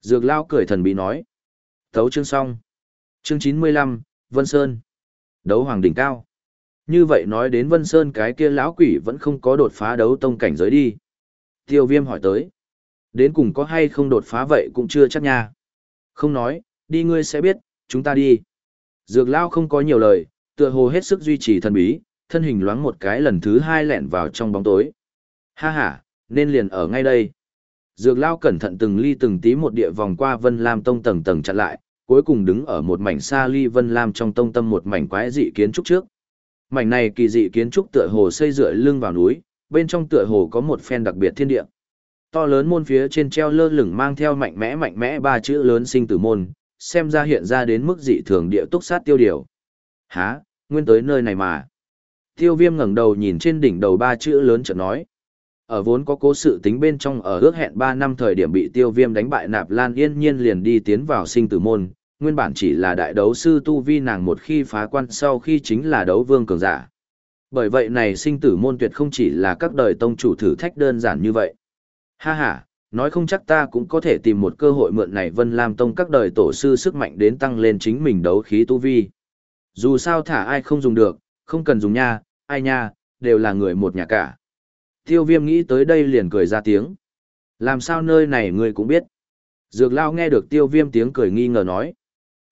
Dược lao cười thần bí nói. Thấu chương xong. Chương 95, Vân Sơn. Đấu hoàng đỉnh cao. Như vậy nói đến Vân Sơn cái kia lão quỷ vẫn không có đột phá đấu tông cảnh giới đi. Tiêu viêm hỏi tới. Đến cùng có hay không đột phá vậy cũng chưa chắc nha. Không nói, đi ngươi sẽ biết, chúng ta đi. Dược lao không có nhiều lời, tựa hồ hết sức duy trì thần bí, thân hình loáng một cái lần thứ hai lẹn vào trong bóng tối. Ha ha, nên liền ở ngay đây. Dược lao cẩn thận từng ly từng tí một địa vòng qua Vân Lam Tông tầng tầng chặn lại, cuối cùng đứng ở một mảnh xa ly Vân Lam trong tông tâm một mảnh quái dị kiến trúc trước. Mảnh này kỳ dị kiến trúc tựa hồ xây dựa lưng vào núi, bên trong tựa hồ có một phen đặc biệt thiên địa. To lớn môn phía trên treo lơ lửng mang theo mạnh mẽ mạnh mẽ ba chữ lớn sinh tử môn, xem ra hiện ra đến mức dị thường địa túc sát tiêu điều. Hả, nguyên tới nơi này mà. Tiêu viêm ngẩng đầu nhìn trên đỉnh đầu ba chữ lớn chợt nói. Ở vốn có cố sự tính bên trong ở ước hẹn 3 năm thời điểm bị tiêu viêm đánh bại nạp lan yên nhiên liền đi tiến vào sinh tử môn, nguyên bản chỉ là đại đấu sư tu vi nàng một khi phá quan sau khi chính là đấu vương cường giả. Bởi vậy này sinh tử môn tuyệt không chỉ là các đời tông chủ thử thách đơn giản như vậy. Ha ha, nói không chắc ta cũng có thể tìm một cơ hội mượn này Vân Lam Tông các đời tổ sư sức mạnh đến tăng lên chính mình đấu khí tu vi. Dù sao thả ai không dùng được, không cần dùng nha, ai nha, đều là người một nhà cả. Tiêu viêm nghĩ tới đây liền cười ra tiếng. Làm sao nơi này người cũng biết. Dược lao nghe được tiêu viêm tiếng cười nghi ngờ nói.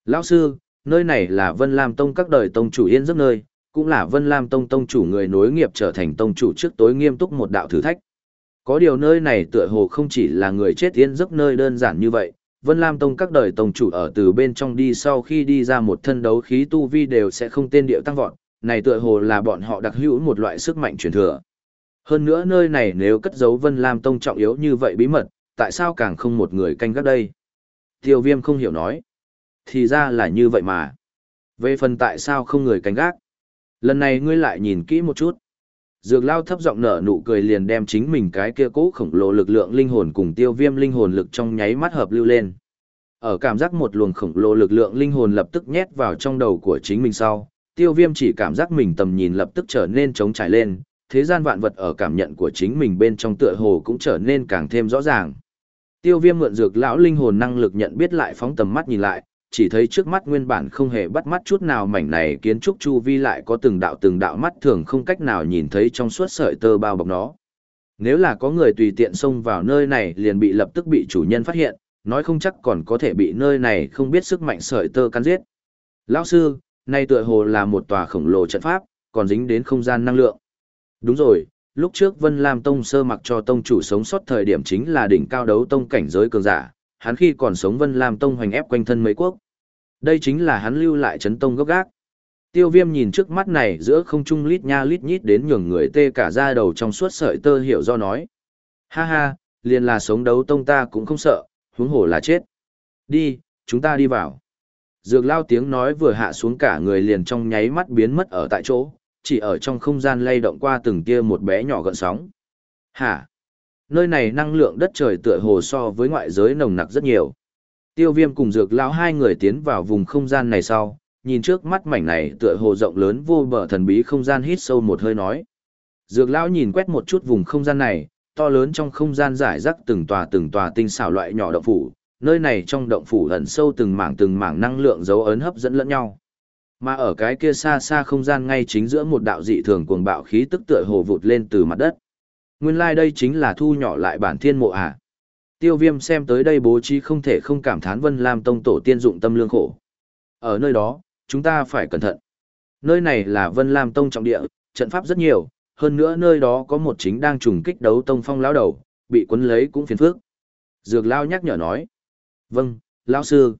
Lão sư, nơi này là Vân Lam Tông các đời tông chủ yên giấc nơi, cũng là Vân Lam Tông tông chủ người nối nghiệp trở thành tông chủ trước tối nghiêm túc một đạo thử thách. Có điều nơi này tựa hồ không chỉ là người chết yên giấc nơi đơn giản như vậy, Vân Lam Tông các đời tông chủ ở từ bên trong đi sau khi đi ra một thân đấu khí tu vi đều sẽ không tên điệu tăng vọt, này tựa hồ là bọn họ đặc hữu một loại sức mạnh truyền thừa. Hơn nữa nơi này nếu cất giấu Vân Lam Tông trọng yếu như vậy bí mật, tại sao càng không một người canh gác đây? Tiêu viêm không hiểu nói. Thì ra là như vậy mà. Về phần tại sao không người canh gác? Lần này ngươi lại nhìn kỹ một chút. Dược lao thấp giọng nở nụ cười liền đem chính mình cái kia cố khổng lồ lực lượng linh hồn cùng tiêu viêm linh hồn lực trong nháy mắt hợp lưu lên. Ở cảm giác một luồng khổng lồ lực lượng linh hồn lập tức nhét vào trong đầu của chính mình sau, tiêu viêm chỉ cảm giác mình tầm nhìn lập tức trở nên trống trải lên, thế gian vạn vật ở cảm nhận của chính mình bên trong tựa hồ cũng trở nên càng thêm rõ ràng. Tiêu viêm mượn dược lão linh hồn năng lực nhận biết lại phóng tầm mắt nhìn lại, chỉ thấy trước mắt nguyên bản không hề bắt mắt chút nào mảnh này kiến trúc chu vi lại có từng đạo từng đạo mắt thường không cách nào nhìn thấy trong suốt sợi tơ bao bọc nó. Nếu là có người tùy tiện xông vào nơi này liền bị lập tức bị chủ nhân phát hiện, nói không chắc còn có thể bị nơi này không biết sức mạnh sợi tơ cắn giết. Lão sư, nay tựa hồ là một tòa khổng lồ trận pháp, còn dính đến không gian năng lượng. Đúng rồi, lúc trước Vân Lam Tông sơ mặc cho tông chủ sống sót thời điểm chính là đỉnh cao đấu tông cảnh giới cường giả, hắn khi còn sống Vân Lam Tông hoành ép quanh thân mấy quốc. Đây chính là hắn lưu lại chấn tông gốc gác. Tiêu viêm nhìn trước mắt này giữa không trung lít nha lít nhít đến nhường người tê cả da đầu trong suốt sợi tơ hiểu do nói. Ha ha, liền là sống đấu tông ta cũng không sợ, huống hổ là chết. Đi, chúng ta đi vào. Dược lao tiếng nói vừa hạ xuống cả người liền trong nháy mắt biến mất ở tại chỗ, chỉ ở trong không gian lay động qua từng tia một bé nhỏ gợn sóng. Hả? Nơi này năng lượng đất trời tựa hồ so với ngoại giới nồng nặc rất nhiều. Tiêu viêm cùng dược lão hai người tiến vào vùng không gian này sau, nhìn trước mắt mảnh này tựa hồ rộng lớn vô bờ thần bí không gian hít sâu một hơi nói. Dược lão nhìn quét một chút vùng không gian này, to lớn trong không gian giải rác từng tòa từng tòa tinh xảo loại nhỏ động phủ, nơi này trong động phủ ẩn sâu từng mảng từng mảng năng lượng dấu ấn hấp dẫn lẫn nhau. Mà ở cái kia xa xa không gian ngay chính giữa một đạo dị thường cuồng bạo khí tức tựa hồ vụt lên từ mặt đất. Nguyên lai like đây chính là thu nhỏ lại bản thiên mộ à. Tiêu viêm xem tới đây bố trí không thể không cảm thán Vân Lam Tông tổ tiên dụng tâm lương khổ. Ở nơi đó, chúng ta phải cẩn thận. Nơi này là Vân Lam Tông trọng địa, trận pháp rất nhiều, hơn nữa nơi đó có một chính đang trùng kích đấu tông phong lão đầu, bị quấn lấy cũng phiền phức. Dược lao nhắc nhở nói. Vâng, lão sư.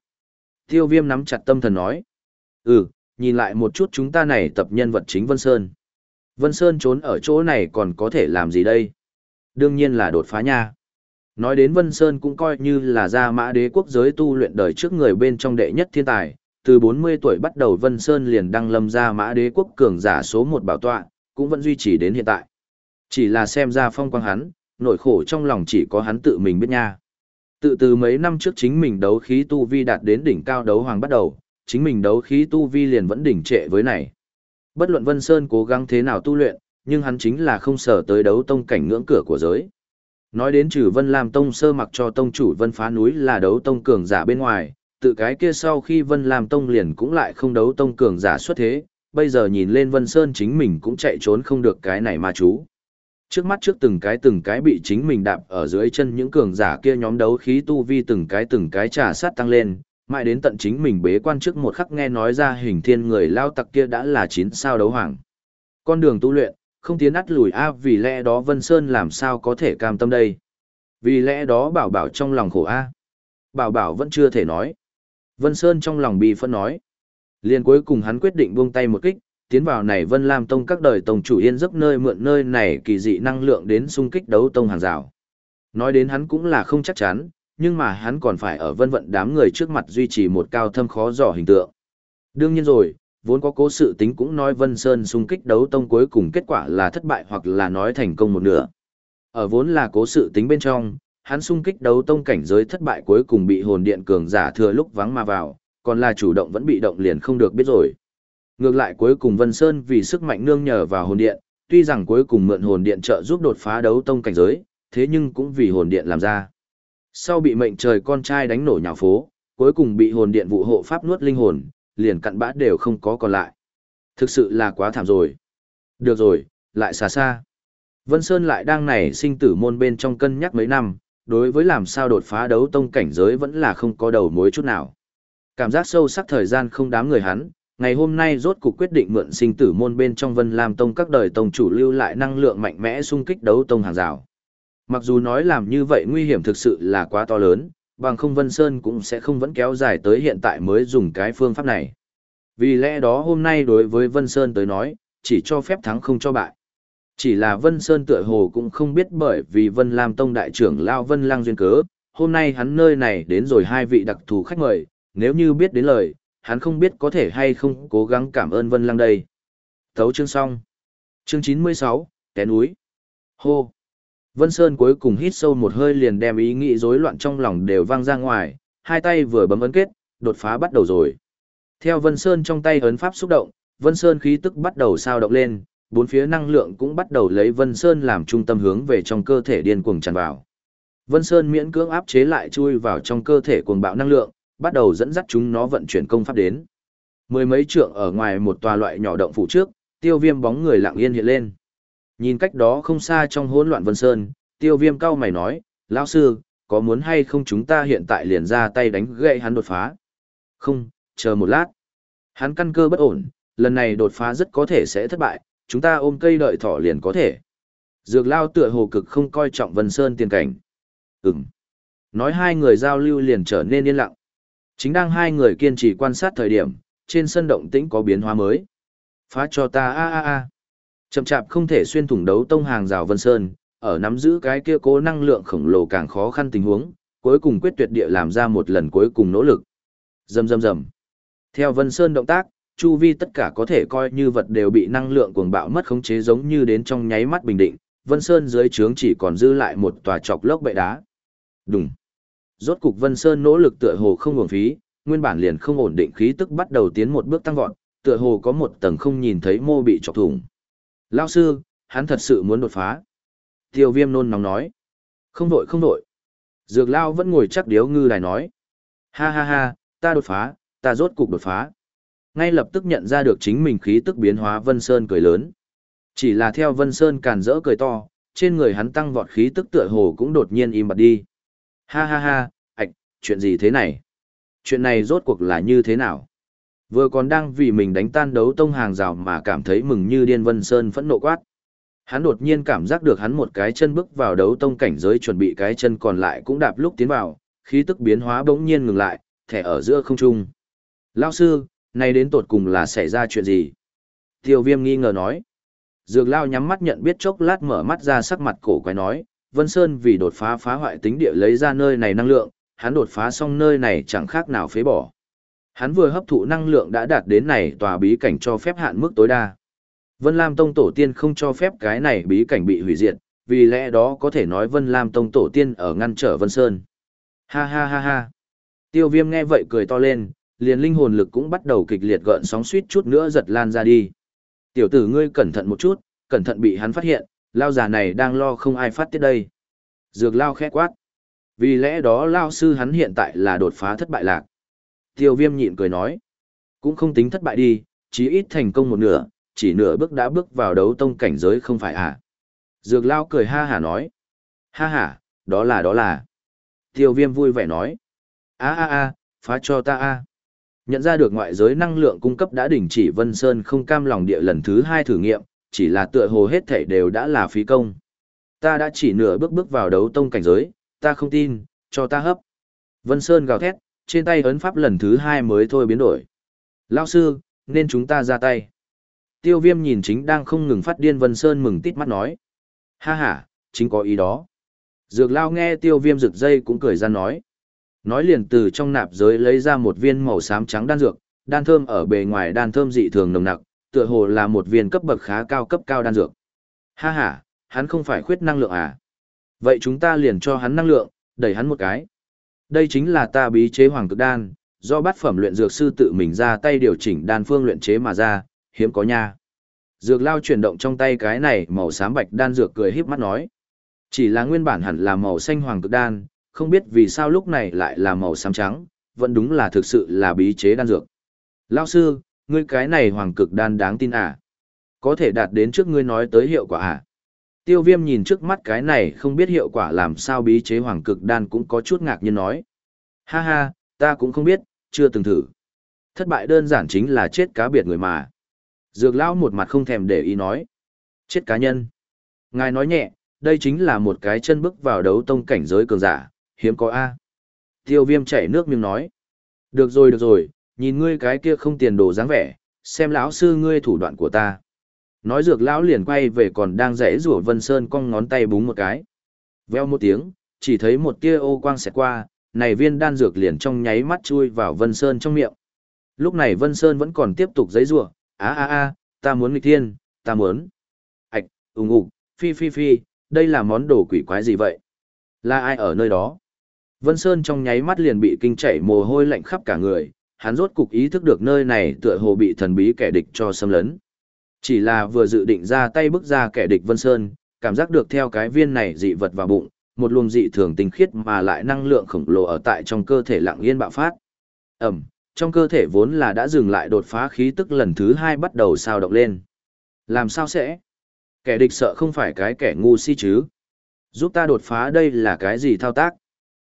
Tiêu viêm nắm chặt tâm thần nói. Ừ, nhìn lại một chút chúng ta này tập nhân vật chính Vân Sơn. Vân Sơn trốn ở chỗ này còn có thể làm gì đây? Đương nhiên là đột phá nha. Nói đến Vân Sơn cũng coi như là gia mã đế quốc giới tu luyện đời trước người bên trong đệ nhất thiên tài, từ 40 tuổi bắt đầu Vân Sơn liền đăng lâm gia mã đế quốc cường giả số một bảo tọa, cũng vẫn duy trì đến hiện tại. Chỉ là xem ra phong quang hắn, nỗi khổ trong lòng chỉ có hắn tự mình biết nha. Tự từ mấy năm trước chính mình đấu khí tu vi đạt đến đỉnh cao đấu hoàng bắt đầu, chính mình đấu khí tu vi liền vẫn đỉnh trệ với này. Bất luận Vân Sơn cố gắng thế nào tu luyện, nhưng hắn chính là không sở tới đấu tông cảnh ngưỡng cửa của giới. Nói đến trừ Vân Lam Tông sơ mặc cho tông chủ Vân Phá núi là đấu tông cường giả bên ngoài, tự cái kia sau khi Vân Lam Tông liền cũng lại không đấu tông cường giả xuất thế, bây giờ nhìn lên Vân Sơn chính mình cũng chạy trốn không được cái này mà chú. Trước mắt trước từng cái từng cái bị chính mình đạp ở dưới chân những cường giả kia nhóm đấu khí tu vi từng cái từng cái trà sát tăng lên, mãi đến tận chính mình bế quan trước một khắc nghe nói ra hình thiên người lao tặc kia đã là chín sao đấu hoàng. Con đường tu luyện, không tiến ắt lùi a vì lẽ đó Vân Sơn làm sao có thể cam tâm đây. Vì lẽ đó bảo bảo trong lòng khổ a. Bảo bảo vẫn chưa thể nói. Vân Sơn trong lòng bị phân nói. Liên cuối cùng hắn quyết định buông tay một kích, tiến vào này Vân Lam Tông các đời tông chủ yên giấc nơi mượn nơi này kỳ dị năng lượng đến xung kích đấu tông hàng rào. Nói đến hắn cũng là không chắc chắn, nhưng mà hắn còn phải ở vân vận đám người trước mặt duy trì một cao thâm khó dò hình tượng. Đương nhiên rồi, vốn có cố sự tính cũng nói Vân Sơn xung kích đấu tông cuối cùng kết quả là thất bại hoặc là nói thành công một nửa. Ở vốn là cố sự tính bên trong, hắn xung kích đấu tông cảnh giới thất bại cuối cùng bị hồn điện cường giả thừa lúc vắng mà vào, còn là chủ động vẫn bị động liền không được biết rồi. Ngược lại cuối cùng Vân Sơn vì sức mạnh nương nhờ vào hồn điện, tuy rằng cuối cùng mượn hồn điện trợ giúp đột phá đấu tông cảnh giới, thế nhưng cũng vì hồn điện làm ra. Sau bị mệnh trời con trai đánh nổ nhà phố, cuối cùng bị hồn điện vụ hộ pháp nuốt linh hồn, liền cặn bã đều không có còn lại. Thực sự là quá thảm rồi. Được rồi, lại xa xa. Vân Sơn lại đang này sinh tử môn bên trong cân nhắc mấy năm, đối với làm sao đột phá đấu tông cảnh giới vẫn là không có đầu mối chút nào. Cảm giác sâu sắc thời gian không đám người hắn, ngày hôm nay rốt cuộc quyết định mượn sinh tử môn bên trong Vân Lam Tông các đời tông chủ lưu lại năng lượng mạnh mẽ xung kích đấu tông hàng rào. Mặc dù nói làm như vậy nguy hiểm thực sự là quá to lớn, bằng không Vân Sơn cũng sẽ không vẫn kéo dài tới hiện tại mới dùng cái phương pháp này. Vì lẽ đó hôm nay đối với Vân Sơn tới nói, chỉ cho phép thắng không cho bại. Chỉ là Vân Sơn tựa hồ cũng không biết bởi vì Vân Lam Tông đại trưởng Lao Vân Lang duyên cớ, hôm nay hắn nơi này đến rồi hai vị đặc thù khách mời, nếu như biết đến lời, hắn không biết có thể hay không cố gắng cảm ơn Vân Lang đây. Thấu chương xong. Chương 96, Té núi. Hô. Vân Sơn cuối cùng hít sâu một hơi liền đem ý nghĩ rối loạn trong lòng đều vang ra ngoài, hai tay vừa bấm ấn kết, đột phá bắt đầu rồi. Theo Vân Sơn trong tay ấn pháp xúc động, Vân Sơn khí tức bắt đầu sao động lên, bốn phía năng lượng cũng bắt đầu lấy Vân Sơn làm trung tâm hướng về trong cơ thể điên cuồng tràn vào. Vân Sơn miễn cưỡng áp chế lại chui vào trong cơ thể cuồng bạo năng lượng, bắt đầu dẫn dắt chúng nó vận chuyển công pháp đến. Mười mấy trượng ở ngoài một tòa loại nhỏ động phủ trước, tiêu viêm bóng người lặng yên hiện lên. Nhìn cách đó không xa trong hỗn loạn Vân Sơn, tiêu viêm cao mày nói, lão sư, có muốn hay không chúng ta hiện tại liền ra tay đánh gậy hắn đột phá? Không, chờ một lát. Hắn căn cơ bất ổn, lần này đột phá rất có thể sẽ thất bại, chúng ta ôm cây đợi thỏ liền có thể. Dược lao tựa hồ cực không coi trọng Vân Sơn tiền cảnh. Ừm. Nói hai người giao lưu liền trở nên yên lặng. Chính đang hai người kiên trì quan sát thời điểm, trên sân động tĩnh có biến hóa mới. Phá cho ta a a a. Chậm chạp không thể xuyên thủng đấu tông hàng rào Vân Sơn, ở nắm giữ cái kia cố năng lượng khổng lồ càng khó khăn tình huống, cuối cùng quyết tuyệt địa làm ra một lần cuối cùng nỗ lực. Rầm rầm rầm. Theo Vân Sơn động tác, chu vi tất cả có thể coi như vật đều bị năng lượng cuồng bạo mất khống chế giống như đến trong nháy mắt bình định, Vân Sơn dưới trướng chỉ còn dư lại một tòa chọc lốc bệ đá. Đùng. Rốt cục Vân Sơn nỗ lực tựa hồ không uổng phí, nguyên bản liền không ổn định khí tức bắt đầu tiến một bước tăng vọt, tựa hồ có một tầng không nhìn thấy mô bị chọc thủng. Lão sư, hắn thật sự muốn đột phá. Tiêu viêm nôn nóng nói. Không vội không vội. Dược lao vẫn ngồi chắc điếu ngư đài nói. Ha ha ha, ta đột phá, ta rốt cục đột phá. Ngay lập tức nhận ra được chính mình khí tức biến hóa Vân Sơn cười lớn. Chỉ là theo Vân Sơn càn rỡ cười to, trên người hắn tăng vọt khí tức tựa hồ cũng đột nhiên im bặt đi. Ha ha ha, ạch, chuyện gì thế này? Chuyện này rốt cuộc là như thế nào? Vừa còn đang vì mình đánh tan đấu tông hàng rào mà cảm thấy mừng như điên Vân Sơn phẫn nộ quát. Hắn đột nhiên cảm giác được hắn một cái chân bước vào đấu tông cảnh giới chuẩn bị cái chân còn lại cũng đạp lúc tiến vào, khí tức biến hóa bỗng nhiên ngừng lại, thẻ ở giữa không trung. Lao sư, nay đến tột cùng là xảy ra chuyện gì? Tiêu viêm nghi ngờ nói. Dược lao nhắm mắt nhận biết chốc lát mở mắt ra sắc mặt cổ quái nói, Vân Sơn vì đột phá phá hoại tính địa lấy ra nơi này năng lượng, hắn đột phá xong nơi này chẳng khác nào phế bỏ. Hắn vừa hấp thụ năng lượng đã đạt đến này tòa bí cảnh cho phép hạn mức tối đa. Vân Lam Tông tổ tiên không cho phép cái này bí cảnh bị hủy diệt, vì lẽ đó có thể nói Vân Lam Tông tổ tiên ở ngăn trở Vân Sơn. Ha ha ha ha. Tiêu viêm nghe vậy cười to lên, liền linh hồn lực cũng bắt đầu kịch liệt gợn sóng suýt chút nữa giật lan ra đi. Tiểu tử ngươi cẩn thận một chút, cẩn thận bị hắn phát hiện, lao già này đang lo không ai phát tiết đây. Dược lao khẽ quát. Vì lẽ đó lao sư hắn hiện tại là đột phá thất bại lạc. Tiêu viêm nhịn cười nói. Cũng không tính thất bại đi, chí ít thành công một nửa, chỉ nửa bước đã bước vào đấu tông cảnh giới không phải à. Dược lao cười ha hả nói. Ha hả, đó là đó là. Tiêu viêm vui vẻ nói. a a a phá cho ta a Nhận ra được ngoại giới năng lượng cung cấp đã đình chỉ Vân Sơn không cam lòng địa lần thứ hai thử nghiệm, chỉ là tựa hồ hết thảy đều đã là phí công. Ta đã chỉ nửa bước bước vào đấu tông cảnh giới, ta không tin, cho ta hấp. Vân Sơn gào thét, trên tay ấn pháp lần thứ hai mới thôi biến đổi. Lao sư, nên chúng ta ra tay. Tiêu viêm nhìn chính đang không ngừng phát điên Vân Sơn mừng tít mắt nói. Ha ha, chính có ý đó. Dược lao nghe tiêu viêm rực dây cũng cười ra nói. Nói liền từ trong nạp giới lấy ra một viên màu xám trắng đan dược, đan thơm ở bề ngoài đan thơm dị thường nồng nặc, tựa hồ là một viên cấp bậc khá cao cấp cao đan dược. Ha ha, hắn không phải khuyết năng lượng à? Vậy chúng ta liền cho hắn năng lượng, đẩy hắn một cái. Đây chính là ta bí chế hoàng cực đan, do bát phẩm luyện dược sư tự mình ra tay điều chỉnh đan phương luyện chế mà ra, hiếm có nha. Dược lao chuyển động trong tay cái này màu xám bạch đan dược cười híp mắt nói. Chỉ là nguyên bản hẳn là màu xanh hoàng cực đan, không biết vì sao lúc này lại là màu xám trắng, vẫn đúng là thực sự là bí chế đan dược. Lao sư, ngươi cái này hoàng cực đan đáng tin à? Có thể đạt đến trước ngươi nói tới hiệu quả à? Tiêu viêm nhìn trước mắt cái này không biết hiệu quả làm sao bí chế hoàng cực đan cũng có chút ngạc nhiên nói. Ha ha, ta cũng không biết, chưa từng thử. Thất bại đơn giản chính là chết cá biệt người mà. Dược lão một mặt không thèm để ý nói. Chết cá nhân. Ngài nói nhẹ, đây chính là một cái chân bước vào đấu tông cảnh giới cường giả, hiếm có A. Tiêu viêm chảy nước miếng nói. Được rồi được rồi, nhìn ngươi cái kia không tiền đồ dáng vẻ, xem lão sư ngươi thủ đoạn của ta. Nói dược lão liền quay về còn đang rẽ rủa Vân Sơn cong ngón tay búng một cái. Veo một tiếng, chỉ thấy một tia ô quang xẹt qua, này viên đan dược liền trong nháy mắt chui vào Vân Sơn trong miệng. Lúc này Vân Sơn vẫn còn tiếp tục giấy rủa, a a a, ta muốn nghịch thiên, ta muốn. Ạch, ùng ục, phi phi phi, đây là món đồ quỷ quái gì vậy? Là ai ở nơi đó? Vân Sơn trong nháy mắt liền bị kinh chảy mồ hôi lạnh khắp cả người, hắn rốt cục ý thức được nơi này tựa hồ bị thần bí kẻ địch cho xâm lấn. Chỉ là vừa dự định ra tay bước ra kẻ địch Vân Sơn, cảm giác được theo cái viên này dị vật vào bụng, một luồng dị thường tinh khiết mà lại năng lượng khổng lồ ở tại trong cơ thể lặng yên bạo phát. Ẩm, trong cơ thể vốn là đã dừng lại đột phá khí tức lần thứ hai bắt đầu sao động lên. Làm sao sẽ? Kẻ địch sợ không phải cái kẻ ngu si chứ? Giúp ta đột phá đây là cái gì thao tác?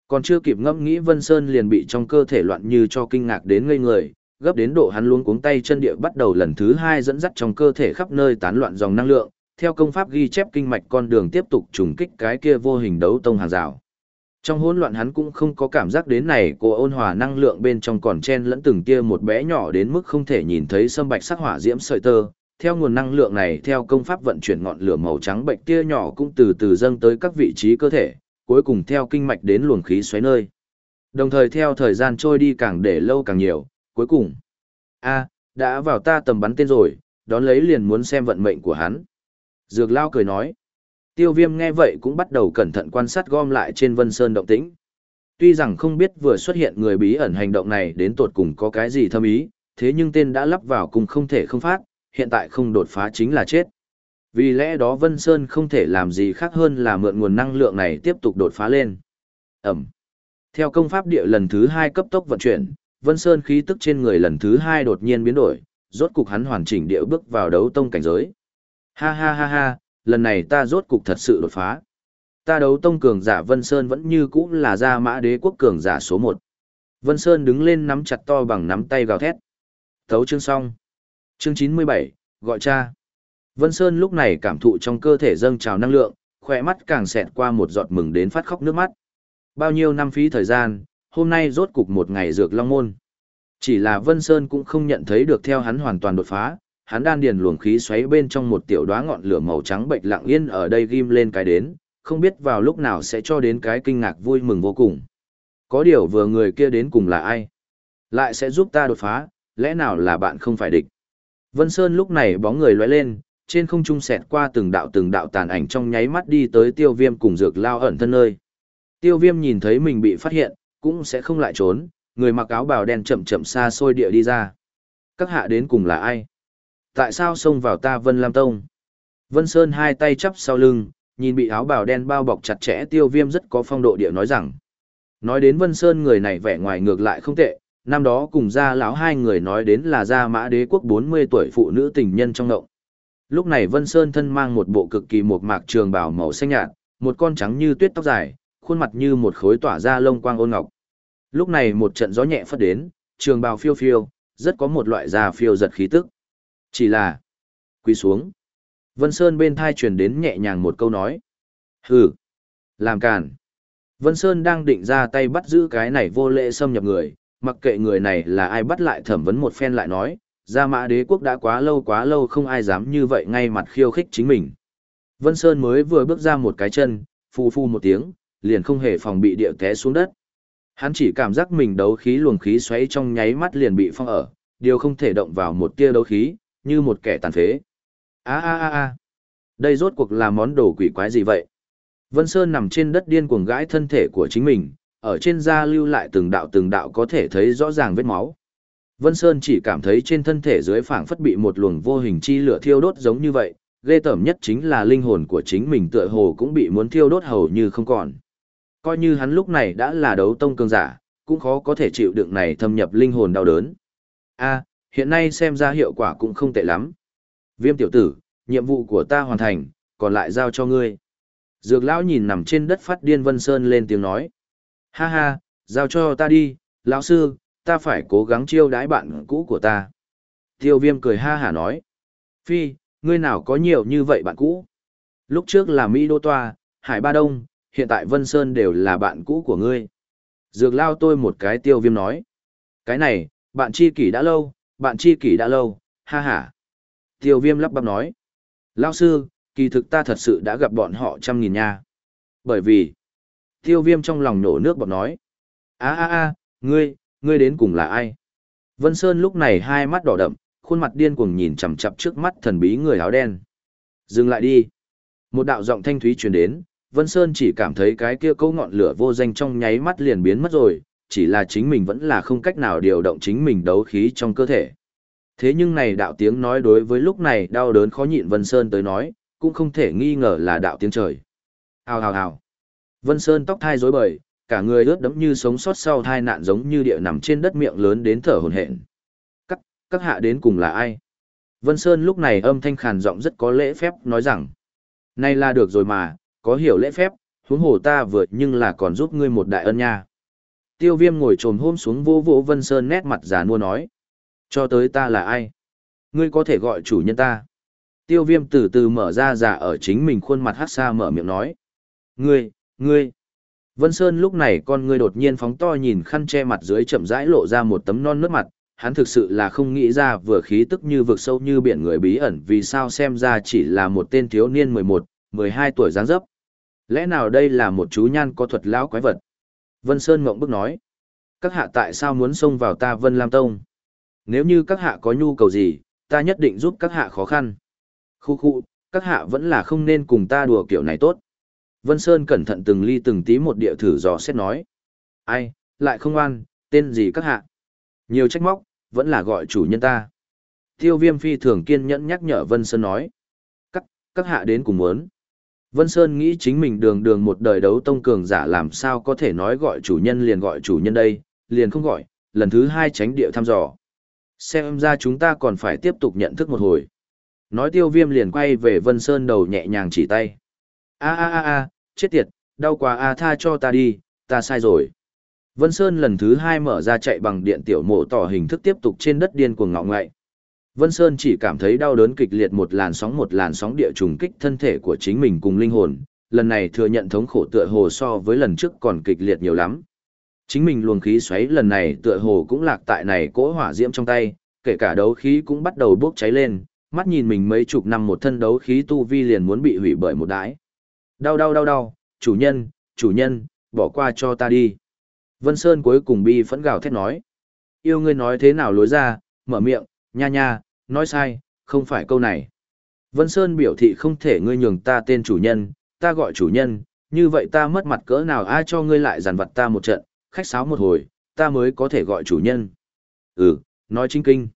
Còn chưa kịp ngẫm nghĩ Vân Sơn liền bị trong cơ thể loạn như cho kinh ngạc đến ngây người, gấp đến độ hắn luôn cuống tay chân địa bắt đầu lần thứ hai dẫn dắt trong cơ thể khắp nơi tán loạn dòng năng lượng, theo công pháp ghi chép kinh mạch con đường tiếp tục trùng kích cái kia vô hình đấu tông hàng rào. Trong hỗn loạn hắn cũng không có cảm giác đến này cô ôn hòa năng lượng bên trong còn chen lẫn từng kia một bé nhỏ đến mức không thể nhìn thấy sâm bạch sắc hỏa diễm sợi tơ. Theo nguồn năng lượng này theo công pháp vận chuyển ngọn lửa màu trắng bệnh tia nhỏ cũng từ từ dâng tới các vị trí cơ thể, cuối cùng theo kinh mạch đến luồng khí xoáy nơi. Đồng thời theo thời gian trôi đi càng để lâu càng nhiều, cuối cùng. a đã vào ta tầm bắn tên rồi, đón lấy liền muốn xem vận mệnh của hắn. Dược lao cười nói. Tiêu viêm nghe vậy cũng bắt đầu cẩn thận quan sát gom lại trên vân sơn động tĩnh. Tuy rằng không biết vừa xuất hiện người bí ẩn hành động này đến tột cùng có cái gì thâm ý, thế nhưng tên đã lắp vào cùng không thể không phát, hiện tại không đột phá chính là chết. Vì lẽ đó Vân Sơn không thể làm gì khác hơn là mượn nguồn năng lượng này tiếp tục đột phá lên. Ẩm. Theo công pháp địa lần thứ hai cấp tốc vận chuyển, Vân Sơn khí tức trên người lần thứ hai đột nhiên biến đổi, rốt cục hắn hoàn chỉnh địa bước vào đấu tông cảnh giới. Ha ha ha ha, lần này ta rốt cục thật sự đột phá. Ta đấu tông cường giả Vân Sơn vẫn như cũ là gia mã đế quốc cường giả số một. Vân Sơn đứng lên nắm chặt to bằng nắm tay gào thét. Thấu chương xong. Chương chín mươi bảy gọi cha. Vân Sơn lúc này cảm thụ trong cơ thể dâng trào năng lượng, khỏe mắt càng xẹt qua một giọt mừng đến phát khóc nước mắt. Bao nhiêu năm phí thời gian, hôm nay rốt cục một ngày dược long môn. Chỉ là Vân Sơn cũng không nhận thấy được theo hắn hoàn toàn đột phá, hắn đan điền luồng khí xoáy bên trong một tiểu đóa ngọn lửa màu trắng bệnh lặng yên ở đây ghim lên cái đến, không biết vào lúc nào sẽ cho đến cái kinh ngạc vui mừng vô cùng. Có điều vừa người kia đến cùng là ai? Lại sẽ giúp ta đột phá, lẽ nào là bạn không phải địch? Vân Sơn lúc này bóng người lóe lên, trên không trung xẹt qua từng đạo từng đạo tàn ảnh trong nháy mắt đi tới tiêu viêm cùng dược lao ẩn thân nơi. Tiêu viêm nhìn thấy mình bị phát hiện, cũng sẽ không lại trốn, người mặc áo bào đen chậm chậm xa xôi địa đi ra. Các hạ đến cùng là ai? Tại sao xông vào ta Vân Lam Tông? Vân Sơn hai tay chắp sau lưng, nhìn bị áo bào đen bao bọc chặt chẽ tiêu viêm rất có phong độ địa nói rằng. Nói đến Vân Sơn người này vẻ ngoài ngược lại không tệ, năm đó cùng gia lão hai người nói đến là gia mã đế quốc 40 tuổi phụ nữ tình nhân trong động. Lúc này Vân Sơn thân mang một bộ cực kỳ một mạc trường bào màu xanh nhạt, một con trắng như tuyết tóc dài, khuôn mặt như một khối tỏa ra lông quang ôn ngọc. Lúc này một trận gió nhẹ phất đến, trường bào phiêu phiêu, rất có một loại già phiêu giật khí tức. Chỉ là, quỳ xuống. Vân Sơn bên thai truyền đến nhẹ nhàng một câu nói. Hừ, làm càn. Vân Sơn đang định ra tay bắt giữ cái này vô lễ xâm nhập người, mặc kệ người này là ai bắt lại thẩm vấn một phen lại nói, Gia Mã Đế quốc đã quá lâu quá lâu không ai dám như vậy ngay mặt khiêu khích chính mình. Vân Sơn mới vừa bước ra một cái chân, phu phu một tiếng, liền không hề phòng bị địa té xuống đất. Hắn chỉ cảm giác mình đấu khí luồng khí xoáy trong nháy mắt liền bị phong ở, điều không thể động vào một tia đấu khí, như một kẻ tàn phế. A a a a. Đây rốt cuộc là món đồ quỷ quái gì vậy? Vân Sơn nằm trên đất điên cuồng gãi thân thể của chính mình, ở trên da lưu lại từng đạo từng đạo có thể thấy rõ ràng vết máu. Vân Sơn chỉ cảm thấy trên thân thể dưới phảng phất bị một luồng vô hình chi lửa thiêu đốt giống như vậy, ghê tởm nhất chính là linh hồn của chính mình tựa hồ cũng bị muốn thiêu đốt hầu như không còn. Coi như hắn lúc này đã là đấu tông cường giả, cũng khó có thể chịu đựng này thâm nhập linh hồn đau đớn. A, hiện nay xem ra hiệu quả cũng không tệ lắm. Viêm tiểu tử, nhiệm vụ của ta hoàn thành, còn lại giao cho ngươi. Dược lão nhìn nằm trên đất phát điên Vân Sơn lên tiếng nói. Ha ha, giao cho ta đi, lão sư, ta phải cố gắng chiêu đãi bạn cũ của ta. Tiêu viêm cười ha hả nói. Phi, ngươi nào có nhiều như vậy bạn cũ? Lúc trước là Mỹ Đô Toa, Hải Ba Đông, hiện tại Vân Sơn đều là bạn cũ của ngươi. Dược lao tôi một cái tiêu viêm nói. Cái này, bạn chi kỷ đã lâu, bạn chi kỷ đã lâu, ha ha. Tiêu viêm lắp bắp nói. Lao sư, kỳ thực ta thật sự đã gặp bọn họ trăm nghìn nha. Bởi vì, tiêu viêm trong lòng nổ nước bọt nói. a a a ngươi, ngươi đến cùng là ai? Vân Sơn lúc này hai mắt đỏ đậm, khuôn mặt điên cuồng nhìn chằm chằm trước mắt thần bí người áo đen. Dừng lại đi. Một đạo giọng thanh thúy truyền đến, Vân Sơn chỉ cảm thấy cái kia câu ngọn lửa vô danh trong nháy mắt liền biến mất rồi, chỉ là chính mình vẫn là không cách nào điều động chính mình đấu khí trong cơ thể. Thế nhưng này đạo tiếng nói đối với lúc này đau đớn khó nhịn Vân Sơn tới nói, cũng không thể nghi ngờ là đạo tiếng trời. Hào hào hào. Vân Sơn tóc thai rối bời, cả người ướt đẫm như sống sót sau thai nạn giống như địa nằm trên đất miệng lớn đến thở hổn hển. Các, các hạ đến cùng là ai? Vân Sơn lúc này âm thanh khàn giọng rất có lễ phép nói rằng. Nay là được rồi mà, có hiểu lễ phép, huống hồ ta vượt nhưng là còn giúp ngươi một đại ân nha. Tiêu viêm ngồi trồm hôm xuống vô vô Vân Sơn nét mặt giả nua nói. Cho tới ta là ai? Ngươi có thể gọi chủ nhân ta. Tiêu viêm từ từ mở ra giả ở chính mình khuôn mặt hát xa mở miệng nói. Ngươi, ngươi. Vân Sơn lúc này con ngươi đột nhiên phóng to nhìn khăn che mặt dưới chậm rãi lộ ra một tấm non nước mặt, hắn thực sự là không nghĩ ra vừa khí tức như vực sâu như biển người bí ẩn vì sao xem ra chỉ là một tên thiếu niên 11, 12 tuổi dáng dấp. Lẽ nào đây là một chú nhan có thuật lão quái vật? Vân Sơn ngộng bức nói. Các hạ tại sao muốn xông vào ta Vân Lam Tông? Nếu như các hạ có nhu cầu gì, ta nhất định giúp các hạ khó khăn. Khu khu, các hạ vẫn là không nên cùng ta đùa kiểu này tốt. Vân Sơn cẩn thận từng ly từng tí một địa thử dò xét nói. Ai, lại không oan, tên gì các hạ? Nhiều trách móc, vẫn là gọi chủ nhân ta. Tiêu viêm phi thường kiên nhẫn nhắc nhở Vân Sơn nói. Các, các hạ đến cùng muốn. Vân Sơn nghĩ chính mình đường đường một đời đấu tông cường giả làm sao có thể nói gọi chủ nhân liền gọi chủ nhân đây, liền không gọi, lần thứ hai tránh địa thăm dò. Xem ra chúng ta còn phải tiếp tục nhận thức một hồi. Nói tiêu viêm liền quay về Vân Sơn đầu nhẹ nhàng chỉ tay. a a a a chết tiệt, đau quá a tha cho ta đi, ta sai rồi. Vân Sơn lần thứ hai mở ra chạy bằng điện tiểu mộ tỏ hình thức tiếp tục trên đất điên cuồng ngọ ngậy. Vân Sơn chỉ cảm thấy đau đớn kịch liệt một làn sóng một làn sóng địa trùng kích thân thể của chính mình cùng linh hồn, lần này thừa nhận thống khổ tựa hồ so với lần trước còn kịch liệt nhiều lắm. Chính mình luồng khí xoáy lần này tựa hồ cũng lạc tại này cỗ hỏa diễm trong tay, kể cả đấu khí cũng bắt đầu bốc cháy lên, mắt nhìn mình mấy chục năm một thân đấu khí tu vi liền muốn bị hủy bởi một đái. Đau đau đau đau, chủ nhân, chủ nhân, bỏ qua cho ta đi. Vân Sơn cuối cùng bi phẫn gào thét nói. Yêu ngươi nói thế nào lối ra, mở miệng, nha nha, nói sai, không phải câu này. Vân Sơn biểu thị không thể ngươi nhường ta tên chủ nhân, ta gọi chủ nhân, như vậy ta mất mặt cỡ nào ai cho ngươi lại giàn vật ta một trận, khách sáo một hồi, ta mới có thể gọi chủ nhân. Ừ, nói chính kinh.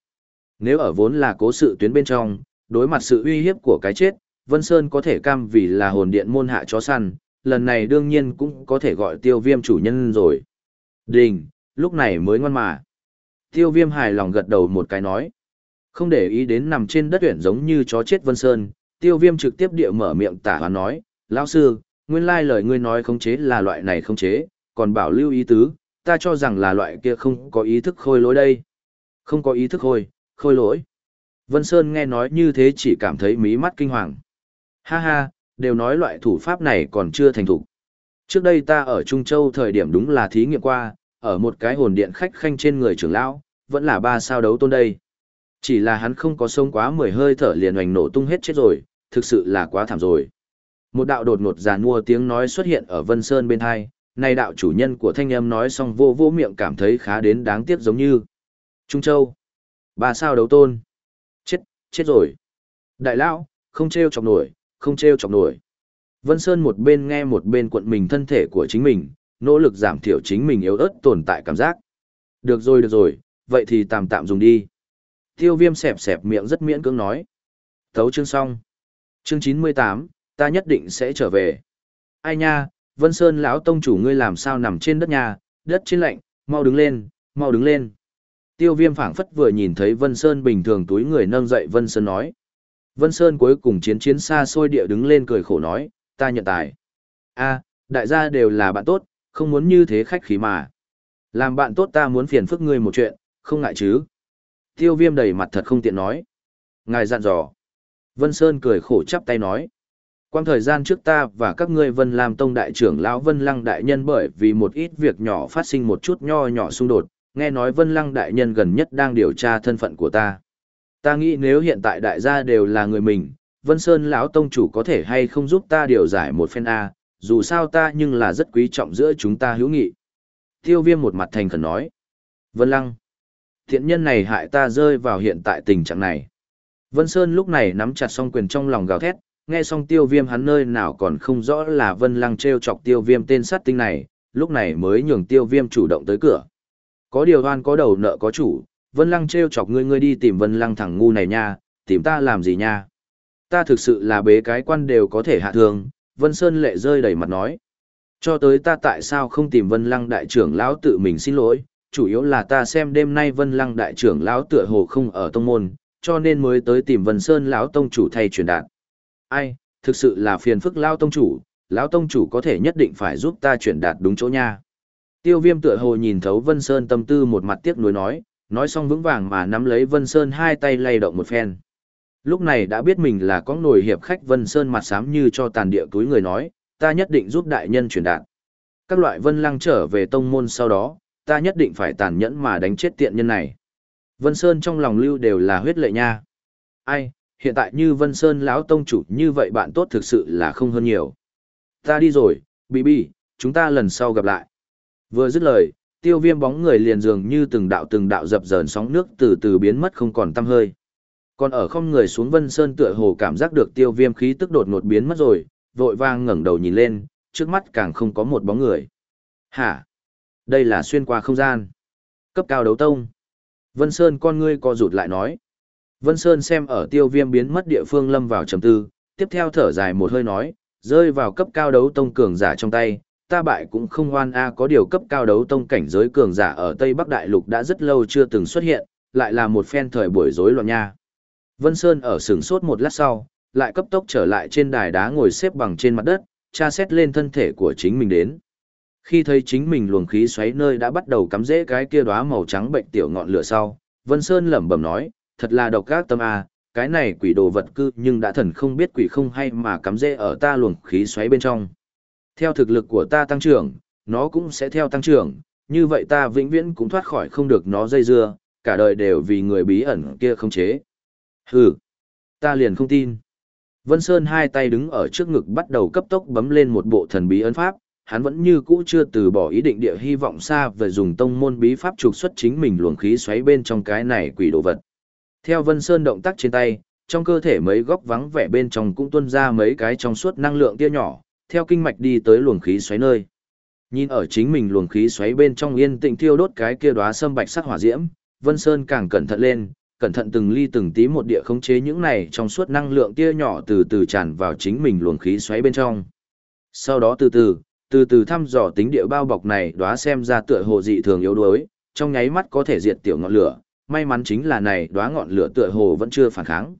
Nếu ở vốn là cố sự tuyến bên trong, đối mặt sự uy hiếp của cái chết, Vân Sơn có thể cam vì là hồn điện môn hạ chó săn, lần này đương nhiên cũng có thể gọi tiêu viêm chủ nhân rồi. Đình, lúc này mới ngoan mà. Tiêu viêm hài lòng gật đầu một cái nói. Không để ý đến nằm trên đất tuyển giống như chó chết Vân Sơn, tiêu viêm trực tiếp địa mở miệng tả hoán nói, lão sư, nguyên lai lời ngươi nói khống chế là loại này khống chế, còn bảo lưu ý tứ, ta cho rằng là loại kia không có ý thức khôi lỗi đây. Không có ý thức khôi, khôi lỗi. Vân Sơn nghe nói như thế chỉ cảm thấy mí mắt kinh hoàng. Ha ha, đều nói loại thủ pháp này còn chưa thành thục. Trước đây ta ở Trung Châu thời điểm đúng là thí nghiệm qua, ở một cái hồn điện khách khanh trên người trưởng lão, vẫn là ba sao đấu tôn đây. Chỉ là hắn không có sống quá mười hơi thở liền hoành nổ tung hết chết rồi, thực sự là quá thảm rồi. Một đạo đột ngột giàn mua tiếng nói xuất hiện ở Vân Sơn bên hai, này đạo chủ nhân của thanh âm nói xong vô vô miệng cảm thấy khá đến đáng tiếc giống như. Trung Châu. Ba sao đấu tôn. Chết, chết rồi. Đại lão, không treo chọc nổi, không treo chọc nổi. Vân Sơn một bên nghe một bên cuộn mình thân thể của chính mình, nỗ lực giảm thiểu chính mình yếu ớt tồn tại cảm giác. Được rồi được rồi, vậy thì tạm tạm dùng đi. Tiêu viêm xẹp xẹp miệng rất miễn cưỡng nói. Thấu chương xong. Chương 98, ta nhất định sẽ trở về. Ai nha, Vân Sơn lão tông chủ ngươi làm sao nằm trên đất nhà, đất trên lạnh, mau đứng lên, mau đứng lên. Tiêu viêm phảng phất vừa nhìn thấy Vân Sơn bình thường túi người nâng dậy Vân Sơn nói. Vân Sơn cuối cùng chiến chiến xa xôi địa đứng lên cười khổ nói, ta nhận tài. a đại gia đều là bạn tốt, không muốn như thế khách khí mà. Làm bạn tốt ta muốn phiền phức ngươi một chuyện, không ngại chứ. Tiêu viêm đầy mặt thật không tiện nói. Ngài dặn dò. Vân Sơn cười khổ chắp tay nói. Quang thời gian trước ta và các ngươi Vân Lam Tông đại trưởng lão Vân Lăng đại nhân bởi vì một ít việc nhỏ phát sinh một chút nho nhỏ xung đột, nghe nói Vân Lăng đại nhân gần nhất đang điều tra thân phận của ta. Ta nghĩ nếu hiện tại đại gia đều là người mình, Vân Sơn lão tông chủ có thể hay không giúp ta điều giải một phen a, dù sao ta nhưng là rất quý trọng giữa chúng ta hữu nghị. Tiêu Viêm một mặt thành khẩn nói: "Vân Lăng, thiện nhân này hại ta rơi vào hiện tại tình trạng này." Vân Sơn lúc này nắm chặt song quyền trong lòng gào thét, nghe xong Tiêu Viêm hắn nơi nào còn không rõ là Vân Lăng treo chọc Tiêu Viêm tên sát tinh này, lúc này mới nhường Tiêu Viêm chủ động tới cửa. Có điều hoan có đầu nợ có chủ, Vân Lăng treo chọc ngươi ngươi đi tìm Vân Lăng thằng ngu này nha, tìm ta làm gì nha? Ta thực sự là bế cái quan đều có thể hạ thường, Vân Sơn lệ rơi đầy mặt nói. Cho tới ta tại sao không tìm Vân Lăng đại trưởng lão tự mình xin lỗi, chủ yếu là ta xem đêm nay Vân Lăng đại trưởng lão tựa hồ không ở tông môn, cho nên mới tới tìm Vân Sơn lão tông chủ thay truyền đạt. Ai, thực sự là phiền phức lão tông chủ, lão tông chủ có thể nhất định phải giúp ta truyền đạt đúng chỗ nha. Tiêu Viêm tựa hồ nhìn thấu Vân Sơn tâm tư một mặt tiếc nuối nói, nói xong vững vàng mà nắm lấy Vân Sơn hai tay lay động một phen. Lúc này đã biết mình là có nổi hiệp khách Vân Sơn mặt xám như cho tàn địa túi người nói, ta nhất định giúp đại nhân truyền đạt. Các loại Vân Lăng trở về tông môn sau đó, ta nhất định phải tàn nhẫn mà đánh chết tiện nhân này. Vân Sơn trong lòng lưu đều là huyết lệ nha. Ai, hiện tại như Vân Sơn lão tông chủ như vậy bạn tốt thực sự là không hơn nhiều. Ta đi rồi, bì bì, chúng ta lần sau gặp lại. Vừa dứt lời, tiêu viêm bóng người liền dường như từng đạo từng đạo dập dờn sóng nước từ từ biến mất không còn tăm hơi. Còn ở không người xuống Vân Sơn tựa hồ cảm giác được tiêu viêm khí tức đột ngột biến mất rồi, vội vang ngẩng đầu nhìn lên, trước mắt càng không có một bóng người. Hả? Đây là xuyên qua không gian. Cấp cao đấu tông. Vân Sơn con ngươi co rụt lại nói. Vân Sơn xem ở tiêu viêm biến mất địa phương lâm vào trầm tư, tiếp theo thở dài một hơi nói, rơi vào cấp cao đấu tông cường giả trong tay, ta bại cũng không hoan a có điều cấp cao đấu tông cảnh giới cường giả ở Tây Bắc Đại Lục đã rất lâu chưa từng xuất hiện, lại là một phen thời buổi rối loạn nha. Vân Sơn ở sừng sốt một lát sau, lại cấp tốc trở lại trên đài đá ngồi xếp bằng trên mặt đất, tra xét lên thân thể của chính mình đến. Khi thấy chính mình luồng khí xoáy nơi đã bắt đầu cắm rễ cái kia đóa màu trắng bệnh tiểu ngọn lửa sau, Vân Sơn lẩm bẩm nói, thật là độc ác tâm a, cái này quỷ đồ vật cư nhưng đã thần không biết quỷ không hay mà cắm rễ ở ta luồng khí xoáy bên trong. Theo thực lực của ta tăng trưởng, nó cũng sẽ theo tăng trưởng, như vậy ta vĩnh viễn cũng thoát khỏi không được nó dây dưa, cả đời đều vì người bí ẩn kia không chế. Hừ, ta liền không tin. Vân Sơn hai tay đứng ở trước ngực bắt đầu cấp tốc bấm lên một bộ thần bí ấn pháp, hắn vẫn như cũ chưa từ bỏ ý định địa hy vọng xa về dùng tông môn bí pháp trục xuất chính mình luồng khí xoáy bên trong cái này quỷ đồ vật. Theo Vân Sơn động tác trên tay, trong cơ thể mấy góc vắng vẻ bên trong cũng tuôn ra mấy cái trong suốt năng lượng tia nhỏ, theo kinh mạch đi tới luồng khí xoáy nơi. Nhìn ở chính mình luồng khí xoáy bên trong yên tĩnh thiêu đốt cái kia đóa sâm bạch sắc hỏa diễm, Vân Sơn càng cẩn thận lên, cẩn thận từng ly từng tí một địa khống chế những này trong suốt năng lượng tia nhỏ từ từ tràn vào chính mình luồng khí xoáy bên trong. Sau đó từ từ, từ từ thăm dò tính địa bao bọc này đóa xem ra tựa hồ dị thường yếu đuối, trong nháy mắt có thể diệt tiểu ngọn lửa, may mắn chính là này đóa ngọn lửa tựa hồ vẫn chưa phản kháng.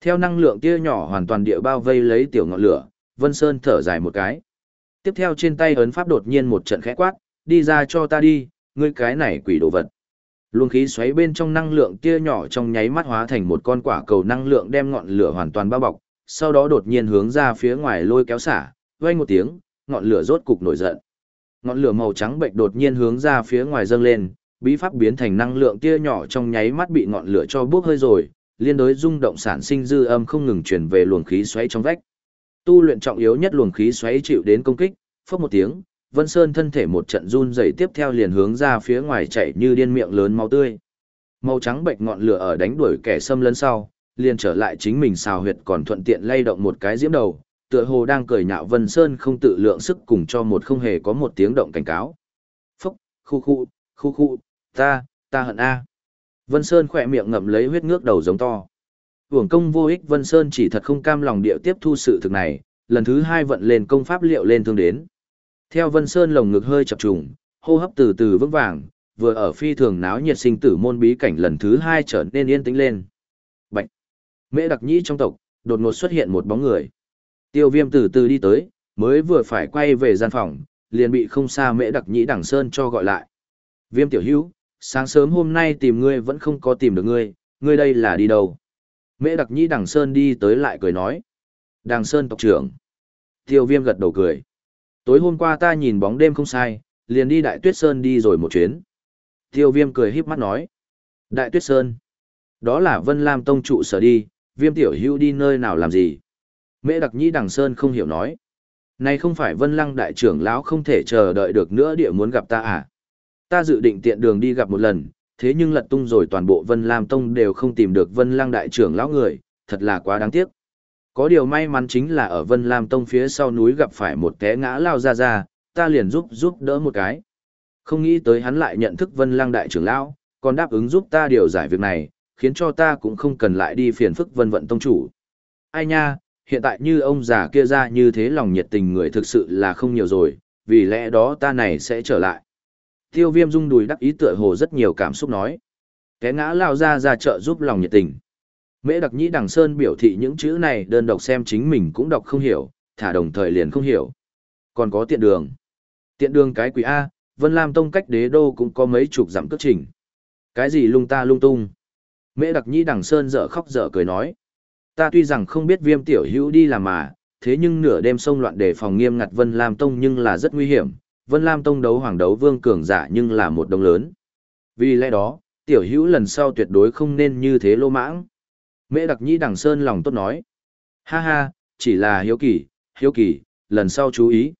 Theo năng lượng tia nhỏ hoàn toàn địa bao vây lấy tiểu ngọn lửa, Vân Sơn thở dài một cái. Tiếp theo trên tay ấn pháp đột nhiên một trận khẽ quát, đi ra cho ta đi, ngươi cái này quỷ đồ vật. Luồng khí xoáy bên trong năng lượng tia nhỏ trong nháy mắt hóa thành một con quả cầu năng lượng đem ngọn lửa hoàn toàn bao bọc, sau đó đột nhiên hướng ra phía ngoài lôi kéo xả, vang một tiếng, ngọn lửa rốt cục nổi giận. Ngọn lửa màu trắng bệnh đột nhiên hướng ra phía ngoài dâng lên, bí pháp biến thành năng lượng tia nhỏ trong nháy mắt bị ngọn lửa cho bốc hơi rồi, liên đối rung động sản sinh dư âm không ngừng truyền về luồng khí xoáy trong vách. Tu luyện trọng yếu nhất luồng khí xoáy chịu đến công kích, phốc một tiếng, Vân Sơn thân thể một trận run rẩy tiếp theo liền hướng ra phía ngoài chạy như điên miệng lớn máu tươi. Màu trắng bệnh ngọn lửa ở đánh đuổi kẻ xâm lấn sau, liền trở lại chính mình xào huyệt còn thuận tiện lay động một cái diễm đầu, tựa hồ đang cười nhạo Vân Sơn không tự lượng sức cùng cho một không hề có một tiếng động cảnh cáo. Phúc, khu khu, khu khu, ta, ta hận a. Vân Sơn khỏe miệng ngậm lấy huyết ngước đầu giống to. Hưởng công vô ích Vân Sơn chỉ thật không cam lòng địa tiếp thu sự thực này, lần thứ hai vận lên công pháp liệu lên thương đến. Theo Vân Sơn lồng ngực hơi chập trùng, hô hấp từ từ vững vàng, vừa ở phi thường náo nhiệt sinh tử môn bí cảnh lần thứ hai trở nên yên tĩnh lên. Bạch! Mễ đặc nhĩ trong tộc, đột ngột xuất hiện một bóng người. Tiêu viêm từ từ đi tới, mới vừa phải quay về gian phòng, liền bị không xa mễ đặc nhĩ đằng sơn cho gọi lại. Viêm tiểu hữu, sáng sớm hôm nay tìm ngươi vẫn không có tìm được ngươi, ngươi đây là đi đâu? Mễ đặc nhĩ đằng sơn đi tới lại cười nói. Đằng sơn tộc trưởng. Tiêu viêm gật đầu cười. Tối hôm qua ta nhìn bóng đêm không sai, liền đi Đại Tuyết Sơn đi rồi một chuyến. Tiêu viêm cười híp mắt nói. Đại Tuyết Sơn. Đó là Vân Lam Tông trụ sở đi, viêm tiểu hưu đi nơi nào làm gì? Mễ đặc nhĩ đằng Sơn không hiểu nói. Này không phải Vân Lăng đại trưởng lão không thể chờ đợi được nữa địa muốn gặp ta à? Ta dự định tiện đường đi gặp một lần, thế nhưng lật tung rồi toàn bộ Vân Lam Tông đều không tìm được Vân Lăng đại trưởng lão người, thật là quá đáng tiếc. Có điều may mắn chính là ở Vân Lam Tông phía sau núi gặp phải một té ngã lao ra ra, ta liền giúp giúp đỡ một cái. Không nghĩ tới hắn lại nhận thức Vân Lăng đại trưởng lão, còn đáp ứng giúp ta điều giải việc này, khiến cho ta cũng không cần lại đi phiền phức Vân Vận Tông chủ. Ai nha, hiện tại như ông già kia ra như thế lòng nhiệt tình người thực sự là không nhiều rồi, vì lẽ đó ta này sẽ trở lại. Tiêu viêm rung đùi đắc ý tựa hồ rất nhiều cảm xúc nói. cái ngã lao ra ra chợ giúp lòng nhiệt tình. Mễ đặc nhĩ đằng sơn biểu thị những chữ này đơn độc xem chính mình cũng đọc không hiểu, thả đồng thời liền không hiểu. Còn có tiện đường. Tiện đường cái quỷ A, Vân Lam Tông cách đế đô cũng có mấy chục dặm cất trình. Cái gì lung ta lung tung. Mễ đặc nhĩ đằng sơn dở khóc dở cười nói. Ta tuy rằng không biết viêm tiểu hữu đi làm mà, thế nhưng nửa đêm sông loạn đề phòng nghiêm ngặt Vân Lam Tông nhưng là rất nguy hiểm. Vân Lam Tông đấu hoàng đấu vương cường giả nhưng là một đồng lớn. Vì lẽ đó, tiểu hữu lần sau tuyệt đối không nên như thế lô mãng. Mễ đặc nhĩ đằng sơn lòng tốt nói. Ha ha, chỉ là hiếu kỳ, hiếu kỳ, lần sau chú ý.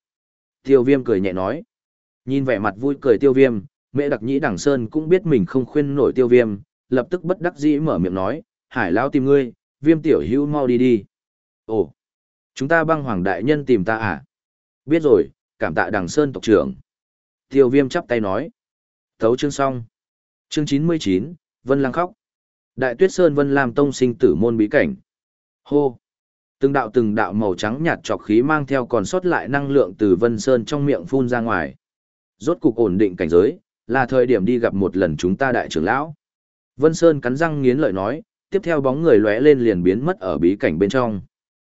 Tiêu viêm cười nhẹ nói. Nhìn vẻ mặt vui cười tiêu viêm, mẹ đặc nhĩ đằng sơn cũng biết mình không khuyên nổi tiêu viêm, lập tức bất đắc dĩ mở miệng nói, hải lao tìm ngươi, viêm tiểu hữu mau đi đi. Ồ, chúng ta băng hoàng đại nhân tìm ta à? Biết rồi, cảm tạ đằng sơn tộc trưởng. Tiêu viêm chắp tay nói. Thấu chương xong. Chương chín mươi chín, Vân Lăng khóc. Đại Tuyết Sơn Vân Lam Tông sinh tử môn bí cảnh. Hô. Từng đạo từng đạo màu trắng nhạt trọc khí mang theo còn sót lại năng lượng từ Vân Sơn trong miệng phun ra ngoài. Rốt cục ổn định cảnh giới, là thời điểm đi gặp một lần chúng ta đại trưởng lão. Vân Sơn cắn răng nghiến lợi nói, tiếp theo bóng người lóe lên liền biến mất ở bí cảnh bên trong.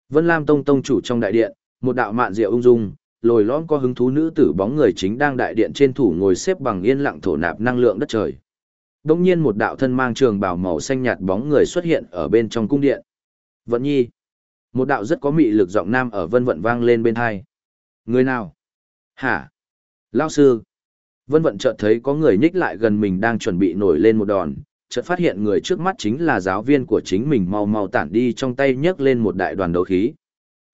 Vân Lam Tông tông chủ trong đại điện, một đạo mạn diệu ung dung, lồi lõm có hứng thú nữ tử bóng người chính đang đại điện trên thủ ngồi xếp bằng yên lặng thổ nạp năng lượng đất trời. đống nhiên một đạo thân mang trường bào màu xanh nhạt bóng người xuất hiện ở bên trong cung điện. Vận nhi. Một đạo rất có mị lực giọng nam ở vân vận vang lên bên hai. Người nào? Hả? lão sư. Vân vận chợt thấy có người nhích lại gần mình đang chuẩn bị nổi lên một đòn, chợt phát hiện người trước mắt chính là giáo viên của chính mình mau mau tản đi trong tay nhấc lên một đại đoàn đấu khí.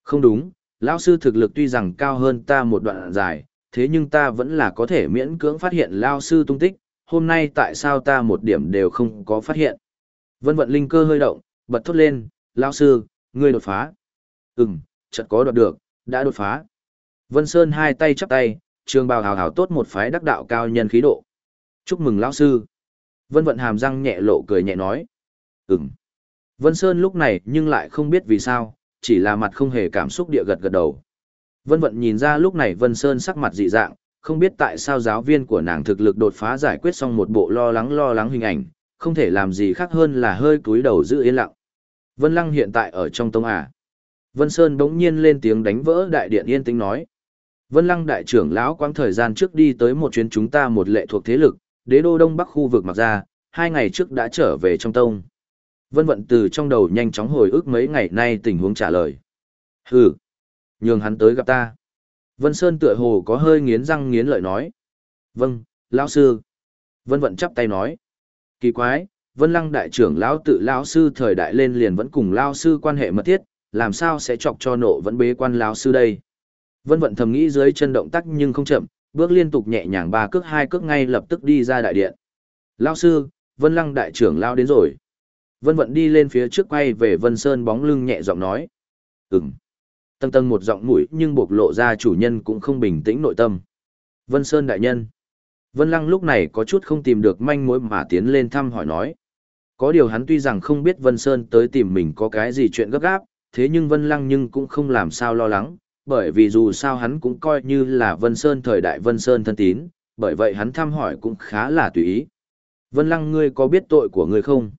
Không đúng, lão sư thực lực tuy rằng cao hơn ta một đoạn dài, thế nhưng ta vẫn là có thể miễn cưỡng phát hiện lão sư tung tích, hôm nay tại sao ta một điểm đều không có phát hiện. Vân vận linh cơ hơi động, bật thốt lên, lão sư, ngươi đột phá. Ừm, chợt có đoạt được, đã đột phá. Vân Sơn hai tay chắp tay, trường bào hào hào tốt một phái đắc đạo cao nhân khí độ. Chúc mừng lão sư. Vân vận hàm răng nhẹ lộ cười nhẹ nói. Ừm. Vân Sơn lúc này nhưng lại không biết vì sao, chỉ là mặt không hề cảm xúc địa gật gật đầu. Vân Vận nhìn ra lúc này Vân Sơn sắc mặt dị dạng, không biết tại sao giáo viên của nàng thực lực đột phá giải quyết xong một bộ lo lắng lo lắng hình ảnh, không thể làm gì khác hơn là hơi cúi đầu giữ yên lặng. Vân Lăng hiện tại ở trong tông à. Vân Sơn bỗng nhiên lên tiếng đánh vỡ đại điện yên tĩnh nói. Vân Lăng đại trưởng lão quãng thời gian trước đi tới một chuyến chúng ta một lệ thuộc thế lực, đế đô đông bắc khu vực mặc ra, hai ngày trước đã trở về trong tông. Vân Vận từ trong đầu nhanh chóng hồi ức mấy ngày nay tình huống trả lời. Hừ, nhường hắn tới gặp ta. Vân Sơn tựa hồ có hơi nghiến răng nghiến lợi nói. Vâng, lão sư. Vân Vận chắp tay nói. Kỳ quái, Vân Lăng đại trưởng lão tự lão sư thời đại lên liền vẫn cùng lão sư quan hệ mật thiết, làm sao sẽ chọc cho nộ vẫn bế quan lão sư đây. Vân Vận thầm nghĩ dưới chân động tác nhưng không chậm, bước liên tục nhẹ nhàng ba cước hai cước ngay lập tức đi ra đại điện. Lão sư, Vân Lăng đại trưởng lao đến rồi. Vân Vận đi lên phía trước quay về Vân Sơn bóng lưng nhẹ giọng nói. Ừm. Tầng tầng một giọng mũi nhưng bộc lộ ra chủ nhân cũng không bình tĩnh nội tâm. Vân Sơn đại nhân. Vân Lăng lúc này có chút không tìm được manh mối mà tiến lên thăm hỏi nói. Có điều hắn tuy rằng không biết Vân Sơn tới tìm mình có cái gì chuyện gấp gáp, thế nhưng Vân Lăng nhưng cũng không làm sao lo lắng, bởi vì dù sao hắn cũng coi như là Vân Sơn thời đại Vân Sơn thân tín, bởi vậy hắn thăm hỏi cũng khá là tùy ý. Vân Lăng ngươi có biết tội của ngươi không?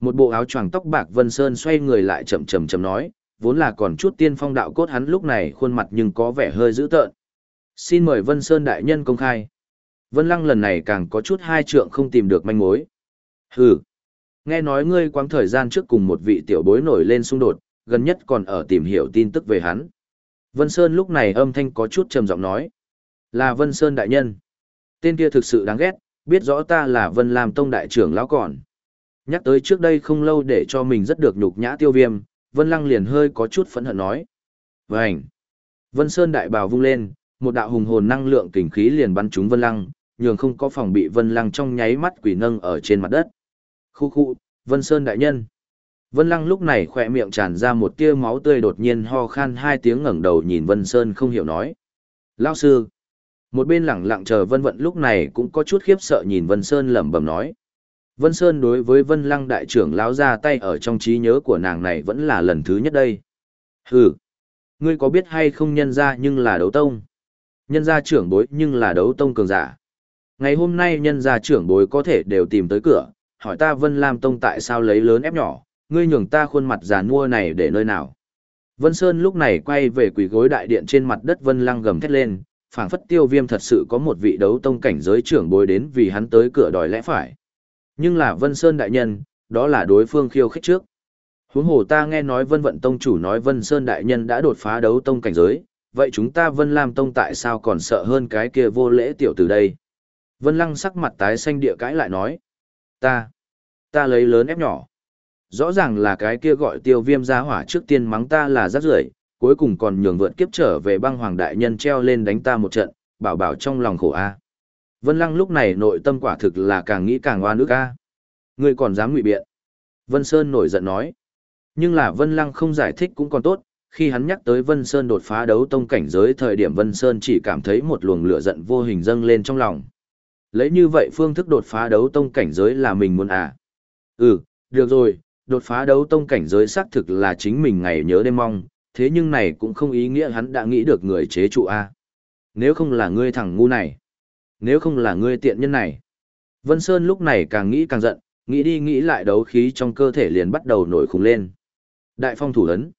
Một bộ áo choàng tóc bạc Vân Sơn xoay người lại chậm chậm chậm nói, vốn là còn chút tiên phong đạo cốt hắn lúc này khuôn mặt nhưng có vẻ hơi dữ tợn. Xin mời Vân Sơn đại nhân công khai. Vân Lăng lần này càng có chút hai trượng không tìm được manh mối. Hừ. Nghe nói ngươi quãng thời gian trước cùng một vị tiểu bối nổi lên xung đột, gần nhất còn ở tìm hiểu tin tức về hắn. Vân Sơn lúc này âm thanh có chút trầm giọng nói. Là Vân Sơn đại nhân. Tên kia thực sự đáng ghét, biết rõ ta là Vân Lam Tông đại trưởng lão còn. Nhắc tới trước đây không lâu để cho mình rất được nhục nhã tiêu viêm, Vân Lăng liền hơi có chút phẫn hận nói. Vânh! Vân Sơn đại bào vung lên, một đạo hùng hồn năng lượng kình khí liền bắn trúng Vân Lăng, nhường không có phòng bị Vân Lăng trong nháy mắt quỷ nâng ở trên mặt đất. Khu khu, Vân Sơn đại nhân. Vân Lăng lúc này khỏe miệng tràn ra một tia máu tươi đột nhiên ho khan hai tiếng ngẩng đầu nhìn Vân Sơn không hiểu nói. Lao sư. Một bên lẳng lặng chờ Vân Vận lúc này cũng có chút khiếp sợ nhìn Vân Sơn lẩm bẩm nói. Vân Sơn đối với Vân Lăng đại trưởng lão ra tay ở trong trí nhớ của nàng này vẫn là lần thứ nhất đây. Hừ, ngươi có biết hay không nhân ra nhưng là đấu tông. Nhân gia trưởng bối nhưng là đấu tông cường giả. Ngày hôm nay nhân gia trưởng bối có thể đều tìm tới cửa, hỏi ta Vân Lam Tông tại sao lấy lớn ép nhỏ, ngươi nhường ta khuôn mặt già nua này để nơi nào. Vân Sơn lúc này quay về quỷ gối đại điện trên mặt đất Vân Lăng gầm thét lên, phảng phất tiêu viêm thật sự có một vị đấu tông cảnh giới trưởng bối đến vì hắn tới cửa đòi lẽ phải. Nhưng là Vân Sơn đại nhân, đó là đối phương khiêu khích trước. Huống hồ ta nghe nói Vân Vận Tông chủ nói Vân Sơn đại nhân đã đột phá đấu tông cảnh giới, vậy chúng ta Vân Lam Tông tại sao còn sợ hơn cái kia vô lễ tiểu từ đây? Vân Lăng sắc mặt tái xanh địa cãi lại nói. Ta, ta lấy lớn ép nhỏ. Rõ ràng là cái kia gọi tiêu viêm ra hỏa trước tiên mắng ta là rác rưởi cuối cùng còn nhường vượt kiếp trở về băng hoàng đại nhân treo lên đánh ta một trận, bảo bảo trong lòng khổ a. Vân Lăng lúc này nội tâm quả thực là càng nghĩ càng oan ức a. Ngươi còn dám ngụy biện. Vân Sơn nổi giận nói. Nhưng là Vân Lăng không giải thích cũng còn tốt, khi hắn nhắc tới Vân Sơn đột phá đấu tông cảnh giới thời điểm Vân Sơn chỉ cảm thấy một luồng lửa giận vô hình dâng lên trong lòng. Lấy như vậy phương thức đột phá đấu tông cảnh giới là mình muốn à? Ừ, được rồi, đột phá đấu tông cảnh giới xác thực là chính mình ngày nhớ đêm mong, thế nhưng này cũng không ý nghĩa hắn đã nghĩ được người chế trụ a. Nếu không là ngươi thằng ngu này, nếu không là ngươi tiện nhân này. Vân Sơn lúc này càng nghĩ càng giận, nghĩ đi nghĩ lại đấu khí trong cơ thể liền bắt đầu nổi khùng lên. Đại phong thủ ấn.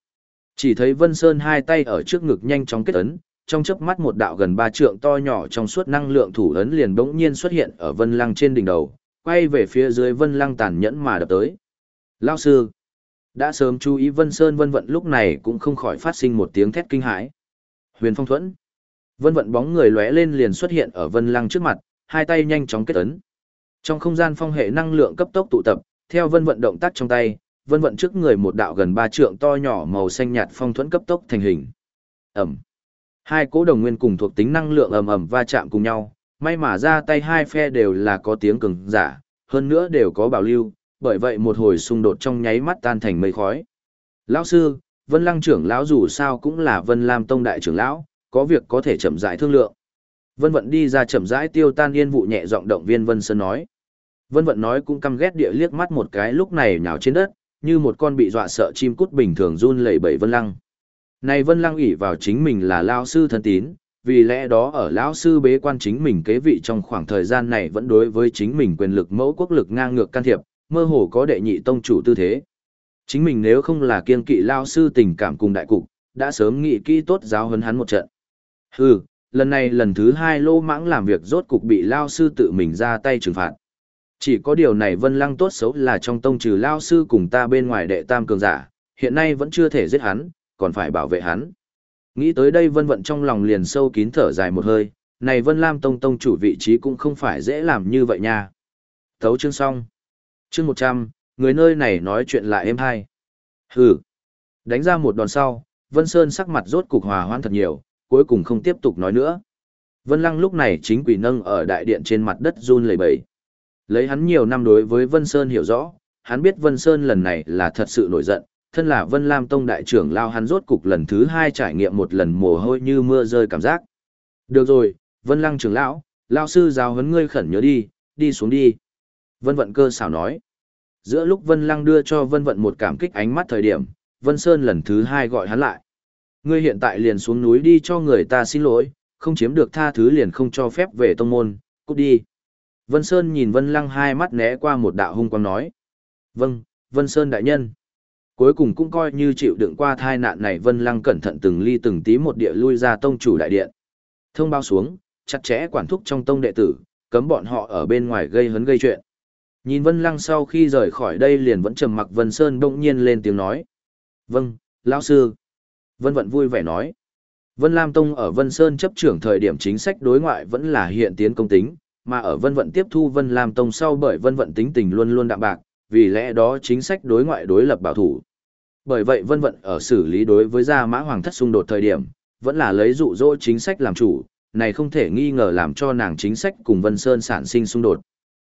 Chỉ thấy Vân Sơn hai tay ở trước ngực nhanh chóng kết ấn, trong chớp mắt một đạo gần ba trượng to nhỏ trong suốt năng lượng thủ ấn liền bỗng nhiên xuất hiện ở Vân Lăng trên đỉnh đầu, quay về phía dưới Vân Lăng tàn nhẫn mà đập tới. Lao sư, đã sớm chú ý Vân Sơn Vân Vận lúc này cũng không khỏi phát sinh một tiếng thét kinh hãi. Huyền Phong Thuẫn. Vân Vận bóng người lóe lên liền xuất hiện ở Vân Lăng trước mặt, hai tay nhanh chóng kết ấn. Trong không gian phong hệ năng lượng cấp tốc tụ tập, theo Vân Vận động tác trong tay, Vân Vận trước người một đạo gần ba trượng to nhỏ màu xanh nhạt phong thuẫn cấp tốc thành hình. Ẩm. Hai cỗ đồng nguyên cùng thuộc tính năng lượng ầm ầm va chạm cùng nhau, may mà ra tay hai phe đều là có tiếng cường giả, hơn nữa đều có bảo lưu, bởi vậy một hồi xung đột trong nháy mắt tan thành mây khói. Lão sư, Vân Lăng trưởng lão dù sao cũng là Vân Lam Tông đại trưởng lão, có việc có thể chậm rãi thương lượng. Vân Vận đi ra chậm rãi tiêu tan yên vụ nhẹ giọng động viên Vân Sơn nói. Vân Vận nói cũng căm ghét địa liếc mắt một cái lúc này nhào trên đất, như một con bị dọa sợ chim cút bình thường run lẩy bẩy Vân Lăng. Này Vân Lăng ủy vào chính mình là lão sư thân tín, vì lẽ đó ở lão sư bế quan chính mình kế vị trong khoảng thời gian này vẫn đối với chính mình quyền lực mẫu quốc lực ngang ngược can thiệp, mơ hồ có đệ nhị tông chủ tư thế. Chính mình nếu không là kiên kỵ lao sư tình cảm cùng đại cục, đã sớm nghị kỹ tốt giáo huấn hắn một trận. Hừ, lần này lần thứ hai lô mãng làm việc rốt cục bị lao sư tự mình ra tay trừng phạt. Chỉ có điều này vân lăng tốt xấu là trong tông trừ lao sư cùng ta bên ngoài đệ tam cường giả, hiện nay vẫn chưa thể giết hắn, còn phải bảo vệ hắn. Nghĩ tới đây vân vận trong lòng liền sâu kín thở dài một hơi, này vân lam tông tông chủ vị trí cũng không phải dễ làm như vậy nha. Thấu chương xong. Chương 100, người nơi này nói chuyện lại êm hay. Hừ. Đánh ra một đòn sau, Vân Sơn sắc mặt rốt cục hòa hoãn thật nhiều, cuối cùng không tiếp tục nói nữa. Vân Lăng lúc này chính quỷ nâng ở đại điện trên mặt đất run lẩy bẩy. Lấy hắn nhiều năm đối với Vân Sơn hiểu rõ, hắn biết Vân Sơn lần này là thật sự nổi giận, thân là Vân Lam Tông đại trưởng lao hắn rốt cục lần thứ hai trải nghiệm một lần mồ hôi như mưa rơi cảm giác. Được rồi, Vân Lăng trưởng lão, lao sư giáo huấn ngươi khẩn nhớ đi, đi xuống đi. Vân Vận cơ xảo nói. Giữa lúc Vân Lăng đưa cho Vân Vận một cảm kích ánh mắt thời điểm, Vân Sơn lần thứ hai gọi hắn lại. Ngươi hiện tại liền xuống núi đi cho người ta xin lỗi, không chiếm được tha thứ liền không cho phép về tông môn, cút đi. Vân Sơn nhìn Vân Lăng hai mắt né qua một đạo hung quang nói. Vâng, Vân Sơn đại nhân. Cuối cùng cũng coi như chịu đựng qua thai nạn này Vân Lăng cẩn thận từng ly từng tí một địa lui ra tông chủ đại điện. Thông báo xuống, chặt chẽ quản thúc trong tông đệ tử, cấm bọn họ ở bên ngoài gây hấn gây chuyện. Nhìn Vân Lăng sau khi rời khỏi đây liền vẫn trầm mặc Vân Sơn bỗng nhiên lên tiếng nói. Vâng, lão sư. Vân Vận vui vẻ nói. Vân Lam Tông ở Vân Sơn chấp trưởng thời điểm chính sách đối ngoại vẫn là hiện tiến công tính, mà ở Vân Vận tiếp thu Vân Lam Tông sau bởi Vân Vận tính tình luôn luôn đạm bạc, vì lẽ đó chính sách đối ngoại đối lập bảo thủ. Bởi vậy Vân Vận ở xử lý đối với Gia Mã Hoàng thất xung đột thời điểm, vẫn là lấy dụ dỗ chính sách làm chủ, này không thể nghi ngờ làm cho nàng chính sách cùng Vân Sơn sản sinh xung đột.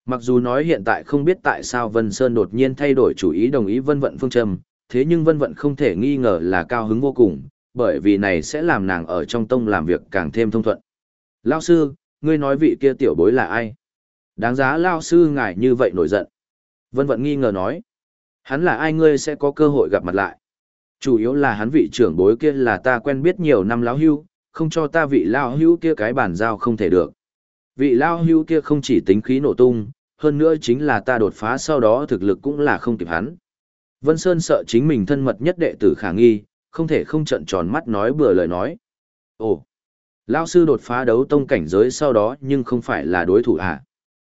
Mặc dù nói hiện tại không biết tại sao Vân Sơn đột nhiên thay đổi chủ ý đồng ý Vân Vận phương châm, thế nhưng Vân Vận không thể nghi ngờ là cao hứng vô cùng, bởi vì này sẽ làm nàng ở trong tông làm việc càng thêm thông thuận. Lao sư, ngươi nói vị kia tiểu bối là ai? Đáng giá Lao sư ngài như vậy nổi giận. Vân Vận nghi ngờ nói, hắn là ai ngươi sẽ có cơ hội gặp mặt lại. Chủ yếu là hắn vị trưởng bối kia là ta quen biết nhiều năm lão hưu, không cho ta vị lão hưu kia cái bản giao không thể được. Vị Lao hưu kia không chỉ tính khí nổ tung, hơn nữa chính là ta đột phá sau đó thực lực cũng là không kịp hắn. Vân Sơn sợ chính mình thân mật nhất đệ tử khả nghi, không thể không trận tròn mắt nói bừa lời nói. Ồ, Lao sư đột phá đấu tông cảnh giới sau đó nhưng không phải là đối thủ à?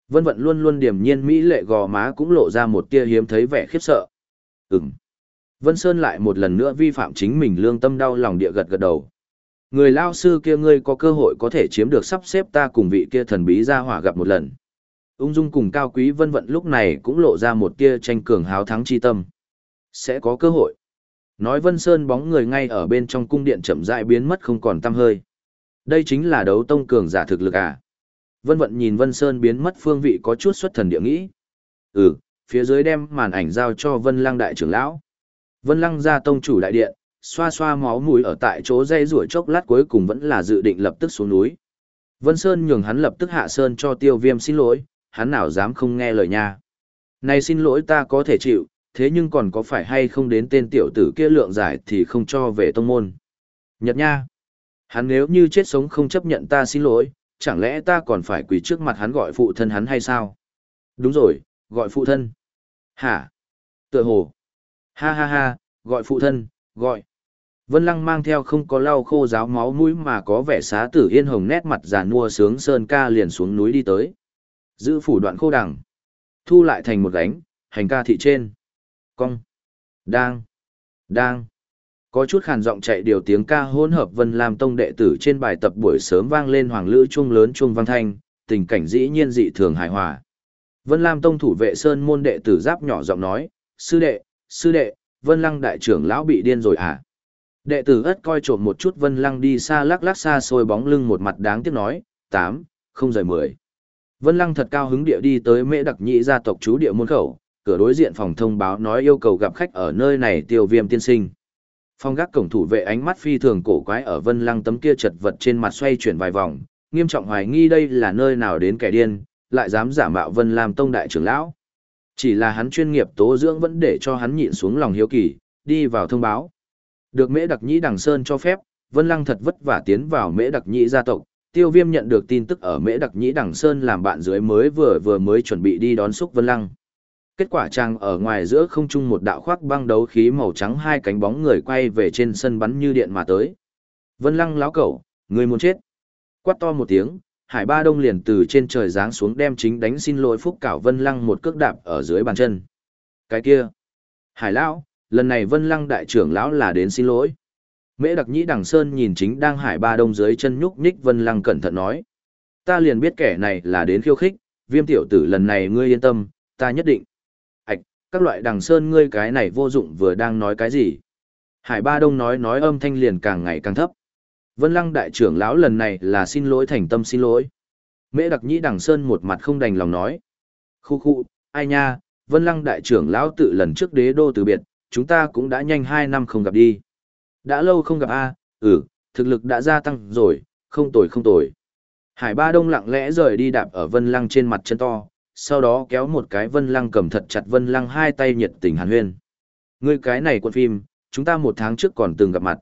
Vân vận luôn luôn điềm nhiên Mỹ lệ gò má cũng lộ ra một tia hiếm thấy vẻ khiếp sợ. Ừm. Vân Sơn lại một lần nữa vi phạm chính mình lương tâm đau lòng địa gật gật đầu. Người lao sư kia ngươi có cơ hội có thể chiếm được sắp xếp ta cùng vị kia thần bí ra hỏa gặp một lần. Ung dung cùng cao quý vân vận lúc này cũng lộ ra một tia tranh cường háo thắng chi tâm. Sẽ có cơ hội. Nói Vân Sơn bóng người ngay ở bên trong cung điện chậm rãi biến mất không còn tăm hơi. Đây chính là đấu tông cường giả thực lực à. Vân Vận nhìn Vân Sơn biến mất phương vị có chút xuất thần địa nghĩ. Ừ, phía dưới đem màn ảnh giao cho Vân Lăng đại trưởng lão. Vân Lăng ra tông chủ đại điện, xoa xoa máu mũi ở tại chỗ dây rủi chốc lát cuối cùng vẫn là dự định lập tức xuống núi. Vân Sơn nhường hắn lập tức hạ sơn cho tiêu viêm xin lỗi, hắn nào dám không nghe lời nha. Này xin lỗi ta có thể chịu, thế nhưng còn có phải hay không đến tên tiểu tử kia lượng giải thì không cho về tông môn. Nhật nha. Hắn nếu như chết sống không chấp nhận ta xin lỗi, chẳng lẽ ta còn phải quỳ trước mặt hắn gọi phụ thân hắn hay sao? Đúng rồi, gọi phụ thân. Hả? Tựa hồ. Ha ha ha, gọi phụ thân, gọi. Vân Lăng mang theo không có lau khô ráo máu mũi mà có vẻ xá tử yên hồng nét mặt già nua sướng sơn ca liền xuống núi đi tới. Giữ phủ đoạn khô đằng. Thu lại thành một gánh, hành ca thị trên. Cong. Đang. Đang. Có chút khàn giọng chạy điều tiếng ca hỗn hợp Vân Lam Tông đệ tử trên bài tập buổi sớm vang lên hoàng lữ chuông lớn chuông vang thanh, tình cảnh dĩ nhiên dị thường hài hòa. Vân Lam Tông thủ vệ Sơn môn đệ tử giáp nhỏ giọng nói, sư đệ, sư đệ, Vân Lăng đại trưởng lão bị điên rồi à? Đệ tử ất coi trộm một chút Vân Lăng đi xa lắc lắc xa xôi bóng lưng một mặt đáng tiếc nói, tám, không rời mười. Vân Lăng thật cao hứng địa đi tới mễ đặc nhị gia tộc chú địa môn khẩu, cửa đối diện phòng thông báo nói yêu cầu gặp khách ở nơi này tiêu viêm tiên sinh. Phong gác cổng thủ vệ ánh mắt phi thường cổ quái ở vân lăng tấm kia chật vật trên mặt xoay chuyển vài vòng, nghiêm trọng hoài nghi đây là nơi nào đến kẻ điên, lại dám giả mạo Vân Lam Tông đại trưởng lão. Chỉ là hắn chuyên nghiệp tố dưỡng vẫn để cho hắn nhịn xuống lòng hiếu kỳ, đi vào thông báo. Được Mễ Đặc Nhĩ Đằng Sơn cho phép, Vân Lăng thật vất vả tiến vào Mễ Đặc Nhĩ gia tộc. Tiêu Viêm nhận được tin tức ở Mễ Đặc Nhĩ Đằng Sơn làm bạn dưới mới vừa vừa mới chuẩn bị đi đón xúc Vân Lăng. Kết quả chàng ở ngoài giữa không trung một đạo khoác băng đấu khí màu trắng hai cánh bóng người quay về trên sân bắn như điện mà tới. Vân Lăng láo cẩu, người muốn chết. Quát to một tiếng, Hải Ba Đông liền từ trên trời giáng xuống đem chính đánh xin lỗi Phúc Cảo Vân Lăng một cước đạp ở dưới bàn chân. Cái kia, Hải lão, lần này Vân Lăng đại trưởng lão là đến xin lỗi. Mễ Đặc Nhĩ Đằng Sơn nhìn chính đang Hải Ba Đông dưới chân nhúc nhích Vân Lăng cẩn thận nói: "Ta liền biết kẻ này là đến khiêu khích, Viêm tiểu tử lần này ngươi yên tâm, ta nhất định." Ạch, các loại Đằng Sơn ngươi cái này vô dụng vừa đang nói cái gì? Hải Ba Đông nói nói âm thanh liền càng ngày càng thấp. Vân Lăng đại trưởng lão lần này là xin lỗi thành tâm xin lỗi. Mễ Đặc Nhĩ Đằng Sơn một mặt không đành lòng nói. Khu khu, ai nha, Vân Lăng đại trưởng lão tự lần trước đế đô từ biệt, chúng ta cũng đã nhanh hai năm không gặp đi. Đã lâu không gặp a, ừ, thực lực đã gia tăng rồi, không tồi không tồi. Hải Ba Đông lặng lẽ rời đi đạp ở Vân Lăng trên mặt chân to, sau đó kéo một cái Vân Lăng cầm thật chặt Vân Lăng hai tay nhiệt tình hàn huyên. Ngươi cái này quân phim, chúng ta một tháng trước còn từng gặp mặt.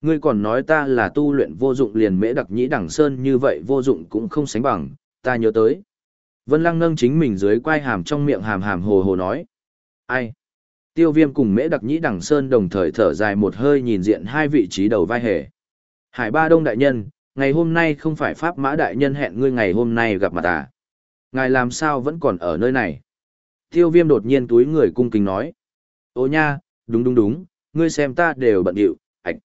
Ngươi còn nói ta là tu luyện vô dụng liền mễ đặc nhĩ đẳng sơn như vậy vô dụng cũng không sánh bằng, ta nhớ tới. Vân Lăng nâng chính mình dưới quai hàm trong miệng hàm hàm hồ hồ nói. Ai? Tiêu viêm cùng mễ đặc nhĩ đằng sơn đồng thời thở dài một hơi nhìn diện hai vị trí đầu vai hề. Hải ba đông đại nhân, ngày hôm nay không phải pháp mã đại nhân hẹn ngươi ngày hôm nay gặp mặt à? Ngài làm sao vẫn còn ở nơi này? Tiêu viêm đột nhiên túi người cung kính nói. Ô nha, đúng đúng đúng, ngươi xem ta đều bận điệu, ạch.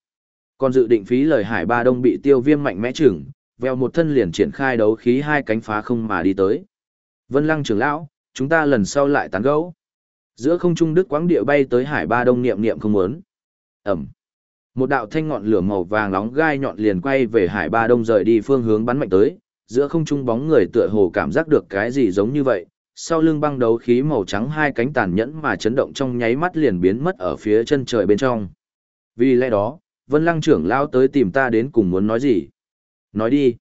Còn dự định phí lời hải ba đông bị tiêu viêm mạnh mẽ chừng, veo một thân liền triển khai đấu khí hai cánh phá không mà đi tới. Vân lăng trưởng lão, chúng ta lần sau lại tán gẫu. Giữa không trung đức quáng địa bay tới hải ba đông niệm niệm không muốn. Ẩm. Một đạo thanh ngọn lửa màu vàng nóng gai nhọn liền quay về hải ba đông rời đi phương hướng bắn mạnh tới, giữa không trung bóng người tựa hồ cảm giác được cái gì giống như vậy, sau lưng băng đấu khí màu trắng hai cánh tàn nhẫn mà chấn động trong nháy mắt liền biến mất ở phía chân trời bên trong. Vì lẽ đó, Vân Lăng trưởng lao tới tìm ta đến cùng muốn nói gì? Nói đi.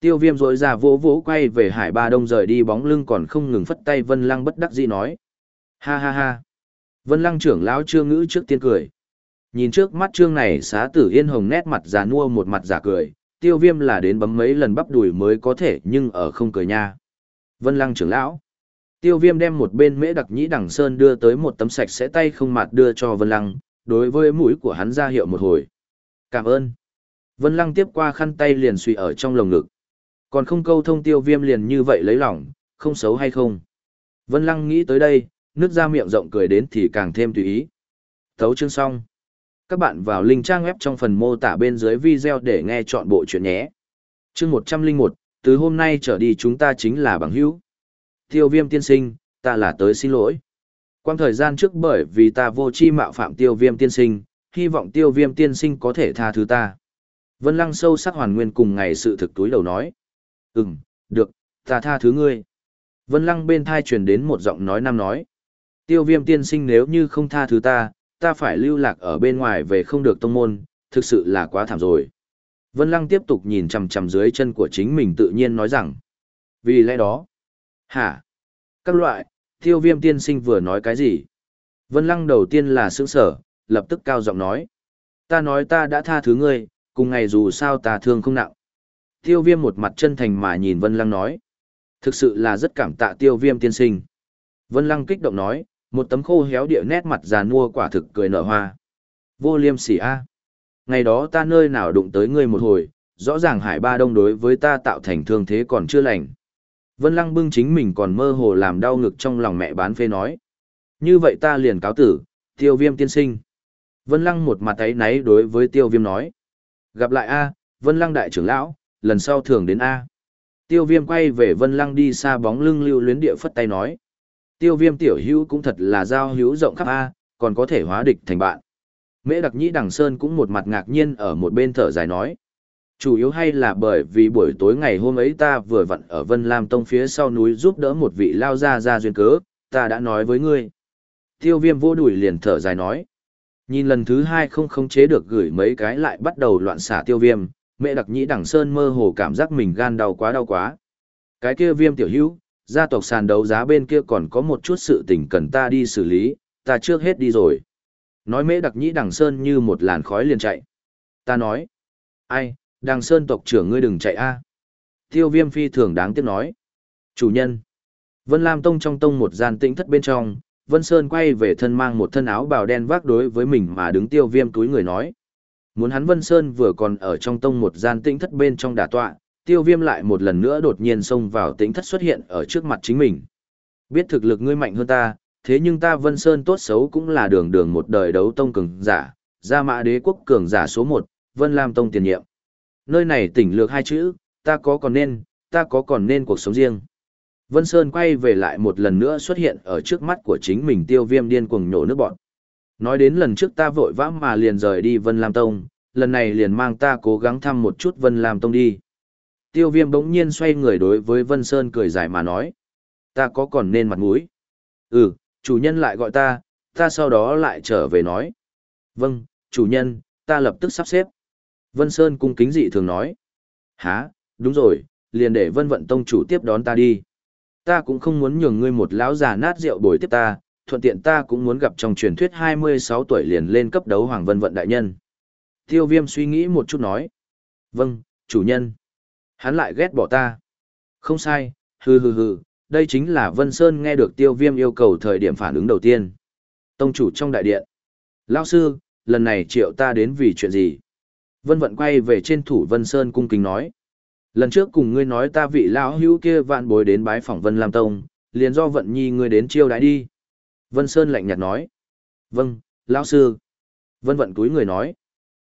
Tiêu viêm rỗi ra vỗ vỗ quay về hải ba đông rời đi bóng lưng còn không ngừng phất tay Vân Lăng bất đắc dĩ nói. Ha ha ha. Vân Lăng trưởng lão trương ngữ trước tiên cười. Nhìn trước mắt trương này xá tử yên hồng nét mặt già nua một mặt giả cười, tiêu viêm là đến bấm mấy lần bắp đùi mới có thể nhưng ở không cười nha. Vân Lăng trưởng lão. Tiêu viêm đem một bên mễ đặc nhĩ đằng sơn đưa tới một tấm sạch sẽ tay không mặt đưa cho Vân Lăng, đối với mũi của hắn ra hiệu một hồi. Cảm ơn. Vân Lăng tiếp qua khăn tay liền suy ở trong lồng ngực. Còn không câu thông tiêu viêm liền như vậy lấy lòng, không xấu hay không. Vân Lăng nghĩ tới đây, nước ra miệng rộng cười đến thì càng thêm tùy ý. Thấu chương xong. Các bạn vào link trang web trong phần mô tả bên dưới video để nghe chọn bộ chuyện nhé. Chương 101, từ hôm nay trở đi chúng ta chính là bằng hữu. Tiêu viêm tiên sinh, ta là tới xin lỗi. Quang thời gian trước bởi vì ta vô chi mạo phạm tiêu viêm tiên sinh, hy vọng tiêu viêm tiên sinh có thể tha thứ ta. Vân lăng sâu sắc hoàn nguyên cùng ngày sự thực túi đầu nói. Ừm, được, ta tha thứ ngươi. Vân lăng bên thai truyền đến một giọng nói nam nói. Tiêu viêm tiên sinh nếu như không tha thứ ta, ta phải lưu lạc ở bên ngoài về không được tông môn, thực sự là quá thảm rồi. Vân lăng tiếp tục nhìn chằm chằm dưới chân của chính mình tự nhiên nói rằng. Vì lẽ đó. Hả? Các loại, tiêu viêm tiên sinh vừa nói cái gì? Vân lăng đầu tiên là sững sở, lập tức cao giọng nói. Ta nói ta đã tha thứ ngươi, cùng ngày dù sao ta thương không nặng. Tiêu viêm một mặt chân thành mà nhìn Vân lăng nói. Thực sự là rất cảm tạ tiêu viêm tiên sinh. Vân lăng kích động nói, một tấm khô héo địa nét mặt già nua quả thực cười nở hoa. Vô liêm sỉ a. Ngày đó ta nơi nào đụng tới ngươi một hồi, rõ ràng hải ba đông đối với ta tạo thành thương thế còn chưa lành. Vân lăng bưng chính mình còn mơ hồ làm đau ngực trong lòng mẹ bán phê nói. Như vậy ta liền cáo tử, tiêu viêm tiên sinh. Vân lăng một mặt ấy náy đối với tiêu viêm nói. Gặp lại A, Vân lăng đại trưởng lão, lần sau thường đến A. Tiêu viêm quay về Vân lăng đi xa bóng lưng lưu luyến địa phất tay nói. Tiêu viêm tiểu hữu cũng thật là giao hữu rộng khắp A, còn có thể hóa địch thành bạn. Mễ đặc nhĩ đằng sơn cũng một mặt ngạc nhiên ở một bên thở dài nói. Chủ yếu hay là bởi vì buổi tối ngày hôm ấy ta vừa vặn ở Vân Lam Tông phía sau núi giúp đỡ một vị lao ra ra duyên cớ, ta đã nói với ngươi. Tiêu viêm vô đuổi liền thở dài nói. Nhìn lần thứ hai không khống chế được gửi mấy cái lại bắt đầu loạn xả tiêu viêm, mẹ đặc nhĩ đằng sơn mơ hồ cảm giác mình gan đau quá đau quá. Cái kia viêm tiểu hữu, Gia tộc sàn đấu giá bên kia còn có một chút sự tình cần ta đi xử lý, ta trước hết đi rồi. Nói mễ đặc nhĩ đằng sơn như một làn khói liền chạy. Ta nói, ai, đằng sơn tộc trưởng ngươi đừng chạy a. Tiêu viêm phi thường đáng tiếc nói. Chủ nhân. Vân Lam Tông trong tông một gian tĩnh thất bên trong, Vân Sơn quay về thân mang một thân áo bào đen vác đối với mình mà đứng tiêu viêm túi người nói. Muốn hắn Vân Sơn vừa còn ở trong tông một gian tĩnh thất bên trong đà tọa, tiêu viêm lại một lần nữa đột nhiên xông vào tĩnh thất xuất hiện ở trước mặt chính mình. Biết thực lực ngươi mạnh hơn ta, thế nhưng ta Vân Sơn tốt xấu cũng là đường đường một đời đấu tông cường giả, gia mã đế quốc cường giả số một, Vân Lam Tông tiền nhiệm. Nơi này tỉnh lược hai chữ, ta có còn nên, ta có còn nên cuộc sống riêng. Vân Sơn quay về lại một lần nữa xuất hiện ở trước mắt của chính mình tiêu viêm điên cuồng nhổ nước bọn. Nói đến lần trước ta vội vã mà liền rời đi Vân Lam Tông, lần này liền mang ta cố gắng thăm một chút Vân Lam Tông đi. Tiêu viêm bỗng nhiên xoay người đối với Vân Sơn cười dài mà nói. Ta có còn nên mặt mũi? Ừ, chủ nhân lại gọi ta, ta sau đó lại trở về nói. Vâng, chủ nhân, ta lập tức sắp xếp. Vân Sơn cung kính dị thường nói. Hả, đúng rồi, liền để Vân Vận Tông chủ tiếp đón ta đi. Ta cũng không muốn nhường ngươi một lão già nát rượu bồi tiếp ta, thuận tiện ta cũng muốn gặp trong truyền thuyết 26 tuổi liền lên cấp đấu Hoàng Vân Vận Đại Nhân. Tiêu viêm suy nghĩ một chút nói. Vâng, chủ nhân. Hắn lại ghét bỏ ta. Không sai, hừ hừ hừ, đây chính là Vân Sơn nghe được tiêu viêm yêu cầu thời điểm phản ứng đầu tiên. Tông chủ trong đại điện. Lao sư, lần này triệu ta đến vì chuyện gì? Vân vận quay về trên thủ Vân Sơn cung kính nói. Lần trước cùng ngươi nói ta vị lão hữu kia vạn bối đến bái phỏng Vân Lam Tông, liền do vận nhi ngươi đến chiêu đãi đi. Vân Sơn lạnh nhạt nói. Vâng, lão sư. Vân vận túi người nói.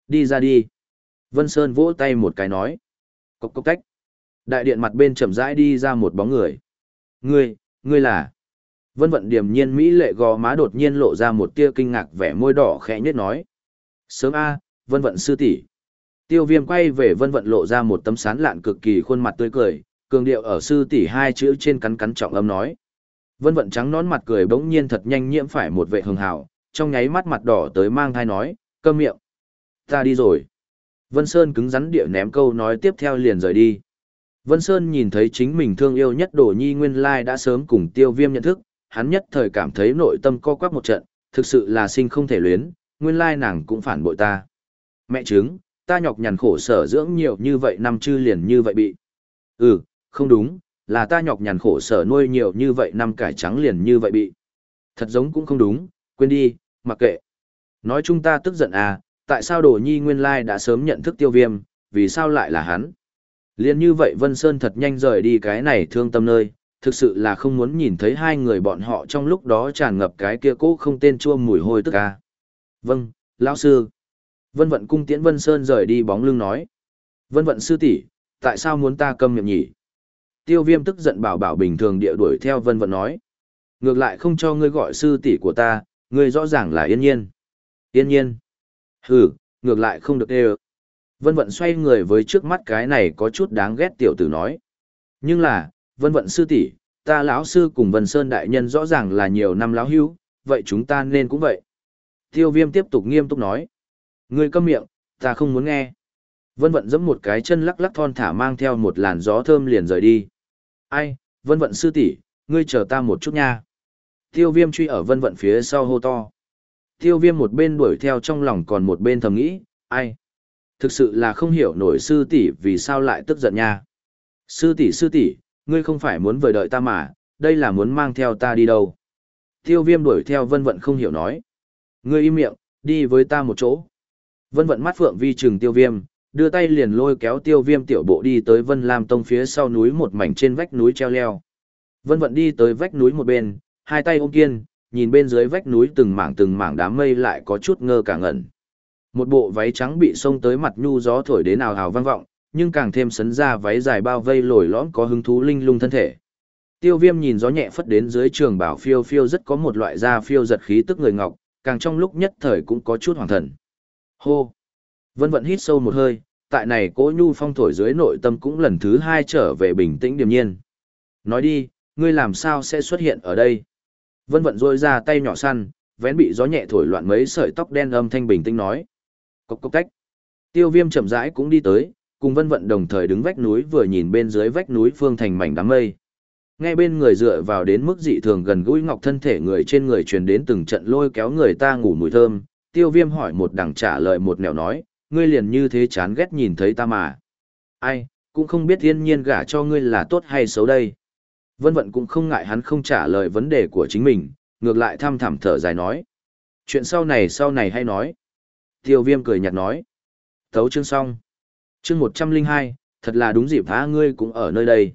Đi ra đi. Vân Sơn vỗ tay một cái nói. Cốc cốc cách. Đại điện mặt bên chậm rãi đi ra một bóng người. Ngươi, ngươi là... Vân vận điềm nhiên Mỹ lệ gò má đột nhiên lộ ra một tia kinh ngạc vẻ môi đỏ khẽ nhất nói. Sớm A, vân vận sư tỷ Tiêu viêm quay về vân vận lộ ra một tấm sán lạn cực kỳ khuôn mặt tươi cười, cường điệu ở sư tỷ hai chữ trên cắn cắn trọng âm nói. Vân vận trắng nón mặt cười bỗng nhiên thật nhanh nhiễm phải một vệ hường hào, trong nháy mắt mặt đỏ tới mang thai nói, câm miệng. Ta đi rồi. Vân Sơn cứng rắn địa ném câu nói tiếp theo liền rời đi. Vân Sơn nhìn thấy chính mình thương yêu nhất Đồ Nhi Nguyên Lai đã sớm cùng tiêu viêm nhận thức, hắn nhất thời cảm thấy nội tâm co quắp một trận, thực sự là sinh không thể luyến, Nguyên Lai nàng cũng phản bội ta. Mẹ chứng, ta nhọc nhằn khổ sở dưỡng nhiều như vậy năm chư liền như vậy bị. Ừ, không đúng, là ta nhọc nhằn khổ sở nuôi nhiều như vậy năm cải trắng liền như vậy bị. Thật giống cũng không đúng, quên đi, mặc kệ. Nói chúng ta tức giận à, tại sao Đồ Nhi Nguyên Lai đã sớm nhận thức tiêu viêm, vì sao lại là hắn? Liên như vậy Vân Sơn thật nhanh rời đi cái này thương tâm nơi, thực sự là không muốn nhìn thấy hai người bọn họ trong lúc đó tràn ngập cái kia cố không tên chua mùi hôi tức ca. Vâng, lão sư. Vân vận cung tiễn Vân Sơn rời đi bóng lưng nói. Vân vận sư tỷ, tại sao muốn ta câm miệng nhỉ? Tiêu viêm tức giận bảo bảo bình thường địa đuổi theo Vân vận nói. Ngược lại không cho ngươi gọi sư tỷ của ta, ngươi rõ ràng là yên nhiên. Yên nhiên. Hừ, ngược lại không được đê Vân vận xoay người với trước mắt cái này có chút đáng ghét tiểu tử nói. Nhưng là, vân vận sư tỷ, ta lão sư cùng vân sơn đại nhân rõ ràng là nhiều năm lão hưu, vậy chúng ta nên cũng vậy. Tiêu viêm tiếp tục nghiêm túc nói. Ngươi câm miệng, ta không muốn nghe. Vân vận giẫm một cái chân lắc lắc thon thả mang theo một làn gió thơm liền rời đi. Ai, vân vận sư tỷ, ngươi chờ ta một chút nha. Tiêu viêm truy ở vân vận phía sau hô to. Tiêu viêm một bên đuổi theo trong lòng còn một bên thầm nghĩ, ai? Thực sự là không hiểu nổi sư tỷ vì sao lại tức giận nha. Sư tỷ sư tỷ, ngươi không phải muốn vời đợi ta mà, đây là muốn mang theo ta đi đâu. Tiêu viêm đuổi theo vân vận không hiểu nói. Ngươi im miệng, đi với ta một chỗ. Vân vận mắt phượng vi trừng tiêu viêm, đưa tay liền lôi kéo tiêu viêm tiểu bộ đi tới vân lam tông phía sau núi một mảnh trên vách núi treo leo. Vân vận đi tới vách núi một bên, hai tay ôm kiên, nhìn bên dưới vách núi từng mảng từng mảng đám mây lại có chút ngơ cả ngẩn. Một bộ váy trắng bị sông tới mặt nhu gió thổi đến ào ào vang vọng, nhưng càng thêm sấn ra váy dài bao vây lồi lõm có hứng thú linh lung thân thể. Tiêu viêm nhìn gió nhẹ phất đến dưới trường bảo phiêu phiêu rất có một loại da phiêu giật khí tức người ngọc, càng trong lúc nhất thời cũng có chút hoàng thần. Hô! Vân vận hít sâu một hơi, tại này cố nhu phong thổi dưới nội tâm cũng lần thứ hai trở về bình tĩnh điềm nhiên. Nói đi, ngươi làm sao sẽ xuất hiện ở đây? Vân vận rôi ra tay nhỏ săn, vén bị gió nhẹ thổi loạn mấy sợi tóc đen âm thanh bình tĩnh nói. Cốc cốc cách. Tiêu viêm chậm rãi cũng đi tới, cùng vân vận đồng thời đứng vách núi vừa nhìn bên dưới vách núi phương thành mảnh đám mây. Ngay bên người dựa vào đến mức dị thường gần gũi ngọc thân thể người trên người truyền đến từng trận lôi kéo người ta ngủ mùi thơm, tiêu viêm hỏi một đằng trả lời một nẻo nói, ngươi liền như thế chán ghét nhìn thấy ta mà. Ai, cũng không biết thiên nhiên gả cho ngươi là tốt hay xấu đây. Vân vận cũng không ngại hắn không trả lời vấn đề của chính mình, ngược lại thăm thẳm thở dài nói. Chuyện sau này sau này hay nói. Tiêu viêm cười nhạt nói. Thấu chương xong. Chương một trăm linh hai, thật là đúng dịp há ngươi cũng ở nơi đây.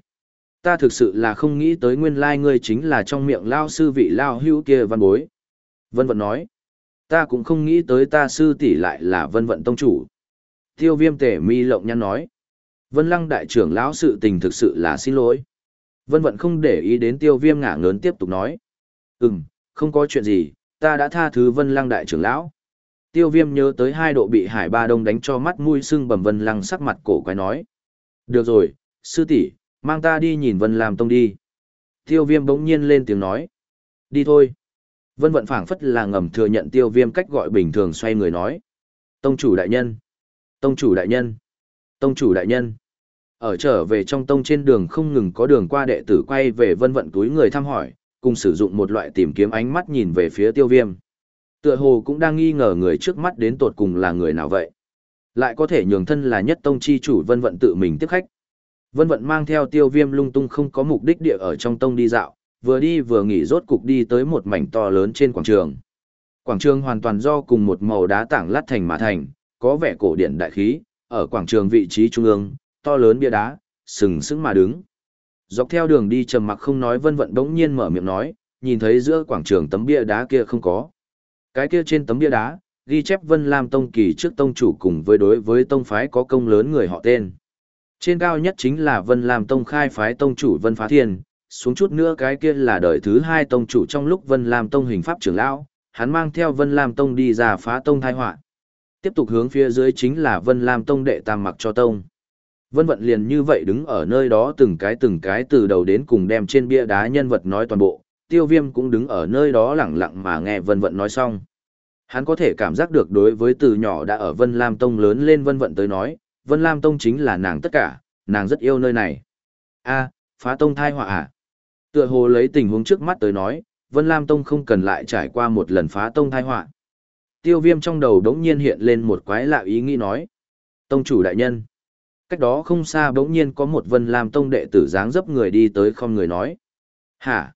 Ta thực sự là không nghĩ tới nguyên lai ngươi chính là trong miệng lao sư vị lao hữu kia văn bối. Vân vận nói. Ta cũng không nghĩ tới ta sư tỷ lại là vân vận tông chủ. Tiêu viêm tể mi lộng nhăn nói. Vân lăng đại trưởng lão sự tình thực sự là xin lỗi. Vân vận không để ý đến tiêu viêm ngả ngớn tiếp tục nói. Ừm, không có chuyện gì, ta đã tha thứ vân lăng đại trưởng lão. Tiêu viêm nhớ tới hai độ bị hải ba đông đánh cho mắt mũi sưng bầm vân lăng sắc mặt cổ quái nói. Được rồi, sư tỷ mang ta đi nhìn vân làm tông đi. Tiêu viêm bỗng nhiên lên tiếng nói. Đi thôi. Vân vận phảng phất là ngầm thừa nhận tiêu viêm cách gọi bình thường xoay người nói. Tông chủ đại nhân. Tông chủ đại nhân. Tông chủ đại nhân. Ở trở về trong tông trên đường không ngừng có đường qua đệ tử quay về vân vận túi người thăm hỏi, cùng sử dụng một loại tìm kiếm ánh mắt nhìn về phía tiêu viêm. Tựa hồ cũng đang nghi ngờ người trước mắt đến tột cùng là người nào vậy. Lại có thể nhường thân là nhất tông chi chủ vân vận tự mình tiếp khách. Vân vận mang theo tiêu viêm lung tung không có mục đích địa ở trong tông đi dạo, vừa đi vừa nghỉ rốt cục đi tới một mảnh to lớn trên quảng trường. Quảng trường hoàn toàn do cùng một màu đá tảng lát thành mà thành, có vẻ cổ điển đại khí, ở quảng trường vị trí trung ương, to lớn bia đá, sừng sững mà đứng. Dọc theo đường đi trầm mặc không nói vân vận đống nhiên mở miệng nói, nhìn thấy giữa quảng trường tấm bia đá kia không có. Cái kia trên tấm bia đá, ghi chép Vân Lam Tông kỳ trước tông chủ cùng với đối với tông phái có công lớn người họ tên. Trên cao nhất chính là Vân Lam Tông khai phái tông chủ Vân Phá Thiên, xuống chút nữa cái kia là đời thứ hai tông chủ trong lúc Vân Lam Tông hình pháp trưởng lão, hắn mang theo Vân Lam Tông đi ra phá tông thai họa. Tiếp tục hướng phía dưới chính là Vân Lam Tông đệ tam mặc cho tông. Vân Vận liền như vậy đứng ở nơi đó từng cái từng cái từ đầu đến cùng đem trên bia đá nhân vật nói toàn bộ, tiêu viêm cũng đứng ở nơi đó lặng lặng mà nghe Vân Vận nói xong. Hắn có thể cảm giác được đối với từ nhỏ đã ở Vân Lam Tông lớn lên Vân Vận tới nói, Vân Lam Tông chính là nàng tất cả, nàng rất yêu nơi này. a phá tông thai họa à? Tựa hồ lấy tình huống trước mắt tới nói, Vân Lam Tông không cần lại trải qua một lần phá tông thai họa. Tiêu viêm trong đầu đống nhiên hiện lên một quái lạ ý nghĩ nói. Tông chủ đại nhân. Cách đó không xa bỗng nhiên có một Vân Lam Tông đệ tử dáng dấp người đi tới không người nói. Hả?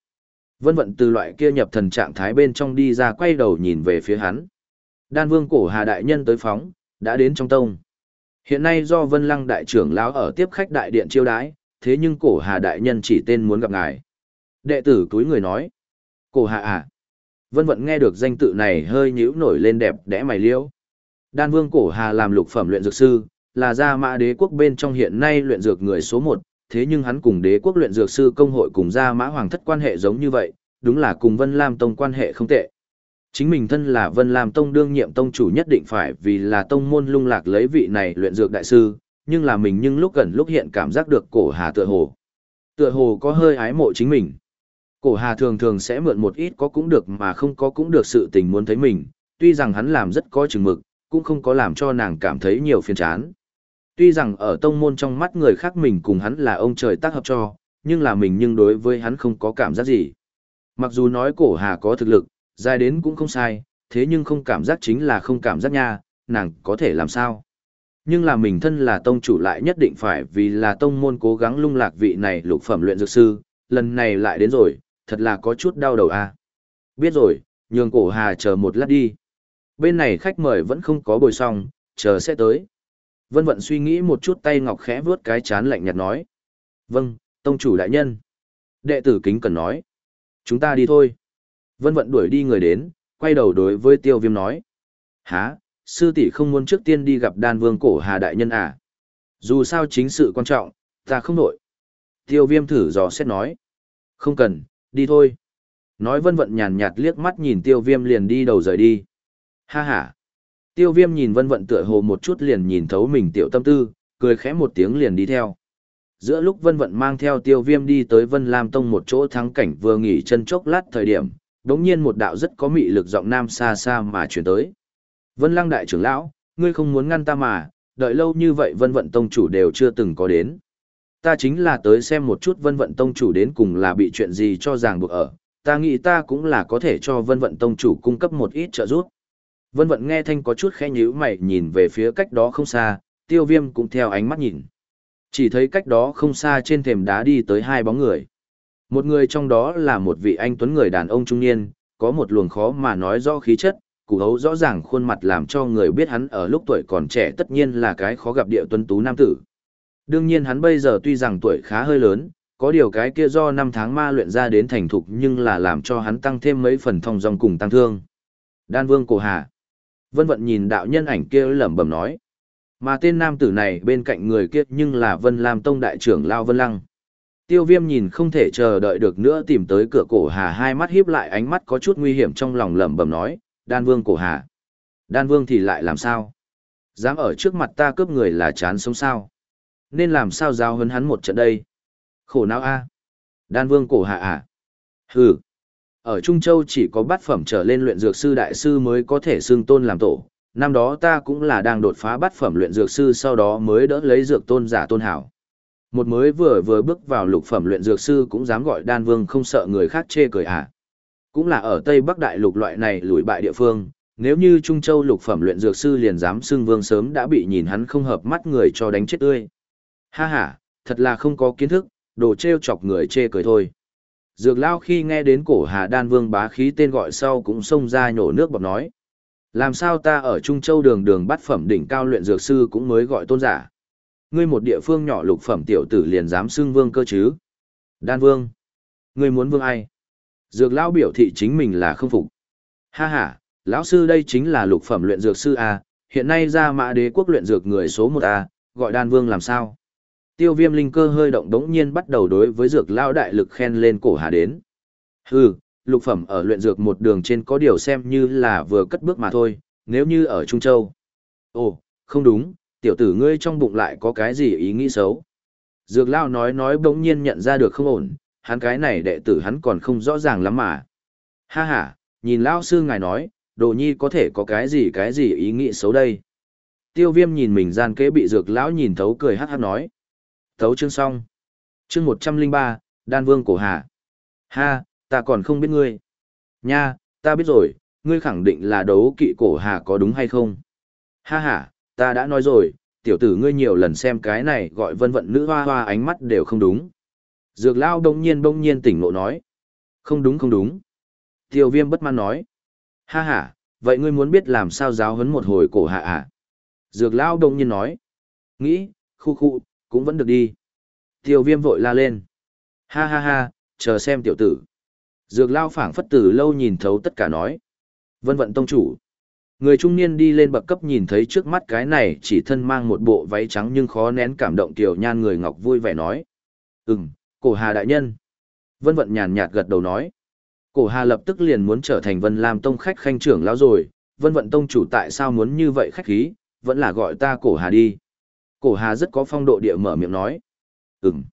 Vân vận từ loại kia nhập thần trạng thái bên trong đi ra quay đầu nhìn về phía hắn. Đan vương cổ hà đại nhân tới phóng, đã đến trong tông. Hiện nay do Vân Lăng đại trưởng lão ở tiếp khách đại điện chiêu đãi, thế nhưng cổ hà đại nhân chỉ tên muốn gặp ngài. Đệ tử túi người nói. Cổ hà à? Vân vận nghe được danh tự này hơi nhíu nổi lên đẹp đẽ mày liêu. Đan vương cổ hà làm lục phẩm luyện dược sư, là gia mã đế quốc bên trong hiện nay luyện dược người số một, thế nhưng hắn cùng đế quốc luyện dược sư công hội cùng gia mã hoàng thất quan hệ giống như vậy, đúng là cùng Vân Lam Tông quan hệ không tệ. Chính mình thân là Vân Lam Tông đương nhiệm tông chủ nhất định phải vì là tông môn lung lạc lấy vị này luyện dược đại sư, nhưng là mình nhưng lúc gần lúc hiện cảm giác được cổ hà tựa hồ. Tựa hồ có hơi ái mộ chính mình. Cổ hà thường thường sẽ mượn một ít có cũng được mà không có cũng được sự tình muốn thấy mình, tuy rằng hắn làm rất có chừng mực, cũng không có làm cho nàng cảm thấy nhiều phiền chán. Tuy rằng ở tông môn trong mắt người khác mình cùng hắn là ông trời tác hợp cho, nhưng là mình nhưng đối với hắn không có cảm giác gì. Mặc dù nói cổ hà có thực lực, dài đến cũng không sai, thế nhưng không cảm giác chính là không cảm giác nha, nàng có thể làm sao. Nhưng là mình thân là tông chủ lại nhất định phải vì là tông môn cố gắng lung lạc vị này lục phẩm luyện dược sư, lần này lại đến rồi, thật là có chút đau đầu a. À. Biết rồi, nhường cổ hà chờ một lát đi. Bên này khách mời vẫn không có bồi xong, chờ sẽ tới. Vân vận suy nghĩ một chút tay ngọc khẽ vướt cái chán lạnh nhạt nói. Vâng, tông chủ đại nhân. Đệ tử kính cần nói. Chúng ta đi thôi. Vân vận đuổi đi người đến, quay đầu đối với tiêu viêm nói. Hả, sư tỷ không muốn trước tiên đi gặp đan vương cổ hà đại nhân à? Dù sao chính sự quan trọng, ta không nổi. Tiêu viêm thử dò xét nói. Không cần, đi thôi. Nói vân vận nhàn nhạt liếc mắt nhìn tiêu viêm liền đi đầu rời đi. Ha ha. Tiêu viêm nhìn vân vận tựa hồ một chút liền nhìn thấu mình tiểu tâm tư, cười khẽ một tiếng liền đi theo. Giữa lúc vân vận mang theo tiêu viêm đi tới vân lam tông một chỗ thắng cảnh vừa nghỉ chân chốc lát thời điểm, đống nhiên một đạo rất có mị lực giọng nam xa xa mà chuyển tới. Vân lăng đại trưởng lão, ngươi không muốn ngăn ta mà, đợi lâu như vậy vân vận tông chủ đều chưa từng có đến. Ta chính là tới xem một chút vân vận tông chủ đến cùng là bị chuyện gì cho ràng buộc ở, ta nghĩ ta cũng là có thể cho vân vận tông chủ cung cấp một ít trợ giúp. Vân vận nghe thanh có chút khẽ nhíu mày nhìn về phía cách đó không xa, tiêu viêm cũng theo ánh mắt nhìn. Chỉ thấy cách đó không xa trên thềm đá đi tới hai bóng người. Một người trong đó là một vị anh tuấn người đàn ông trung niên, có một luồng khó mà nói rõ khí chất, củ hấu rõ ràng khuôn mặt làm cho người biết hắn ở lúc tuổi còn trẻ tất nhiên là cái khó gặp địa tuấn tú nam tử. Đương nhiên hắn bây giờ tuy rằng tuổi khá hơi lớn, có điều cái kia do năm tháng ma luyện ra đến thành thục nhưng là làm cho hắn tăng thêm mấy phần thông dong cùng tăng thương. Đan Vương Cổ Hạ. Vân Vận nhìn đạo nhân ảnh kia lẩm bẩm nói. Mà tên nam tử này bên cạnh người kia nhưng là Vân Lam Tông đại trưởng Lao Vân Lăng. Tiêu viêm nhìn không thể chờ đợi được nữa tìm tới cửa cổ hà hai mắt híp lại ánh mắt có chút nguy hiểm trong lòng lẩm bẩm nói, đan vương cổ hà. Đan vương thì lại làm sao? Dám ở trước mặt ta cướp người là chán sống sao? Nên làm sao giao hấn hắn một trận đây? Khổ não a Đan vương cổ hà à? Hừ. Ở Trung Châu chỉ có bát phẩm trở lên luyện dược sư đại sư mới có thể xưng tôn làm tổ. Năm đó ta cũng là đang đột phá bát phẩm luyện dược sư sau đó mới đỡ lấy dược tôn giả tôn hảo. Một mới vừa vừa bước vào lục phẩm luyện dược sư cũng dám gọi đan vương không sợ người khác chê cười à. Cũng là ở Tây Bắc Đại lục loại này lùi bại địa phương, nếu như Trung Châu lục phẩm luyện dược sư liền dám xưng vương sớm đã bị nhìn hắn không hợp mắt người cho đánh chết tươi. Ha ha, thật là không có kiến thức, đồ trêu chọc người chê cười thôi. Dược lao khi nghe đến cổ hà đan vương bá khí tên gọi sau cũng xông ra nhổ nước bọc nói. Làm sao ta ở Trung Châu đường đường bắt phẩm đỉnh cao luyện dược sư cũng mới gọi tôn giả. Ngươi một địa phương nhỏ lục phẩm tiểu tử liền dám xưng vương cơ chứ? Đan vương. Ngươi muốn vương ai? Dược lão biểu thị chính mình là không phục. Ha ha, lão sư đây chính là lục phẩm luyện dược sư A, hiện nay ra mã đế quốc luyện dược người số một A, gọi đan vương làm sao? Tiêu viêm linh cơ hơi động đống nhiên bắt đầu đối với dược lão đại lực khen lên cổ hà đến. Hừ, lục phẩm ở luyện dược một đường trên có điều xem như là vừa cất bước mà thôi, nếu như ở Trung Châu. Ồ, không đúng, tiểu tử ngươi trong bụng lại có cái gì ý nghĩ xấu. Dược lao nói nói bỗng nhiên nhận ra được không ổn, hắn cái này đệ tử hắn còn không rõ ràng lắm mà. Ha ha, nhìn lao sư ngài nói, đồ nhi có thể có cái gì cái gì ý nghĩ xấu đây. Tiêu viêm nhìn mình gian kế bị dược lão nhìn thấu cười hát hát nói. Thấu chương xong. Chương một trăm linh ba đan vương cổ hà. Ha, ta còn không biết ngươi. Nha, ta biết rồi, ngươi khẳng định là đấu kỵ cổ hà có đúng hay không? Ha ha, ta đã nói rồi, tiểu tử ngươi nhiều lần xem cái này gọi vân vận nữ hoa hoa ánh mắt đều không đúng. Dược lao đông nhiên bỗng nhiên tỉnh ngộ nói. Không đúng không đúng. Tiêu viêm bất mãn nói. Ha ha, vậy ngươi muốn biết làm sao giáo huấn một hồi cổ hạ à? Dược lao đông nhiên nói. Nghĩ, khu khu, cũng vẫn được đi. Tiêu viêm vội la lên. Ha ha ha, chờ xem tiểu tử. Dược lao phảng phất tử lâu nhìn thấu tất cả nói. Vân vận tông chủ. Người trung niên đi lên bậc cấp nhìn thấy trước mắt cái này chỉ thân mang một bộ váy trắng nhưng khó nén cảm động tiểu nhan người ngọc vui vẻ nói. Ừm, cổ hà đại nhân. Vân vận nhàn nhạt gật đầu nói. Cổ hà lập tức liền muốn trở thành vân làm tông khách khanh trưởng lão rồi, vân vận tông chủ tại sao muốn như vậy khách khí, vẫn là gọi ta cổ hà đi. Cổ hà rất có phong độ địa mở miệng nói. Ừm.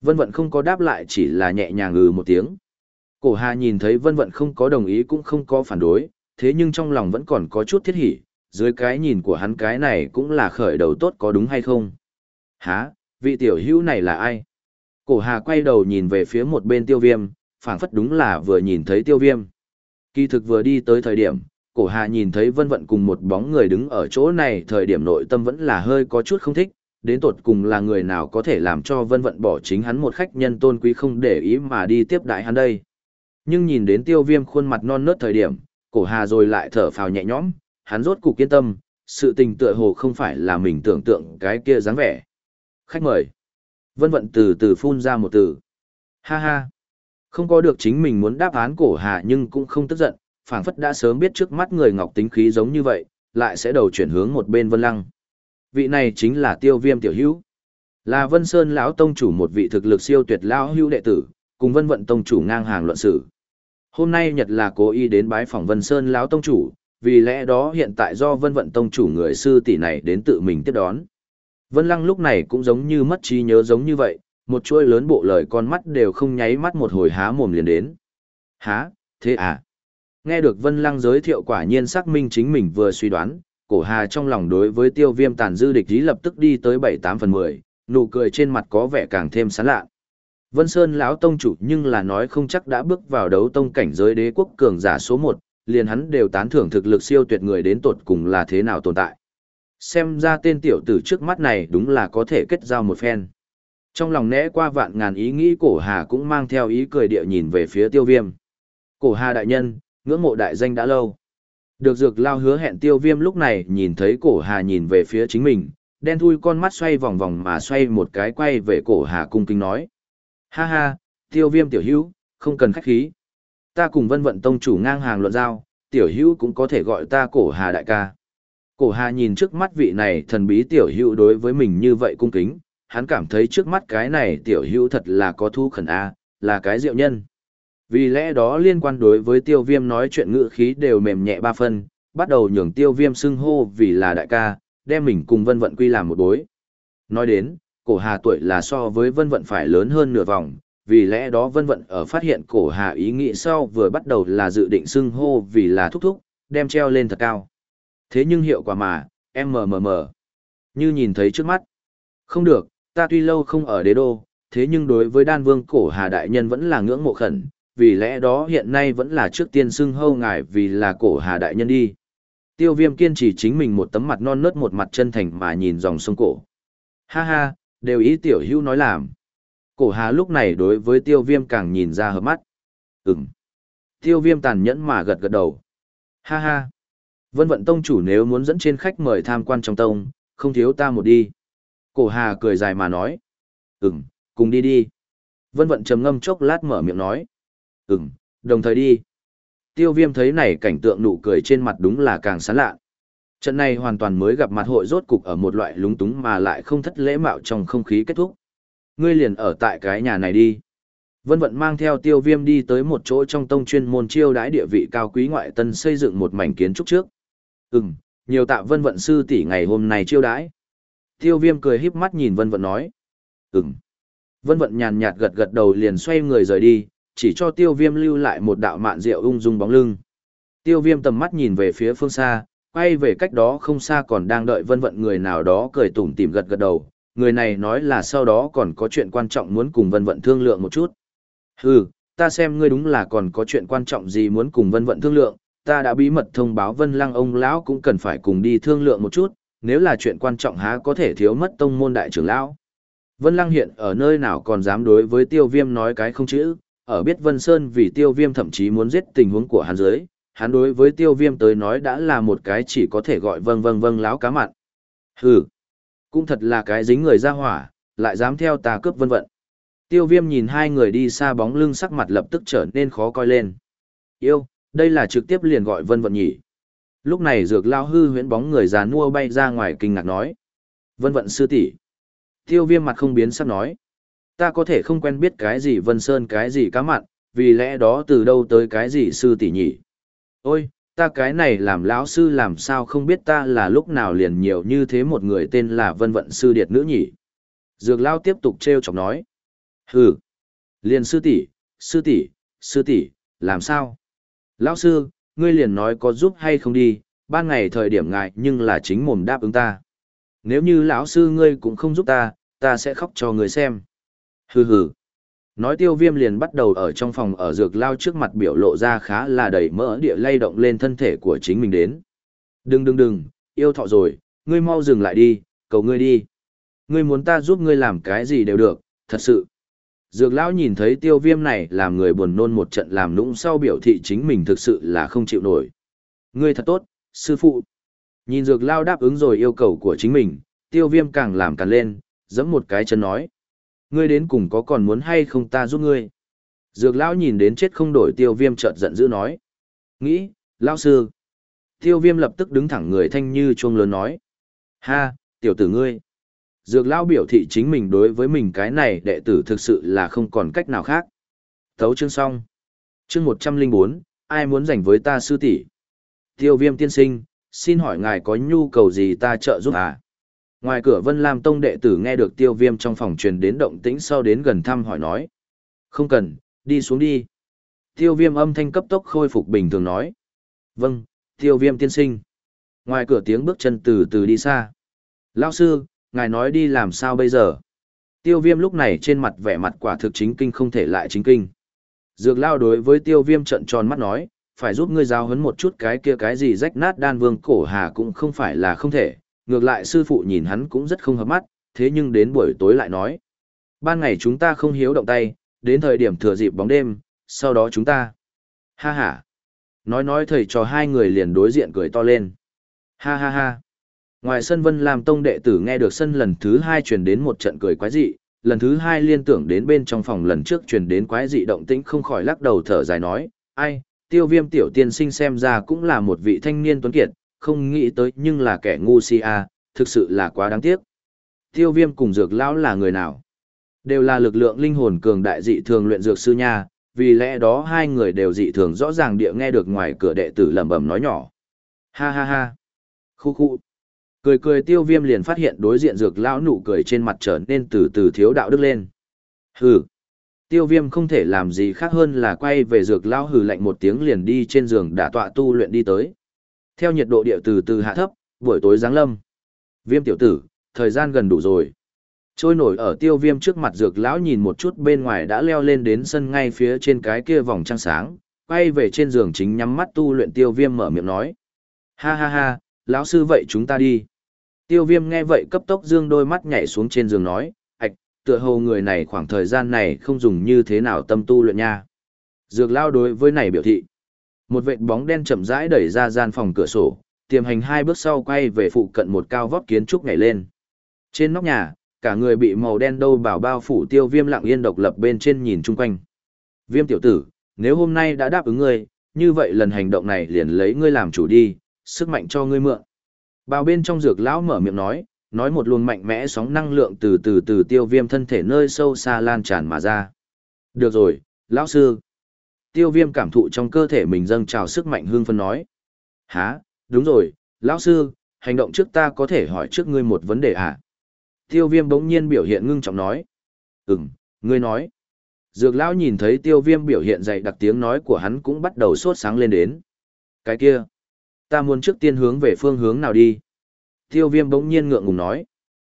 Vân vận không có đáp lại chỉ là nhẹ nhàng ngừ một tiếng. Cổ hà nhìn thấy vân vận không có đồng ý cũng không có phản đối, thế nhưng trong lòng vẫn còn có chút thiết hỉ, dưới cái nhìn của hắn cái này cũng là khởi đầu tốt có đúng hay không? Hả, vị tiểu hữu này là ai? Cổ hà quay đầu nhìn về phía một bên tiêu viêm, phảng phất đúng là vừa nhìn thấy tiêu viêm. Kỳ thực vừa đi tới thời điểm, cổ hà nhìn thấy vân vận cùng một bóng người đứng ở chỗ này thời điểm nội tâm vẫn là hơi có chút không thích, đến tột cùng là người nào có thể làm cho vân vận bỏ chính hắn một khách nhân tôn quý không để ý mà đi tiếp đại hắn đây. Nhưng nhìn đến tiêu viêm khuôn mặt non nớt thời điểm, cổ hà rồi lại thở phào nhẹ nhõm, hắn rốt cục kiên tâm, sự tình tựa hồ không phải là mình tưởng tượng cái kia dáng vẻ. Khách mời. Vân vận từ từ phun ra một từ. Ha ha. Không có được chính mình muốn đáp án cổ hà nhưng cũng không tức giận, phảng phất đã sớm biết trước mắt người ngọc tính khí giống như vậy, lại sẽ đầu chuyển hướng một bên vân lăng. Vị này chính là tiêu viêm tiểu hữu. Là vân sơn lão tông chủ một vị thực lực siêu tuyệt lão hữu đệ tử, cùng vân vận tông chủ ngang hàng luận sự. Hôm nay Nhật là cố ý đến bái phỏng Vân Sơn lão tông chủ, vì lẽ đó hiện tại do Vân Vận tông chủ người sư tỷ này đến tự mình tiếp đón. Vân Lăng lúc này cũng giống như mất trí nhớ giống như vậy, một chuôi lớn bộ lời con mắt đều không nháy mắt một hồi há mồm liền đến. Há, thế à? Nghe được Vân Lăng giới thiệu quả nhiên xác minh chính mình vừa suy đoán, cổ hà trong lòng đối với tiêu viêm tàn dư địch ý lập tức đi tới bảy tám phần mười Nụ cười trên mặt có vẻ càng thêm sán lạ. Vân Sơn lão tông chủ nhưng là nói không chắc đã bước vào đấu tông cảnh giới đế quốc cường giả số một, liền hắn đều tán thưởng thực lực siêu tuyệt người đến tột cùng là thế nào tồn tại. Xem ra tên tiểu tử trước mắt này đúng là có thể kết giao một phen. Trong lòng nẽ qua vạn ngàn ý nghĩ cổ hà cũng mang theo ý cười địa nhìn về phía tiêu viêm. Cổ hà đại nhân, ngưỡng mộ đại danh đã lâu. Được dược lao hứa hẹn tiêu viêm lúc này nhìn thấy cổ hà nhìn về phía chính mình, đen thui con mắt xoay vòng vòng mà xoay một cái quay về cổ hà cung kính nói. Ha ha, tiêu viêm tiểu hữu, không cần khách khí. Ta cùng vân vận tông chủ ngang hàng luận giao, tiểu hữu cũng có thể gọi ta cổ hà đại ca. Cổ hà nhìn trước mắt vị này thần bí tiểu hữu đối với mình như vậy cung kính, hắn cảm thấy trước mắt cái này tiểu hữu thật là có thu khẩn A, là cái diệu nhân. Vì lẽ đó liên quan đối với tiêu viêm nói chuyện ngữ khí đều mềm nhẹ ba phân, bắt đầu nhường tiêu viêm xưng hô vì là đại ca, đem mình cùng vân vận quy làm một bối. Nói đến, cổ hà tuổi là so với vân vận phải lớn hơn nửa vòng, vì lẽ đó vân vận ở phát hiện cổ hà ý nghĩ sau vừa bắt đầu là dự định xưng hô vì là thúc thúc, đem treo lên thật cao. Thế nhưng hiệu quả mà, em mờ mờ như nhìn thấy trước mắt. Không được, ta tuy lâu không ở đế đô, thế nhưng đối với đan vương cổ hà đại nhân vẫn là ngưỡng mộ khẩn, vì lẽ đó hiện nay vẫn là trước tiên xưng hâu ngài vì là cổ hà đại nhân đi. Tiêu viêm kiên trì chính mình một tấm mặt non nớt một mặt chân thành mà nhìn dòng sông cổ. Ha ha, đều ý tiểu hưu nói làm. Cổ hà lúc này đối với tiêu viêm càng nhìn ra hợp mắt. Ừm. Tiêu viêm tàn nhẫn mà gật gật đầu. Ha ha. Vân vận tông chủ nếu muốn dẫn trên khách mời tham quan trong tông, không thiếu ta một đi. Cổ hà cười dài mà nói. Ừm, cùng đi đi. Vân vận trầm ngâm chốc lát mở miệng nói. Ừm, đồng thời đi. Tiêu viêm thấy này cảnh tượng nụ cười trên mặt đúng là càng sán lạ. Trận này hoàn toàn mới gặp mặt hội rốt cục ở một loại lúng túng mà lại không thất lễ mạo trong không khí kết thúc. Ngươi liền ở tại cái nhà này đi. Vân vận mang theo tiêu viêm đi tới một chỗ trong tông chuyên môn chiêu đái địa vị cao quý ngoại tân xây dựng một mảnh kiến trúc trước. Ừm, nhiều tạ vân vận sư tỷ ngày hôm nay chiêu đãi. Tiêu viêm cười híp mắt nhìn vân vận nói. Ừm. Vân vận nhàn nhạt gật gật đầu liền xoay người rời đi, chỉ cho tiêu viêm lưu lại một đạo mạn rượu ung dung bóng lưng. Tiêu viêm tầm mắt nhìn về phía phương xa, quay về cách đó không xa còn đang đợi vân vận người nào đó cười tủm tỉm gật gật đầu. Người này nói là sau đó còn có chuyện quan trọng muốn cùng vân vận thương lượng một chút. Hừ, ta xem ngươi đúng là còn có chuyện quan trọng gì muốn cùng vân vận thương lượng, ta đã bí mật thông báo vân lăng ông lão cũng cần phải cùng đi thương lượng một chút, nếu là chuyện quan trọng há có thể thiếu mất tông môn đại trưởng lão. Vân lăng hiện ở nơi nào còn dám đối với tiêu viêm nói cái không chữ, ở biết Vân Sơn vì tiêu viêm thậm chí muốn giết tình huống của hắn dưới, hắn đối với tiêu viêm tới nói đã là một cái chỉ có thể gọi vâng vâng vâng láo cá mặn. Hừ, cũng thật là cái dính người ra hỏa, lại dám theo ta cướp vân vận. Tiêu viêm nhìn hai người đi xa bóng lưng sắc mặt lập tức trở nên khó coi lên. Yêu, đây là trực tiếp liền gọi vân vận nhỉ. Lúc này dược lao hư huyễn bóng người già nua bay ra ngoài kinh ngạc nói. Vân vận sư tỷ Tiêu viêm mặt không biến sắc nói ta có thể không quen biết cái gì Vân Sơn cái gì cá mặn, vì lẽ đó từ đâu tới cái gì sư tỷ nhỉ. Ôi, ta cái này làm lão sư làm sao không biết ta là lúc nào liền nhiều như thế một người tên là Vân Vận Sư Điệt nữ nhỉ. Dược Lao tiếp tục treo chọc nói. Hừ, liền sư tỷ, sư tỷ, sư tỷ, làm sao? Lão sư, ngươi liền nói có giúp hay không đi, ban ngày thời điểm ngại nhưng là chính mồm đáp ứng ta. Nếu như lão sư ngươi cũng không giúp ta, ta sẽ khóc cho ngươi xem. Hừ hừ. Nói tiêu viêm liền bắt đầu ở trong phòng ở dược lao trước mặt biểu lộ ra khá là đầy mỡ địa lay động lên thân thể của chính mình đến. Đừng đừng đừng, yêu thọ rồi, ngươi mau dừng lại đi, cầu ngươi đi. Ngươi muốn ta giúp ngươi làm cái gì đều được, thật sự. Dược lão nhìn thấy tiêu viêm này làm người buồn nôn một trận làm nũng sau biểu thị chính mình thực sự là không chịu nổi. Ngươi thật tốt, sư phụ. Nhìn dược lao đáp ứng rồi yêu cầu của chính mình, tiêu viêm càng làm càng lên, giẫm một cái chân nói. Ngươi đến cùng có còn muốn hay không ta giúp ngươi? Dược lão nhìn đến chết không đổi tiêu viêm chợt giận dữ nói. Nghĩ, lão sư. Tiêu viêm lập tức đứng thẳng người thanh như chuông lớn nói. Ha, tiểu tử ngươi. Dược lão biểu thị chính mình đối với mình cái này đệ tử thực sự là không còn cách nào khác. Thấu chương xong. Chương một trăm linh bốn, ai muốn giành với ta sư tỷ? Tiêu viêm tiên sinh, xin hỏi ngài có nhu cầu gì ta trợ giúp à? Ngoài cửa Vân Lam Tông đệ tử nghe được tiêu viêm trong phòng truyền đến động tĩnh sau đến gần thăm hỏi nói. Không cần, đi xuống đi. Tiêu viêm âm thanh cấp tốc khôi phục bình thường nói. Vâng, tiêu viêm tiên sinh. Ngoài cửa tiếng bước chân từ từ đi xa. Lao sư, ngài nói đi làm sao bây giờ? Tiêu viêm lúc này trên mặt vẻ mặt quả thực chính kinh không thể lại chính kinh. Dược lao đối với tiêu viêm trận tròn mắt nói, phải giúp ngươi giáo huấn một chút cái kia cái gì rách nát đan vương cổ hà cũng không phải là không thể, ngược lại sư phụ nhìn hắn cũng rất không hợp mắt, thế nhưng đến buổi tối lại nói. Ban ngày chúng ta không hiếu động tay, đến thời điểm thừa dịp bóng đêm, sau đó chúng ta. Ha ha. Nói nói thầy trò hai người liền đối diện cười to lên. Ha ha ha. Ngoài sân Vân làm tông đệ tử nghe được sân lần thứ hai truyền đến một trận cười quái dị, lần thứ hai liên tưởng đến bên trong phòng lần trước truyền đến quái dị động tĩnh không khỏi lắc đầu thở dài nói, ai, tiêu viêm tiểu tiên sinh xem ra cũng là một vị thanh niên tuấn kiệt, không nghĩ tới nhưng là kẻ ngu si a, thực sự là quá đáng tiếc. Tiêu viêm cùng dược lão là người nào? Đều là lực lượng linh hồn cường đại dị thường luyện dược sư nha, vì lẽ đó hai người đều dị thường rõ ràng địa nghe được ngoài cửa đệ tử lẩm bẩm nói nhỏ. Ha ha ha. Khu khu. Cười cười tiêu viêm liền phát hiện đối diện dược lão nụ cười trên mặt trở nên từ từ thiếu đạo đức lên. Hừ. Tiêu viêm không thể làm gì khác hơn là quay về dược lão hừ lạnh một tiếng liền đi trên giường đả tọa tu luyện đi tới. Theo nhiệt độ địa từ từ hạ thấp, buổi tối giáng lâm. Viêm tiểu tử, thời gian gần đủ rồi. Trôi nổi ở tiêu viêm trước mặt dược lão nhìn một chút bên ngoài đã leo lên đến sân ngay phía trên cái kia vòng trăng sáng, quay về trên giường chính nhắm mắt tu luyện tiêu viêm mở miệng nói. Ha ha ha, lão sư vậy chúng ta đi. Tiêu viêm nghe vậy cấp tốc dương đôi mắt nhảy xuống trên giường nói, ạch, tựa hồ người này khoảng thời gian này không dùng như thế nào tâm tu luyện nha. Dược lao đối với này biểu thị. Một vệt bóng đen chậm rãi đẩy ra gian phòng cửa sổ, tiềm hành hai bước sau quay về phụ cận một cao vóc kiến trúc nhảy lên. Trên nóc nhà, cả người bị màu đen đâu bảo bao phủ tiêu viêm lặng yên độc lập bên trên nhìn chung quanh. Viêm tiểu tử, nếu hôm nay đã đáp ứng ngươi, như vậy lần hành động này liền lấy ngươi làm chủ đi, sức mạnh cho ngươi mượn. Bao bên trong dược lão mở miệng nói, nói một luồng mạnh mẽ sóng năng lượng từ từ từ tiêu viêm thân thể nơi sâu xa lan tràn mà ra. Được rồi, lão sư. Tiêu viêm cảm thụ trong cơ thể mình dâng trào sức mạnh hương phân nói. Hả, đúng rồi, lão sư, hành động trước ta có thể hỏi trước ngươi một vấn đề à? Tiêu viêm bỗng nhiên biểu hiện ngưng trọng nói. Ừm, ngươi nói. Dược lão nhìn thấy tiêu viêm biểu hiện dày đặc tiếng nói của hắn cũng bắt đầu sốt sáng lên đến. Cái kia, ta muốn trước tiên hướng về phương hướng nào đi? Tiêu viêm bỗng nhiên ngượng ngùng nói.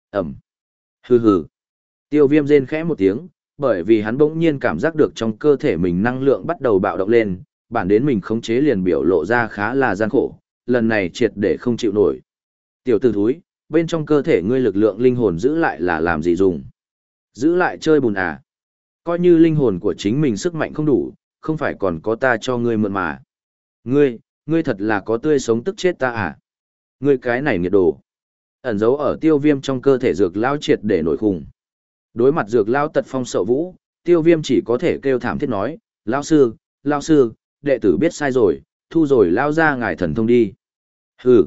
Ẩm. Hừ hừ. Tiêu viêm rên khẽ một tiếng, bởi vì hắn bỗng nhiên cảm giác được trong cơ thể mình năng lượng bắt đầu bạo động lên, bản đến mình khống chế liền biểu lộ ra khá là gian khổ, lần này triệt để không chịu nổi. Tiểu tử thúi, bên trong cơ thể ngươi lực lượng linh hồn giữ lại là làm gì dùng? Giữ lại chơi bùn à? Coi như linh hồn của chính mình sức mạnh không đủ, không phải còn có ta cho ngươi mượn mà. Ngươi, ngươi thật là có tươi sống tức chết ta à? Ngươi cái này nghiệt đồ. Ẩn giấu ở tiêu viêm trong cơ thể dược lao triệt để nổi khủng. Đối mặt dược lao tật phong sợ vũ, tiêu viêm chỉ có thể kêu thảm thiết nói, lao sư, lao sư, đệ tử biết sai rồi, thu rồi lao ra ngài thần thông đi. Hừ.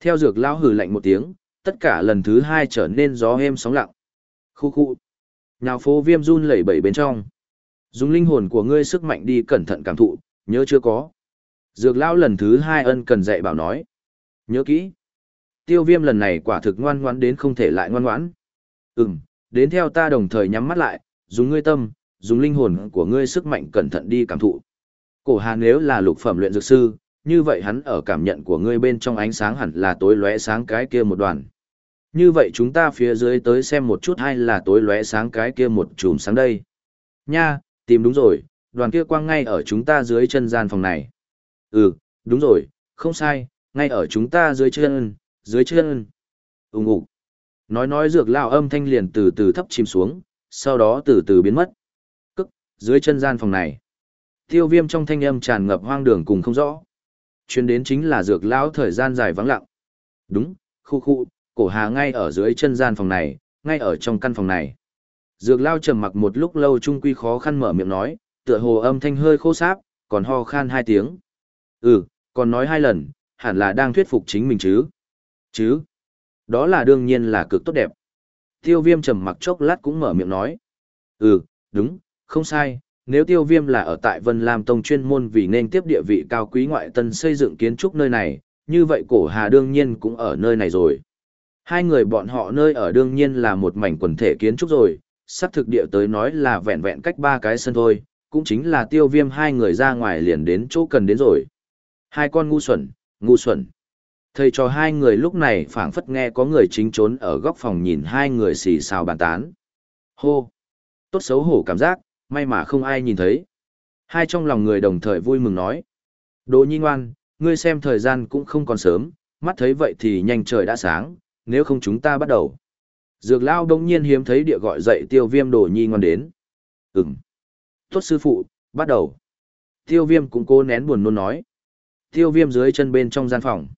Theo dược lao hừ lạnh một tiếng, tất cả lần thứ hai trở nên gió êm sóng lặng. Khu khu. Nhào phố viêm run lẩy bẩy bên trong. Dùng linh hồn của ngươi sức mạnh đi cẩn thận cảm thụ, nhớ chưa có. Dược lão lần thứ hai ân cần dạy bảo nói. Nhớ kỹ. Tiêu viêm lần này quả thực ngoan ngoãn đến không thể lại ngoan ngoãn. Ừm, đến theo ta đồng thời nhắm mắt lại, dùng ngươi tâm, dùng linh hồn của ngươi sức mạnh cẩn thận đi cảm thụ. Cổ hà nếu là lục phẩm luyện dược sư, như vậy hắn ở cảm nhận của ngươi bên trong ánh sáng hẳn là tối lóe sáng cái kia một đoàn. Như vậy chúng ta phía dưới tới xem một chút hay là tối lóe sáng cái kia một chùm sáng đây. Nha, tìm đúng rồi, đoàn kia quang ngay ở chúng ta dưới chân gian phòng này. Ừ, đúng rồi, không sai, ngay ở chúng ta dưới chân, dưới chân. Úng ủ. Nói nói dược lao âm thanh liền từ từ thấp chìm xuống, sau đó từ từ biến mất. Cức, dưới chân gian phòng này. Tiêu viêm trong thanh âm tràn ngập hoang đường cùng không rõ chuyến đến chính là dược lão thời gian dài vắng lặng. Đúng, khu khu, cổ hà ngay ở dưới chân gian phòng này, ngay ở trong căn phòng này. Dược lao trầm mặc một lúc lâu trung quy khó khăn mở miệng nói, tựa hồ âm thanh hơi khô sáp, còn ho khan hai tiếng. Ừ, còn nói hai lần, hẳn là đang thuyết phục chính mình chứ. Chứ? Đó là đương nhiên là cực tốt đẹp. Tiêu viêm trầm mặc chốc lát cũng mở miệng nói. Ừ, đúng, không sai, nếu tiêu viêm là ở tại Vân Lam Tông chuyên môn vì nên tiếp địa vị cao quý ngoại tân xây dựng kiến trúc nơi này, như vậy cổ hà đương nhiên cũng ở nơi này rồi. Hai người bọn họ nơi ở đương nhiên là một mảnh quần thể kiến trúc rồi, sắp thực địa tới nói là vẹn vẹn cách ba cái sân thôi, cũng chính là tiêu viêm hai người ra ngoài liền đến chỗ cần đến rồi. Hai con ngu xuẩn, ngu xuẩn. Thầy cho hai người lúc này phảng phất nghe có người chính trốn ở góc phòng nhìn hai người xì xào bàn tán. Hô! Tốt xấu hổ cảm giác, may mà không ai nhìn thấy. Hai trong lòng người đồng thời vui mừng nói. Đỗ nhi ngoan, ngươi xem thời gian cũng không còn sớm, mắt thấy vậy thì nhanh trời đã sáng, nếu không chúng ta bắt đầu. Dược lao đông nhiên hiếm thấy địa gọi dậy tiêu viêm đồ nhi ngoan đến. Ừm. Tốt sư phụ, bắt đầu. Tiêu viêm cũng cố nén buồn nôn nói. Tiêu viêm dưới chân bên trong gian phòng.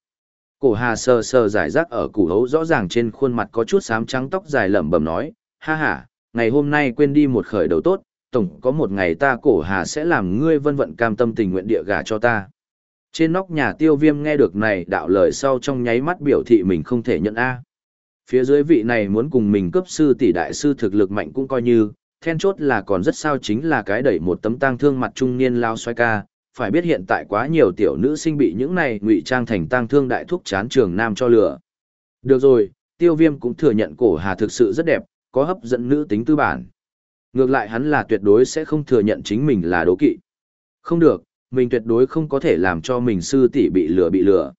Cổ hà sờ sờ giải rác ở củ hấu rõ ràng trên khuôn mặt có chút xám trắng tóc dài lẩm bẩm nói. Ha ha, ngày hôm nay quên đi một khởi đầu tốt, tổng có một ngày ta cổ hà sẽ làm ngươi vân vận cam tâm tình nguyện địa gả cho ta. Trên nóc nhà tiêu viêm nghe được này đạo lời sau trong nháy mắt biểu thị mình không thể nhận A. Phía dưới vị này muốn cùng mình cấp sư tỷ đại sư thực lực mạnh cũng coi như, then chốt là còn rất sao chính là cái đẩy một tấm tang thương mặt trung niên lao xoay ca, phải biết hiện tại quá nhiều tiểu nữ sinh bị những này ngụy trang thành tang thương đại thúc chán trường nam cho lửa. Được rồi, tiêu viêm cũng thừa nhận cổ hà thực sự rất đẹp, có hấp dẫn nữ tính tư bản. Ngược lại hắn là tuyệt đối sẽ không thừa nhận chính mình là đố kỵ. Không được, mình tuyệt đối không có thể làm cho mình sư tỷ bị lừa bị lừa.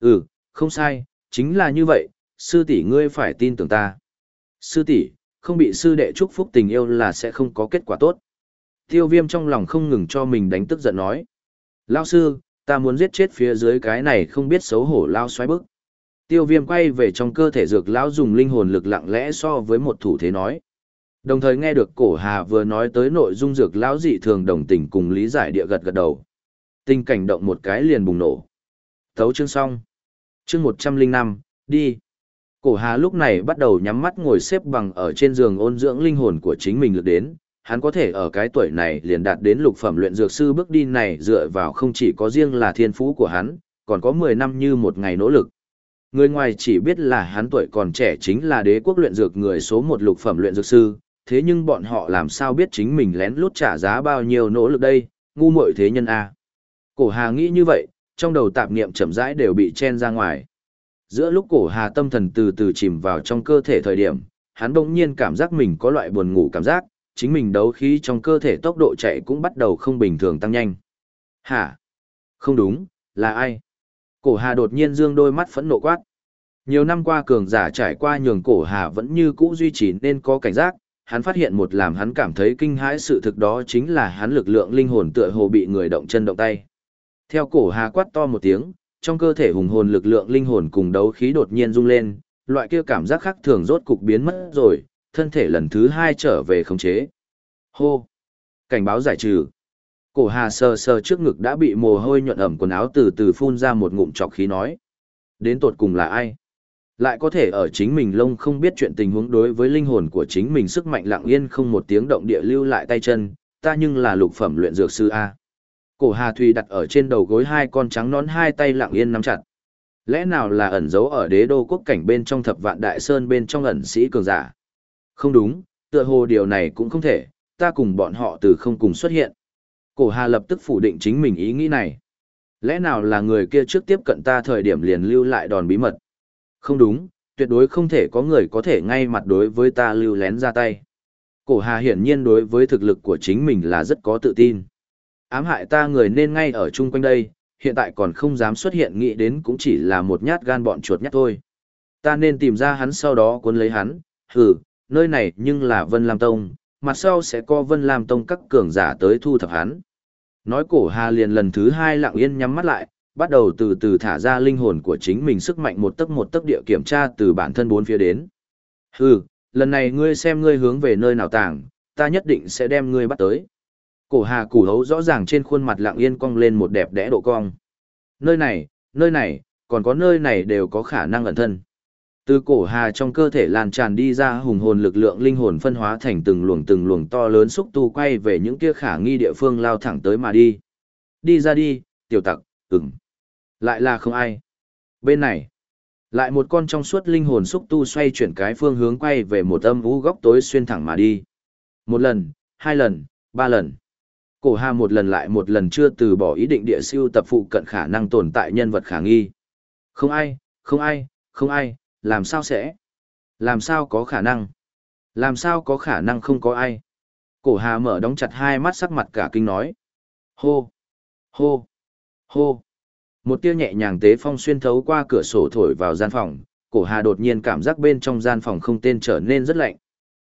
Ừ, không sai, chính là như vậy, sư tỷ ngươi phải tin tưởng ta. Sư tỷ, không bị sư đệ chúc phúc tình yêu là sẽ không có kết quả tốt. Tiêu viêm trong lòng không ngừng cho mình đánh tức giận nói. Lao sư, ta muốn giết chết phía dưới cái này không biết xấu hổ lao xoáy bức. Tiêu viêm quay về trong cơ thể dược lão dùng linh hồn lực lặng lẽ so với một thủ thế nói. Đồng thời nghe được cổ hà vừa nói tới nội dung dược lão dị thường đồng tình cùng lý giải địa gật gật đầu. Tình cảnh động một cái liền bùng nổ. Thấu chương xong. Chương một trăm linh năm đi. Cổ hà lúc này bắt đầu nhắm mắt ngồi xếp bằng ở trên giường ôn dưỡng linh hồn của chính mình lực đến. Hắn có thể ở cái tuổi này liền đạt đến lục phẩm luyện dược sư bước đi này dựa vào không chỉ có riêng là thiên phú của hắn, còn có mười năm như một ngày nỗ lực. Người ngoài chỉ biết là hắn tuổi còn trẻ chính là đế quốc luyện dược người số một lục phẩm luyện dược sư, thế nhưng bọn họ làm sao biết chính mình lén lút trả giá bao nhiêu nỗ lực đây, ngu muội thế nhân a. Cổ Hà nghĩ như vậy, trong đầu tạp niệm chậm rãi đều bị chen ra ngoài. Giữa lúc cổ Hà tâm thần từ từ chìm vào trong cơ thể thời điểm, hắn bỗng nhiên cảm giác mình có loại buồn ngủ cảm giác, chính mình đấu khí trong cơ thể tốc độ chạy cũng bắt đầu không bình thường tăng nhanh. Hả? Không đúng, là ai? Cổ Hà đột nhiên dương đôi mắt phẫn nộ quát. Nhiều năm qua cường giả trải qua nhường cổ Hà vẫn như cũ duy trì nên có cảnh giác, hắn phát hiện một làm hắn cảm thấy kinh hãi sự thực đó chính là hắn lực lượng linh hồn tựa hồ bị người động chân động tay. Theo cổ hà quát to một tiếng, trong cơ thể hùng hồn lực lượng linh hồn cùng đấu khí đột nhiên rung lên, loại kia cảm giác khác thường rốt cục biến mất rồi, thân thể lần thứ hai trở về khống chế. Hô! Cảnh báo giải trừ. Cổ hà sờ sờ trước ngực đã bị mồ hôi nhuận ẩm quần áo từ từ phun ra một ngụm trọc khí nói. Đến tột cùng là ai? Lại có thể ở chính mình lông không biết chuyện tình huống đối với linh hồn của chính mình sức mạnh lặng yên không một tiếng động địa lưu lại tay chân, ta nhưng là lục phẩm luyện dược sư A. Cổ Hà Thùy đặt ở trên đầu gối hai con trắng nón hai tay lặng yên nắm chặt. Lẽ nào là ẩn giấu ở đế đô quốc cảnh bên trong thập vạn đại sơn bên trong ẩn sĩ cường giả? Không đúng, tựa hồ điều này cũng không thể, ta cùng bọn họ từ không cùng xuất hiện. Cổ Hà lập tức phủ định chính mình ý nghĩ này. Lẽ nào là người kia trước tiếp cận ta thời điểm liền lưu lại đòn bí mật? Không đúng, tuyệt đối không thể có người có thể ngay mặt đối với ta lưu lén ra tay. Cổ Hà hiển nhiên đối với thực lực của chính mình là rất có tự tin. Ám hại ta người nên ngay ở chung quanh đây, hiện tại còn không dám xuất hiện nghĩ đến cũng chỉ là một nhát gan bọn chuột nhát thôi. Ta nên tìm ra hắn sau đó cuốn lấy hắn, hừ, nơi này nhưng là Vân Lam Tông, mặt sau sẽ có Vân Lam Tông các cường giả tới thu thập hắn. Nói cổ Hà liền lần thứ hai lặng yên nhắm mắt lại, bắt đầu từ từ thả ra linh hồn của chính mình sức mạnh một tấc một tấc địa kiểm tra từ bản thân bốn phía đến. Hừ, lần này ngươi xem ngươi hướng về nơi nào tàng, ta nhất định sẽ đem ngươi bắt tới. Cổ hà củ hấu rõ ràng trên khuôn mặt lặng yên cong lên một đẹp đẽ độ cong. Nơi này, nơi này, còn có nơi này đều có khả năng ẩn thân. Từ cổ hà trong cơ thể lan tràn đi ra hùng hồn lực lượng linh hồn phân hóa thành từng luồng từng luồng to lớn xúc tu quay về những kia khả nghi địa phương lao thẳng tới mà đi. Đi ra đi, tiểu tặc, ừm. Lại là không ai. Bên này, lại một con trong suốt linh hồn xúc tu xoay chuyển cái phương hướng quay về một âm vũ góc tối xuyên thẳng mà đi. Một lần, hai lần, ba lần. Cổ Hà một lần lại một lần chưa từ bỏ ý định địa siêu tập phụ cận khả năng tồn tại nhân vật khả nghi. Không ai, không ai, không ai, làm sao sẽ? Làm sao có khả năng? Làm sao có khả năng không có ai? Cổ Hà mở đóng chặt hai mắt sắc mặt cả kinh nói. Hô! Hô! Hô! Một tia nhẹ nhàng tế phong xuyên thấu qua cửa sổ thổi vào gian phòng, cổ hà đột nhiên cảm giác bên trong gian phòng không tên trở nên rất lạnh.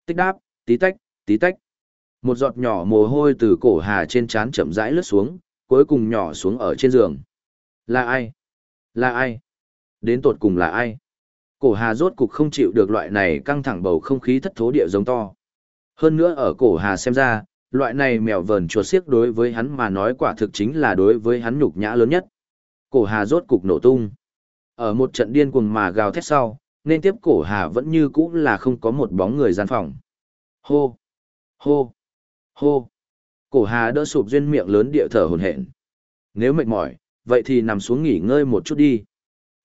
Tích đáp, tí tách, tí tách. Một giọt nhỏ mồ hôi từ cổ hà trên trán chậm rãi lướt xuống, cuối cùng nhỏ xuống ở trên giường. Là ai? Là ai? Đến tột cùng là ai? Cổ hà rốt cục không chịu được loại này căng thẳng bầu không khí thất thố địa giống to. Hơn nữa ở cổ hà xem ra, loại này mèo vờn chuột xiếc đối với hắn mà nói quả thực chính là đối với hắn nhục nhã lớn nhất. Cổ hà rốt cục nổ tung. Ở một trận điên cuồng mà gào thét sau, nên tiếp cổ hà vẫn như cũ là không có một bóng người gian phòng. Hô! Hô! Hô! Cổ hà đỡ sụp duyên miệng lớn địa thở hồn hển. Nếu mệt mỏi, vậy thì nằm xuống nghỉ ngơi một chút đi.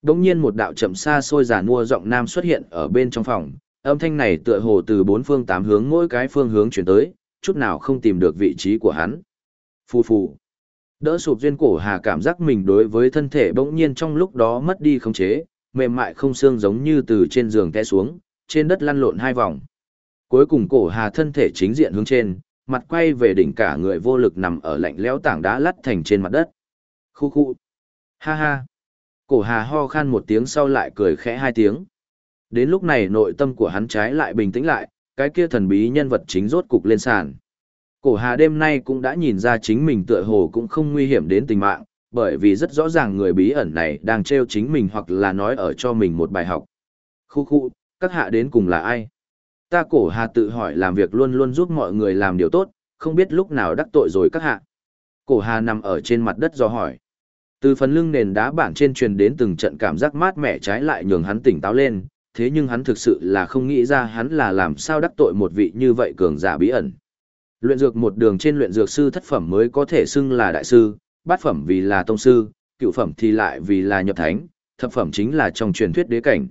Đống nhiên một đạo chậm xa xôi giả mua giọng nam xuất hiện ở bên trong phòng, âm thanh này tựa hồ từ bốn phương tám hướng mỗi cái phương hướng chuyển tới, chút nào không tìm được vị trí của hắn. Phù phù. Đỡ sụp duyên cổ hà cảm giác mình đối với thân thể bỗng nhiên trong lúc đó mất đi khống chế, mềm mại không xương giống như từ trên giường té xuống, trên đất lăn lộn hai vòng. Cuối cùng cổ hà thân thể chính diện hướng trên, mặt quay về đỉnh cả người vô lực nằm ở lạnh lẽo tảng đá lắt thành trên mặt đất. Khu khu. Ha ha. Cổ hà ho khan một tiếng sau lại cười khẽ hai tiếng. Đến lúc này nội tâm của hắn trái lại bình tĩnh lại, cái kia thần bí nhân vật chính rốt cục lên sàn. Cổ hà đêm nay cũng đã nhìn ra chính mình tựa hồ cũng không nguy hiểm đến tình mạng, bởi vì rất rõ ràng người bí ẩn này đang treo chính mình hoặc là nói ở cho mình một bài học. Khu khu, các hạ đến cùng là ai? Ta cổ hà tự hỏi làm việc luôn luôn giúp mọi người làm điều tốt, không biết lúc nào đắc tội rồi các hạ. Cổ hà nằm ở trên mặt đất do hỏi. Từ phần lưng nền đá bản trên truyền đến từng trận cảm giác mát mẻ trái lại nhường hắn tỉnh táo lên, thế nhưng hắn thực sự là không nghĩ ra hắn là làm sao đắc tội một vị như vậy cường giả bí ẩn. Luyện dược một đường trên luyện dược sư thất phẩm mới có thể xưng là đại sư, bát phẩm vì là tông sư, cựu phẩm thì lại vì là nhập thánh, thập phẩm chính là trong truyền thuyết đế cảnh.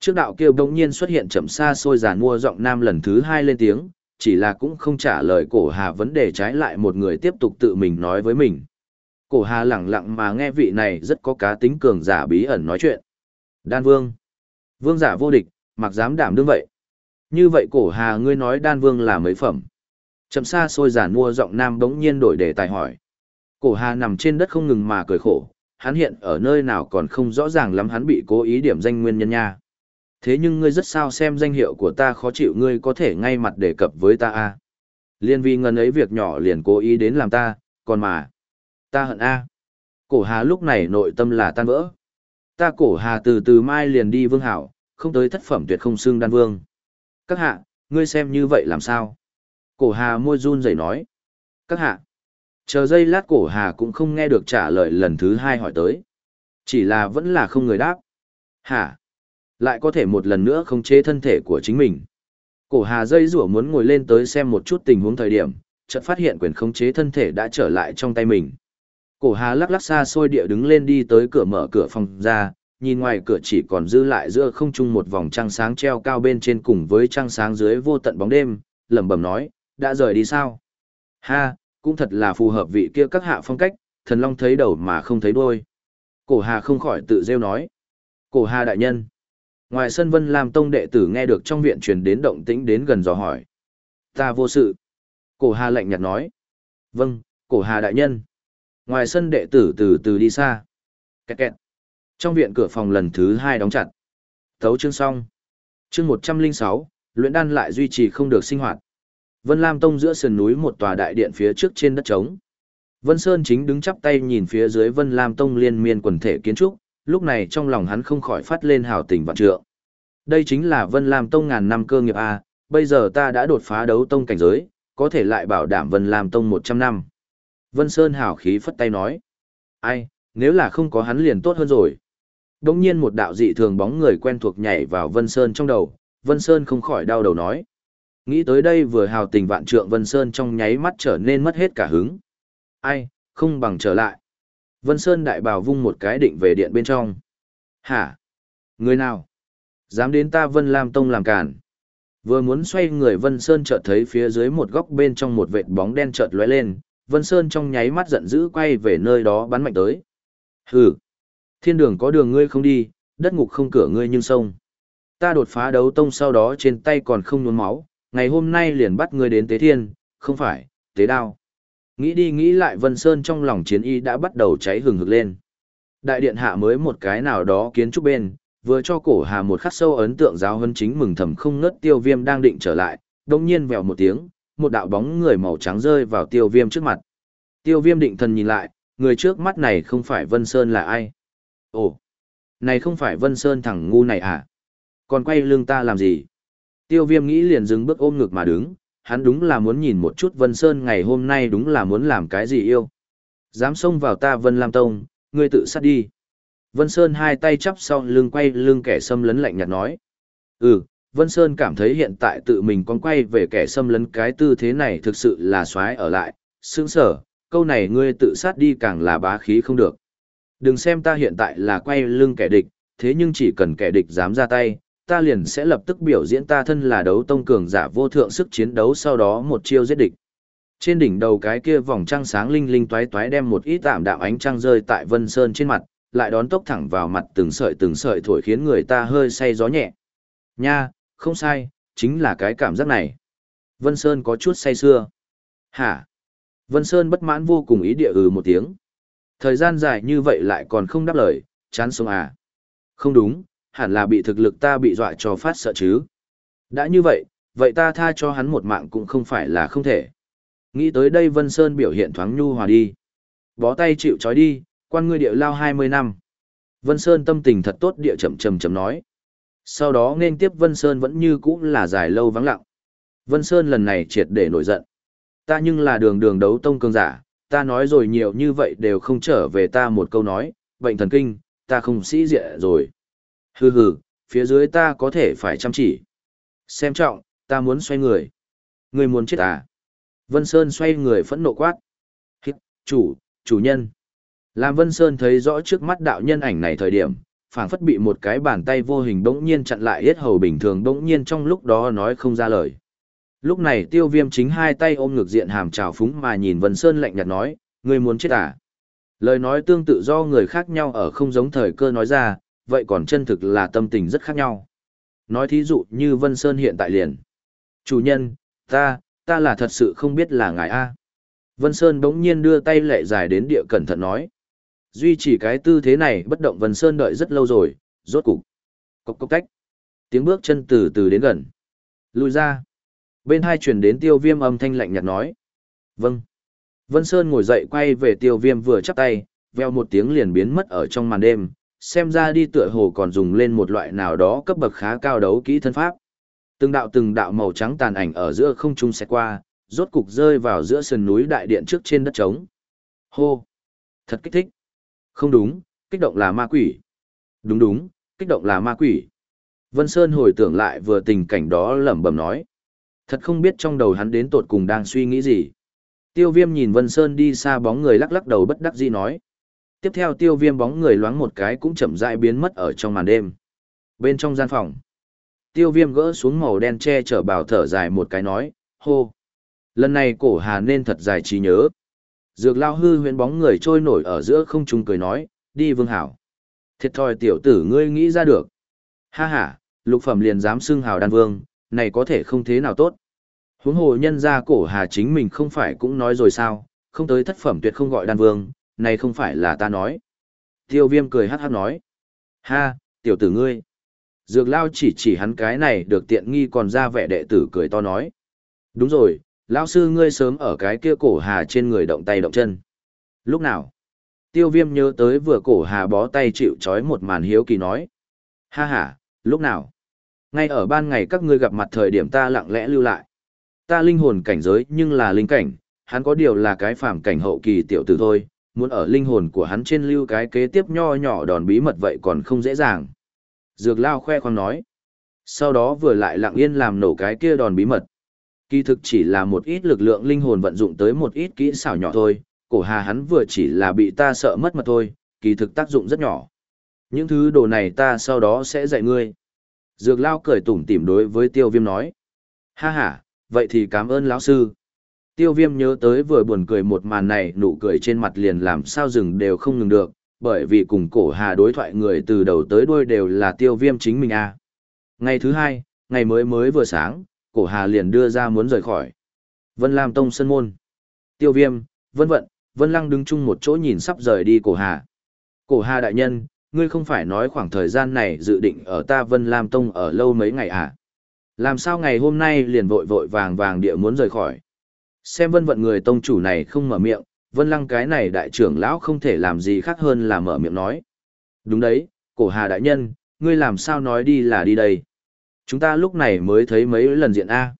Trước đạo kêu đông nhiên xuất hiện chậm xa xôi giàn mua giọng nam lần thứ hai lên tiếng, chỉ là cũng không trả lời cổ hà vấn đề trái lại một người tiếp tục tự mình nói với mình. Cổ hà lẳng lặng mà nghe vị này rất có cá tính cường giả bí ẩn nói chuyện. Đan vương. Vương giả vô địch, mặc dám đảm đương vậy. Như vậy cổ hà ngươi nói đan vương là mấy phẩm. Chậm xa xôi giản mua giọng nam bỗng nhiên đổi đề tài hỏi. Cổ hà nằm trên đất không ngừng mà cười khổ, hắn hiện ở nơi nào còn không rõ ràng lắm hắn bị cố ý điểm danh nguyên nhân nha. Thế nhưng ngươi rất sao xem danh hiệu của ta khó chịu ngươi có thể ngay mặt đề cập với ta a Liên vi ngân ấy việc nhỏ liền cố ý đến làm ta, còn mà. Ta hận a Cổ hà lúc này nội tâm là tan vỡ. Ta cổ hà từ từ mai liền đi vương hảo, không tới thất phẩm tuyệt không xương đan vương. Các hạ, ngươi xem như vậy làm sao? Cổ hà môi run rẩy nói. Các hạ. Chờ giây lát cổ hà cũng không nghe được trả lời lần thứ hai hỏi tới. Chỉ là vẫn là không người đáp. Hả? Lại có thể một lần nữa không chế thân thể của chính mình. Cổ hà dây rủa muốn ngồi lên tới xem một chút tình huống thời điểm, chợt phát hiện quyền khống chế thân thể đã trở lại trong tay mình. Cổ hà lắc lắc xa xôi địa đứng lên đi tới cửa mở cửa phòng ra, nhìn ngoài cửa chỉ còn dư lại giữa không trung một vòng trăng sáng treo cao bên trên cùng với trăng sáng dưới vô tận bóng đêm, lẩm bẩm nói, đã rời đi sao? Ha, cũng thật là phù hợp vị kia các hạ phong cách, thần long thấy đầu mà không thấy đuôi. Cổ hà không khỏi tự rêu nói. Cổ hà đại nhân. Ngoài sân vân làm tông đệ tử nghe được trong viện truyền đến động tĩnh đến gần dò hỏi. Ta vô sự. Cổ hà lạnh nhạt nói. Vâng, cổ hà đại nhân. Ngoài sân đệ tử từ từ đi xa. Kẹt kẹt. Trong viện cửa phòng lần thứ hai đóng chặt. Thấu chương xong. Chương một trăm linh sáu, luyện đan lại duy trì không được sinh hoạt. Vân Lam Tông giữa sườn núi một tòa đại điện phía trước trên đất trống. Vân Sơn chính đứng chắp tay nhìn phía dưới Vân Lam Tông liên miên quần thể kiến trúc, lúc này trong lòng hắn không khỏi phát lên hào tình vạn trượng. Đây chính là Vân Lam Tông ngàn năm cơ nghiệp A, bây giờ ta đã đột phá đấu tông cảnh giới, có thể lại bảo đảm Vân Lam Tông 100 năm. Vân Sơn hào khí phất tay nói. Ai, nếu là không có hắn liền tốt hơn rồi. Đông nhiên một đạo dị thường bóng người quen thuộc nhảy vào Vân Sơn trong đầu, Vân Sơn không khỏi đau đầu nói. Nghĩ tới đây vừa hào tình vạn trượng Vân Sơn trong nháy mắt trở nên mất hết cả hứng. Ai, không bằng trở lại. Vân Sơn đại bào vung một cái định về điện bên trong. Hả? Người nào? Dám đến ta Vân Lam Tông làm cản. Vừa muốn xoay người Vân Sơn chợt thấy phía dưới một góc bên trong một vệt bóng đen chợt lóe lên, Vân Sơn trong nháy mắt giận dữ quay về nơi đó bắn mạnh tới. Hừ! Thiên đường có đường ngươi không đi, đất ngục không cửa ngươi nhưng sông. Ta đột phá đấu tông sau đó trên tay còn không nhuốm máu, ngày hôm nay liền bắt ngươi đến tế thiên, không phải, tế đao. Nghĩ đi nghĩ lại Vân Sơn trong lòng chiến y đã bắt đầu cháy hừng hực lên. Đại điện hạ mới một cái nào đó kiến trúc bên, vừa cho cổ hà một khắc sâu ấn tượng giáo hân chính mừng thầm không ngớt tiêu viêm đang định trở lại, đồng nhiên vèo một tiếng, một đạo bóng người màu trắng rơi vào tiêu viêm trước mặt. Tiêu viêm định thần nhìn lại, người trước mắt này không phải Vân Sơn là ai? Ồ, này không phải Vân Sơn thằng ngu này à? Còn quay lưng ta làm gì? Tiêu viêm nghĩ liền dừng bước ôm ngực mà đứng, hắn đúng là muốn nhìn một chút Vân Sơn ngày hôm nay đúng là muốn làm cái gì yêu. Dám xông vào ta Vân Lam Tông, ngươi tự sát đi. Vân Sơn hai tay chắp sau lưng quay lưng kẻ xâm lấn lạnh nhạt nói. Ừ, Vân Sơn cảm thấy hiện tại tự mình con quay về kẻ xâm lấn cái tư thế này thực sự là xoái ở lại, sướng sở, câu này ngươi tự sát đi càng là bá khí không được. Đừng xem ta hiện tại là quay lưng kẻ địch, thế nhưng chỉ cần kẻ địch dám ra tay, ta liền sẽ lập tức biểu diễn ta thân là đấu tông cường giả vô thượng sức chiến đấu sau đó một chiêu giết địch. Trên đỉnh đầu cái kia vòng trăng sáng linh linh toái toái đem một ít tạm đạm ánh trăng rơi tại Vân Sơn trên mặt, lại đón tốc thẳng vào mặt từng sợi từng sợi thổi khiến người ta hơi say gió nhẹ. Nha, không sai, chính là cái cảm giác này. Vân Sơn có chút say xưa. Hả? Vân Sơn bất mãn vô cùng ý địa ừ một tiếng. Thời gian dài như vậy lại còn không đáp lời, chán sống à. Không đúng, hẳn là bị thực lực ta bị dọa cho phát sợ chứ. Đã như vậy, vậy ta tha cho hắn một mạng cũng không phải là không thể. Nghĩ tới đây Vân Sơn biểu hiện thoáng nhu hòa đi. Bó tay chịu trói đi, quan ngươi địa lao 20 năm. Vân Sơn tâm tình thật tốt địa chậm chậm chậm nói. Sau đó nên tiếp Vân Sơn vẫn như cũ là dài lâu vắng lặng. Vân Sơn lần này triệt để nổi giận. Ta nhưng là đường đường đấu tông cường giả, ta nói rồi nhiều như vậy đều không trở về ta một câu nói, bệnh thần kinh, ta không sĩ diện rồi. Hừ hừ, phía dưới ta có thể phải chăm chỉ. Xem trọng, ta muốn xoay người. Người muốn chết à? Vân Sơn xoay người phẫn nộ quát. Hít, chủ, chủ nhân. Làm Vân Sơn thấy rõ trước mắt đạo nhân ảnh này thời điểm, phảng phất bị một cái bàn tay vô hình bỗng nhiên chặn lại yết hầu bình thường bỗng nhiên trong lúc đó nói không ra lời. Lúc này tiêu viêm chính hai tay ôm ngực diện hàm trào phúng mà nhìn Vân Sơn lạnh nhạt nói, ngươi muốn chết à? Lời nói tương tự do người khác nhau ở không giống thời cơ nói ra, vậy còn chân thực là tâm tình rất khác nhau. Nói thí dụ như Vân Sơn hiện tại liền. Chủ nhân, ta, ta là thật sự không biết là ngài A. Vân Sơn bỗng nhiên đưa tay lệ dài đến địa cẩn thận nói. Duy trì cái tư thế này bất động Vân Sơn đợi rất lâu rồi, rốt cục. cộc cộc cách. Tiếng bước chân từ từ đến gần. Lùi ra. Bên hai chuyển đến tiêu viêm âm thanh lạnh nhạt nói. Vâng. Vân Sơn ngồi dậy quay về tiêu viêm vừa chắp tay, veo một tiếng liền biến mất ở trong màn đêm, xem ra đi tựa hồ còn dùng lên một loại nào đó cấp bậc khá cao đấu kỹ thân pháp. Từng đạo từng đạo màu trắng tàn ảnh ở giữa không trung sẽ qua, rốt cục rơi vào giữa sườn núi đại điện trước trên đất trống. Hô! Thật kích thích! Không đúng, kích động là ma quỷ. Đúng đúng, kích động là ma quỷ. Vân Sơn hồi tưởng lại vừa tình cảnh đó lẩm bẩm nói. Thật không biết trong đầu hắn đến tột cùng đang suy nghĩ gì. Tiêu viêm nhìn Vân Sơn đi xa bóng người lắc lắc đầu bất đắc dĩ nói. Tiếp theo tiêu viêm bóng người loáng một cái cũng chậm rãi biến mất ở trong màn đêm. Bên trong gian phòng, tiêu viêm gỡ xuống màu đen che chở bào thở dài một cái nói, hô. Lần này cổ hà nên thật dài trí nhớ. Dược lao hư huyễn bóng người trôi nổi ở giữa không trung cười nói, đi vương hảo. Thiệt thòi tiểu tử ngươi nghĩ ra được. Ha ha, lục phẩm liền dám xưng hào đan vương, này có thể không thế nào tốt. Huống hồ nhân ra cổ hà chính mình không phải cũng nói rồi sao, không tới thất phẩm tuyệt không gọi đan vương, này không phải là ta nói. Tiêu viêm cười hát hát nói. Ha, tiểu tử ngươi. Dược lao chỉ chỉ hắn cái này được tiện nghi còn ra vẻ đệ tử cười to nói. Đúng rồi, lao sư ngươi sớm ở cái kia cổ hà trên người động tay động chân. Lúc nào? Tiêu viêm nhớ tới vừa cổ hà bó tay chịu trói một màn hiếu kỳ nói. Ha ha, lúc nào? Ngay ở ban ngày các ngươi gặp mặt thời điểm ta lặng lẽ lưu lại. Ta linh hồn cảnh giới nhưng là linh cảnh, hắn có điều là cái phàm cảnh hậu kỳ tiểu tử thôi, muốn ở linh hồn của hắn trên lưu cái kế tiếp nho nhỏ đòn bí mật vậy còn không dễ dàng. Dược lao khoe khoang nói. Sau đó vừa lại lặng yên làm nổ cái kia đòn bí mật. Kỳ thực chỉ là một ít lực lượng linh hồn vận dụng tới một ít kỹ xảo nhỏ thôi, cổ hà hắn vừa chỉ là bị ta sợ mất mà thôi, kỳ thực tác dụng rất nhỏ. Những thứ đồ này ta sau đó sẽ dạy ngươi. Dược lao cười tủm tỉm đối với tiêu viêm nói. Ha ha, vậy thì cảm ơn lão sư. Tiêu viêm nhớ tới vừa buồn cười một màn này nụ cười trên mặt liền làm sao dừng đều không ngừng được, bởi vì cùng cổ hà đối thoại người từ đầu tới đuôi đều là tiêu viêm chính mình à. Ngày thứ hai, ngày mới mới vừa sáng, cổ hà liền đưa ra muốn rời khỏi. Vân Lam Tông Sân Môn. Tiêu viêm, Vân Vận, Vân Lăng đứng chung một chỗ nhìn sắp rời đi cổ hà. Cổ hà đại nhân, ngươi không phải nói khoảng thời gian này dự định ở ta Vân Lam Tông ở lâu mấy ngày à? Làm sao ngày hôm nay liền vội vội vàng vàng địa muốn rời khỏi. Xem vân vận người tông chủ này không mở miệng, vân lăng cái này đại trưởng lão không thể làm gì khác hơn là mở miệng nói. Đúng đấy, cổ hà đại nhân, ngươi làm sao nói đi là đi đây. Chúng ta lúc này mới thấy mấy lần diện A.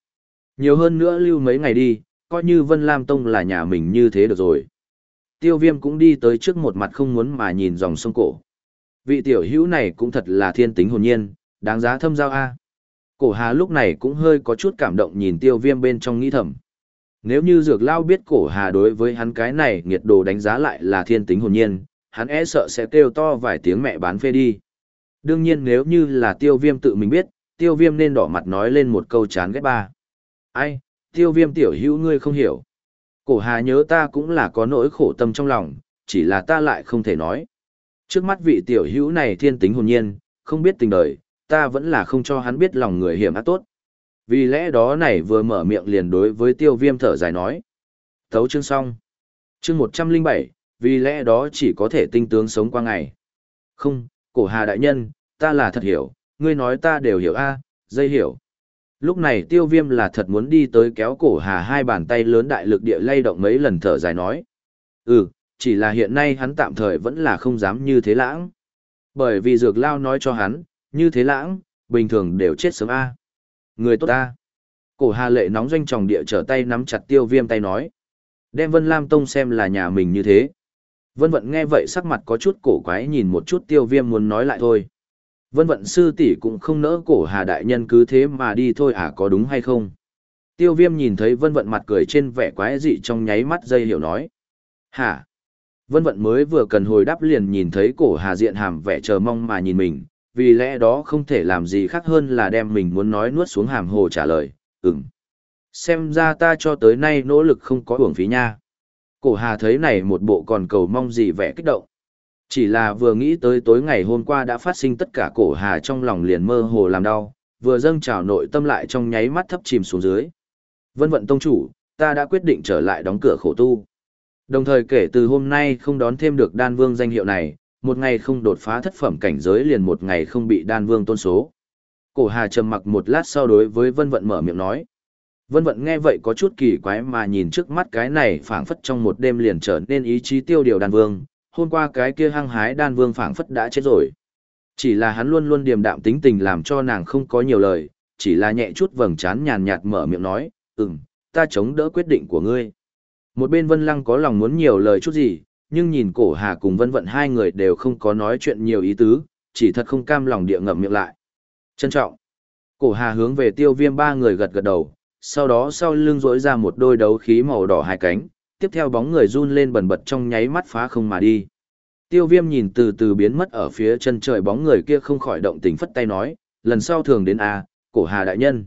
Nhiều hơn nữa lưu mấy ngày đi, coi như Vân Lam Tông là nhà mình như thế được rồi. Tiêu viêm cũng đi tới trước một mặt không muốn mà nhìn dòng sông cổ. Vị tiểu hữu này cũng thật là thiên tính hồn nhiên, đáng giá thâm giao A. Cổ hà lúc này cũng hơi có chút cảm động nhìn tiêu viêm bên trong nghĩ thầm. Nếu như dược lao biết cổ hà đối với hắn cái này nghiệt đồ đánh giá lại là thiên tính hồn nhiên, hắn e sợ sẽ kêu to vài tiếng mẹ bán phê đi. Đương nhiên nếu như là tiêu viêm tự mình biết, tiêu viêm nên đỏ mặt nói lên một câu chán ghét ba. Ai, tiêu viêm tiểu hữu ngươi không hiểu. Cổ hà nhớ ta cũng là có nỗi khổ tâm trong lòng, chỉ là ta lại không thể nói. Trước mắt vị tiểu hữu này thiên tính hồn nhiên, không biết tình đời, ta vẫn là không cho hắn biết lòng người hiểm ác tốt. Vì lẽ đó này vừa mở miệng liền đối với tiêu viêm thở dài nói. Thấu chương xong. Chương 107, vì lẽ đó chỉ có thể tinh tướng sống qua ngày. Không, cổ hà đại nhân, ta là thật hiểu, ngươi nói ta đều hiểu a, dây hiểu. Lúc này tiêu viêm là thật muốn đi tới kéo cổ hà hai bàn tay lớn đại lực địa lay động mấy lần thở dài nói. Ừ, chỉ là hiện nay hắn tạm thời vẫn là không dám như thế lãng. Bởi vì dược lao nói cho hắn, như thế lãng, bình thường đều chết sớm a. Người tốt ta. Cổ hà lệ nóng doanh tròng địa trở tay nắm chặt tiêu viêm tay nói. Đem Vân Lam Tông xem là nhà mình như thế. Vân Vận nghe vậy sắc mặt có chút cổ quái nhìn một chút tiêu viêm muốn nói lại thôi. Vân Vận sư tỷ cũng không nỡ cổ hà đại nhân cứ thế mà đi thôi à có đúng hay không? Tiêu viêm nhìn thấy Vân Vận mặt cười trên vẻ quái dị trong nháy mắt dây hiểu nói. Hả? Vân Vận mới vừa cần hồi đáp liền nhìn thấy cổ hà diện hàm vẻ chờ mong mà nhìn mình, vì lẽ đó không thể làm gì khác hơn là đem mình muốn nói nuốt xuống hàm hồ trả lời, ừm. Xem ra ta cho tới nay nỗ lực không có uổng phí nha. Cổ hà thấy này một bộ còn cầu mong gì vẻ kích động. Chỉ là vừa nghĩ tới tối ngày hôm qua đã phát sinh tất cả cổ hà trong lòng liền mơ hồ làm đau, vừa dâng trào nội tâm lại trong nháy mắt thấp chìm xuống dưới. Vân vận tông chủ, ta đã quyết định trở lại đóng cửa khổ tu. Đồng thời kể từ hôm nay không đón thêm được đan vương danh hiệu này, một ngày không đột phá thất phẩm cảnh giới liền một ngày không bị đan vương tôn số. Cổ hà trầm mặc một lát sau đối với vân vận mở miệng nói. Vân vận nghe vậy có chút kỳ quái mà nhìn trước mắt cái này phảng phất trong một đêm liền trở nên ý chí tiêu điều đan vương, hôm qua cái kia hăng hái đan vương phảng phất đã chết rồi. Chỉ là hắn luôn luôn điềm đạm tính tình làm cho nàng không có nhiều lời, chỉ là nhẹ chút vầng trán nhàn nhạt mở miệng nói, ừm, ta chống đỡ quyết định của ngươi. Một bên Vân Lăng có lòng muốn nhiều lời chút gì, nhưng nhìn cổ hà cùng Vân Vận hai người đều không có nói chuyện nhiều ý tứ, chỉ thật không cam lòng địa ngậm miệng lại. Trân trọng. Cổ hà hướng về tiêu viêm ba người gật gật đầu, sau đó sau lưng rỗi ra một đôi đấu khí màu đỏ hai cánh, tiếp theo bóng người run lên bần bật trong nháy mắt phá không mà đi. Tiêu viêm nhìn từ từ biến mất ở phía chân trời bóng người kia không khỏi động tình phất tay nói, lần sau thường đến A, cổ hà đại nhân.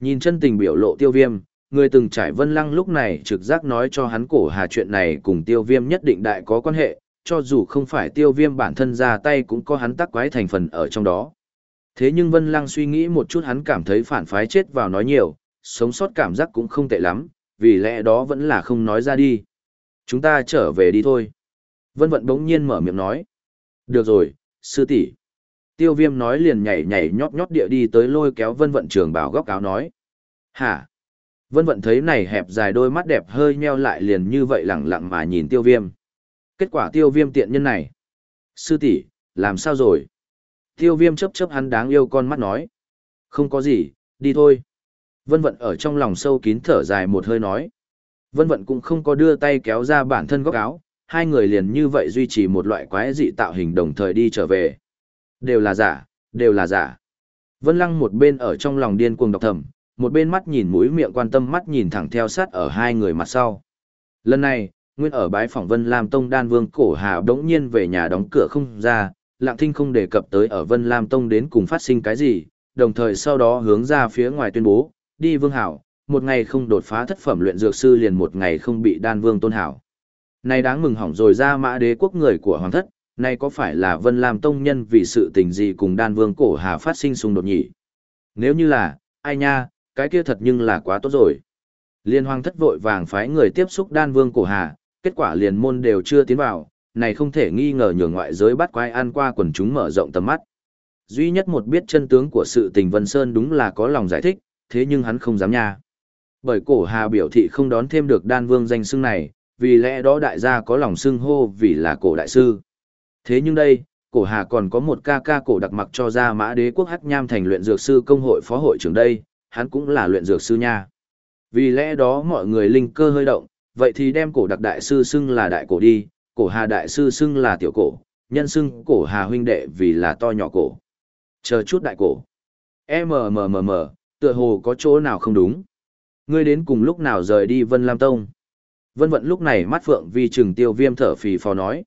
Nhìn chân tình biểu lộ tiêu viêm, người từng trải vân lăng lúc này trực giác nói cho hắn cổ hà chuyện này cùng tiêu viêm nhất định đại có quan hệ, cho dù không phải tiêu viêm bản thân ra tay cũng có hắn tắc quái thành phần ở trong đó. Thế nhưng vân lăng suy nghĩ một chút hắn cảm thấy phản phái chết vào nói nhiều, sống sót cảm giác cũng không tệ lắm, vì lẽ đó vẫn là không nói ra đi. Chúng ta trở về đi thôi. Vân vận bỗng nhiên mở miệng nói. Được rồi, sư tỷ. Tiêu viêm nói liền nhảy nhảy nhót nhót địa đi tới lôi kéo vân vận trường bảo góc áo nói. Hả? Vân vận thấy này hẹp dài đôi mắt đẹp hơi nheo lại liền như vậy lẳng lặng mà nhìn tiêu viêm. Kết quả tiêu viêm tiện nhân này. Sư tỷ, làm sao rồi? Tiêu viêm chấp chấp hắn đáng yêu con mắt nói. Không có gì, đi thôi. Vân vận ở trong lòng sâu kín thở dài một hơi nói. Vân vận cũng không có đưa tay kéo ra bản thân góc áo, hai người liền như vậy duy trì một loại quái dị tạo hình đồng thời đi trở về. Đều là giả, đều là giả. Vân lăng một bên ở trong lòng điên cuồng đọc thầm, một bên mắt nhìn mũi miệng quan tâm mắt nhìn thẳng theo sát ở hai người mặt sau. Lần này, nguyên ở bái phỏng Vân Lam Tông đan vương cổ hà đống nhiên về nhà đóng cửa không ra, lạng thinh không đề cập tới ở Vân Lam Tông đến cùng phát sinh cái gì, đồng thời sau đó hướng ra phía ngoài tuyên bố, đi vương hảo, một ngày không đột phá thất phẩm luyện dược sư liền một ngày không bị đan vương tôn hảo. Này đáng mừng hỏng rồi ra mã đế quốc người của hoàng thất, này có phải là Vân Lam Tông nhân vì sự tình gì cùng đan vương cổ hà phát sinh xung đột nhỉ? Nếu như là, ai nha, cái kia thật nhưng là quá tốt rồi. Liên hoàng thất vội vàng phái người tiếp xúc đan vương cổ hà, kết quả liền môn đều chưa tiến vào, này không thể nghi ngờ nhường ngoại giới bắt quái ăn qua quần chúng mở rộng tầm mắt. Duy nhất một biết chân tướng của sự tình Vân Sơn đúng là có lòng giải thích, thế nhưng hắn không dám nha. Bởi cổ hà biểu thị không đón thêm được đan vương danh xưng này, vì lẽ đó đại gia có lòng xưng hô vì là cổ đại sư. Thế nhưng đây, cổ hà còn có một ca ca cổ đặc mặc cho ra mã đế quốc hắc nham thành luyện dược sư công hội phó hội trưởng đây, hắn cũng là luyện dược sư nha. Vì lẽ đó mọi người linh cơ hơi động, vậy thì đem cổ đặc đại sư xưng là đại cổ đi, cổ hà đại sư xưng là tiểu cổ, nhân xưng cổ hà huynh đệ vì là to nhỏ cổ. Chờ chút đại cổ. MMMM, tựa hồ có chỗ nào không đúng. Ngươi đến cùng lúc nào rời đi Vân Lam Tông. Vân vận lúc này mắt phượng vì trừng tiêu viêm thở phì phò nói.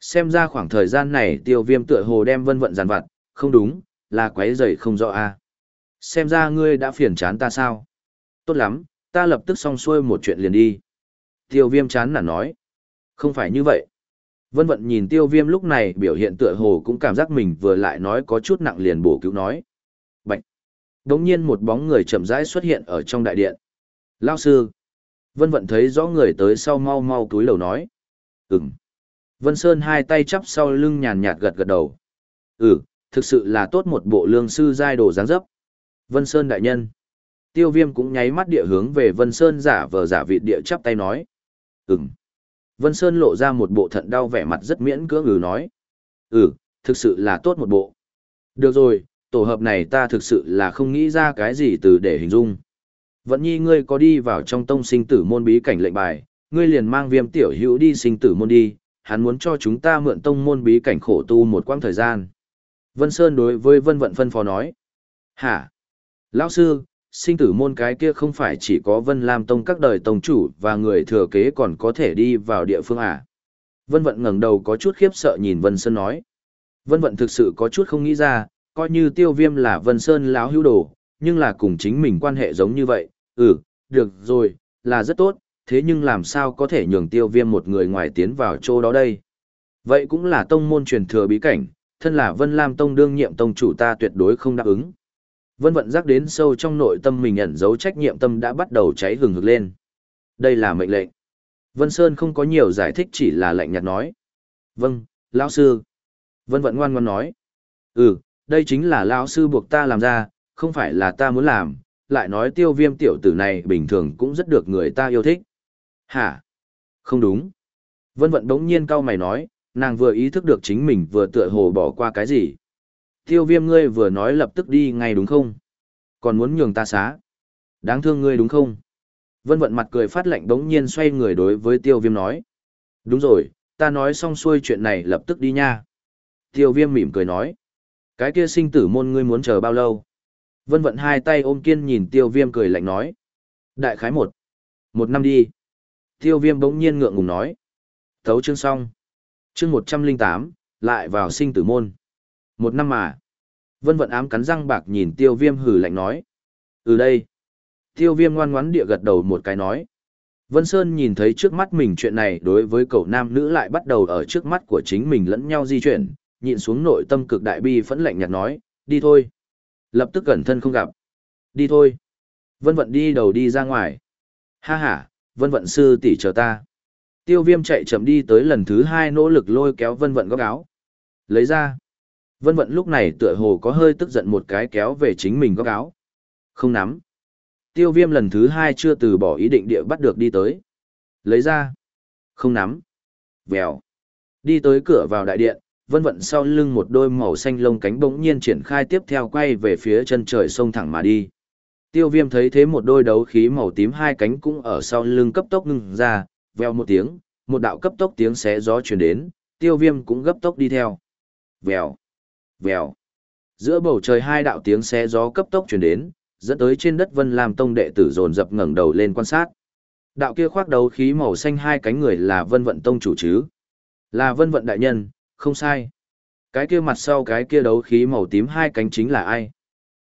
Xem ra khoảng thời gian này tiêu viêm tựa hồ đem vân vận giàn vặt, không đúng, là quấy rầy không rõ a. Xem ra ngươi đã phiền chán ta sao? Tốt lắm, ta lập tức xong xuôi một chuyện liền đi. Tiêu viêm chán nản nói. Không phải như vậy. Vân vận nhìn tiêu viêm lúc này biểu hiện tựa hồ cũng cảm giác mình vừa lại nói có chút nặng liền bổ cứu nói. Đống nhiên một bóng người chậm rãi xuất hiện ở trong đại điện. Lao sư. Vân vận thấy rõ người tới sau mau mau túi lầu nói. Ừm. Vân Sơn hai tay chắp sau lưng nhàn nhạt gật gật đầu. Ừ, thực sự là tốt một bộ lương sư giai đồ dáng dấp. Vân Sơn đại nhân. Tiêu viêm cũng nháy mắt địa hướng về Vân Sơn giả vờ giả vị địa chắp tay nói. Ừm. Vân Sơn lộ ra một bộ thận đau vẻ mặt rất miễn cưỡng ngừ nói. Ừ, thực sự là tốt một bộ. Được rồi, tổ hợp này ta thực sự là không nghĩ ra cái gì từ để hình dung. Vẫn nhi ngươi có đi vào trong tông sinh tử môn bí cảnh lệnh bài, ngươi liền mang viêm tiểu hữu đi sinh tử môn đi, hắn muốn cho chúng ta mượn tông môn bí cảnh khổ tu một quãng thời gian. Vân Sơn đối với Vân Vận phân phó nói. Hả? Lão sư, sinh tử môn cái kia không phải chỉ có Vân Lam Tông các đời tông chủ và người thừa kế còn có thể đi vào địa phương à? Vân Vận ngẩng đầu có chút khiếp sợ nhìn Vân Sơn nói. Vân Vận thực sự có chút không nghĩ ra, coi như tiêu viêm là Vân Sơn lão hữu đồ, nhưng là cùng chính mình quan hệ giống như vậy. Ừ, được rồi, là rất tốt, thế nhưng làm sao có thể nhường tiêu viêm một người ngoài tiến vào chỗ đó đây? Vậy cũng là tông môn truyền thừa bí cảnh, thân là Vân Lam Tông đương nhiệm tông chủ ta tuyệt đối không đáp ứng. Vân vận giác đến sâu trong nội tâm mình ẩn giấu trách nhiệm tâm đã bắt đầu cháy hừng hực lên. Đây là mệnh lệnh. Vân Sơn không có nhiều giải thích chỉ là lạnh nhạt nói. Vâng, lão sư. Vân vận ngoan ngoan nói. Ừ, đây chính là lão sư buộc ta làm ra, không phải là ta muốn làm, lại nói tiêu viêm tiểu tử này bình thường cũng rất được người ta yêu thích. Hả? Không đúng. Vân vận đống nhiên cau mày nói, nàng vừa ý thức được chính mình vừa tựa hồ bỏ qua cái gì. Tiêu viêm ngươi vừa nói lập tức đi ngay đúng không? Còn muốn nhường ta xá. Đáng thương ngươi đúng không? Vân vận mặt cười phát lạnh đống nhiên xoay người đối với tiêu viêm nói. Đúng rồi, ta nói xong xuôi chuyện này lập tức đi nha. Tiêu viêm mỉm cười nói. Cái kia sinh tử môn ngươi muốn chờ bao lâu? Vân vận hai tay ôm kiên nhìn tiêu viêm cười lạnh nói. Đại khái một. Một năm đi. Tiêu viêm bỗng nhiên ngượng ngùng nói. Thấu chương xong. Chương một trăm linh tám lại vào sinh tử môn. Một năm mà. Vân vận ám cắn răng bạc nhìn tiêu viêm hử lạnh nói. Ừ đây. Tiêu viêm ngoan ngoắn địa gật đầu một cái nói. Vân Sơn nhìn thấy trước mắt mình chuyện này đối với cậu nam nữ lại bắt đầu ở trước mắt của chính mình lẫn nhau di chuyển, nhịn xuống nội tâm cực đại bi phẫn lạnh nhạt nói, đi thôi. Lập tức cẩn thân không gặp. Đi thôi. Vân vận đi đầu đi ra ngoài. Ha ha, vân vận sư tỷ chờ ta. Tiêu viêm chạy chậm đi tới lần thứ hai nỗ lực lôi kéo vân vận góc áo. Lấy ra. Vân vận lúc này tựa hồ có hơi tức giận một cái kéo về chính mình góc áo. Không nắm. Tiêu viêm lần thứ hai chưa từ bỏ ý định địa bắt được đi tới. Lấy ra. Không nắm. Vèo. Đi tới cửa vào đại điện, vân vận sau lưng một đôi màu xanh lông cánh bỗng nhiên triển khai tiếp theo quay về phía chân trời sông thẳng mà đi. Tiêu viêm thấy thế một đôi đấu khí màu tím hai cánh cũng ở sau lưng cấp tốc ngừng ra, veo một tiếng, một đạo cấp tốc tiếng xé gió truyền đến, tiêu viêm cũng gấp tốc đi theo. Vèo, vèo. Giữa bầu trời hai đạo tiếng xé gió cấp tốc truyền đến, dẫn tới trên đất Vân Lam Tông đệ tử dồn dập ngẩng đầu lên quan sát. Đạo kia khoác đấu khí màu xanh hai cánh người là Vân Vận Tông chủ chứ? Là Vân Vận đại nhân, không sai. Cái kia mặt sau cái kia đấu khí màu tím hai cánh chính là ai?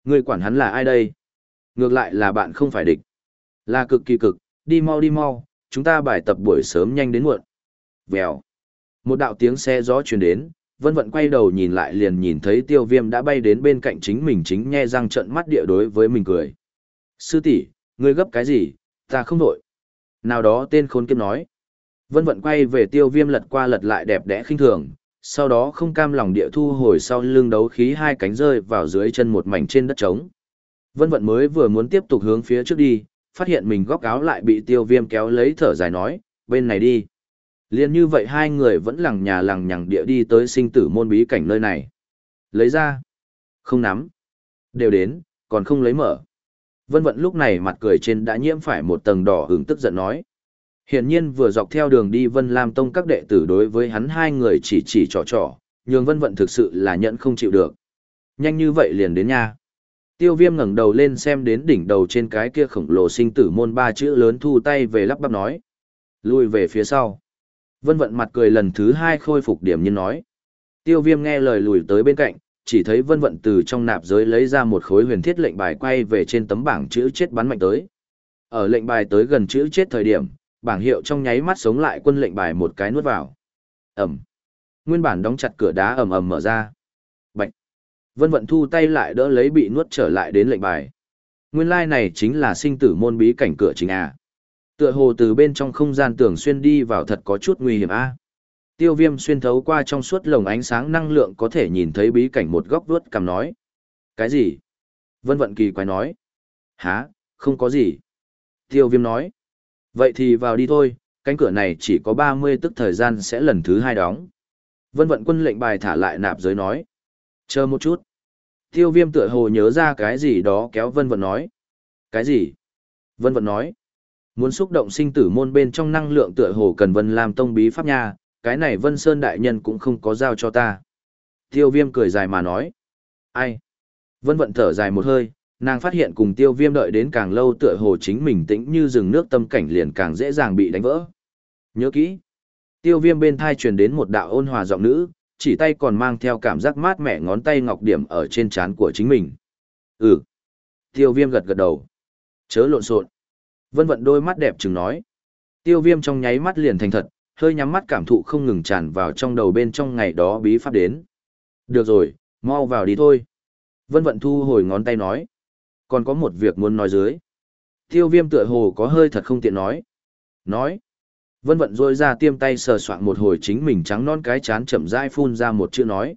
Người quản hắn là ai đây? Ngược lại là bạn không phải địch. Là cực kỳ cực, đi mau đi mau, chúng ta bài tập buổi sớm nhanh đến muộn. Vèo. Một đạo tiếng xe gió truyền đến, vân vận quay đầu nhìn lại liền nhìn thấy tiêu viêm đã bay đến bên cạnh chính mình chính nhe răng trận mắt địa đối với mình cười. Sư tỷ, ngươi gấp cái gì, ta không nổi Nào đó tên khốn kiếp nói. Vân vận quay về tiêu viêm lật qua lật lại đẹp đẽ khinh thường, sau đó không cam lòng địa thu hồi sau lưng đấu khí hai cánh rơi vào dưới chân một mảnh trên đất trống. Vân vận mới vừa muốn tiếp tục hướng phía trước đi, phát hiện mình góc áo lại bị tiêu viêm kéo lấy thở dài nói, bên này đi. Liên như vậy hai người vẫn lằng nhà lằng nhằng địa đi tới sinh tử môn bí cảnh nơi này. Lấy ra. Không nắm. Đều đến, còn không lấy mở. Vân vận lúc này mặt cười trên đã nhiễm phải một tầng đỏ hứng tức giận nói. Hiển nhiên vừa dọc theo đường đi Vân Lam Tông các đệ tử đối với hắn hai người chỉ chỉ trò trò, nhường Vân Vận thực sự là nhận không chịu được. Nhanh như vậy liền đến nha. Tiêu viêm ngẩng đầu lên xem đến đỉnh đầu trên cái kia khổng lồ sinh tử môn ba chữ lớn thu tay về lắp bắp nói. Lui về phía sau. Vân Vận mặt cười lần thứ hai khôi phục điểm như nói. Tiêu viêm nghe lời lùi tới bên cạnh, chỉ thấy Vân Vận từ trong nạp giới lấy ra một khối huyền thiết lệnh bài quay về trên tấm bảng chữ chết bắn mạnh tới. Ở lệnh bài tới gần chữ chết thời điểm, bảng hiệu trong nháy mắt sống lại quân lệnh bài một cái nuốt vào. Ẩm. Nguyên bản đóng chặt cửa đá ầm ầm mở ra. Bạch. Vân vận thu tay lại đỡ lấy bị nuốt trở lại đến lệnh bài. Nguyên lai like này chính là sinh tử môn bí cảnh cửa chính à. Tựa hồ từ bên trong không gian tưởng xuyên đi vào thật có chút nguy hiểm a. À. Tiêu viêm xuyên thấu qua trong suốt lồng ánh sáng năng lượng có thể nhìn thấy bí cảnh một góc vuốt cầm nói. Cái gì? Vân vận kỳ quái nói. Hả, không có gì. Tiêu viêm nói. Vậy thì vào đi thôi, cánh cửa này chỉ có 30 tức thời gian sẽ lần thứ hai đóng. Vân vận quân lệnh bài thả lại nạp giới nói. Chờ một chút. Tiêu viêm tựa hồ nhớ ra cái gì đó kéo vân vận nói. Cái gì? Vân vận nói. Muốn xúc động sinh tử môn bên trong năng lượng tựa hồ cần vân làm tông bí pháp nha, cái này vân sơn đại nhân cũng không có giao cho ta. Tiêu viêm cười dài mà nói. Ai? Vân vận thở dài một hơi, nàng phát hiện cùng tiêu viêm đợi đến càng lâu tựa hồ chính mình tĩnh như rừng nước tâm cảnh liền càng dễ dàng bị đánh vỡ. Nhớ kỹ. Tiêu viêm bên thai truyền đến một đạo ôn hòa giọng nữ, chỉ tay còn mang theo cảm giác mát mẻ ngón tay ngọc điểm ở trên trán của chính mình. Ừ. Tiêu viêm gật gật đầu. Chớ lộn xộn. Vân vận đôi mắt đẹp chừng nói. Tiêu viêm trong nháy mắt liền thành thật, hơi nhắm mắt cảm thụ không ngừng tràn vào trong đầu bên trong ngày đó bí pháp đến. Được rồi, mau vào đi thôi. Vân vận thu hồi ngón tay nói. Còn có một việc muốn nói dưới. Tiêu viêm tựa hồ có hơi thật không tiện nói. Nói. Vân vận rôi ra tiêm tay sờ soạn một hồi chính mình trắng non cái chán chậm rãi phun ra một chữ nói.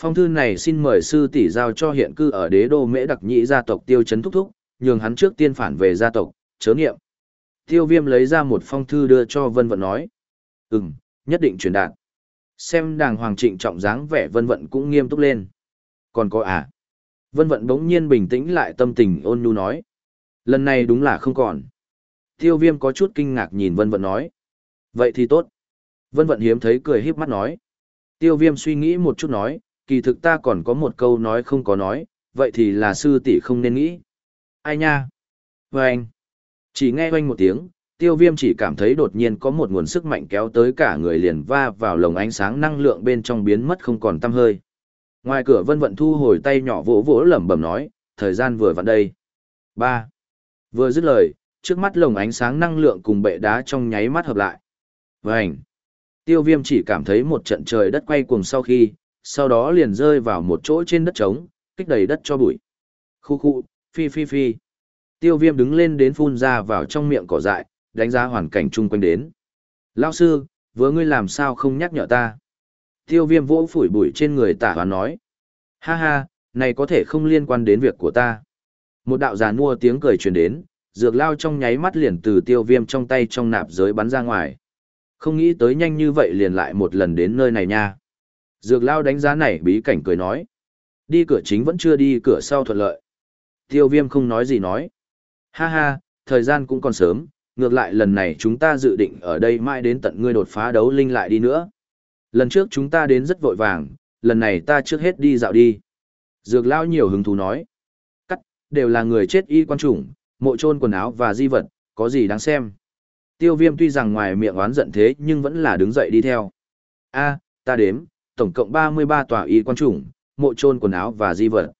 Phong thư này xin mời sư tỷ giao cho hiện cư ở đế đô mễ đặc nhị gia tộc tiêu chấn thúc thúc, nhường hắn trước tiên phản về gia tộc, chớ nghiệm. Tiêu viêm lấy ra một phong thư đưa cho vân vận nói. Ừm, nhất định truyền đạt. Xem đàng hoàng trịnh trọng dáng vẻ vân vận cũng nghiêm túc lên. Còn có à? Vân vận bỗng nhiên bình tĩnh lại tâm tình ôn nhu nói. Lần này đúng là không còn. Tiêu viêm có chút kinh ngạc nhìn vân vận nói. Vậy thì tốt. Vân vận hiếm thấy cười híp mắt nói. Tiêu viêm suy nghĩ một chút nói, kỳ thực ta còn có một câu nói không có nói, vậy thì là sư tỷ không nên nghĩ. Ai nha? Vâng. Chỉ nghe oanh một tiếng, tiêu viêm chỉ cảm thấy đột nhiên có một nguồn sức mạnh kéo tới cả người liền va vào lồng ánh sáng năng lượng bên trong biến mất không còn tăm hơi. Ngoài cửa vân vận thu hồi tay nhỏ vỗ vỗ lẩm bẩm nói, thời gian vừa vặn đây. ba Vừa dứt lời, trước mắt lồng ánh sáng năng lượng cùng bệ đá trong nháy mắt hợp lại. Vành! Tiêu viêm chỉ cảm thấy một trận trời đất quay cuồng sau khi, sau đó liền rơi vào một chỗ trên đất trống, kích đầy đất cho bụi. Khu khu, phi phi phi. Tiêu viêm đứng lên đến phun ra vào trong miệng cỏ dại, đánh giá hoàn cảnh chung quanh đến. Lao sư, vừa ngươi làm sao không nhắc nhở ta? Tiêu viêm vỗ phủi bụi trên người tả và nói. Ha ha, này có thể không liên quan đến việc của ta. Một đạo giàn mua tiếng cười truyền đến, dược lao trong nháy mắt liền từ tiêu viêm trong tay trong nạp giới bắn ra ngoài. Không nghĩ tới nhanh như vậy liền lại một lần đến nơi này nha. Dược lao đánh giá này bí cảnh cười nói. Đi cửa chính vẫn chưa đi cửa sau thuận lợi. Tiêu viêm không nói gì nói. Ha ha, thời gian cũng còn sớm, ngược lại lần này chúng ta dự định ở đây mãi đến tận ngươi đột phá đấu linh lại đi nữa. Lần trước chúng ta đến rất vội vàng, lần này ta trước hết đi dạo đi. Dược lao nhiều hứng thú nói. Cắt, đều là người chết y quan chủng, mộ trôn quần áo và di vật, có gì đáng xem. Tiêu viêm tuy rằng ngoài miệng oán giận thế nhưng vẫn là đứng dậy đi theo. a ta đếm, tổng cộng 33 tòa y quan chủng, mộ trôn quần áo và di vật.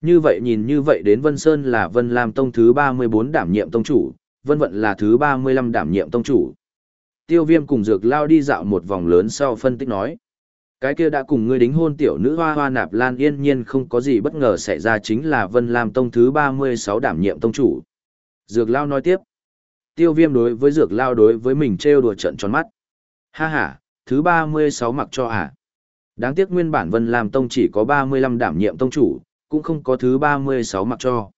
Như vậy nhìn như vậy đến Vân Sơn là Vân Lam Tông thứ 34 đảm nhiệm tông chủ, Vân Vận là thứ 35 đảm nhiệm tông chủ. Tiêu viêm cùng dược lao đi dạo một vòng lớn sau phân tích nói. Cái kia đã cùng ngươi đính hôn tiểu nữ hoa hoa nạp lan yên nhiên không có gì bất ngờ xảy ra chính là Vân Lam Tông thứ 36 đảm nhiệm tông chủ. Dược lao nói tiếp. Tiêu viêm đối với dược lao đối với mình trêu đùa trận tròn mắt. Ha ha, thứ 36 mặc cho à. Đáng tiếc nguyên bản Vân Lam Tông chỉ có 35 đảm nhiệm tông chủ, cũng không có thứ 36 mặc cho.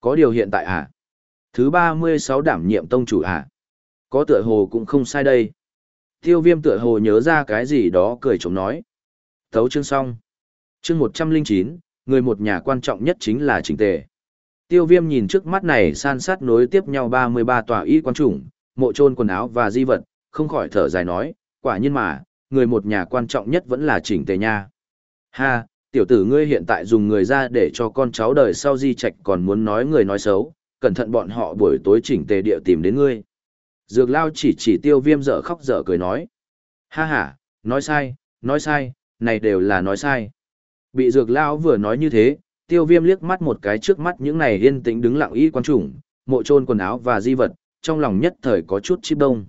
Có điều hiện tại à? Thứ 36 đảm nhiệm tông chủ à? Có tựa hồ cũng không sai đây. Tiêu viêm tựa hồ nhớ ra cái gì đó cười chống nói. Thấu chương xong. Chương 109, người một nhà quan trọng nhất chính là chính tề. Tiêu viêm nhìn trước mắt này san sát nối tiếp nhau 33 tòa y quan chủng, mộ trôn quần áo và di vật, không khỏi thở dài nói, quả nhiên mà, người một nhà quan trọng nhất vẫn là chỉnh tề nha. Ha, tiểu tử ngươi hiện tại dùng người ra để cho con cháu đời sau di trạch còn muốn nói người nói xấu, cẩn thận bọn họ buổi tối chỉnh tề địa tìm đến ngươi. Dược lao chỉ chỉ tiêu viêm dở khóc dở cười nói. Ha ha, nói sai, nói sai, này đều là nói sai. Bị dược lao vừa nói như thế, tiêu viêm liếc mắt một cái trước mắt những này yên tĩnh đứng lặng y quan trùng, mộ trôn quần áo và di vật, trong lòng nhất thời có chút chip đông.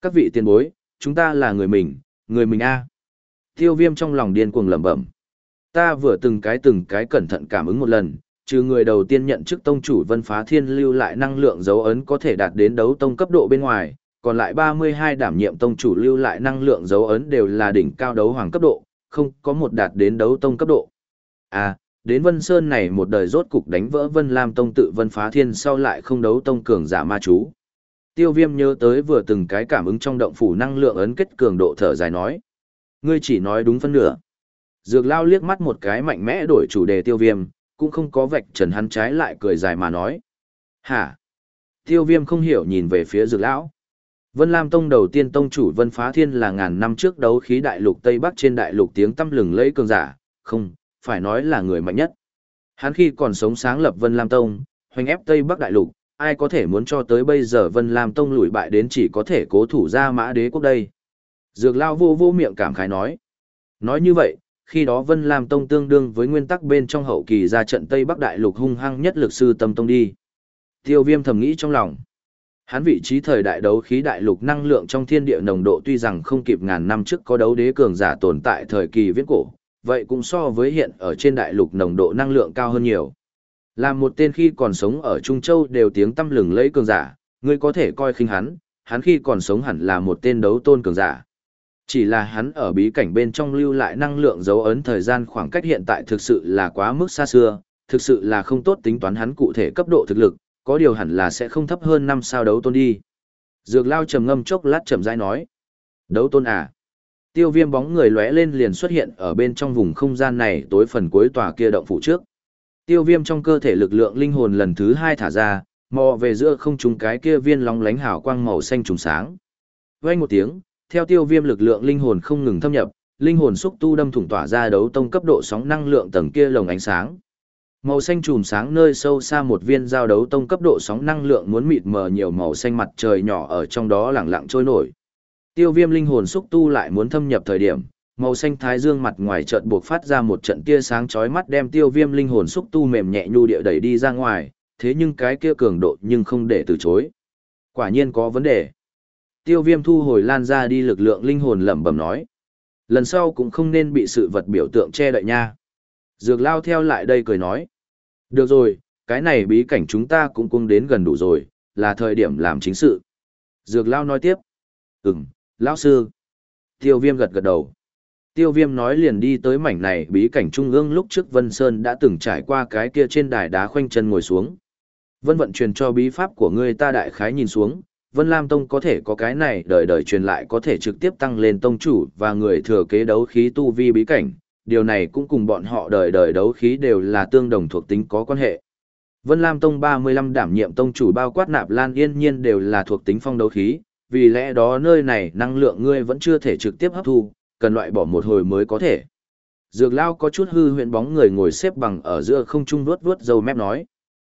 Các vị tiền bối, chúng ta là người mình, người mình a Tiêu viêm trong lòng điên cuồng lẩm bẩm. Ta vừa từng cái từng cái cẩn thận cảm ứng một lần, trừ người đầu tiên nhận chức tông chủ vân phá thiên lưu lại năng lượng dấu ấn có thể đạt đến đấu tông cấp độ bên ngoài, còn lại 32 đảm nhiệm tông chủ lưu lại năng lượng dấu ấn đều là đỉnh cao đấu hoàng cấp độ, không có một đạt đến đấu tông cấp độ. À, đến Vân Sơn này một đời rốt cục đánh vỡ Vân Lam Tông tự Vân Phá Thiên sau lại không đấu tông cường giả ma chú. Tiêu viêm nhớ tới vừa từng cái cảm ứng trong động phủ năng lượng ấn kết cường độ thở dài nói. Ngươi chỉ nói đúng phân nửa. Dược lao liếc mắt một cái mạnh mẽ đổi chủ đề tiêu viêm, cũng không có vạch trần hắn trái lại cười dài mà nói. Hả? Tiêu viêm không hiểu nhìn về phía dược lão. Vân Lam Tông đầu tiên tông chủ Vân Phá Thiên là ngàn năm trước đấu khí đại lục Tây Bắc trên đại lục tiếng tăm lừng lẫy cường giả, không, phải nói là người mạnh nhất. Hắn khi còn sống sáng lập Vân Lam Tông, hoành ép Tây Bắc đại lục, ai có thể muốn cho tới bây giờ Vân Lam Tông lùi bại đến chỉ có thể cố thủ ra mã đế quốc đây. Dược lao vô vô miệng cảm khái nói. Nói như vậy, khi đó Vân Lam Tông tương đương với nguyên tắc bên trong hậu kỳ ra trận Tây Bắc Đại Lục hung hăng nhất lực sư tâm tông đi. Tiêu viêm thầm nghĩ trong lòng. Hắn vị trí thời đại đấu khí đại lục năng lượng trong thiên địa nồng độ tuy rằng không kịp ngàn năm trước có đấu đế cường giả tồn tại thời kỳ viễn cổ, vậy cũng so với hiện ở trên đại lục nồng độ năng lượng cao hơn nhiều. Là một tên khi còn sống ở Trung Châu đều tiếng tăm lừng lẫy cường giả, ngươi có thể coi khinh hắn, hắn khi còn sống hẳn là một tên đấu tôn cường giả. Chỉ là hắn ở bí cảnh bên trong lưu lại năng lượng dấu ấn thời gian khoảng cách hiện tại thực sự là quá mức xa xưa, thực sự là không tốt tính toán hắn cụ thể cấp độ thực lực, có điều hẳn là sẽ không thấp hơn năm sao đấu tôn đi. Dược lao trầm ngâm chốc lát trầm rãi nói. Đấu tôn à? Tiêu viêm bóng người lóe lên liền xuất hiện ở bên trong vùng không gian này tối phần cuối tòa kia động phủ trước. Tiêu viêm trong cơ thể lực lượng linh hồn lần thứ hai thả ra, mò về giữa không trùng cái kia viên long lánh hào quang màu xanh trùng sáng. Vang một tiếng, theo tiêu viêm lực lượng linh hồn không ngừng thâm nhập, linh hồn xúc tu đâm thủng tỏa ra đấu tông cấp độ sóng năng lượng tầng kia lồng ánh sáng. Màu xanh chùm sáng nơi sâu xa một viên giao đấu tông cấp độ sóng năng lượng muốn mịt mờ nhiều màu xanh mặt trời nhỏ ở trong đó lẳng lặng trôi nổi. Tiêu viêm linh hồn xúc tu lại muốn thâm nhập thời điểm, màu xanh thái dương mặt ngoài chợt buộc phát ra một trận tia sáng chói mắt đem tiêu viêm linh hồn xúc tu mềm nhẹ nhu địa đẩy đi ra ngoài, thế nhưng cái kia cường độ nhưng không để từ chối. Quả nhiên có vấn đề. Tiêu viêm thu hồi lan ra đi lực lượng linh hồn lẩm bẩm nói. Lần sau cũng không nên bị sự vật biểu tượng che đậy nha. Dược lao theo lại đây cười nói. Được rồi, cái này bí cảnh chúng ta cũng cung đến gần đủ rồi, là thời điểm làm chính sự. Dược lao nói tiếp. Ừm, lão sư. Tiêu viêm gật gật đầu. Tiêu viêm nói liền đi tới mảnh này bí cảnh trung ương lúc trước Vân Sơn đã từng trải qua cái kia trên đài đá khoanh chân ngồi xuống. Vân vận truyền cho bí pháp của ngươi ta đại khái nhìn xuống, Vân Lam Tông có thể có cái này đời đời truyền lại có thể trực tiếp tăng lên tông chủ và người thừa kế đấu khí tu vi bí cảnh, điều này cũng cùng bọn họ đời đời đấu khí đều là tương đồng thuộc tính có quan hệ. Vân Lam Tông 35 đảm nhiệm tông chủ bao quát nạp lan yên nhiên đều là thuộc tính phong đấu khí, vì lẽ đó nơi này năng lượng ngươi vẫn chưa thể trực tiếp hấp thu, cần loại bỏ một hồi mới có thể. Dược lao có chút hư huyện bóng người ngồi xếp bằng ở giữa không trung vuốt vuốt dầu mép nói.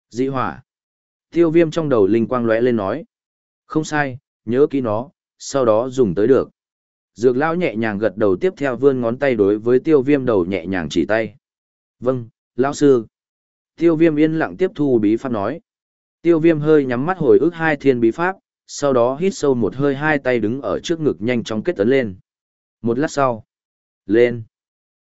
Dị hỏa. Tiêu viêm trong đầu linh quang lóe lên nói. Không sai, nhớ kỹ nó, sau đó dùng tới được. Dược lão nhẹ nhàng gật đầu tiếp theo vươn ngón tay đối với tiêu viêm đầu nhẹ nhàng chỉ tay. Vâng, lão sư. Tiêu viêm yên lặng tiếp thu bí pháp nói. Tiêu viêm hơi nhắm mắt hồi ức hai thiên bí pháp, sau đó hít sâu một hơi hai tay đứng ở trước ngực nhanh chóng kết tấn lên. Một lát sau. Lên.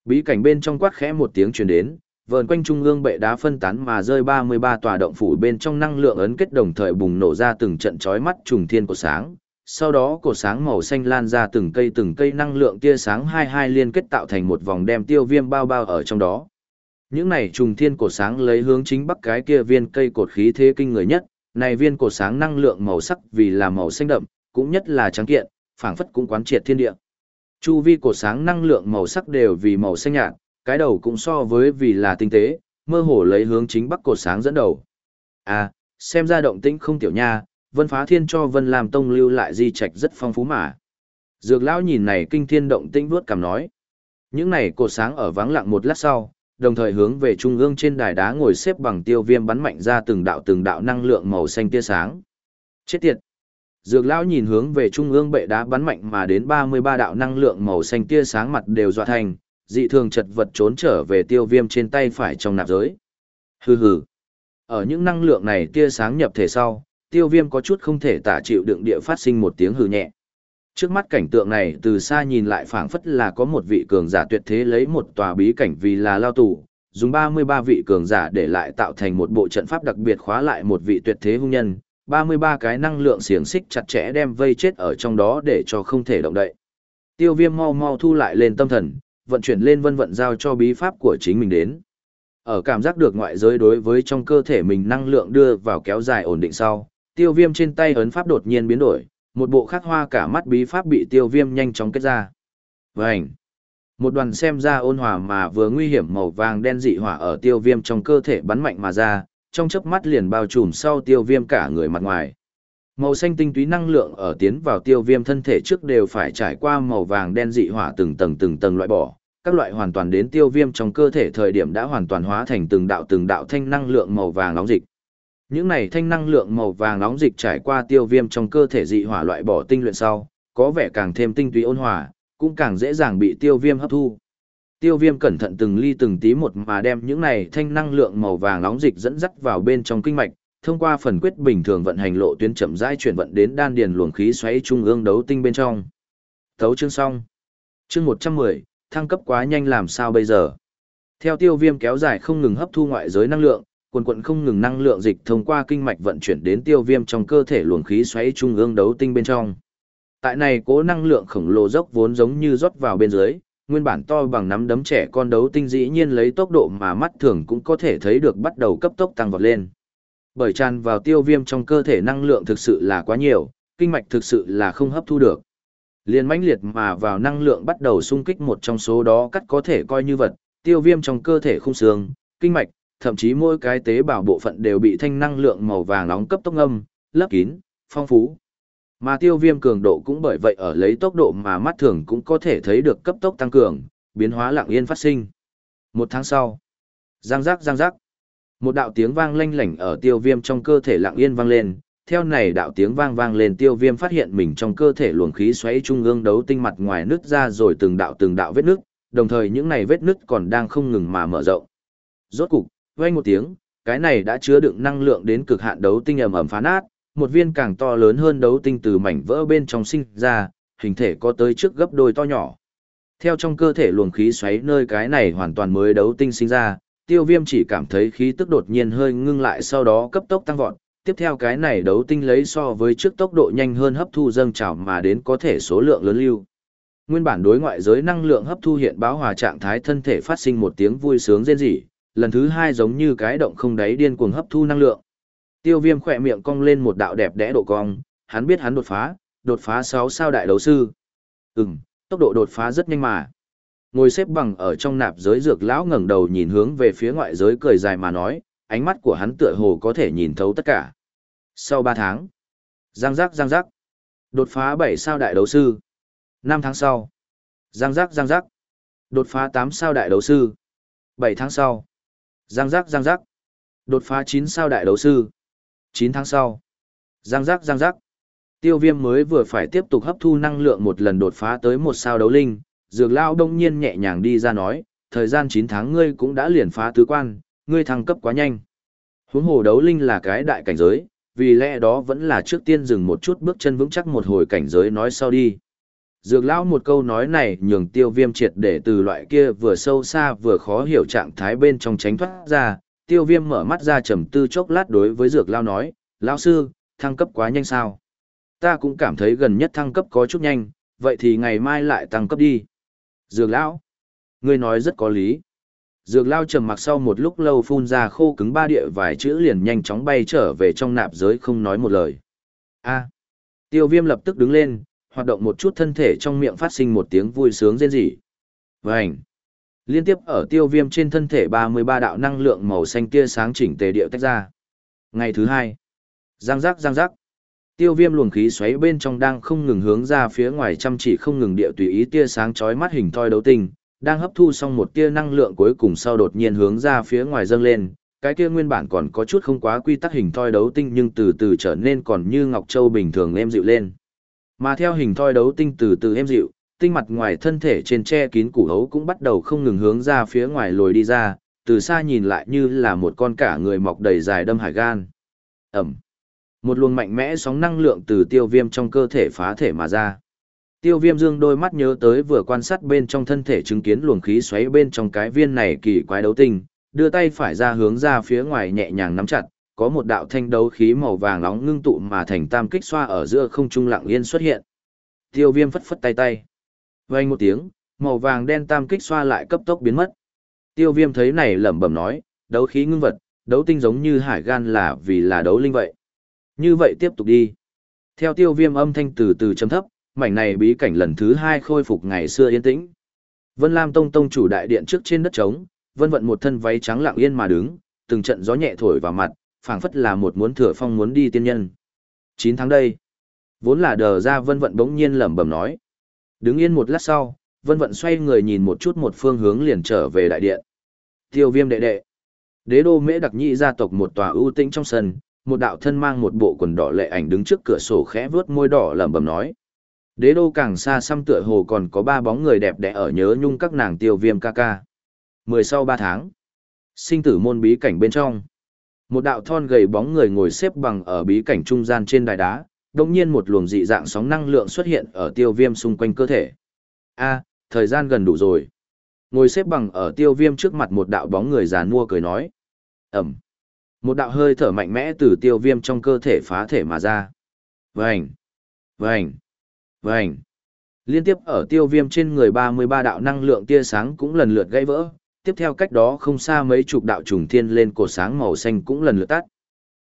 Bí cảnh bên trong quát khẽ một tiếng truyền đến, vờn quanh trung ương bệ đá phân tán mà rơi 33 tòa động phủ bên trong năng lượng ấn kết đồng thời bùng nổ ra từng trận chói mắt trùng thiên của sáng, sau đó cổ sáng màu xanh lan ra từng cây từng cây năng lượng tia sáng hai hai liên kết tạo thành một vòng đem tiêu viêm bao bao ở trong đó. Những này trùng thiên cổ sáng lấy hướng chính bắc cái kia viên cây cột khí thế kinh người nhất, này viên cổ sáng năng lượng màu sắc vì là màu xanh đậm, cũng nhất là trắng kiện, phảng phất cũng quán triệt thiên địa. Chu vi cổ sáng năng lượng màu sắc đều vì màu xanh nhạt, cái đầu cũng so với vì là tinh tế, mơ hồ lấy hướng chính bắc cột sáng dẫn đầu. À, xem ra động tĩnh không tiểu nha, Vân Phá Thiên cho Vân Lam Tông lưu lại di trạch rất phong phú mà. Dược lão nhìn này kinh thiên động tĩnh vuốt cảm nói. Những này cột sáng ở vắng lặng một lát sau, đồng thời hướng về trung ương trên đài đá ngồi xếp bằng tiêu viêm bắn mạnh ra từng đạo từng đạo năng lượng màu xanh tia sáng. Chết tiệt! Dược lão nhìn hướng về trung ương bệ đá bắn mạnh mà đến 33 đạo năng lượng màu xanh tia sáng mặt đều dọa thành, dị thường chật vật trốn trở về tiêu viêm trên tay phải trong nạp giới. Hừ hừ. Ở những năng lượng này tia sáng nhập thể sau, tiêu viêm có chút không thể tả chịu đựng địa phát sinh một tiếng hừ nhẹ. Trước mắt cảnh tượng này từ xa nhìn lại phảng phất là có một vị cường giả tuyệt thế lấy một tòa bí cảnh vì là lao tù, dùng 33 vị cường giả để lại tạo thành một bộ trận pháp đặc biệt khóa lại một vị tuyệt thế hung nhân, 33 cái năng lượng xiềng xích chặt chẽ đem vây chết ở trong đó để cho không thể động đậy. Tiêu viêm mau mau thu lại lên tâm thần, vận chuyển lên vân vận giao cho bí pháp của chính mình đến. Ở cảm giác được ngoại giới đối với trong cơ thể mình năng lượng đưa vào kéo dài ổn định sau, tiêu viêm trên tay ấn pháp đột nhiên biến đổi, một bộ khắc hoa cả mắt bí pháp bị tiêu viêm nhanh chóng kết ra. Vânh! Một đoàn xem ra ôn hòa mà vừa nguy hiểm màu vàng đen dị hỏa ở tiêu viêm trong cơ thể bắn mạnh mà ra, trong chớp mắt liền bao trùm sau tiêu viêm cả người mặt ngoài. Màu xanh tinh túy năng lượng ở tiến vào tiêu viêm thân thể trước đều phải trải qua màu vàng đen dị hỏa từng tầng từng tầng loại bỏ, các loại hoàn toàn đến tiêu viêm trong cơ thể thời điểm đã hoàn toàn hóa thành từng đạo từng đạo thanh năng lượng màu vàng nóng dịch. Những này thanh năng lượng màu vàng nóng dịch trải qua tiêu viêm trong cơ thể dị hỏa loại bỏ tinh luyện sau, có vẻ càng thêm tinh túy ôn hòa, cũng càng dễ dàng bị tiêu viêm hấp thu. Tiêu viêm cẩn thận từng ly từng tí một mà đem những này thanh năng lượng màu vàng nóng dịch dẫn dắt vào bên trong kinh mạch, thông qua phần quyết bình thường vận hành lộ tuyến chậm rãi chuyển vận đến đan điền luồng khí xoáy trung ương đấu tinh bên trong. Thấu chương xong. Chương 110, thăng cấp quá nhanh làm sao bây giờ? Theo tiêu viêm kéo dài không ngừng hấp thu ngoại giới năng lượng, quần quận không ngừng năng lượng dịch thông qua kinh mạch vận chuyển đến tiêu viêm trong cơ thể luồng khí xoáy trung ương đấu tinh bên trong. Tại này cố năng lượng khổng lồ dốc vốn giống như rót vào bên dưới, nguyên bản to bằng nắm đấm trẻ con đấu tinh dĩ nhiên lấy tốc độ mà mắt thường cũng có thể thấy được bắt đầu cấp tốc tăng vọt lên. Bởi tràn vào tiêu viêm trong cơ thể năng lượng thực sự là quá nhiều, kinh mạch thực sự là không hấp thu được. Liên mãnh liệt mà vào năng lượng bắt đầu xung kích một trong số đó cắt có thể coi như vật, tiêu viêm trong cơ thể không xương, kinh mạch, thậm chí mỗi cái tế bào bộ phận đều bị thanh năng lượng màu vàng nóng cấp tốc âm, lấp kín, phong phú. Mà tiêu viêm cường độ cũng bởi vậy ở lấy tốc độ mà mắt thường cũng có thể thấy được cấp tốc tăng cường, biến hóa lặng yên phát sinh. Một tháng sau, giang giác giang giác, một đạo tiếng vang lanh lảnh ở tiêu viêm trong cơ thể lặng yên vang lên, theo này đạo tiếng vang vang lên tiêu viêm phát hiện mình trong cơ thể luồng khí xoáy trung ương đấu tinh mặt ngoài nứt ra rồi từng đạo từng đạo vết nứt, đồng thời những này vết nứt còn đang không ngừng mà mở rộng. Rốt cục, vang một tiếng, cái này đã chứa đựng năng lượng đến cực hạn đấu tinh ầm ầm phá nát, một viên càng to lớn hơn đấu tinh từ mảnh vỡ bên trong sinh ra, hình thể có tới trước gấp đôi to nhỏ. Theo trong cơ thể luồng khí xoáy nơi cái này hoàn toàn mới đấu tinh sinh ra, tiêu viêm chỉ cảm thấy khí tức đột nhiên hơi ngưng lại sau đó cấp tốc tăng vọt. Tiếp theo cái này đấu tinh lấy so với trước tốc độ nhanh hơn hấp thu dâng trào mà đến có thể số lượng lớn lưu. Nguyên bản đối ngoại giới năng lượng hấp thu hiện báo hòa trạng thái thân thể phát sinh một tiếng vui sướng rên rỉ, lần thứ hai giống như cái động không đáy điên cuồng hấp thu năng lượng. Tiêu viêm khỏe miệng cong lên một đạo đẹp đẽ độ cong, hắn biết hắn đột phá, đột phá sáu sao đại đấu sư. Ừm, tốc độ đột phá rất nhanh mà. Ngồi xếp bằng ở trong nạp giới dược lão ngẩng đầu nhìn hướng về phía ngoại giới cười dài mà nói, ánh mắt của hắn tựa hồ có thể nhìn thấu tất cả. Sau 3 tháng, giang giác giang giác, đột phá 7 sao đại đấu sư. 5 tháng sau, giang giác giang giác, đột phá 8 sao đại đấu sư. 7 tháng sau, giang giác giang giác, đột phá 9 sao đại đấu sư. 9 tháng sau, giang giác giang giác, tiêu viêm mới vừa phải tiếp tục hấp thu năng lượng một lần đột phá tới một sao đấu linh, dược lao đông nhiên nhẹ nhàng đi ra nói, thời gian 9 tháng ngươi cũng đã liền phá tứ quan, ngươi thăng cấp quá nhanh. Huống hồ đấu linh là cái đại cảnh giới, vì lẽ đó vẫn là trước tiên dừng một chút bước chân vững chắc một hồi cảnh giới nói sau đi. Dược lão một câu nói này nhường tiêu viêm triệt để từ loại kia vừa sâu xa vừa khó hiểu trạng thái bên trong tránh thoát ra, tiêu viêm mở mắt ra trầm tư chốc lát đối với dược lao nói, lão sư, thăng cấp quá nhanh sao. Ta cũng cảm thấy gần nhất thăng cấp có chút nhanh, vậy thì ngày mai lại tăng cấp đi. Dược lão, ngươi nói rất có lý. Dược lao trầm mặc sau một lúc lâu phun ra khô cứng ba địa vài chữ liền nhanh chóng bay trở về trong nạp giới không nói một lời. A. Tiêu viêm lập tức đứng lên, hoạt động một chút thân thể trong miệng phát sinh một tiếng vui sướng rên rỉ. Vành. Liên tiếp ở tiêu viêm trên thân thể 33 đạo năng lượng màu xanh tia sáng chỉnh tề điệu tách ra. Ngày thứ hai. Giang giác giang giác. Tiêu viêm luồng khí xoáy bên trong đang không ngừng hướng ra phía ngoài chăm chỉ không ngừng địa tùy ý tia sáng chói mắt hình thoi đấu tinh, đang hấp thu xong một tia năng lượng cuối cùng sau đột nhiên hướng ra phía ngoài dâng lên, cái kia nguyên bản còn có chút không quá quy tắc hình thoi đấu tinh nhưng từ từ trở nên còn như ngọc châu bình thường êm dịu lên. Mà theo hình thoi đấu tinh từ từ êm dịu, tinh mặt ngoài thân thể trên che kín củ hấu cũng bắt đầu không ngừng hướng ra phía ngoài lồi đi ra, từ xa nhìn lại như là một con cả người mọc đầy dài đâm hải gan. Ẩm. Một luồng mạnh mẽ sóng năng lượng từ tiêu viêm trong cơ thể phá thể mà ra. Tiêu viêm dương đôi mắt nhớ tới vừa quan sát bên trong thân thể chứng kiến luồng khí xoáy bên trong cái viên này kỳ quái đấu tinh, đưa tay phải ra hướng ra phía ngoài nhẹ nhàng nắm chặt, có một đạo thanh đấu khí màu vàng nóng ngưng tụ mà thành tam kích xoa ở giữa không trung lặng yên xuất hiện. Tiêu viêm phất phất tay tay. Vang một tiếng, màu vàng đen tam kích xoa lại cấp tốc biến mất. Tiêu viêm thấy này lẩm bẩm nói, đấu khí ngưng vật, đấu tinh giống như hải gan là vì là đấu linh vậy. Như vậy tiếp tục đi. Theo tiêu viêm âm thanh từ từ chấm thấp, mảnh này bí cảnh lần thứ hai khôi phục ngày xưa yên tĩnh. Vân Lam Tông Tông chủ đại điện trước trên đất trống, Vân Vận một thân váy trắng lặng yên mà đứng, từng trận gió nhẹ thổi vào mặt, phảng phất là một muốn thừa phong muốn đi tiên nhân. 9 tháng đây, vốn là đờ ra Vân Vận bỗng nhiên lẩm bẩm nói. Đứng yên một lát sau, Vân Vận xoay người nhìn một chút một phương hướng liền trở về đại điện. Tiêu Viêm đệ đệ. Đế đô Mễ Đặc Nhị gia tộc một tòa ưu tĩnh trong sân, một đạo thân mang một bộ quần đỏ lệ ảnh đứng trước cửa sổ khẽ vớt môi đỏ lẩm bẩm nói. Đế đô càng xa xăm tựa hồ còn có ba bóng người đẹp đẽ ở nhớ nhung các nàng tiêu viêm ca ca. Mười sau ba tháng, sinh tử môn bí cảnh bên trong. Một đạo thon gầy bóng người ngồi xếp bằng ở bí cảnh trung gian trên đài đá, đồng nhiên một luồng dị dạng sóng năng lượng xuất hiện ở tiêu viêm xung quanh cơ thể. a thời gian gần đủ rồi. Ngồi xếp bằng ở tiêu viêm trước mặt một đạo bóng người già nua cười nói. Ẩm. Một đạo hơi thở mạnh mẽ từ tiêu viêm trong cơ thể phá thể mà ra. Vành. Vành. Vành. Liên tiếp ở tiêu viêm trên người 33 đạo năng lượng tia sáng cũng lần lượt gãy vỡ, tiếp theo cách đó không xa mấy chục đạo trùng thiên lên cổ sáng màu xanh cũng lần lượt tắt.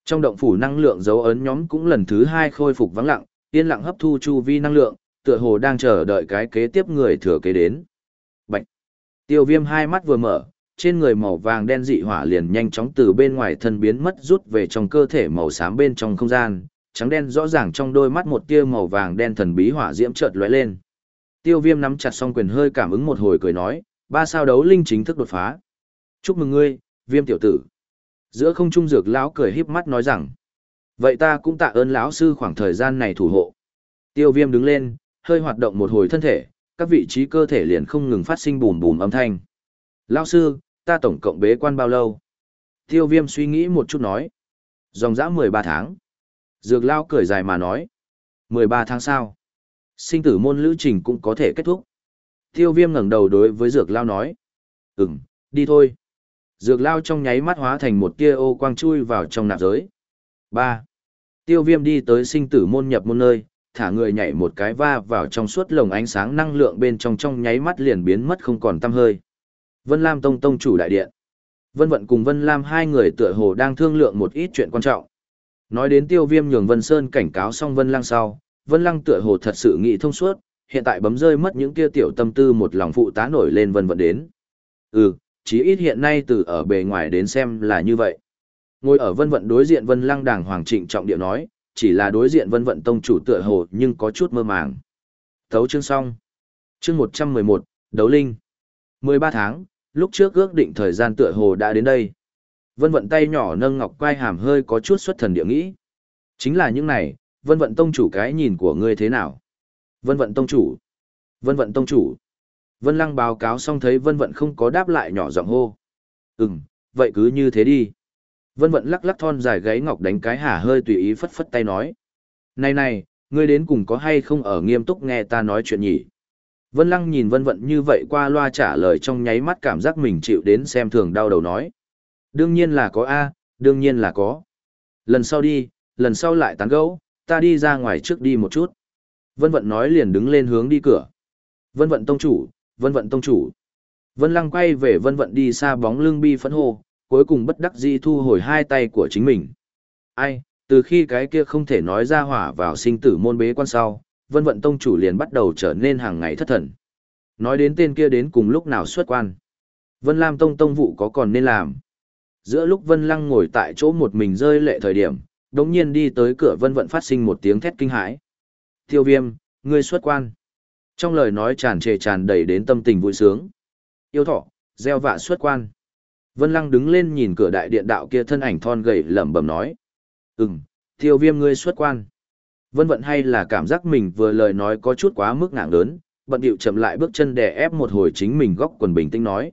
Trong động phủ năng lượng dấu ấn nhóm cũng lần thứ hai khôi phục vắng lặng, yên lặng hấp thu chu vi năng lượng, tựa hồ đang chờ đợi cái kế tiếp người thừa kế đến. Bạch. Tiêu viêm hai mắt vừa mở, trên người màu vàng đen dị hỏa liền nhanh chóng từ bên ngoài thân biến mất rút về trong cơ thể màu xám bên trong không gian, trắng đen rõ ràng trong đôi mắt một tia màu vàng đen thần bí hỏa diễm chợt lóe lên. Tiêu Viêm nắm chặt song quyền hơi cảm ứng một hồi cười nói, ba sao đấu linh chính thức đột phá. Chúc mừng ngươi, Viêm tiểu tử. Giữa không trung dược lão cười híp mắt nói rằng, vậy ta cũng tạ ơn lão sư khoảng thời gian này thủ hộ. Tiêu Viêm đứng lên, hơi hoạt động một hồi thân thể, các vị trí cơ thể liền không ngừng phát sinh bùm bùm âm thanh. Lão sư, ta tổng cộng bế quan bao lâu? Tiêu Viêm suy nghĩ một chút nói, dòng dã 13 tháng. Dược lao cười dài mà nói. 13 tháng sau. Sinh tử môn lữ trình cũng có thể kết thúc. Tiêu viêm ngẩng đầu đối với dược lao nói. Ừm, đi thôi. Dược lao trong nháy mắt hóa thành một tia ô quang chui vào trong nạp giới. 3. Tiêu viêm đi tới sinh tử môn nhập môn nơi, thả người nhảy một cái va vào trong suốt lồng ánh sáng năng lượng bên trong trong nháy mắt liền biến mất không còn tăm hơi. Vân Lam Tông Tông chủ đại điện. Vân Vận cùng Vân Lam hai người tựa hồ đang thương lượng một ít chuyện quan trọng. Nói đến tiêu viêm nhường Vân Sơn cảnh cáo xong Vân Lăng sau, Vân Lăng tựa hồ thật sự nghĩ thông suốt, hiện tại bấm rơi mất những kia tiểu tâm tư một lòng phụ tá nổi lên vân vận đến. Ừ, chí ít hiện nay từ ở bề ngoài đến xem là như vậy. Ngồi ở vân vận đối diện Vân Lăng đàng hoàng trịnh trọng điệu nói, chỉ là đối diện vân vận tông chủ tựa hồ nhưng có chút mơ màng. Thấu chương xong. Chương 111, Đấu Linh. 13 tháng, lúc trước ước định thời gian tựa hồ đã đến đây. Vân vận tay nhỏ nâng ngọc quai hàm hơi có chút xuất thần địa nghĩ. Chính là những này, vân vận tông chủ cái nhìn của ngươi thế nào? Vân vận tông chủ. Vân vận tông chủ. Vân lăng báo cáo xong thấy vân vận không có đáp lại nhỏ giọng hô. Ừm, vậy cứ như thế đi. Vân vận lắc lắc thon dài gáy ngọc đánh cái hả hơi tùy ý phất phất tay nói. Này này, ngươi đến cùng có hay không ở nghiêm túc nghe ta nói chuyện nhỉ? Vân lăng nhìn vân vận như vậy qua loa trả lời trong nháy mắt cảm giác mình chịu đến xem thường đau đầu nói. Đương nhiên là có A, đương nhiên là có. Lần sau đi, lần sau lại tán gẫu, ta đi ra ngoài trước đi một chút. Vân Vận nói liền đứng lên hướng đi cửa. Vân Vận tông chủ, Vân Vận tông chủ. Vân Lăng quay về Vân Vận đi xa bóng lưng bi phẫn hô, cuối cùng bất đắc dĩ thu hồi hai tay của chính mình. Ai, từ khi cái kia không thể nói ra hỏa vào sinh tử môn bế quan sau, Vân Vận tông chủ liền bắt đầu trở nên hàng ngày thất thần. Nói đến tên kia đến cùng lúc nào xuất quan. Vân Lam tông tông vụ có còn nên làm. Giữa lúc Vân Lăng ngồi tại chỗ một mình rơi lệ thời điểm, đống nhiên đi tới cửa Vân Vận phát sinh một tiếng thét kinh hãi. Tiêu viêm, ngươi xuất quan. Trong lời nói tràn trề tràn đầy đến tâm tình vui sướng. Yêu thọ, gieo vạ xuất quan. Vân Lăng đứng lên nhìn cửa đại điện đạo kia thân ảnh thon gầy lẩm bẩm nói. Ừm, tiêu viêm ngươi xuất quan. Vân vận hay là cảm giác mình vừa lời nói có chút quá mức nặng lớn, bận điệu chậm lại bước chân đè ép một hồi chính mình góc quần bình tĩnh nói.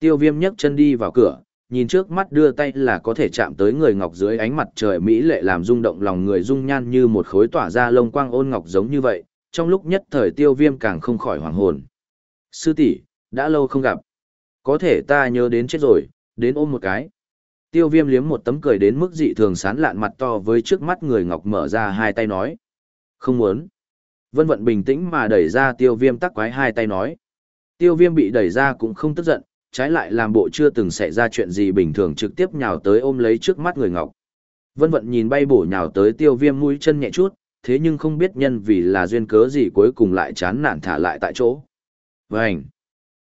Tiêu viêm nhấc chân đi vào cửa, nhìn trước mắt đưa tay là có thể chạm tới người ngọc dưới ánh mặt trời mỹ lệ làm rung động lòng người dung nhan như một khối tỏa ra lông quang ôn ngọc giống như vậy, trong lúc nhất thời tiêu viêm càng không khỏi hoàng hồn. Sư tỷ đã lâu không gặp. Có thể ta nhớ đến chết rồi, đến ôm một cái. Tiêu viêm liếm một tấm cười đến mức dị thường sán lạn mặt to với trước mắt người ngọc mở ra hai tay nói. Không muốn. Vân vận bình tĩnh mà đẩy ra tiêu viêm tắc quái hai tay nói. Tiêu viêm bị đẩy ra cũng không tức giận, trái lại làm bộ chưa từng xảy ra chuyện gì bình thường trực tiếp nhào tới ôm lấy trước mắt người ngọc. Vân vận nhìn bay bổ nhào tới tiêu viêm mũi chân nhẹ chút, thế nhưng không biết nhân vì là duyên cớ gì cuối cùng lại chán nản thả lại tại chỗ. Vânh!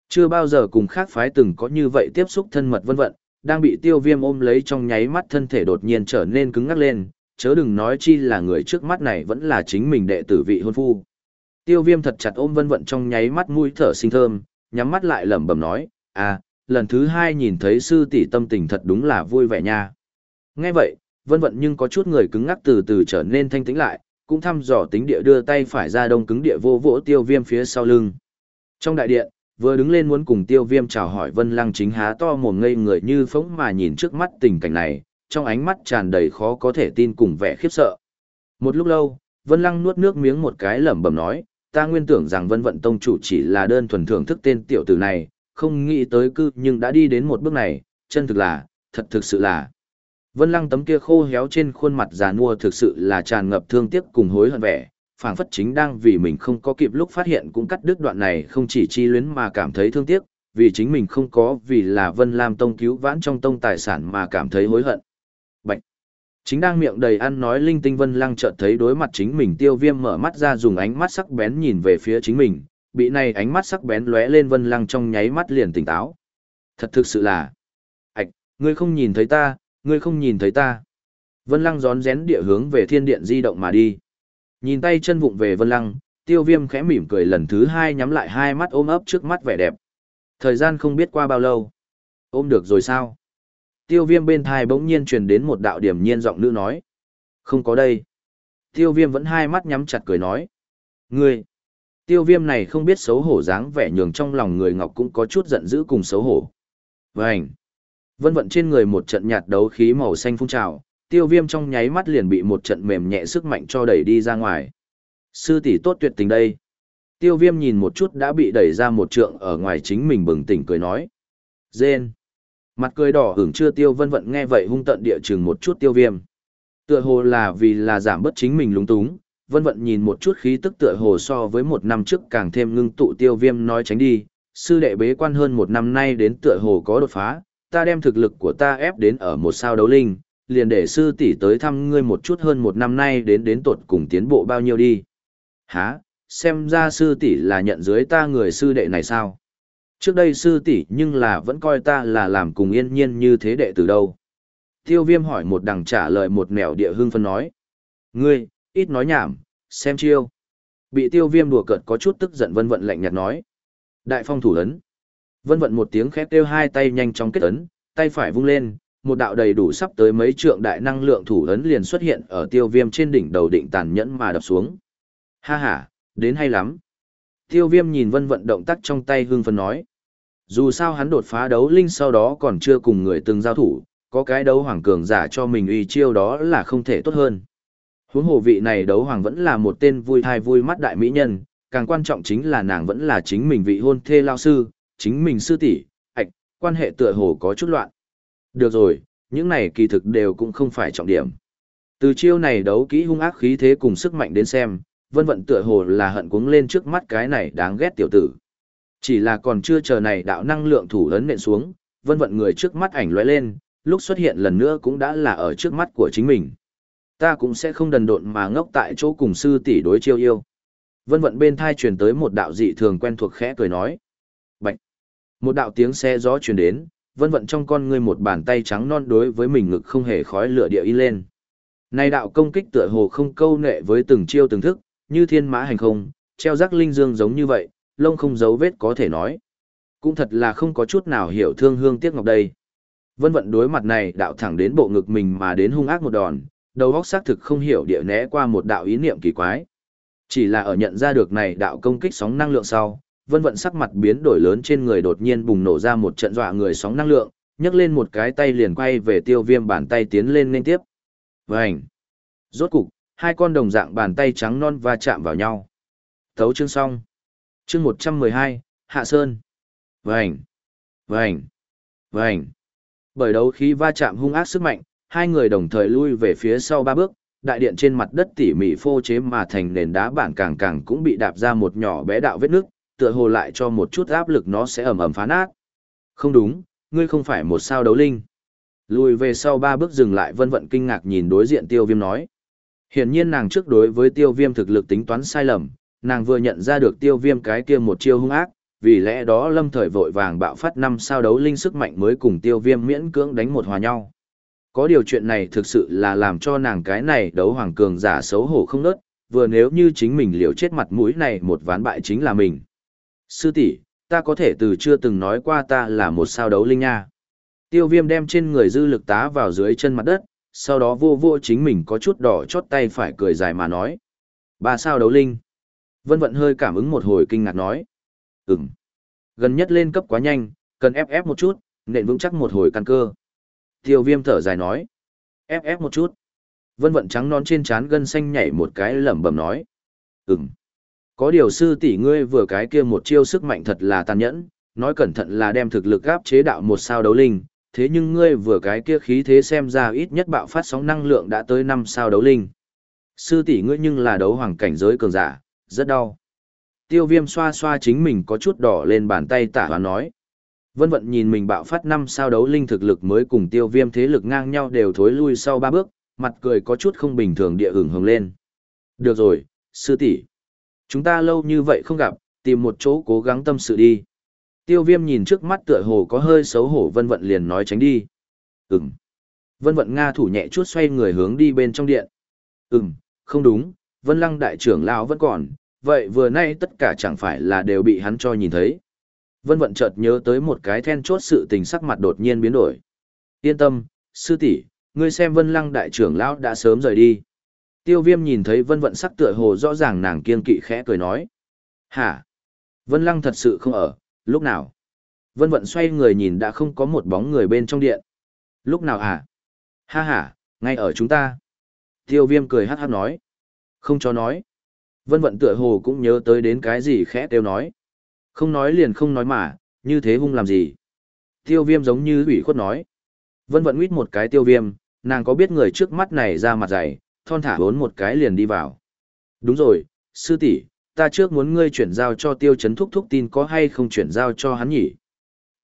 Chưa bao giờ cùng khác phái từng có như vậy tiếp xúc thân mật vân vận, đang bị tiêu viêm ôm lấy trong nháy mắt thân thể đột nhiên trở nên cứng ngắc lên, chớ đừng nói chi là người trước mắt này vẫn là chính mình đệ tử vị hôn phu. Tiêu viêm thật chặt ôm vân vận trong nháy mắt mũi thở sinh thơm, nhắm mắt lại lẩm bẩm nói, à, lần thứ hai nhìn thấy sư tỷ tâm tình thật đúng là vui vẻ nha. Nghe vậy, vân vận nhưng có chút người cứng ngắc từ từ trở nên thanh tĩnh lại, cũng thăm dò tính địa đưa tay phải ra đông cứng địa vô vỗ tiêu viêm phía sau lưng. Trong đại điện, vừa đứng lên muốn cùng tiêu viêm chào hỏi vân lăng chính há to mồm ngây người như phóng mà nhìn trước mắt tình cảnh này, trong ánh mắt tràn đầy khó có thể tin cùng vẻ khiếp sợ. Một lúc lâu, vân lăng nuốt nước miếng một cái lẩm bẩm nói, ta nguyên tưởng rằng vân vận tông chủ chỉ là đơn thuần thưởng thức tên tiểu tử này, không nghĩ tới cư nhưng đã đi đến một bước này, chân thực là, thật thực sự là. Vân lăng tấm kia khô héo trên khuôn mặt già nua thực sự là tràn ngập thương tiếc cùng hối hận vẻ, phảng phất chính đang vì mình không có kịp lúc phát hiện cũng cắt đứt đoạn này không chỉ chi luyến mà cảm thấy thương tiếc, vì chính mình không có vì là Vân Lam Tông cứu vãn trong tông tài sản mà cảm thấy hối hận. Bạch! Chính đang miệng đầy ăn nói linh tinh Vân Lăng chợt thấy đối mặt chính mình tiêu viêm mở mắt ra dùng ánh mắt sắc bén nhìn về phía chính mình, bị này ánh mắt sắc bén lóe lên Vân Lăng trong nháy mắt liền tỉnh táo. Thật thực sự là... Ảch, ngươi không nhìn thấy ta, ngươi không nhìn thấy ta. Vân Lăng gión rén địa hướng về thiên điện di động mà đi. Nhìn tay chân vụng về Vân Lăng, tiêu viêm khẽ mỉm cười lần thứ hai nhắm lại hai mắt ôm ấp trước mắt vẻ đẹp. Thời gian không biết qua bao lâu. Ôm được rồi sao? Tiêu viêm bên thai bỗng nhiên truyền đến một đạo điểm nhiên giọng nữ nói. Không có đây. Tiêu viêm vẫn hai mắt nhắm chặt cười nói. Ngươi! Tiêu viêm này không biết xấu hổ dáng vẻ nhường trong lòng người ngọc cũng có chút giận dữ cùng xấu hổ. Vânh! Vân vận trên người một trận nhạt đấu khí màu xanh phun trào, tiêu viêm trong nháy mắt liền bị một trận mềm nhẹ sức mạnh cho đẩy đi ra ngoài. Sư tỷ tốt tuyệt tình đây. Tiêu viêm nhìn một chút đã bị đẩy ra một trượng ở ngoài chính mình bừng tỉnh cười nói. Dên. Mặt cười đỏ hưởng chưa tiêu vân vận nghe vậy hung tận địa chừng một chút tiêu viêm. Tựa hồ là vì là giảm bớt chính mình lúng túng, vân vận nhìn một chút khí tức tựa hồ so với một năm trước càng thêm ngưng tụ tiêu viêm nói tránh đi. Sư đệ bế quan hơn một năm nay đến tựa hồ có đột phá, ta đem thực lực của ta ép đến ở một sao đấu linh, liền để sư tỷ tới thăm ngươi một chút hơn một năm nay đến đến tột cùng tiến bộ bao nhiêu đi. Hả, xem ra sư tỷ là nhận dưới ta người sư đệ này sao? Trước đây sư tỷ nhưng là vẫn coi ta là làm cùng yên nhiên như thế đệ từ đâu. Tiêu viêm hỏi một đằng trả lời một nẻo địa hương phân nói. Ngươi, ít nói nhảm, xem chiêu. Bị tiêu viêm đùa cợt có chút tức giận vân vận lạnh nhạt nói. Đại phong thủ ấn. Vân vận một tiếng khép kêu hai tay nhanh chóng kết ấn, tay phải vung lên, một đạo đầy đủ sắp tới mấy trượng đại năng lượng thủ ấn liền xuất hiện ở tiêu viêm trên đỉnh đầu định tàn nhẫn mà đập xuống. Ha ha, đến hay lắm. Tiêu viêm nhìn vân vận động tác trong tay hương phân nói. Dù sao hắn đột phá đấu linh sau đó còn chưa cùng người từng giao thủ, có cái đấu hoàng cường giả cho mình uy chiêu đó là không thể tốt hơn. Huống hồ vị này đấu hoàng vẫn là một tên vui thai vui mắt đại mỹ nhân, càng quan trọng chính là nàng vẫn là chính mình vị hôn thê lao sư, chính mình sư tỷ, ạch, quan hệ tựa hồ có chút loạn. Được rồi, những này kỳ thực đều cũng không phải trọng điểm. Từ chiêu này đấu kỹ hung ác khí thế cùng sức mạnh đến xem, vân vận tựa hồ là hận cuống lên trước mắt cái này đáng ghét tiểu tử. Chỉ là còn chưa chờ này đạo năng lượng thủ ấn nện xuống, vân vận người trước mắt ảnh lóe lên, lúc xuất hiện lần nữa cũng đã là ở trước mắt của chính mình. Ta cũng sẽ không đần độn mà ngốc tại chỗ cùng sư tỷ đối chiêu yêu. Vân vận bên thai truyền tới một đạo dị thường quen thuộc khẽ cười nói. Bạch. Một đạo tiếng xe gió truyền đến, vân vận trong con ngươi một bàn tay trắng non đối với mình ngực không hề khói lửa địa y lên. Này đạo công kích tựa hồ không câu nệ với từng chiêu từng thức, như thiên mã hành không, treo rắc linh dương giống như vậy, lông không giấu vết có thể nói. Cũng thật là không có chút nào hiểu thương hương tiếc ngọc đây. Vân vận đối mặt này đạo thẳng đến bộ ngực mình mà đến hung ác một đòn, đầu óc xác thực không hiểu địa né qua một đạo ý niệm kỳ quái. Chỉ là ở nhận ra được này đạo công kích sóng năng lượng sau, vân vận sắc mặt biến đổi lớn trên người đột nhiên bùng nổ ra một trận dọa người sóng năng lượng, nhấc lên một cái tay liền quay về tiêu viêm bàn tay tiến lên nên tiếp. Vành! Rốt cục, hai con đồng dạng bàn tay trắng non va chạm vào nhau. Thấu chương xong. Chương một trăm mười hai Hạ Sơn. Vành! Vành! Vành! Bởi đấu khí va chạm hung ác sức mạnh, hai người đồng thời lui về phía sau ba bước, đại điện trên mặt đất tỉ mỉ phô chế mà thành nền đá bản càng càng cũng bị đạp ra một nhỏ bé đạo vết nước, tựa hồ lại cho một chút áp lực nó sẽ ầm ầm phá nát. Không đúng, ngươi không phải một sao đấu linh. Lùi về sau ba bước dừng lại vân vận kinh ngạc nhìn đối diện tiêu viêm nói. Hiển nhiên nàng trước đối với tiêu viêm thực lực tính toán sai lầm, nàng vừa nhận ra được tiêu viêm cái kia một chiêu hung ác, vì lẽ đó lâm thời vội vàng bạo phát năm sao đấu linh sức mạnh mới cùng tiêu viêm miễn cưỡng đánh một hòa nhau. Có điều chuyện này thực sự là làm cho nàng cái này đấu hoàng cường giả xấu hổ không nớt, vừa nếu như chính mình liều chết mặt mũi này một ván bại chính là mình. Sư tỷ, ta có thể từ chưa từng nói qua ta là một sao đấu linh nha. Tiêu viêm đem trên người dư lực tá vào dưới chân mặt đất, sau đó vô vô chính mình có chút đỏ chót tay phải cười dài mà nói. Ba sao đấu linh. Vân vận hơi cảm ứng một hồi kinh ngạc nói. Ừm. Gần nhất lên cấp quá nhanh, cần ép ép một chút, nện vững chắc một hồi căn cơ. Tiêu viêm thở dài nói. Ép ép một chút. Vân vận trắng non trên trán gân xanh nhảy một cái lẩm bẩm nói. Ừm. Có điều sư tỷ ngươi vừa cái kia một chiêu sức mạnh thật là tàn nhẫn, nói cẩn thận là đem thực lực áp chế đạo một sao đấu linh, thế nhưng ngươi vừa cái kia khí thế xem ra ít nhất bạo phát sóng năng lượng đã tới năm sao đấu linh. Sư tỷ ngươi nhưng là đấu hoàng cảnh giới cường giả, rất đau. Tiêu viêm xoa xoa chính mình có chút đỏ lên bàn tay tả và nói. Vân vận nhìn mình bạo phát năm sao đấu linh thực lực mới cùng tiêu viêm thế lực ngang nhau đều thối lui sau ba bước, mặt cười có chút không bình thường địa hưởng hưởng lên. Được rồi, sư tỷ Chúng ta lâu như vậy không gặp, tìm một chỗ cố gắng tâm sự đi. Tiêu viêm nhìn trước mắt tựa hồ có hơi xấu hổ vân vận liền nói tránh đi. Ừm. Vân vận Nga thủ nhẹ chút xoay người hướng đi bên trong điện. Ừm, không đúng, vân lăng đại trưởng lão vẫn còn, vậy vừa nay tất cả chẳng phải là đều bị hắn cho nhìn thấy. Vân vận chợt nhớ tới một cái then chốt sự tình sắc mặt đột nhiên biến đổi. Yên tâm, sư tỷ, ngươi xem vân lăng đại trưởng lão đã sớm rời đi. Tiêu viêm nhìn thấy vân vận sắc tựa hồ rõ ràng nàng kiên kỵ khẽ cười nói. Hả? Vân lăng thật sự không ở, lúc nào? Vân vận xoay người nhìn đã không có một bóng người bên trong điện. Lúc nào hả? Ha ha, ngay ở chúng ta. Tiêu viêm cười hát hát nói. Không cho nói. Vân vận tựa hồ cũng nhớ tới đến cái gì khẽ tiêu nói. Không nói liền không nói mà, như thế hung làm gì. Tiêu viêm giống như ủy khuất nói. Vân vận nguyết một cái tiêu viêm, nàng có biết người trước mắt này ra mặt dày, thon thả bốn một cái liền đi vào. Đúng rồi, sư tỷ, ta trước muốn ngươi chuyển giao cho tiêu chấn thúc thúc tin có hay không chuyển giao cho hắn nhỉ.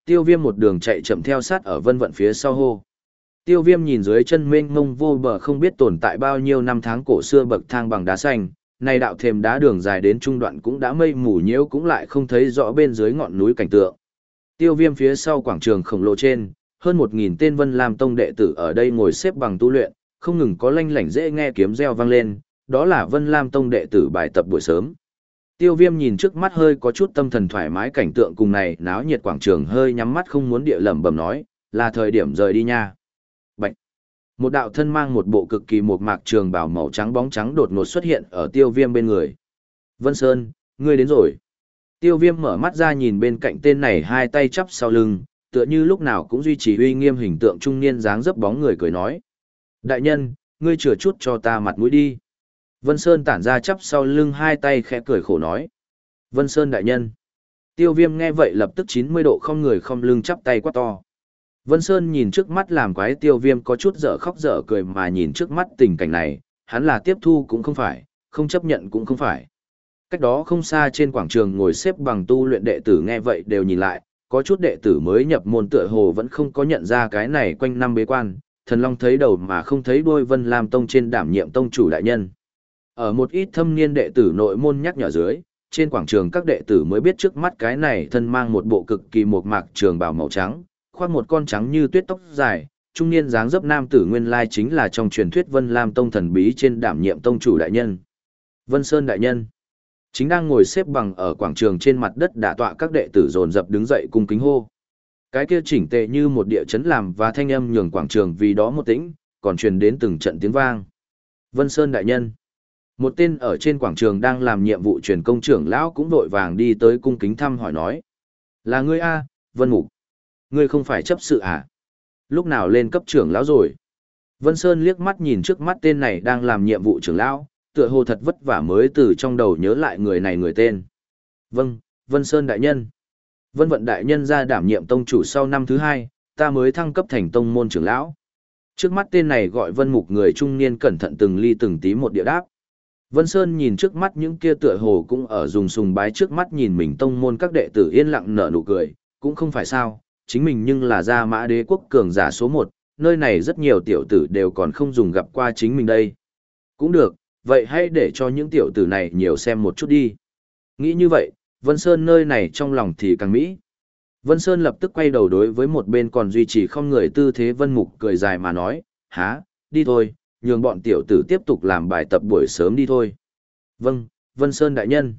Tiêu viêm một đường chạy chậm theo sát ở vân vận phía sau hô. Tiêu viêm nhìn dưới chân mênh mông vô bờ không biết tồn tại bao nhiêu năm tháng cổ xưa bậc thang bằng đá xanh, này đạo thềm đá đường dài đến trung đoạn cũng đã mây mù nhiễu cũng lại không thấy rõ bên dưới ngọn núi cảnh tượng. Tiêu viêm phía sau quảng trường khổng lồ trên, hơn một nghìn tên vân làm tông đệ tử ở đây ngồi xếp bằng tu luyện, không ngừng có lanh lảnh dễ nghe kiếm reo vang lên, đó là Vân Lam Tông đệ tử bài tập buổi sớm. Tiêu viêm nhìn trước mắt hơi có chút tâm thần thoải mái cảnh tượng cùng này náo nhiệt quảng trường hơi nhắm mắt không muốn địa lẩm bẩm nói, là thời điểm rời đi nha. Bạch! Một đạo thân mang một bộ cực kỳ một mạc trường bào màu trắng bóng trắng đột ngột xuất hiện ở tiêu viêm bên người. Vân Sơn, ngươi đến rồi. Tiêu viêm mở mắt ra nhìn bên cạnh tên này hai tay chắp sau lưng, tựa như lúc nào cũng duy trì uy nghiêm hình tượng trung niên dáng dấp bóng người cười nói. Đại nhân, ngươi chừa chút cho ta mặt mũi đi. Vân Sơn tản ra chắp sau lưng hai tay khẽ cười khổ nói. Vân Sơn đại nhân. Tiêu viêm nghe vậy lập tức 90 độ không người không lưng chắp tay quá to. Vân Sơn nhìn trước mắt làm quái tiêu viêm có chút dở khóc dở cười mà nhìn trước mắt tình cảnh này, hắn là tiếp thu cũng không phải, không chấp nhận cũng không phải. Cách đó không xa trên quảng trường ngồi xếp bằng tu luyện đệ tử nghe vậy đều nhìn lại, có chút đệ tử mới nhập môn tựa hồ vẫn không có nhận ra cái này quanh năm bế quan, thần long thấy đầu mà không thấy đuôi Vân Lam Tông trên đảm nhiệm tông chủ đại nhân. Ở một ít thâm niên đệ tử nội môn nhắc nhở dưới, trên quảng trường các đệ tử mới biết trước mắt cái này thân mang một bộ cực kỳ mộc mạc trường bào màu trắng, khoác một con trắng như tuyết tóc dài, trung niên dáng dấp nam tử nguyên lai chính là trong truyền thuyết Vân Lam Tông thần bí trên đảm nhiệm tông chủ đại nhân. Vân Sơn đại nhân chính đang ngồi xếp bằng ở quảng trường trên mặt đất đả tọa các đệ tử dồn dập đứng dậy cung kính hô. Cái kia chỉnh tề như một địa chấn làm và thanh âm nhường quảng trường vì đó một tĩnh, còn truyền đến từng trận tiếng vang. Vân Sơn đại nhân. Một tên ở trên quảng trường đang làm nhiệm vụ truyền công trưởng lão cũng vội vàng đi tới cung kính thăm hỏi nói. Là ngươi A, Vân Mục. Ngươi không phải chấp sự à? Lúc nào lên cấp trưởng lão rồi? Vân Sơn liếc mắt nhìn trước mắt tên này đang làm nhiệm vụ trưởng lão, tựa hồ thật vất vả mới từ trong đầu nhớ lại người này người tên. Vâng, Vân Sơn đại nhân. Vân Vận đại nhân ra đảm nhiệm tông chủ sau năm thứ hai, ta mới thăng cấp thành tông môn trưởng lão. Trước mắt tên này gọi Vân Mục người trung niên cẩn thận từng ly từng tí một địa đáp. Vân Sơn nhìn trước mắt những kia tựa hồ cũng ở dùng sùng bái trước mắt nhìn mình tông môn các đệ tử yên lặng nở nụ cười, cũng không phải sao, chính mình nhưng là gia mã đế quốc cường giả số một, nơi này rất nhiều tiểu tử đều còn không dùng gặp qua chính mình đây. Cũng được, vậy hãy để cho những tiểu tử này nhiều xem một chút đi. Nghĩ như vậy, Vân Sơn nơi này trong lòng thì càng mỹ. Vân Sơn lập tức quay đầu đối với một bên còn duy trì không người tư thế Vân Mục cười dài mà nói, há, đi thôi, nhường bọn tiểu tử tiếp tục làm bài tập buổi sớm đi thôi. Vâng, Vân Sơn đại nhân.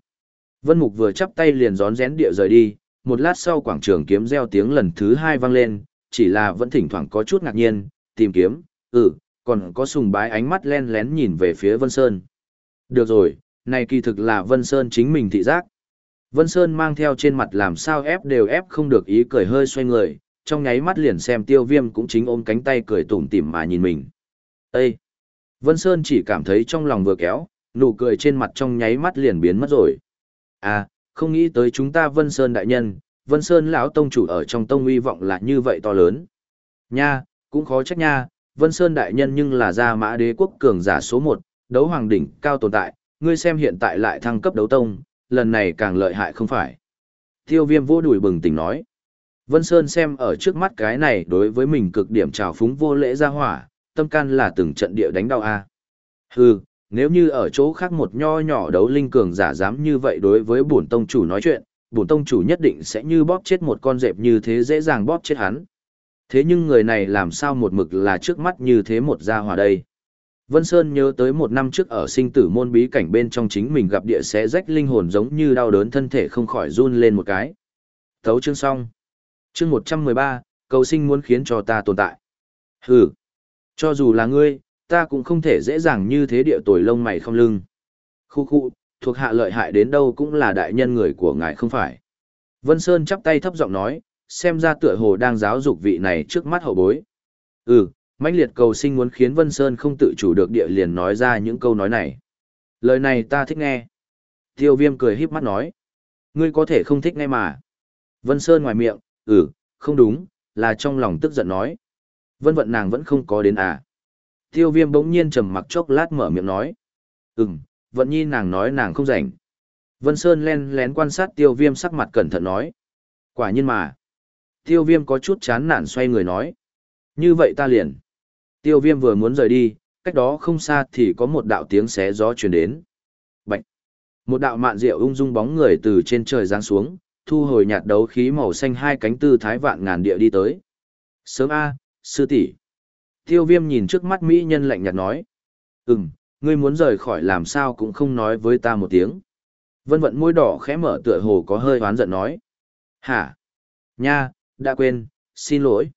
Vân Mục vừa chắp tay liền gión rén địa rời đi, một lát sau quảng trường kiếm reo tiếng lần thứ hai vang lên, chỉ là vẫn thỉnh thoảng có chút ngạc nhiên, tìm kiếm, ừ, còn có sùng bái ánh mắt len lén nhìn về phía Vân Sơn. Được rồi, này kỳ thực là Vân Sơn chính mình thị giác. Vân Sơn mang theo trên mặt làm sao ép đều ép không được ý cười hơi xoay người, trong nháy mắt liền xem tiêu viêm cũng chính ôm cánh tay cười tủm tỉm mà nhìn mình. Ê! Vân Sơn chỉ cảm thấy trong lòng vừa kéo, nụ cười trên mặt trong nháy mắt liền biến mất rồi. À, không nghĩ tới chúng ta Vân Sơn đại nhân, Vân Sơn lão tông chủ ở trong tông uy vọng là như vậy to lớn. Nha, cũng khó trách nha, Vân Sơn đại nhân nhưng là gia mã đế quốc cường giả số 1, đấu hoàng đỉnh cao tồn tại, ngươi xem hiện tại lại thăng cấp đấu tông, lần này càng lợi hại không phải. Tiêu viêm vô đùi bừng tỉnh nói. Vân Sơn xem ở trước mắt cái này đối với mình cực điểm trào phúng vô lễ ra hỏa, tâm can là từng trận địa đánh đau a. Hừ, nếu như ở chỗ khác một nho nhỏ đấu linh cường giả dám như vậy đối với bổn tông chủ nói chuyện, bổn tông chủ nhất định sẽ như bóp chết một con dẹp như thế dễ dàng bóp chết hắn. Thế nhưng người này làm sao một mực là trước mắt như thế một gia hỏa đây. Vân Sơn nhớ tới một năm trước ở sinh tử môn bí cảnh bên trong chính mình gặp địa xé rách linh hồn giống như đau đớn thân thể không khỏi run lên một cái. Thấu chương xong. Chương 113, cầu sinh muốn khiến cho ta tồn tại. Hừ. Cho dù là ngươi, ta cũng không thể dễ dàng như thế địa tồi lông mày không lưng. Khu khu, thuộc hạ lợi hại đến đâu cũng là đại nhân người của ngài không phải. Vân Sơn chắp tay thấp giọng nói, xem ra tựa hồ đang giáo dục vị này trước mắt hậu bối. Ừ, mãnh liệt cầu sinh muốn khiến Vân Sơn không tự chủ được địa liền nói ra những câu nói này. Lời này ta thích nghe. Tiêu viêm cười híp mắt nói. Ngươi có thể không thích nghe mà. Vân Sơn ngoài miệng, ừ, không đúng, là trong lòng tức giận nói. Vân vận nàng vẫn không có đến à. Tiêu viêm bỗng nhiên trầm mặc chốc lát mở miệng nói. Ừm, vận nhi nàng nói nàng không rảnh. Vân Sơn len lén quan sát tiêu viêm sắc mặt cẩn thận nói. Quả nhiên mà. Tiêu viêm có chút chán nản xoay người nói. Như vậy ta liền. Tiêu viêm vừa muốn rời đi, cách đó không xa thì có một đạo tiếng xé gió truyền đến. Bạch. Một đạo mạn rượu ung dung bóng người từ trên trời giáng xuống, thu hồi nhạt đấu khí màu xanh hai cánh tư thái vạn ngàn địa đi tới. Sớm A, sư tỷ Tiêu viêm nhìn trước mắt Mỹ nhân lạnh nhạt nói. Ừm, ngươi muốn rời khỏi làm sao cũng không nói với ta một tiếng. Vân vận môi đỏ khẽ mở tựa hồ có hơi oán giận nói. Hả? Nha, đã quên, xin lỗi.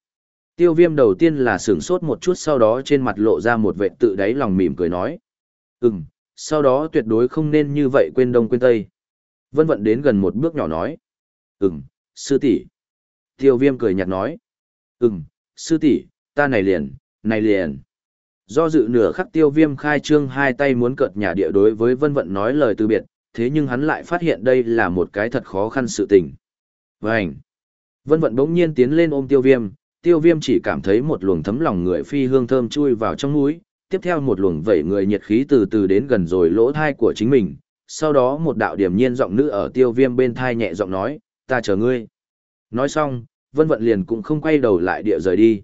Tiêu viêm đầu tiên là sửng sốt một chút sau đó trên mặt lộ ra một vệ tự đáy lòng mỉm cười nói. Ừm, sau đó tuyệt đối không nên như vậy quên đông quên tây. Vân vận đến gần một bước nhỏ nói. Ừm, sư tỷ. Tiêu viêm cười nhạt nói. Ừm, sư tỷ, ta này liền, này liền. Do dự nửa khắc tiêu viêm khai trương hai tay muốn cợt nhà địa đối với vân vận nói lời từ biệt, thế nhưng hắn lại phát hiện đây là một cái thật khó khăn sự tình. Vânh! Vân vận bỗng nhiên tiến lên ôm tiêu viêm, tiêu viêm chỉ cảm thấy một luồng thấm lòng người phi hương thơm chui vào trong mũi, tiếp theo một luồng vẩy người nhiệt khí từ từ đến gần rồi lỗ thai của chính mình, sau đó một đạo điểm nhiên giọng nữ ở tiêu viêm bên thai nhẹ giọng nói, ta chờ ngươi. Nói xong, vân vận liền cũng không quay đầu lại địa rời đi.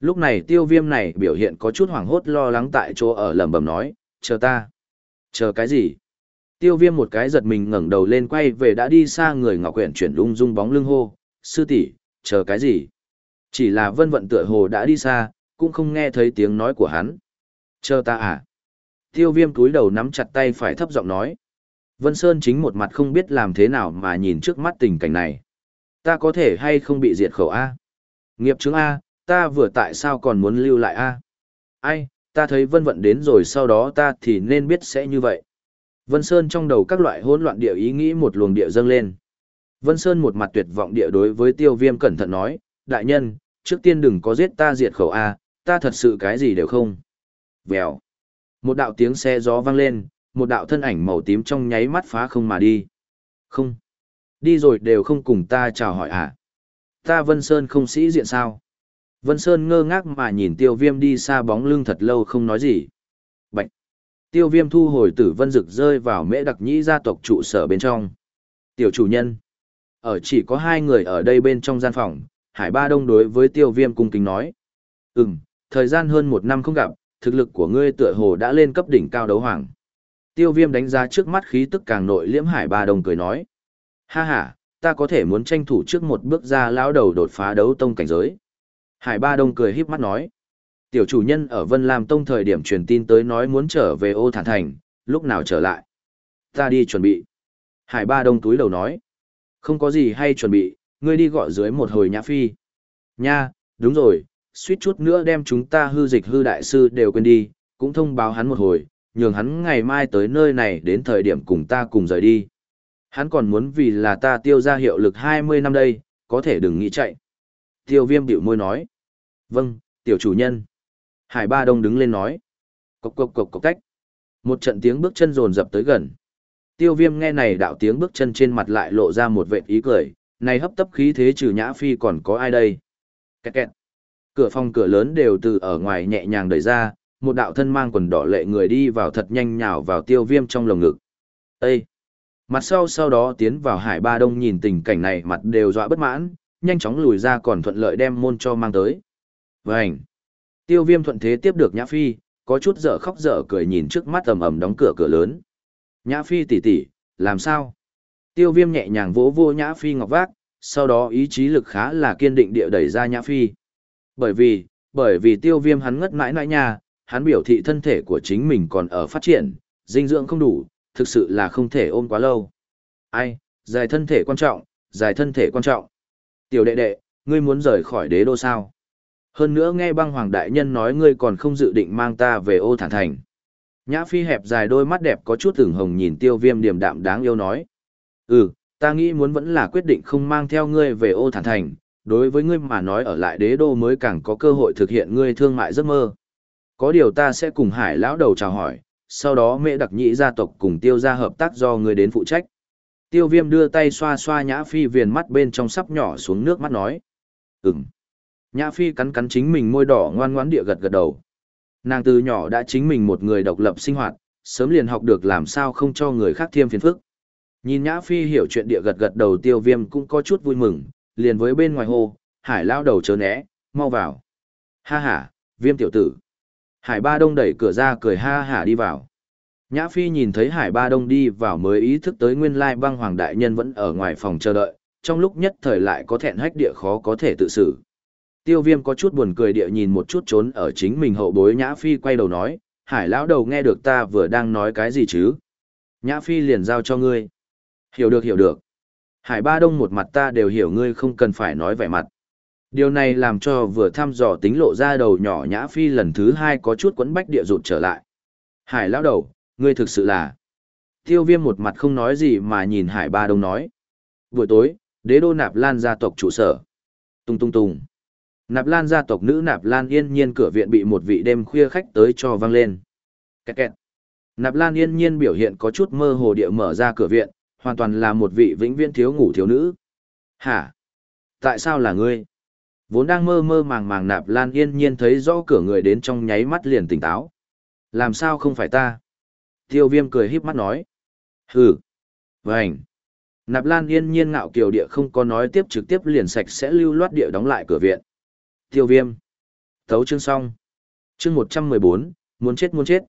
Lúc này tiêu viêm này biểu hiện có chút hoảng hốt lo lắng tại chỗ ở lẩm bẩm nói, chờ ta. Chờ cái gì? Tiêu viêm một cái giật mình ngẩng đầu lên quay về đã đi xa người ngọc quyển chuyển lung dung bóng lưng hô, sư tỷ chờ cái gì? Chỉ là vân vận tựa hồ đã đi xa, cũng không nghe thấy tiếng nói của hắn. Chờ ta à? Tiêu viêm túi đầu nắm chặt tay phải thấp giọng nói. Vân Sơn chính một mặt không biết làm thế nào mà nhìn trước mắt tình cảnh này. Ta có thể hay không bị diệt khẩu A? Nghiệp chứng A, ta vừa tại sao còn muốn lưu lại A? Ai, ta thấy vân vận đến rồi sau đó ta thì nên biết sẽ như vậy. Vân Sơn trong đầu các loại hỗn loạn địa ý nghĩ một luồng địa dâng lên. Vân Sơn một mặt tuyệt vọng địa đối với tiêu viêm cẩn thận nói, đại nhân, trước tiên đừng có giết ta diệt khẩu A, ta thật sự cái gì đều không. Vèo. Một đạo tiếng xe gió vang lên, một đạo thân ảnh màu tím trong nháy mắt phá không mà đi. Không. Đi rồi đều không cùng ta chào hỏi à. Ta Vân Sơn không sĩ diện sao. Vân Sơn ngơ ngác mà nhìn tiêu viêm đi xa bóng lưng thật lâu không nói gì. Bạch. Tiêu viêm thu hồi tử vân rực rơi vào mễ đặc nhĩ gia tộc trụ sở bên trong. Tiểu chủ nhân. Ở chỉ có hai người ở đây bên trong gian phòng, Hải Ba Đông đối với tiêu viêm cung kính nói. Ừm, thời gian hơn một năm không gặp, thực lực của ngươi tựa hồ đã lên cấp đỉnh cao đấu hoàng. Tiêu viêm đánh giá trước mắt khí tức càng nội liễm Hải Ba Đông cười nói. Ha ha, ta có thể muốn tranh thủ trước một bước ra lão đầu đột phá đấu tông cảnh giới. Hải Ba Đông cười híp mắt nói. Tiểu chủ nhân ở Vân Lam Tông thời điểm truyền tin tới nói muốn trở về ô thản thành, lúc nào trở lại. Ta đi chuẩn bị. Hải Ba Đông túi đầu nói. Không có gì hay chuẩn bị, ngươi đi gọi dưới một hồi nhã phi. Nha, đúng rồi, suýt chút nữa đem chúng ta hư dịch hư đại sư đều quên đi, cũng thông báo hắn một hồi, nhường hắn ngày mai tới nơi này đến thời điểm cùng ta cùng rời đi. Hắn còn muốn vì là ta tiêu ra hiệu lực 20 năm đây, có thể đừng nghĩ chạy. Tiêu viêm biểu môi nói. Vâng, tiểu chủ nhân. Hải Ba Đông đứng lên nói. Cộc cộc cộc cộc tách. Một trận tiếng bước chân rồn rập tới gần. Tiêu viêm nghe này đạo tiếng bước chân trên mặt lại lộ ra một vệt ý cười, này hấp tấp khí thế trừ nhã phi còn có ai đây? Kẹt kẹt. Cửa phòng cửa lớn đều từ ở ngoài nhẹ nhàng đẩy ra, một đạo thân mang quần đỏ lệ người đi vào thật nhanh nhào vào tiêu viêm trong lồng ngực. Ê! Mặt sau sau đó tiến vào hải ba đông nhìn tình cảnh này mặt đều dọa bất mãn, nhanh chóng lùi ra còn thuận lợi đem môn cho mang tới. vảnh Tiêu viêm thuận thế tiếp được Nhã Phi, có chút dở khóc dở cười nhìn trước mắt ầm ầm đóng cửa cửa lớn. Nhã Phi tỷ tỷ, làm sao? Tiêu viêm nhẹ nhàng vỗ vô Nhã Phi ngọc vác, sau đó ý chí lực khá là kiên định địa đẩy ra Nhã Phi. Bởi vì, bởi vì tiêu viêm hắn ngất mãi nãi nha, hắn biểu thị thân thể của chính mình còn ở phát triển, dinh dưỡng không đủ, thực sự là không thể ôm quá lâu. Ai, dài thân thể quan trọng, dài thân thể quan trọng. Tiểu đệ đệ, ngươi muốn rời khỏi đế đô sao? Hơn nữa nghe băng hoàng đại nhân nói ngươi còn không dự định mang ta về ô thản thành. Nhã phi hẹp dài đôi mắt đẹp có chút tưởng hồng nhìn tiêu viêm điềm đạm đáng yêu nói. Ừ, ta nghĩ muốn vẫn là quyết định không mang theo ngươi về ô thản thành, đối với ngươi mà nói ở lại đế đô mới càng có cơ hội thực hiện ngươi thương mại giấc mơ. Có điều ta sẽ cùng hải lão đầu chào hỏi, sau đó mẹ đặc nhị gia tộc cùng tiêu gia hợp tác do ngươi đến phụ trách. Tiêu viêm đưa tay xoa xoa nhã phi viền mắt bên trong sắp nhỏ xuống nước mắt nói. Ừm. Nhã phi cắn cắn chính mình môi đỏ ngoan ngoãn địa gật gật đầu. Nàng từ nhỏ đã chính mình một người độc lập sinh hoạt, sớm liền học được làm sao không cho người khác thêm phiền phức. Nhìn Nhã Phi hiểu chuyện địa gật gật đầu tiêu viêm cũng có chút vui mừng, liền với bên ngoài hồ, hải lao đầu chớ né, mau vào. Ha ha, viêm tiểu tử. Hải ba đông đẩy cửa ra cười ha hả đi vào. Nhã Phi nhìn thấy Hải ba đông đi vào mới ý thức tới nguyên lai băng hoàng đại nhân vẫn ở ngoài phòng chờ đợi, trong lúc nhất thời lại có thẹn hách địa khó có thể tự xử. Tiêu viêm có chút buồn cười địa nhìn một chút trốn ở chính mình hậu bối Nhã Phi quay đầu nói, Hải lão đầu nghe được ta vừa đang nói cái gì chứ? Nhã Phi liền giao cho ngươi. Hiểu được hiểu được. Hải ba đông một mặt ta đều hiểu ngươi không cần phải nói vẻ mặt. Điều này làm cho vừa thăm dò tính lộ ra đầu nhỏ Nhã Phi lần thứ hai có chút quấn bách địa rụt trở lại. Hải lão đầu, ngươi thực sự là... Tiêu viêm một mặt không nói gì mà nhìn Hải ba đông nói. Buổi tối, đế đô nạp lan gia tộc trụ sở. Tung tung tung. Nạp Lan gia tộc nữ Nạp Lan Yên Nhiên cửa viện bị một vị đêm khuya khách tới cho vang lên. Kẹt kẹt. Nạp Lan Yên Nhiên biểu hiện có chút mơ hồ địa mở ra cửa viện, hoàn toàn là một vị vĩnh viễn thiếu ngủ thiếu nữ. Hả? Tại sao là ngươi? Vốn đang mơ mơ màng màng nạp lan yên nhiên thấy rõ cửa người đến trong nháy mắt liền tỉnh táo. Làm sao không phải ta? Tiêu viêm cười híp mắt nói. Hừ. Vânh. Nạp lan yên nhiên ngạo kiều địa không có nói tiếp trực tiếp liền sạch sẽ lưu loát địa đóng lại cửa viện. Tiêu viêm. Thấu chương xong. Chương một trăm mười bốn muốn chết muốn chết.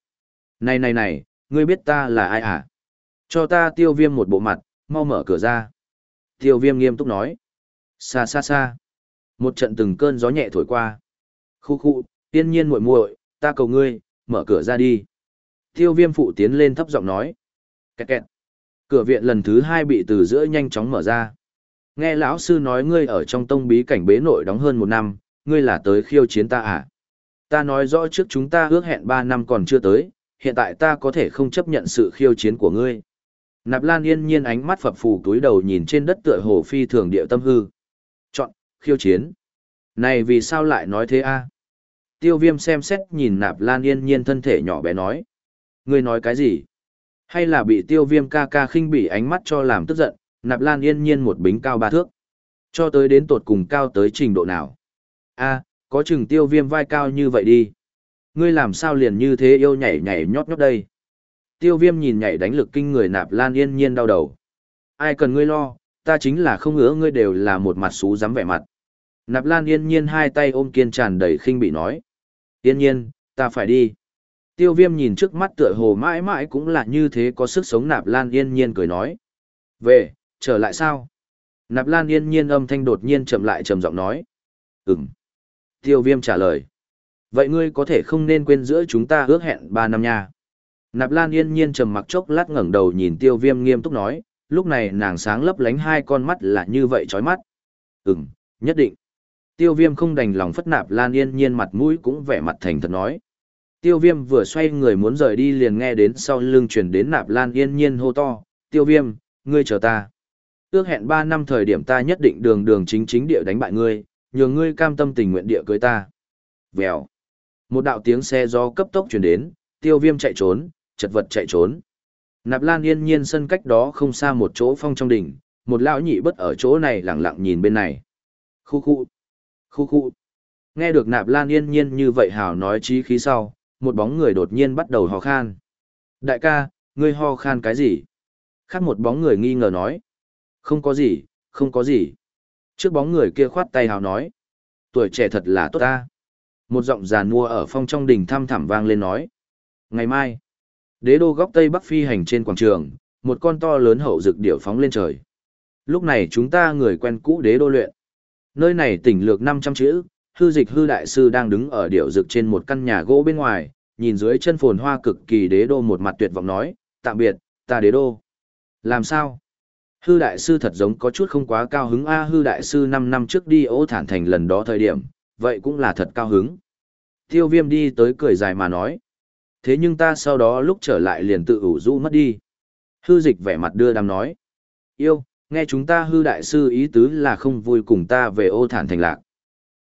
Này này này, ngươi biết ta là ai à? Cho ta tiêu viêm một bộ mặt, mau mở cửa ra. Tiêu viêm nghiêm túc nói. Xa xa xa. Một trận từng cơn gió nhẹ thổi qua. Khu khu, tiên nhiên muội muội, ta cầu ngươi, mở cửa ra đi. Tiêu viêm phụ tiến lên thấp giọng nói. Kẹt kẹt. Cửa viện lần thứ hai bị từ giữa nhanh chóng mở ra. Nghe lão sư nói ngươi ở trong tông bí cảnh bế nội đóng hơn một năm, ngươi là tới khiêu chiến ta à? Ta nói rõ trước chúng ta ước hẹn ba năm còn chưa tới, hiện tại ta có thể không chấp nhận sự khiêu chiến của ngươi. Nạp Lan yên nhiên ánh mắt phập phù túi đầu nhìn trên đất tựa hồ phi thường địa tâm hư. Chọn, khiêu chiến. Này vì sao lại nói thế a? Tiêu viêm xem xét nhìn Nạp Lan yên nhiên thân thể nhỏ bé nói. Ngươi nói cái gì? Hay là bị tiêu viêm ca ca khinh bỉ ánh mắt cho làm tức giận, Nạp Lan yên nhiên một bính cao ba thước. Cho tới đến tột cùng cao tới trình độ nào? a có chừng tiêu viêm vai cao như vậy đi. Ngươi làm sao liền như thế yêu nhảy nhảy nhót nhót đây? Tiêu viêm nhìn nhảy đánh lực kinh người nạp lan yên nhiên đau đầu. Ai cần ngươi lo, ta chính là không ngứa ngươi đều là một mặt xú dám vẻ mặt. Nạp lan yên nhiên hai tay ôm kiên tràn đầy khinh bị nói. Yên nhiên, ta phải đi. Tiêu viêm nhìn trước mắt tựa hồ mãi mãi cũng là như thế có sức sống nạp lan yên nhiên cười nói. Về, trở lại sao? Nạp lan yên nhiên âm thanh đột nhiên chậm lại trầm giọng nói. Ừm. Tiêu viêm trả lời. Vậy ngươi có thể không nên quên giữa chúng ta ước hẹn ba năm nha. Nạp Lan yên nhiên trầm mặc chốc lát ngẩng đầu nhìn tiêu viêm nghiêm túc nói, lúc này nàng sáng lấp lánh hai con mắt là như vậy chói mắt. Ừm, nhất định. Tiêu viêm không đành lòng phất nạp Lan yên nhiên mặt mũi cũng vẻ mặt thành thật nói. Tiêu viêm vừa xoay người muốn rời đi liền nghe đến sau lưng chuyển đến nạp Lan yên nhiên hô to, tiêu viêm, ngươi chờ ta. Ước hẹn ba năm thời điểm ta nhất định đường đường chính chính địa đánh bại ngươi, nhường ngươi cam tâm tình nguyện địa cưới ta. Vèo. Một đạo tiếng xe do cấp tốc chuyển đến, tiêu viêm chạy trốn, chật vật chạy trốn. Nạp Lan yên nhiên sân cách đó không xa một chỗ phong trong đỉnh, một lão nhị bất ở chỗ này lặng lặng nhìn bên này. Khu khu, khu khu. Nghe được Nạp Lan yên nhiên như vậy hảo nói chí khí sau, một bóng người đột nhiên bắt đầu ho khan. Đại ca, ngươi ho khan cái gì? Khác một bóng người nghi ngờ nói. Không có gì, không có gì. Trước bóng người kia khoát tay hào nói. Tuổi trẻ thật là tốt ta. Một giọng giàn mua ở phong trong đỉnh thăm thẳm vang lên nói. Ngày mai, Đế đô góc Tây Bắc phi hành trên quảng trường, một con to lớn hậu dực điểu phóng lên trời. Lúc này chúng ta người quen cũ đế đô luyện. Nơi này tỉnh lược 500 chữ, hư dịch hư đại sư đang đứng ở điểu dực trên một căn nhà gỗ bên ngoài, nhìn dưới chân phồn hoa cực kỳ đế đô một mặt tuyệt vọng nói, tạm biệt, ta đế đô. Làm sao? Hư đại sư thật giống có chút không quá cao hứng A hư đại sư 5 năm trước đi ô thản thành lần đó thời điểm, vậy cũng là thật cao hứng. Tiêu viêm đi tới cười dài mà nói. Thế nhưng ta sau đó lúc trở lại liền tự ủ rũ mất đi. Hư dịch vẻ mặt đưa đám nói. Yêu, nghe chúng ta hư đại sư ý tứ là không vui cùng ta về ô thản thành lạc.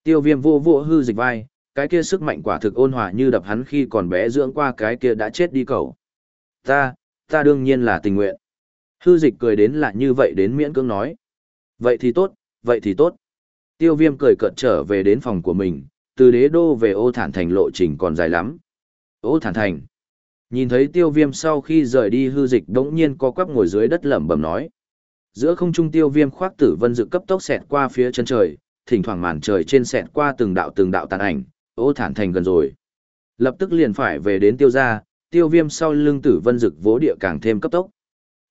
Tiêu viêm vô vô hư dịch vai, cái kia sức mạnh quả thực ôn hòa như đập hắn khi còn bé dưỡng qua cái kia đã chết đi cầu. Ta, ta đương nhiên là tình nguyện. Hư dịch cười đến là như vậy đến miễn cưỡng nói. Vậy thì tốt, vậy thì tốt. Tiêu viêm cười cợt trở về đến phòng của mình, từ đế đô về ô thản thành lộ trình còn dài lắm, Ô thản thành. Nhìn thấy tiêu viêm sau khi rời đi hư dịch đống nhiên co quắp ngồi dưới đất lẩm bẩm nói. Giữa không trung tiêu viêm khoác tử vân dự cấp tốc xẹt qua phía chân trời, thỉnh thoảng màn trời trên xẹt qua từng đạo từng đạo tàn ảnh, ô thản thành gần rồi. Lập tức liền phải về đến tiêu gia, tiêu viêm sau lưng tử vân dực vỗ địa càng thêm cấp tốc.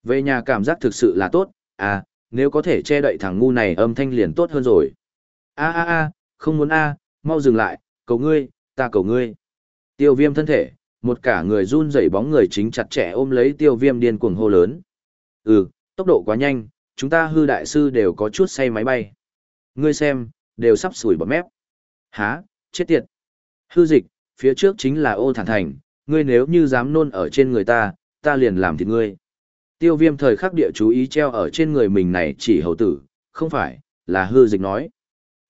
Về nhà cảm giác thực sự là tốt, à, nếu có thể che đậy thằng ngu này âm thanh liền tốt hơn rồi. a a a không muốn a mau dừng lại, cầu ngươi, ta cầu ngươi. Tiêu viêm thân thể, một cả người run rẩy bóng người chính chặt chẽ ôm lấy tiêu viêm điên cuồng hô lớn. Ừ, tốc độ quá nhanh, chúng ta hư đại sư đều có chút say máy bay. Ngươi xem, đều sắp sủi bọt mép. Há, chết tiệt. Hư dịch, phía trước chính là ô thản thành, ngươi nếu như dám nôn ở trên người ta, ta liền làm thịt ngươi. Tiêu viêm thời khắc địa chú ý treo ở trên người mình này chỉ hầu tử, không phải, là hư dịch nói.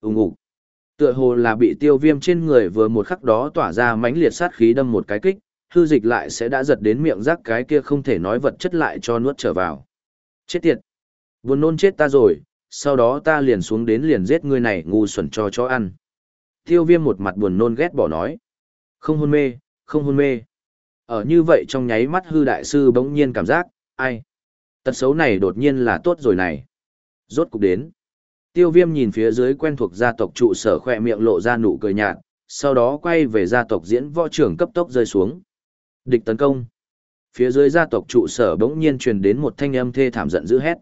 Úng ủ. Tựa hồ là bị tiêu viêm trên người vừa một khắc đó tỏa ra mãnh liệt sát khí đâm một cái kích, hư dịch lại sẽ đã giật đến miệng rác cái kia không thể nói vật chất lại cho nuốt trở vào. Chết tiệt! Buồn nôn chết ta rồi, sau đó ta liền xuống đến liền giết ngươi này ngu xuẩn cho chó ăn. Tiêu viêm một mặt buồn nôn ghét bỏ nói. Không hôn mê, không hôn mê. Ở như vậy trong nháy mắt hư đại sư bỗng nhiên cảm giác, ai? Tật xấu này đột nhiên là tốt rồi này. Rốt cục đến. Tiêu viêm nhìn phía dưới quen thuộc gia tộc trụ sở khoe miệng lộ ra nụ cười nhạt, sau đó quay về gia tộc diễn võ trưởng cấp tốc rơi xuống. Địch tấn công. Phía dưới gia tộc trụ sở bỗng nhiên truyền đến một thanh âm thê thảm giận dữ hét.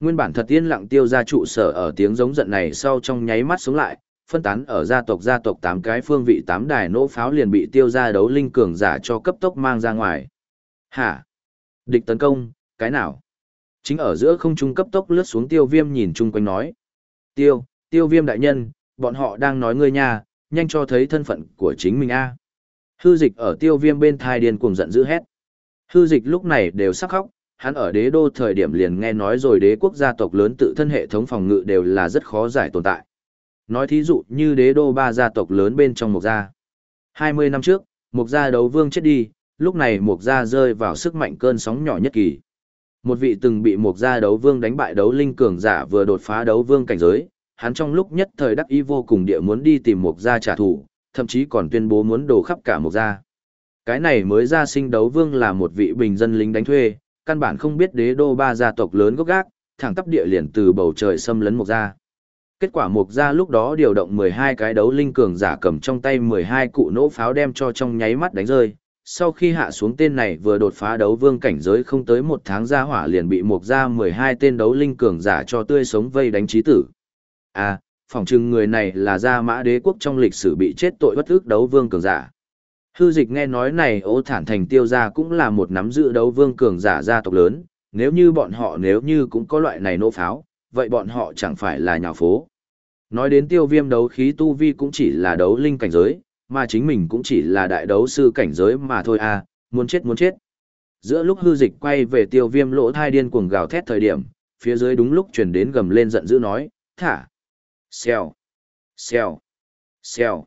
Nguyên bản thật yên lặng tiêu ra trụ sở ở tiếng giống giận này sau trong nháy mắt xuống lại, phân tán ở gia tộc gia tộc tám cái phương vị tám đài nỗ pháo liền bị tiêu ra đấu linh cường giả cho cấp tốc mang ra ngoài. Hả? Địch tấn công, cái nào? Chính ở giữa không trung cấp tốc lướt xuống tiêu viêm nhìn chung quanh nói. Tiêu, tiêu viêm đại nhân, bọn họ đang nói ngươi nha, nhanh cho thấy thân phận của chính mình a Hư dịch ở tiêu viêm bên thai điên cuồng giận dữ hét. Hư dịch lúc này đều sắc khóc, hắn ở đế đô thời điểm liền nghe nói rồi đế quốc gia tộc lớn tự thân hệ thống phòng ngự đều là rất khó giải tồn tại. Nói thí dụ như đế đô ba gia tộc lớn bên trong một Gia. 20 năm trước, một Gia đấu vương chết đi, lúc này một Gia rơi vào sức mạnh cơn sóng nhỏ nhất kỳ. Một vị từng bị một Gia đấu vương đánh bại đấu linh cường giả vừa đột phá đấu vương cảnh giới, hắn trong lúc nhất thời đắc ý vô cùng địa muốn đi tìm một Gia trả thù, thậm chí còn tuyên bố muốn đổ khắp cả một Gia. Cái này mới ra sinh đấu vương là một vị bình dân lính đánh thuê, căn bản không biết đế đô ba gia tộc lớn gốc gác, thẳng tắp địa liền từ bầu trời xâm lấn một Gia. Kết quả một Gia lúc đó điều động 12 cái đấu linh cường giả cầm trong tay 12 cụ nỗ pháo đem cho trong nháy mắt đánh rơi. Sau khi hạ xuống tên này vừa đột phá đấu vương cảnh giới không tới một tháng ra hỏa liền bị một ra mười 12 tên đấu linh cường giả cho tươi sống vây đánh trí tử. À, phỏng chừng người này là gia mã đế quốc trong lịch sử bị chết tội bất ước đấu vương cường giả. Hư dịch nghe nói này ô thản thành tiêu gia cũng là một nắm giữ đấu vương cường giả gia tộc lớn, nếu như bọn họ nếu như cũng có loại này nô pháo, vậy bọn họ chẳng phải là nhà phố. Nói đến tiêu viêm đấu khí tu vi cũng chỉ là đấu linh cảnh giới, mà chính mình cũng chỉ là đại đấu sư cảnh giới mà thôi à, muốn chết muốn chết. Giữa lúc hư dịch quay về tiêu viêm lỗ thai điên cuồng gào thét thời điểm, phía dưới đúng lúc chuyển đến gầm lên giận dữ nói, thả. Xèo. Xèo. Xèo.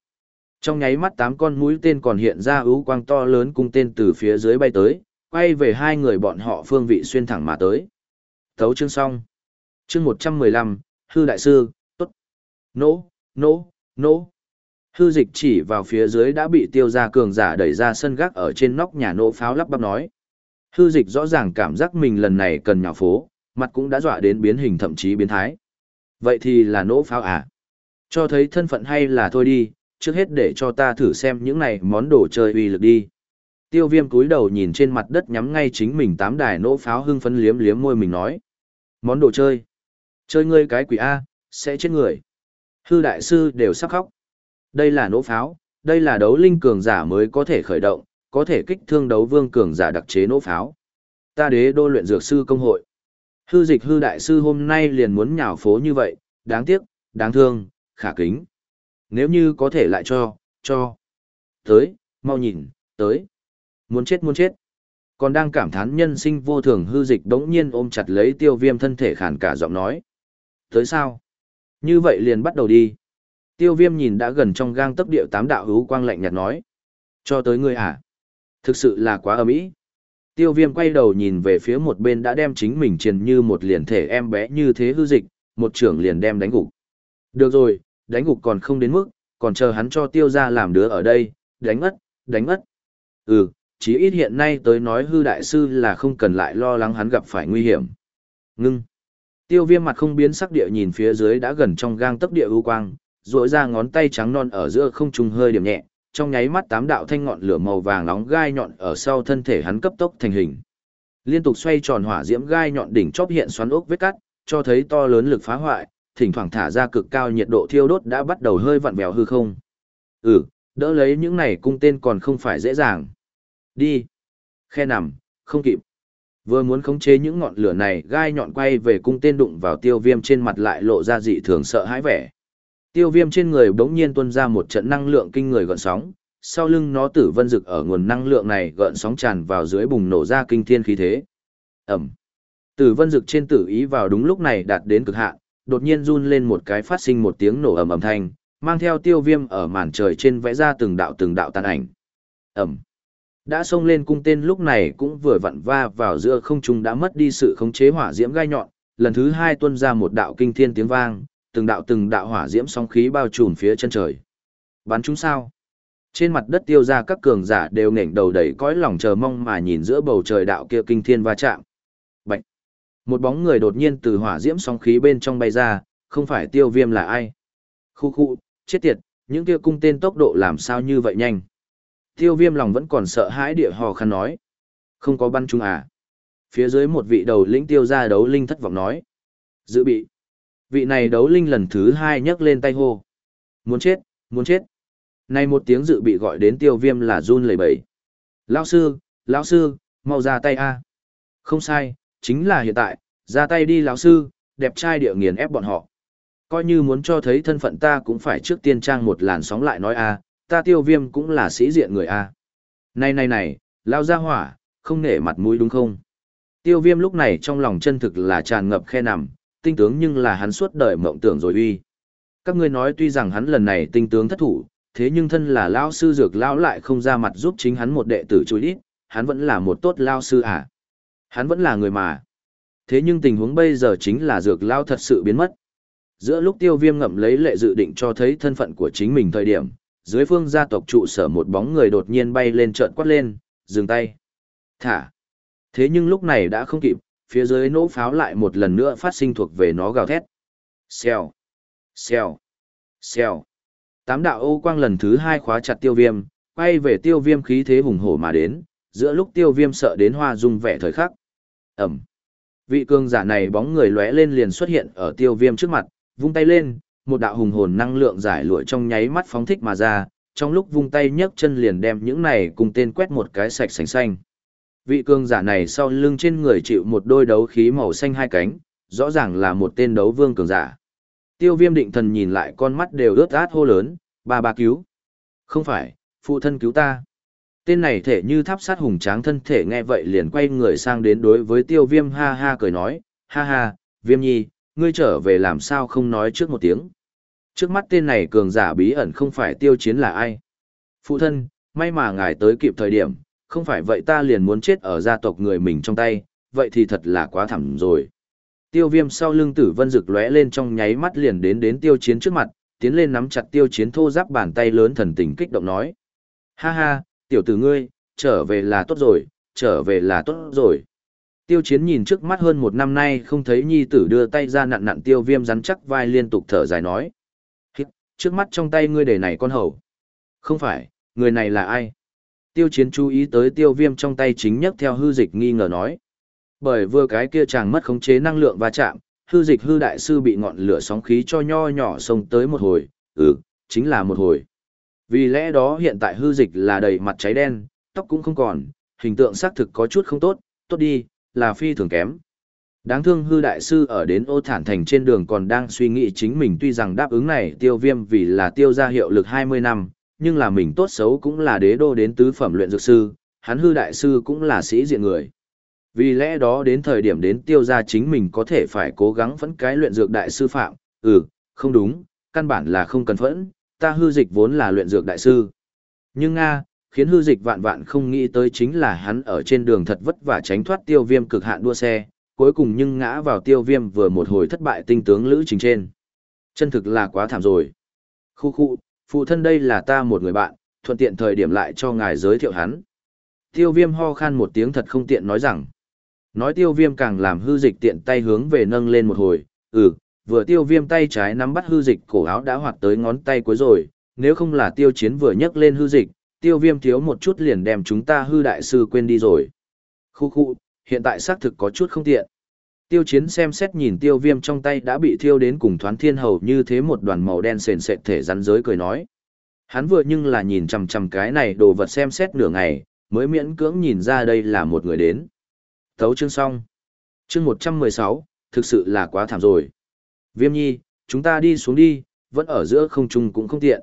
Trong nháy mắt tám con mũi tên còn hiện ra ưu quang to lớn cung tên từ phía dưới bay tới, quay về hai người bọn họ phương vị xuyên thẳng mà tới. Thấu chương xong. Chương một trăm mười lăm Hư Đại Sư, tốt. Nỗ, nỗ, nỗ. Hư dịch chỉ vào phía dưới đã bị tiêu Gia cường giả đẩy ra sân gác ở trên nóc nhà nổ pháo lắp bắp nói. Hư dịch rõ ràng cảm giác mình lần này cần nhào phố, mặt cũng đã dọa đến biến hình thậm chí biến thái. Vậy thì là nổ pháo à? Cho thấy thân phận hay là thôi đi, trước hết để cho ta thử xem những này món đồ chơi uy lực đi. Tiêu viêm cúi đầu nhìn trên mặt đất nhắm ngay chính mình tám đài nổ pháo hưng phấn liếm liếm môi mình nói. Món đồ chơi. Chơi ngươi cái quỷ A, sẽ chết người. Hư đại sư đều sắp khóc. Đây là nỗ pháo, đây là đấu linh cường giả mới có thể khởi động, có thể kích thương đấu vương cường giả đặc chế nỗ pháo. Ta đế đô luyện dược sư công hội. Hư dịch hư đại sư hôm nay liền muốn nhào phố như vậy, đáng tiếc, đáng thương, khả kính. Nếu như có thể lại cho, cho. Tới, mau nhìn, tới. Muốn chết muốn chết. Còn đang cảm thán nhân sinh vô thường hư dịch đống nhiên ôm chặt lấy tiêu viêm thân thể khàn cả giọng nói. Tới sao? Như vậy liền bắt đầu đi. Tiêu viêm nhìn đã gần trong gang tấp điệu tám đạo hữu quang lạnh nhạt nói. Cho tới ngươi à? Thực sự là quá ấm ý. Tiêu viêm quay đầu nhìn về phía một bên đã đem chính mình triền như một liền thể em bé như thế hư dịch, một trưởng liền đem đánh gục. Được rồi, đánh gục còn không đến mức, còn chờ hắn cho tiêu ra làm đứa ở đây, đánh mất, đánh mất. Ừ, chí ít hiện nay tới nói hư đại sư là không cần lại lo lắng hắn gặp phải nguy hiểm. Ngưng. Tiêu viêm mặt không biến sắc địa nhìn phía dưới đã gần trong gang tấc địa ưu quang, duỗi ra ngón tay trắng non ở giữa không trùng hơi điểm nhẹ, trong nháy mắt tám đạo thanh ngọn lửa màu vàng nóng gai nhọn ở sau thân thể hắn cấp tốc thành hình. Liên tục xoay tròn hỏa diễm gai nhọn đỉnh chóp hiện xoắn ốc vết cắt, cho thấy to lớn lực phá hoại, thỉnh thoảng thả ra cực cao nhiệt độ thiêu đốt đã bắt đầu hơi vặn vẹo hư không. Ừ, đỡ lấy những này cung tên còn không phải dễ dàng. Đi. Khe nằm, không kịp. Vừa muốn khống chế những ngọn lửa này, gai nhọn quay về cung tên đụng vào tiêu viêm trên mặt lại lộ ra dị thường sợ hãi vẻ. Tiêu viêm trên người bỗng nhiên tuôn ra một trận năng lượng kinh người gọn sóng, sau lưng nó tử vân rực ở nguồn năng lượng này gợn sóng tràn vào dưới bùng nổ ra kinh thiên khí thế. Ẩm. Tử vân rực trên tử ý vào đúng lúc này đạt đến cực hạn, đột nhiên run lên một cái phát sinh một tiếng nổ ầm ầm thanh, mang theo tiêu viêm ở màn trời trên vẽ ra từng đạo từng đạo tàn ảnh. Ẩm. Đã xông lên cung tên lúc này cũng vừa vặn va vào giữa không trung đã mất đi sự khống chế hỏa diễm gai nhọn, lần thứ hai tuôn ra một đạo kinh thiên tiếng vang, từng đạo từng đạo hỏa diễm sóng khí bao trùm phía chân trời. Bắn chúng sao? Trên mặt đất tiêu ra các cường giả đều nghển đầu đầy cõi lòng chờ mong mà nhìn giữa bầu trời đạo kia kinh thiên va chạm. Bạch! Một bóng người đột nhiên từ hỏa diễm sóng khí bên trong bay ra, không phải tiêu viêm là ai? Khu khu, chết tiệt, những kia cung tên tốc độ làm sao như vậy nhanh? Tiêu viêm lòng vẫn còn sợ hãi địa hò khăn nói. Không có bắn chúng à? Phía dưới một vị đầu lĩnh tiêu ra đấu linh thất vọng nói. Dự bị. Vị này đấu linh lần thứ hai nhấc lên tay hô. Muốn chết, muốn chết. nay một tiếng dự bị gọi đến tiêu viêm là run lẩy bẩy. Lão sư, lão sư, mau ra tay a. Không sai, chính là hiện tại, ra tay đi lão sư, đẹp trai địa nghiền ép bọn họ. Coi như muốn cho thấy thân phận ta cũng phải trước tiên trang một làn sóng lại nói a, ta tiêu viêm cũng là sĩ diện người a. Này này này, lao ra hỏa, không nể mặt mũi đúng không? Tiêu viêm lúc này trong lòng chân thực là tràn ngập khe nằm, tinh tướng nhưng là hắn suốt đời mộng tưởng rồi uy. Các ngươi nói tuy rằng hắn lần này tinh tướng thất thủ, thế nhưng thân là lão sư dược lão lại không ra mặt giúp chính hắn một đệ tử chui ít, hắn vẫn là một tốt lao sư à. Hắn vẫn là người mà. Thế nhưng tình huống bây giờ chính là dược lão thật sự biến mất. Giữa lúc tiêu viêm ngậm lấy lệ dự định cho thấy thân phận của chính mình thời điểm, dưới phương gia tộc trụ sở một bóng người đột nhiên bay lên trợn quát lên, dừng tay. Thả. Thế nhưng lúc này đã không kịp, phía dưới nỗ pháo lại một lần nữa phát sinh thuộc về nó gào thét. Xèo. Xèo. Xèo. Tám đạo ô quang lần thứ hai khóa chặt tiêu viêm, quay về tiêu viêm khí thế hùng hổ mà đến, giữa lúc tiêu viêm sợ đến hoa dung vẻ thời khắc. Ẩm. Vị cường giả này bóng người lóe lên liền xuất hiện ở tiêu viêm trước mặt, vung tay lên, một đạo hùng hồn năng lượng giải lụa trong nháy mắt phóng thích mà ra, trong lúc vung tay nhấc chân liền đem những này cùng tên quét một cái sạch sành xanh. Vị cường giả này sau lưng trên người chịu một đôi đấu khí màu xanh hai cánh, rõ ràng là một tên đấu vương cường giả. Tiêu viêm định thần nhìn lại con mắt đều ướt át hô lớn, ba ba cứu. Không phải, phụ thân cứu ta. Tên này thể như tháp sát hùng tráng thân thể nghe vậy liền quay người sang đến đối với tiêu viêm ha ha cười nói, ha ha, viêm nhi, ngươi trở về làm sao không nói trước một tiếng. Trước mắt tên này cường giả bí ẩn không phải tiêu chiến là ai. Phụ thân, may mà ngài tới kịp thời điểm, không phải vậy ta liền muốn chết ở gia tộc người mình trong tay, vậy thì thật là quá thảm rồi. Tiêu viêm sau lưng tử vân rực lóe lên trong nháy mắt liền đến đến tiêu chiến trước mặt, tiến lên nắm chặt tiêu chiến thô giáp bàn tay lớn thần tình kích động nói. Ha ha, tiểu tử ngươi, trở về là tốt rồi, trở về là tốt rồi. Tiêu chiến nhìn trước mắt hơn một năm nay không thấy nhi tử đưa tay ra nặn nặn tiêu viêm rắn chắc vai liên tục thở dài nói. Hít, trước mắt trong tay ngươi để này con hầu. Không phải, người này là ai? Tiêu chiến chú ý tới tiêu viêm trong tay chính nhất theo hư dịch nghi ngờ nói. Bởi vừa cái kia chàng mất khống chế năng lượng va chạm, hư dịch hư đại sư bị ngọn lửa sóng khí cho nho nhỏ xông tới một hồi, ừ, chính là một hồi. Vì lẽ đó hiện tại hư dịch là đầy mặt cháy đen, tóc cũng không còn, hình tượng xác thực có chút không tốt, tốt đi, là phi thường kém. Đáng thương hư đại sư ở đến ô thản thành trên đường còn đang suy nghĩ chính mình tuy rằng đáp ứng này tiêu viêm vì là tiêu ra hiệu lực 20 năm, nhưng là mình tốt xấu cũng là đế đô đến tứ phẩm luyện dược sư, hắn hư đại sư cũng là sĩ diện người. Vì lẽ đó đến thời điểm đến tiêu gia chính mình có thể phải cố gắng phẫn cái luyện dược đại sư phạm, ừ, không đúng, căn bản là không cần phẫn, ta hư dịch vốn là luyện dược đại sư. Nhưng Nga, khiến hư dịch vạn vạn không nghĩ tới chính là hắn ở trên đường thật vất vả tránh thoát tiêu viêm cực hạn đua xe, cuối cùng nhưng ngã vào tiêu viêm vừa một hồi thất bại tinh tướng lữ trình trên. Chân thực là quá thảm rồi. Khu khu, phụ thân đây là ta một người bạn, thuận tiện thời điểm lại cho ngài giới thiệu hắn. Tiêu viêm ho khan một tiếng thật không tiện nói rằng. Nói tiêu viêm càng làm hư dịch tiện tay hướng về nâng lên một hồi, ừ, vừa tiêu viêm tay trái nắm bắt hư dịch cổ áo đã hoạt tới ngón tay cuối rồi, nếu không là tiêu chiến vừa nhấc lên hư dịch, tiêu viêm thiếu một chút liền đem chúng ta hư đại sư quên đi rồi. Khu khu, hiện tại xác thực có chút không tiện. Tiêu chiến xem xét nhìn tiêu viêm trong tay đã bị thiêu đến cùng thoán thiên hầu như thế một đoàn màu đen sền sệt thể rắn giới cười nói. Hắn vừa nhưng là nhìn chằm chằm cái này đồ vật xem xét nửa ngày, mới miễn cưỡng nhìn ra đây là một người đến. Thấu chương xong. Chương 116, thực sự là quá thảm rồi. Viêm nhi, chúng ta đi xuống đi, vẫn ở giữa không trung cũng không tiện.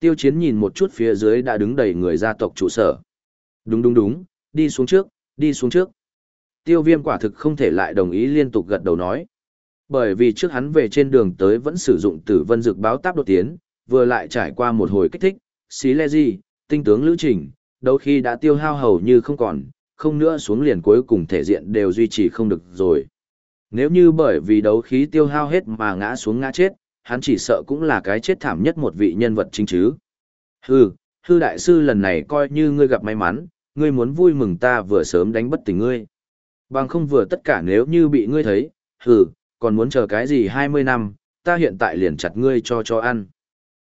Tiêu chiến nhìn một chút phía dưới đã đứng đầy người gia tộc trụ sở. Đúng đúng đúng, đi xuống trước, đi xuống trước. Tiêu viêm quả thực không thể lại đồng ý liên tục gật đầu nói. Bởi vì trước hắn về trên đường tới vẫn sử dụng tử vân dược báo táp đột tiến, vừa lại trải qua một hồi kích thích, xí lê gì, tinh tướng lữ trình, đôi khi đã tiêu hao hầu như không còn, không nữa xuống liền cuối cùng thể diện đều duy trì không được rồi. Nếu như bởi vì đấu khí tiêu hao hết mà ngã xuống ngã chết, hắn chỉ sợ cũng là cái chết thảm nhất một vị nhân vật chính chứ. Hừ, hư đại sư lần này coi như ngươi gặp may mắn, ngươi muốn vui mừng ta vừa sớm đánh bất tỉnh ngươi. Bằng không vừa tất cả nếu như bị ngươi thấy, hừ, còn muốn chờ cái gì 20 năm, ta hiện tại liền chặt ngươi cho cho ăn.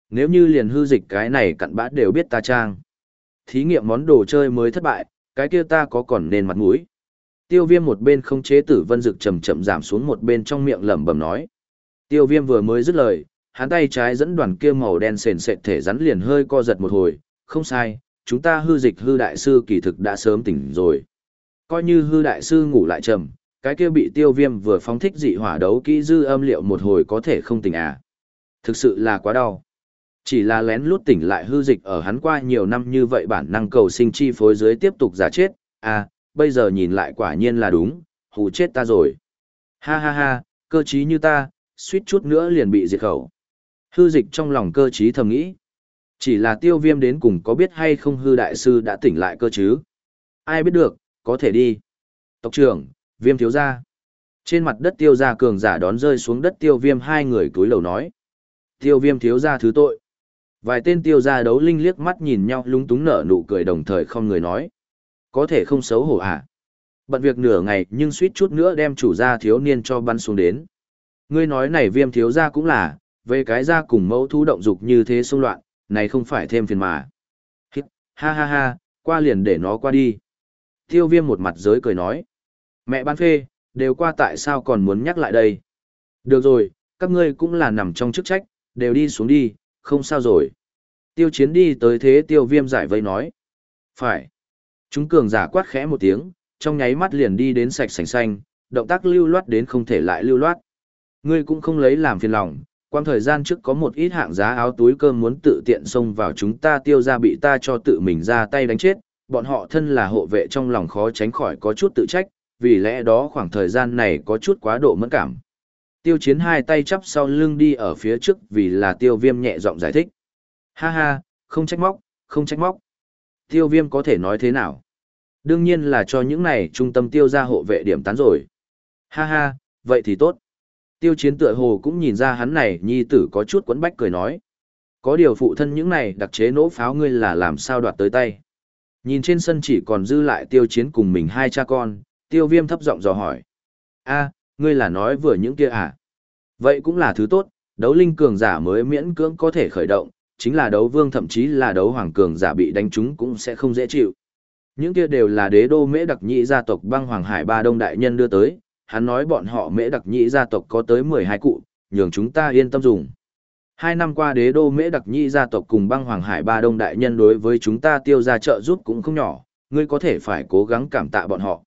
Nếu như liền hư dịch cái này cặn bã đều biết ta trang. Thí nghiệm món đồ chơi mới thất bại, cái kia ta có còn nên mặt mũi. Tiêu viêm một bên không chế tử vân dực chậm chậm giảm xuống một bên trong miệng lẩm bẩm nói. Tiêu viêm vừa mới dứt lời, hắn tay trái dẫn đoàn kia màu đen sền sệt thể rắn liền hơi co giật một hồi, không sai, chúng ta hư dịch hư đại sư kỳ thực đã sớm tỉnh rồi. Coi như hư đại sư ngủ lại trầm, cái kia bị tiêu viêm vừa phóng thích dị hỏa đấu kỹ dư âm liệu một hồi có thể không tỉnh à. Thực sự là quá đau. Chỉ là lén lút tỉnh lại hư dịch ở hắn qua nhiều năm như vậy bản năng cầu sinh chi phối dưới tiếp tục giả chết, à, bây giờ nhìn lại quả nhiên là đúng, hù chết ta rồi. Ha ha ha, cơ trí như ta, suýt chút nữa liền bị diệt khẩu. Hư dịch trong lòng cơ trí thầm nghĩ. Chỉ là tiêu viêm đến cùng có biết hay không hư đại sư đã tỉnh lại cơ chứ? Ai biết được, có thể đi. Tộc trưởng, viêm thiếu gia. Trên mặt đất tiêu gia cường giả đón rơi xuống đất tiêu viêm hai người túi lầu nói. Tiêu viêm thiếu gia thứ tội. Vài tên tiêu gia đấu linh liếc mắt nhìn nhau lúng túng nở nụ cười đồng thời không người nói. Có thể không xấu hổ à? Bận việc nửa ngày nhưng suýt chút nữa đem chủ gia thiếu niên cho bắn xuống đến. Ngươi nói này viêm thiếu gia cũng là, về cái gia cùng mẫu thú động dục như thế xung loạn, này không phải thêm phiền mà. Ha ha ha, qua liền để nó qua đi. Tiêu viêm một mặt giới cười nói. Mẹ bán phê, đều qua tại sao còn muốn nhắc lại đây. Được rồi, các ngươi cũng là nằm trong chức trách, đều đi xuống đi, không sao rồi. Tiêu chiến đi tới thế tiêu viêm giải vây nói. Phải. Chúng cường giả quát khẽ một tiếng, trong nháy mắt liền đi đến sạch sành xanh, động tác lưu loát đến không thể lại lưu loát. Ngươi cũng không lấy làm phiền lòng, quang thời gian trước có một ít hạng giá áo túi cơm muốn tự tiện xông vào chúng ta tiêu ra bị ta cho tự mình ra tay đánh chết, bọn họ thân là hộ vệ trong lòng khó tránh khỏi có chút tự trách, vì lẽ đó khoảng thời gian này có chút quá độ mẫn cảm. Tiêu chiến hai tay chắp sau lưng đi ở phía trước vì là tiêu viêm nhẹ giọng giải thích. Ha ha, không trách móc, không trách móc. Tiêu viêm có thể nói thế nào? Đương nhiên là cho những này trung tâm tiêu ra hộ vệ điểm tán rồi. Ha ha, vậy thì tốt. Tiêu chiến tựa hồ cũng nhìn ra hắn này nhi tử có chút quấn bách cười nói. Có điều phụ thân những này đặc chế nỗ pháo ngươi là làm sao đoạt tới tay. Nhìn trên sân chỉ còn dư lại tiêu chiến cùng mình hai cha con, tiêu viêm thấp giọng dò hỏi. a ngươi là nói vừa những kia à? Vậy cũng là thứ tốt, đấu linh cường giả mới miễn cưỡng có thể khởi động, chính là đấu vương thậm chí là đấu hoàng cường giả bị đánh trúng cũng sẽ không dễ chịu. Những kia đều là đế đô mễ đặc nhị gia tộc băng hoàng hải ba đông đại nhân đưa tới, hắn nói bọn họ mễ đặc nhị gia tộc có tới 12 cụ, nhường chúng ta yên tâm dùng. Hai năm qua đế đô mễ đặc Nhi gia tộc cùng băng hoàng hải ba đông đại nhân đối với chúng ta tiêu ra trợ giúp cũng không nhỏ, ngươi có thể phải cố gắng cảm tạ bọn họ.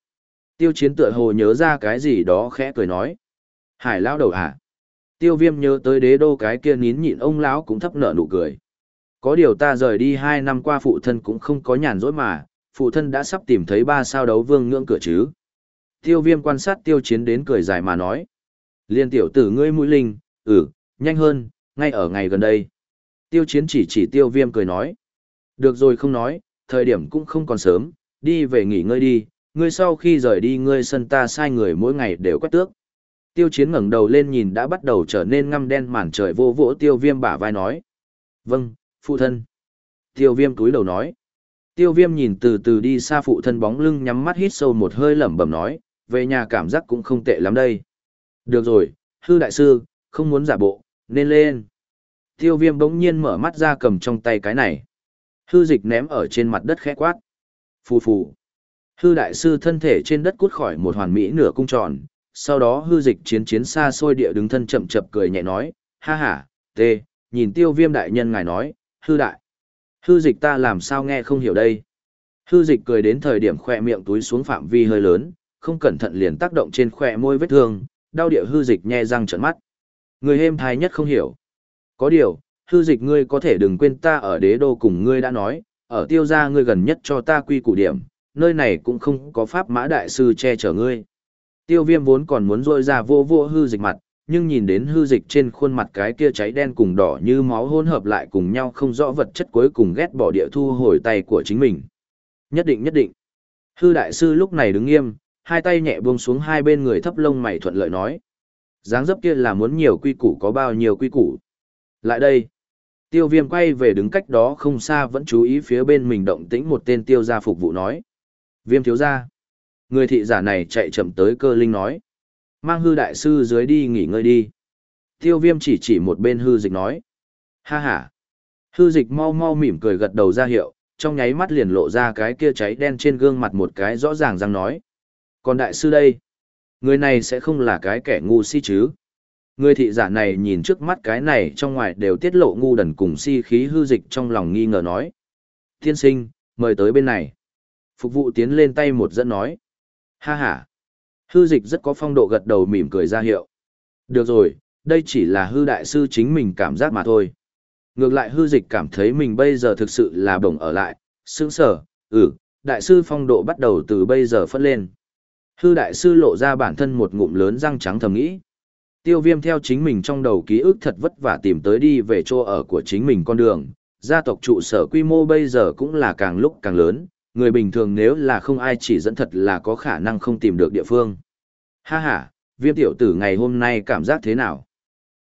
Tiêu chiến tựa hồ nhớ ra cái gì đó khẽ cười nói. Hải Lão đầu à? Tiêu viêm nhớ tới đế đô cái kia nín nhịn ông lão cũng thấp nở nụ cười. Có điều ta rời đi hai năm qua phụ thân cũng không có nhàn rỗi mà, phụ thân đã sắp tìm thấy ba sao đấu vương ngưỡng cửa chứ. Tiêu viêm quan sát tiêu chiến đến cười dài mà nói. Liên tiểu tử ngươi mũi linh, ừ, nhanh hơn, ngay ở ngày gần đây. Tiêu chiến chỉ chỉ tiêu viêm cười nói. Được rồi không nói, thời điểm cũng không còn sớm, đi về nghỉ ngơi đi, ngươi sau khi rời đi ngươi sân ta sai người mỗi ngày đều quét tước. Tiêu chiến ngẩng đầu lên nhìn đã bắt đầu trở nên ngăm đen màn trời vô vỗ tiêu viêm bả vai nói. Vâng, phụ thân. Tiêu viêm túi đầu nói. Tiêu viêm nhìn từ từ đi xa phụ thân bóng lưng nhắm mắt hít sâu một hơi lẩm bẩm nói, về nhà cảm giác cũng không tệ lắm đây. Được rồi, hư đại sư, không muốn giả bộ, nên lên. Tiêu viêm bỗng nhiên mở mắt ra cầm trong tay cái này. Hư dịch ném ở trên mặt đất khẽ quát. Phù phù. Hư đại sư thân thể trên đất cút khỏi một hoàn mỹ nửa cung tròn, sau đó hư dịch chiến chiến xa xôi địa đứng thân chậm chậm cười nhẹ nói, ha ha, tê, nhìn tiêu viêm đại nhân ngài nói, hư đại. Hư dịch ta làm sao nghe không hiểu đây. Hư dịch cười đến thời điểm khoe miệng túi xuống phạm vi hơi lớn, không cẩn thận liền tác động trên khoe môi vết thương, đau địa hư dịch nhe răng trợn mắt. Người hêm thai nhất không hiểu. Có điều, hư dịch ngươi có thể đừng quên ta ở đế đô cùng ngươi đã nói, ở tiêu gia ngươi gần nhất cho ta quy củ điểm, nơi này cũng không có pháp mã đại sư che chở ngươi. Tiêu viêm vốn còn muốn rôi ra vô vô hư dịch mặt, nhưng nhìn đến hư dịch trên khuôn mặt cái kia cháy đen cùng đỏ như máu hỗn hợp lại cùng nhau không rõ vật chất cuối cùng ghét bỏ địa thu hồi tay của chính mình. Nhất định nhất định. Hư đại sư lúc này đứng nghiêm, hai tay nhẹ buông xuống hai bên người thấp lông mày thuận lợi nói dáng dấp kia là muốn nhiều quy củ có bao nhiêu quy củ. Lại đây. Tiêu viêm quay về đứng cách đó không xa vẫn chú ý phía bên mình động tĩnh một tên tiêu gia phục vụ nói. Viêm thiếu gia. Người thị giả này chạy chậm tới cơ linh nói. Mang hư đại sư dưới đi nghỉ ngơi đi. Tiêu viêm chỉ chỉ một bên hư dịch nói. Ha ha. Hư dịch mau mau mỉm cười gật đầu ra hiệu, trong nháy mắt liền lộ ra cái kia cháy đen trên gương mặt một cái rõ ràng răng nói. Còn đại sư đây, người này sẽ không là cái kẻ ngu si chứ. Người thị giả này nhìn trước mắt cái này trong ngoài đều tiết lộ ngu đần cùng si khí hư dịch trong lòng nghi ngờ nói. Thiên sinh, mời tới bên này. Phục vụ tiến lên tay một dẫn nói. Ha ha. Hư dịch rất có phong độ gật đầu mỉm cười ra hiệu. Được rồi, đây chỉ là hư đại sư chính mình cảm giác mà thôi. Ngược lại hư dịch cảm thấy mình bây giờ thực sự là bổng ở lại, sướng sở, ừ, đại sư phong độ bắt đầu từ bây giờ phất lên. Hư đại sư lộ ra bản thân một ngụm lớn răng trắng thầm nghĩ. Tiêu viêm theo chính mình trong đầu ký ức thật vất vả tìm tới đi về chỗ ở của chính mình con đường. Gia tộc trụ sở quy mô bây giờ cũng là càng lúc càng lớn, người bình thường nếu là không ai chỉ dẫn thật là có khả năng không tìm được địa phương. Ha ha, viêm tiểu tử ngày hôm nay cảm giác thế nào?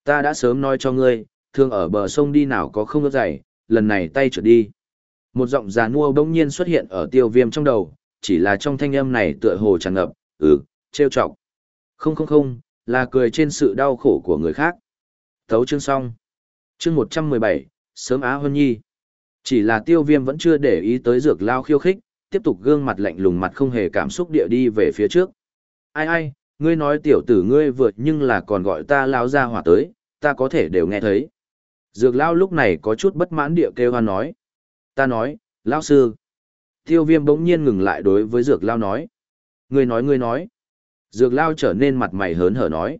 Ta đã sớm nói cho ngươi, thường ở bờ sông đi nào có không ướt dày, lần này tay trượt đi. Một giọng già nua bỗng nhiên xuất hiện ở tiêu viêm trong đầu, chỉ là trong thanh âm này tựa hồ tràn ngập, ừ, trêu chọc. Không không không, là cười trên sự đau khổ của người khác. Thấu chương xong. Chương 117, sớm Á Hân Nhi. Chỉ là tiêu viêm vẫn chưa để ý tới dược lao khiêu khích, tiếp tục gương mặt lạnh lùng mặt không hề cảm xúc địa đi về phía trước. Ai ai, ngươi nói tiểu tử ngươi vượt nhưng là còn gọi ta lao ra hỏa tới, ta có thể đều nghe thấy. Dược lao lúc này có chút bất mãn địa kêu hoan nói. Ta nói, lao sư. Tiêu viêm bỗng nhiên ngừng lại đối với dược lao nói. Ngươi nói ngươi nói. Dược lao trở nên mặt mày hớn hở nói.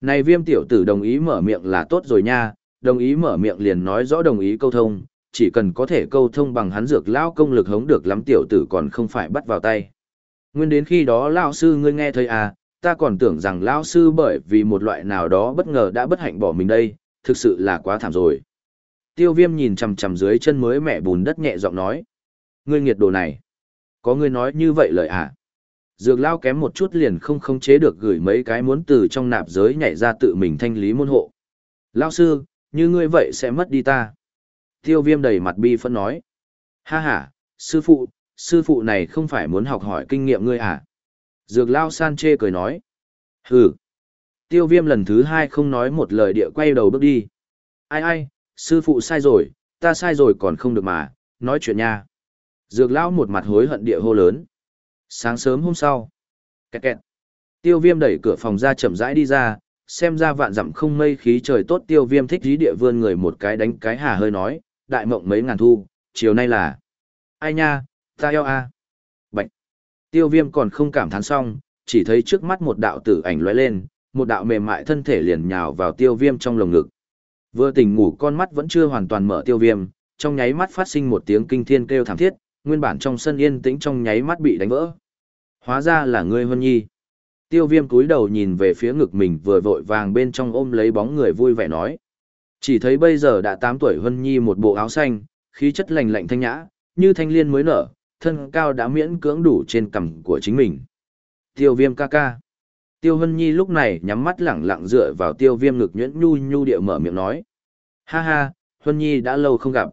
Này viêm tiểu tử đồng ý mở miệng là tốt rồi nha, đồng ý mở miệng liền nói rõ đồng ý câu thông, chỉ cần có thể câu thông bằng hắn dược lao công lực hống được lắm tiểu tử còn không phải bắt vào tay. Nguyên đến khi đó lao sư ngươi nghe thấy à, ta còn tưởng rằng lao sư bởi vì một loại nào đó bất ngờ đã bất hạnh bỏ mình đây, thực sự là quá thảm rồi. Tiêu viêm nhìn chằm chằm dưới chân mới mẹ bùn đất nhẹ giọng nói. Ngươi nghiệt đồ này. Có ngươi nói như vậy lời à? Dược lao kém một chút liền không khống chế được gửi mấy cái muốn từ trong nạp giới nhảy ra tự mình thanh lý môn hộ. Lao sư, như ngươi vậy sẽ mất đi ta. Tiêu viêm đầy mặt bi phân nói. Ha ha, sư phụ, sư phụ này không phải muốn học hỏi kinh nghiệm ngươi à? Dược lao san chê cười nói. Hừ. Tiêu viêm lần thứ hai không nói một lời địa quay đầu bước đi. Ai ai, sư phụ sai rồi, ta sai rồi còn không được mà, nói chuyện nha. Dược lao một mặt hối hận địa hô lớn. Sáng sớm hôm sau. Kẹt kẹt. Tiêu viêm đẩy cửa phòng ra chậm rãi đi ra, xem ra vạn dặm không mây khí trời tốt tiêu viêm thích dí địa vươn người một cái đánh cái hà hơi nói, đại mộng mấy ngàn thu, chiều nay là. Ai nha, ta eo a. Bạch. Tiêu viêm còn không cảm thán xong, chỉ thấy trước mắt một đạo tử ảnh lóe lên, một đạo mềm mại thân thể liền nhào vào tiêu viêm trong lồng ngực. Vừa tỉnh ngủ con mắt vẫn chưa hoàn toàn mở tiêu viêm, trong nháy mắt phát sinh một tiếng kinh thiên kêu thảm thiết, nguyên bản trong sân yên tĩnh trong nháy mắt bị đánh vỡ. Hóa ra là ngươi Vân Nhi. Tiêu viêm cúi đầu nhìn về phía ngực mình vừa vội vàng bên trong ôm lấy bóng người vui vẻ nói. Chỉ thấy bây giờ đã 8 tuổi Vân Nhi một bộ áo xanh, khí chất lành lạnh thanh nhã, như thanh liên mới nở, thân cao đã miễn cưỡng đủ trên cằm của chính mình. Tiêu viêm ca ca. Tiêu Hân Nhi lúc này nhắm mắt lẳng lặng dựa vào tiêu viêm ngực nhuyễn nhu nhu địa mở miệng nói. Ha ha, Hân Nhi đã lâu không gặp.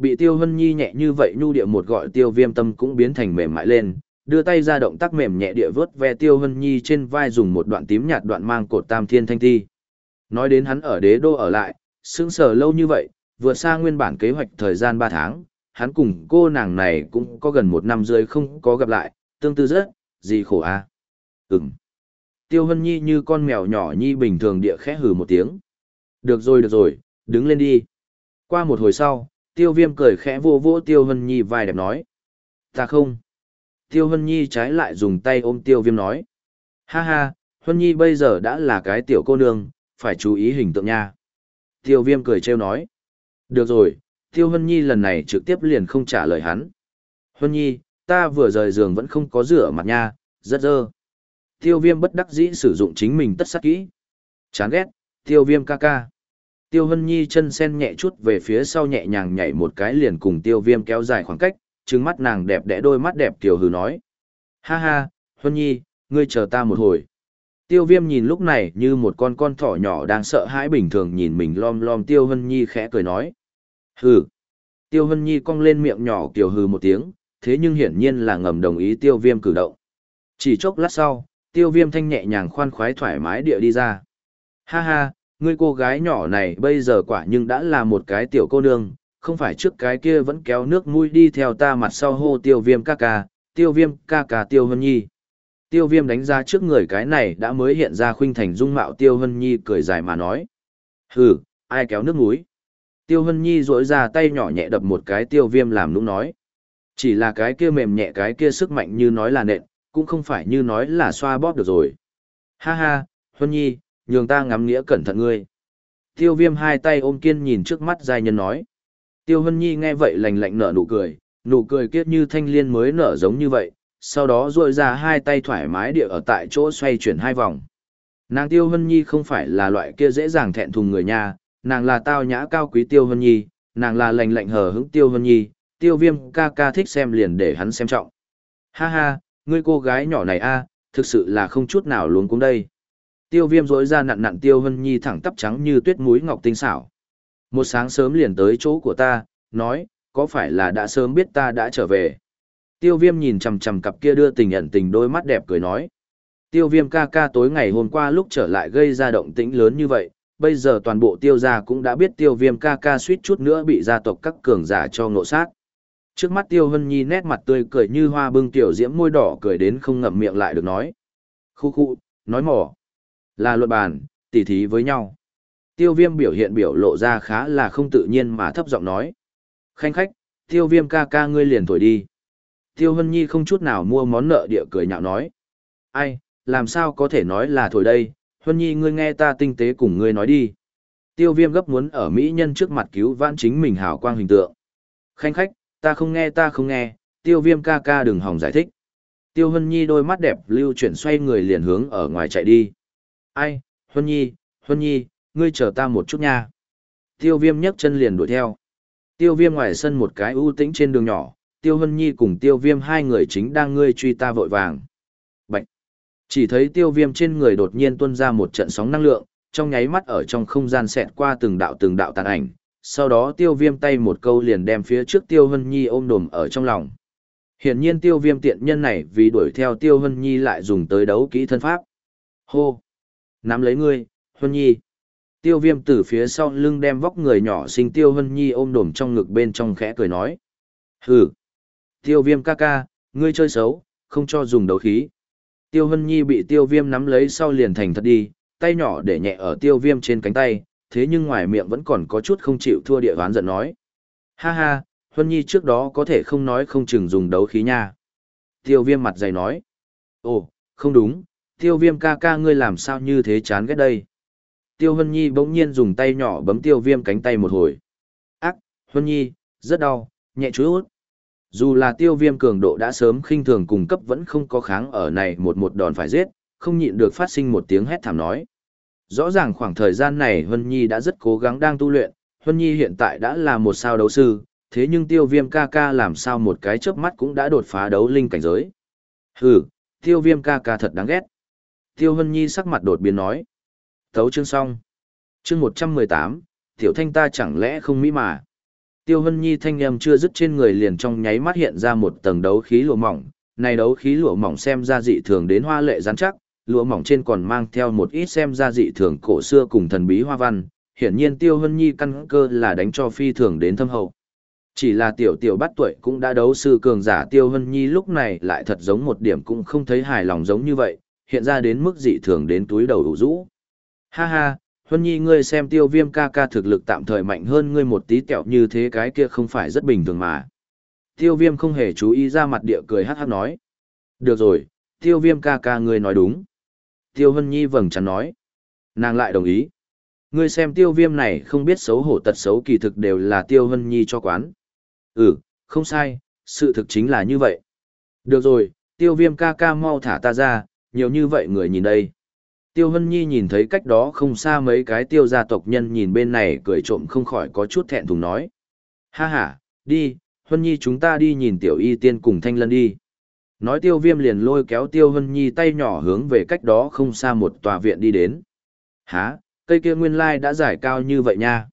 Bị tiêu Hân Nhi nhẹ như vậy nhu địa một gọi tiêu viêm tâm cũng biến thành mềm mại lên, đưa tay ra động tác mềm nhẹ địa vớt ve tiêu Hân Nhi trên vai dùng một đoạn tím nhạt đoạn mang cột tam thiên thanh thi. Nói đến hắn ở đế đô ở lại, sững sờ lâu như vậy, vượt xa nguyên bản kế hoạch thời gian 3 tháng, hắn cùng cô nàng này cũng có gần một năm rưỡi không có gặp lại, tương tư rất, gì khổ à? Ừm. Tiêu Hân Nhi như con mèo nhỏ nhi bình thường địa khẽ hừ một tiếng. Được rồi được rồi, đứng lên đi. Qua một hồi sau, Tiêu Viêm cười khẽ vô vỗ Tiêu Hân Nhi vai đẹp nói. Ta không. Tiêu Hân Nhi trái lại dùng tay ôm Tiêu Viêm nói. Ha ha, Hân Nhi bây giờ đã là cái tiểu cô nương, phải chú ý hình tượng nha. Tiêu Viêm cười trêu nói. Được rồi, Tiêu Hân Nhi lần này trực tiếp liền không trả lời hắn. Hân Nhi, ta vừa rời giường vẫn không có rửa mặt nha, rất dơ. Tiêu viêm bất đắc dĩ sử dụng chính mình tất sắc kỹ. Chán ghét, tiêu viêm ca ca. Tiêu hân nhi chân sen nhẹ chút về phía sau nhẹ nhàng nhảy một cái liền cùng tiêu viêm kéo dài khoảng cách, trứng mắt nàng đẹp đẽ đôi mắt đẹp tiểu hừ nói. Ha ha, hân nhi, ngươi chờ ta một hồi. Tiêu viêm nhìn lúc này như một con con thỏ nhỏ đang sợ hãi bình thường nhìn mình lom lom tiêu hân nhi khẽ cười nói. Hừ. Tiêu Hân Nhi cong lên miệng nhỏ tiểu hừ một tiếng, thế nhưng hiển nhiên là ngầm đồng ý tiêu viêm cử động. Chỉ chốc lát sau, tiêu viêm thanh nhẹ nhàng khoan khoái thoải mái địa đi ra. Ha ha, ngươi cô gái nhỏ này bây giờ quả nhưng đã là một cái tiểu cô nương, không phải trước cái kia vẫn kéo nước mũi đi theo ta mặt sau hô tiêu viêm ca ca, tiêu viêm ca ca tiêu hân nhi. Tiêu viêm đánh ra trước người cái này đã mới hiện ra khuynh thành dung mạo tiêu hân nhi cười dài mà nói. Hừ, ai kéo nước mũi? Tiêu hân nhi rỗi ra tay nhỏ nhẹ đập một cái tiêu viêm làm nũng nói. Chỉ là cái kia mềm nhẹ cái kia sức mạnh như nói là nện, cũng không phải như nói là xoa bóp được rồi. Ha ha, hân nhi, nhường ta ngắm nghĩa cẩn thận ngươi. Tiêu viêm hai tay ôm kiên nhìn trước mắt giai nhân nói. Tiêu hân nhi nghe vậy lành lạnh nở nụ cười, nụ cười kiết như thanh liên mới nở giống như vậy, sau đó duỗi ra hai tay thoải mái địa ở tại chỗ xoay chuyển hai vòng. Nàng Tiêu Hân Nhi không phải là loại kia dễ dàng thẹn thùng người nha, nàng là tao nhã cao quý Tiêu Hân Nhi, nàng là lành lạnh hờ hững Tiêu Hân Nhi, Tiêu Viêm ca ca thích xem liền để hắn xem trọng. Ha ha, ngươi cô gái nhỏ này a, thực sự là không chút nào luống cuống đây. Tiêu Viêm rỗi ra nặn nặn Tiêu Hân Nhi thẳng tắp trắng như tuyết múi ngọc tinh xảo. Một sáng sớm liền tới chỗ của ta, nói, có phải là đã sớm biết ta đã trở về. Tiêu viêm nhìn chầm chầm cặp kia đưa tình ẩn tình đôi mắt đẹp cười nói. Tiêu viêm ca ca tối ngày hôm qua lúc trở lại gây ra động tĩnh lớn như vậy, bây giờ toàn bộ tiêu gia cũng đã biết tiêu viêm ca ca suýt chút nữa bị gia tộc các cường giả cho ngộ sát. Trước mắt tiêu hân nhi nét mặt tươi cười như hoa bưng tiểu diễm môi đỏ cười đến không ngậm miệng lại được nói. Khu khu, nói mỏ. Là luận bàn, tỉ thí với nhau. Tiêu viêm biểu hiện biểu lộ ra khá là không tự nhiên mà thấp giọng nói. Khanh khách, tiêu viêm ca ca ngươi liền thổi đi. Tiêu Hân Nhi không chút nào mua món nợ địa cười nhạo nói. Ai, làm sao có thể nói là thổi đây, Hân Nhi ngươi nghe ta tinh tế cùng ngươi nói đi. Tiêu viêm gấp muốn ở Mỹ nhân trước mặt cứu vãn chính mình hào quang hình tượng. Khanh khách, ta không nghe ta không nghe, tiêu viêm ca ca đừng hòng giải thích. Tiêu Hân Nhi đôi mắt đẹp lưu chuyển xoay người liền hướng ở ngoài chạy đi. Ai, Huân Nhi, Huân Nhi, ngươi chờ ta một chút nha. Tiêu viêm nhấc chân liền đuổi theo. Tiêu viêm ngoài sân một cái ưu tĩnh trên đường nhỏ, Tiêu Huân Nhi cùng Tiêu Viêm hai người chính đang ngươi truy ta vội vàng. Bạch! Chỉ thấy Tiêu Viêm trên người đột nhiên tuôn ra một trận sóng năng lượng, trong nháy mắt ở trong không gian xẹt qua từng đạo từng đạo tàn ảnh. Sau đó Tiêu Viêm tay một câu liền đem phía trước Tiêu Huân Nhi ôm đồm ở trong lòng. Hiển nhiên Tiêu Viêm tiện nhân này vì đuổi theo Tiêu Huân Nhi lại dùng tới đấu kỹ thân pháp. Hô! Nắm lấy ngươi, Huân Nhi! Tiêu viêm từ phía sau lưng đem vóc người nhỏ xinh tiêu Huân nhi ôm đổm trong ngực bên trong khẽ cười nói. Hừ! Tiêu viêm ca ca, ngươi chơi xấu, không cho dùng đấu khí. Tiêu hân nhi bị tiêu viêm nắm lấy sau liền thành thật đi, tay nhỏ để nhẹ ở tiêu viêm trên cánh tay, thế nhưng ngoài miệng vẫn còn có chút không chịu thua địa hoán giận nói. Ha ha, hân nhi trước đó có thể không nói không chừng dùng đấu khí nha. Tiêu viêm mặt dày nói. Ồ, không đúng, tiêu viêm ca ca ngươi làm sao như thế chán ghét đây. Tiêu Hân Nhi bỗng nhiên dùng tay nhỏ bấm tiêu viêm cánh tay một hồi. Ác, Hân Nhi, rất đau, nhẹ chút. Dù là tiêu viêm cường độ đã sớm khinh thường cùng cấp vẫn không có kháng ở này một một đòn phải giết, không nhịn được phát sinh một tiếng hét thảm nói. Rõ ràng khoảng thời gian này Hân Nhi đã rất cố gắng đang tu luyện, Hân Nhi hiện tại đã là một sao đấu sư, thế nhưng tiêu viêm ca ca làm sao một cái chớp mắt cũng đã đột phá đấu linh cảnh giới. Hừ, tiêu viêm ca ca thật đáng ghét. Tiêu Hân Nhi sắc mặt đột biến nói. Thấu chương xong. Chương 118, tiểu thanh ta chẳng lẽ không mỹ mà. Tiêu Hân Nhi thanh âm chưa dứt trên người liền trong nháy mắt hiện ra một tầng đấu khí lụa mỏng, này đấu khí lụa mỏng xem ra dị thường đến hoa lệ rắn chắc, lụa mỏng trên còn mang theo một ít xem ra dị thường cổ xưa cùng thần bí hoa văn, hiển nhiên Tiêu Hân Nhi căn cơ là đánh cho phi thường đến thâm hậu. Chỉ là tiểu tiểu bắt tuổi cũng đã đấu sư cường giả Tiêu Hân Nhi lúc này lại thật giống một điểm cũng không thấy hài lòng giống như vậy, hiện ra đến mức dị thường đến túi đầu đủ rũ. Ha ha, Huân Nhi ngươi xem tiêu viêm ca ca thực lực tạm thời mạnh hơn ngươi một tí kẹo như thế cái kia không phải rất bình thường mà. Tiêu viêm không hề chú ý ra mặt địa cười hát hát nói. Được rồi, tiêu viêm ca ca ngươi nói đúng. Tiêu Huân Nhi vầng chắn nói. Nàng lại đồng ý. Ngươi xem tiêu viêm này không biết xấu hổ tật xấu kỳ thực đều là tiêu Huân Nhi cho quán. Ừ, không sai, sự thực chính là như vậy. Được rồi, tiêu viêm ca ca mau thả ta ra, nhiều như vậy người nhìn đây. Tiêu Hân Nhi nhìn thấy cách đó không xa mấy cái tiêu gia tộc nhân nhìn bên này cười trộm không khỏi có chút thẹn thùng nói. Ha ha, đi, Hân Nhi chúng ta đi nhìn tiểu y tiên cùng thanh lân đi. Nói tiêu viêm liền lôi kéo tiêu Hân Nhi tay nhỏ hướng về cách đó không xa một tòa viện đi đến. Hả, cây kia nguyên lai đã giải cao như vậy nha.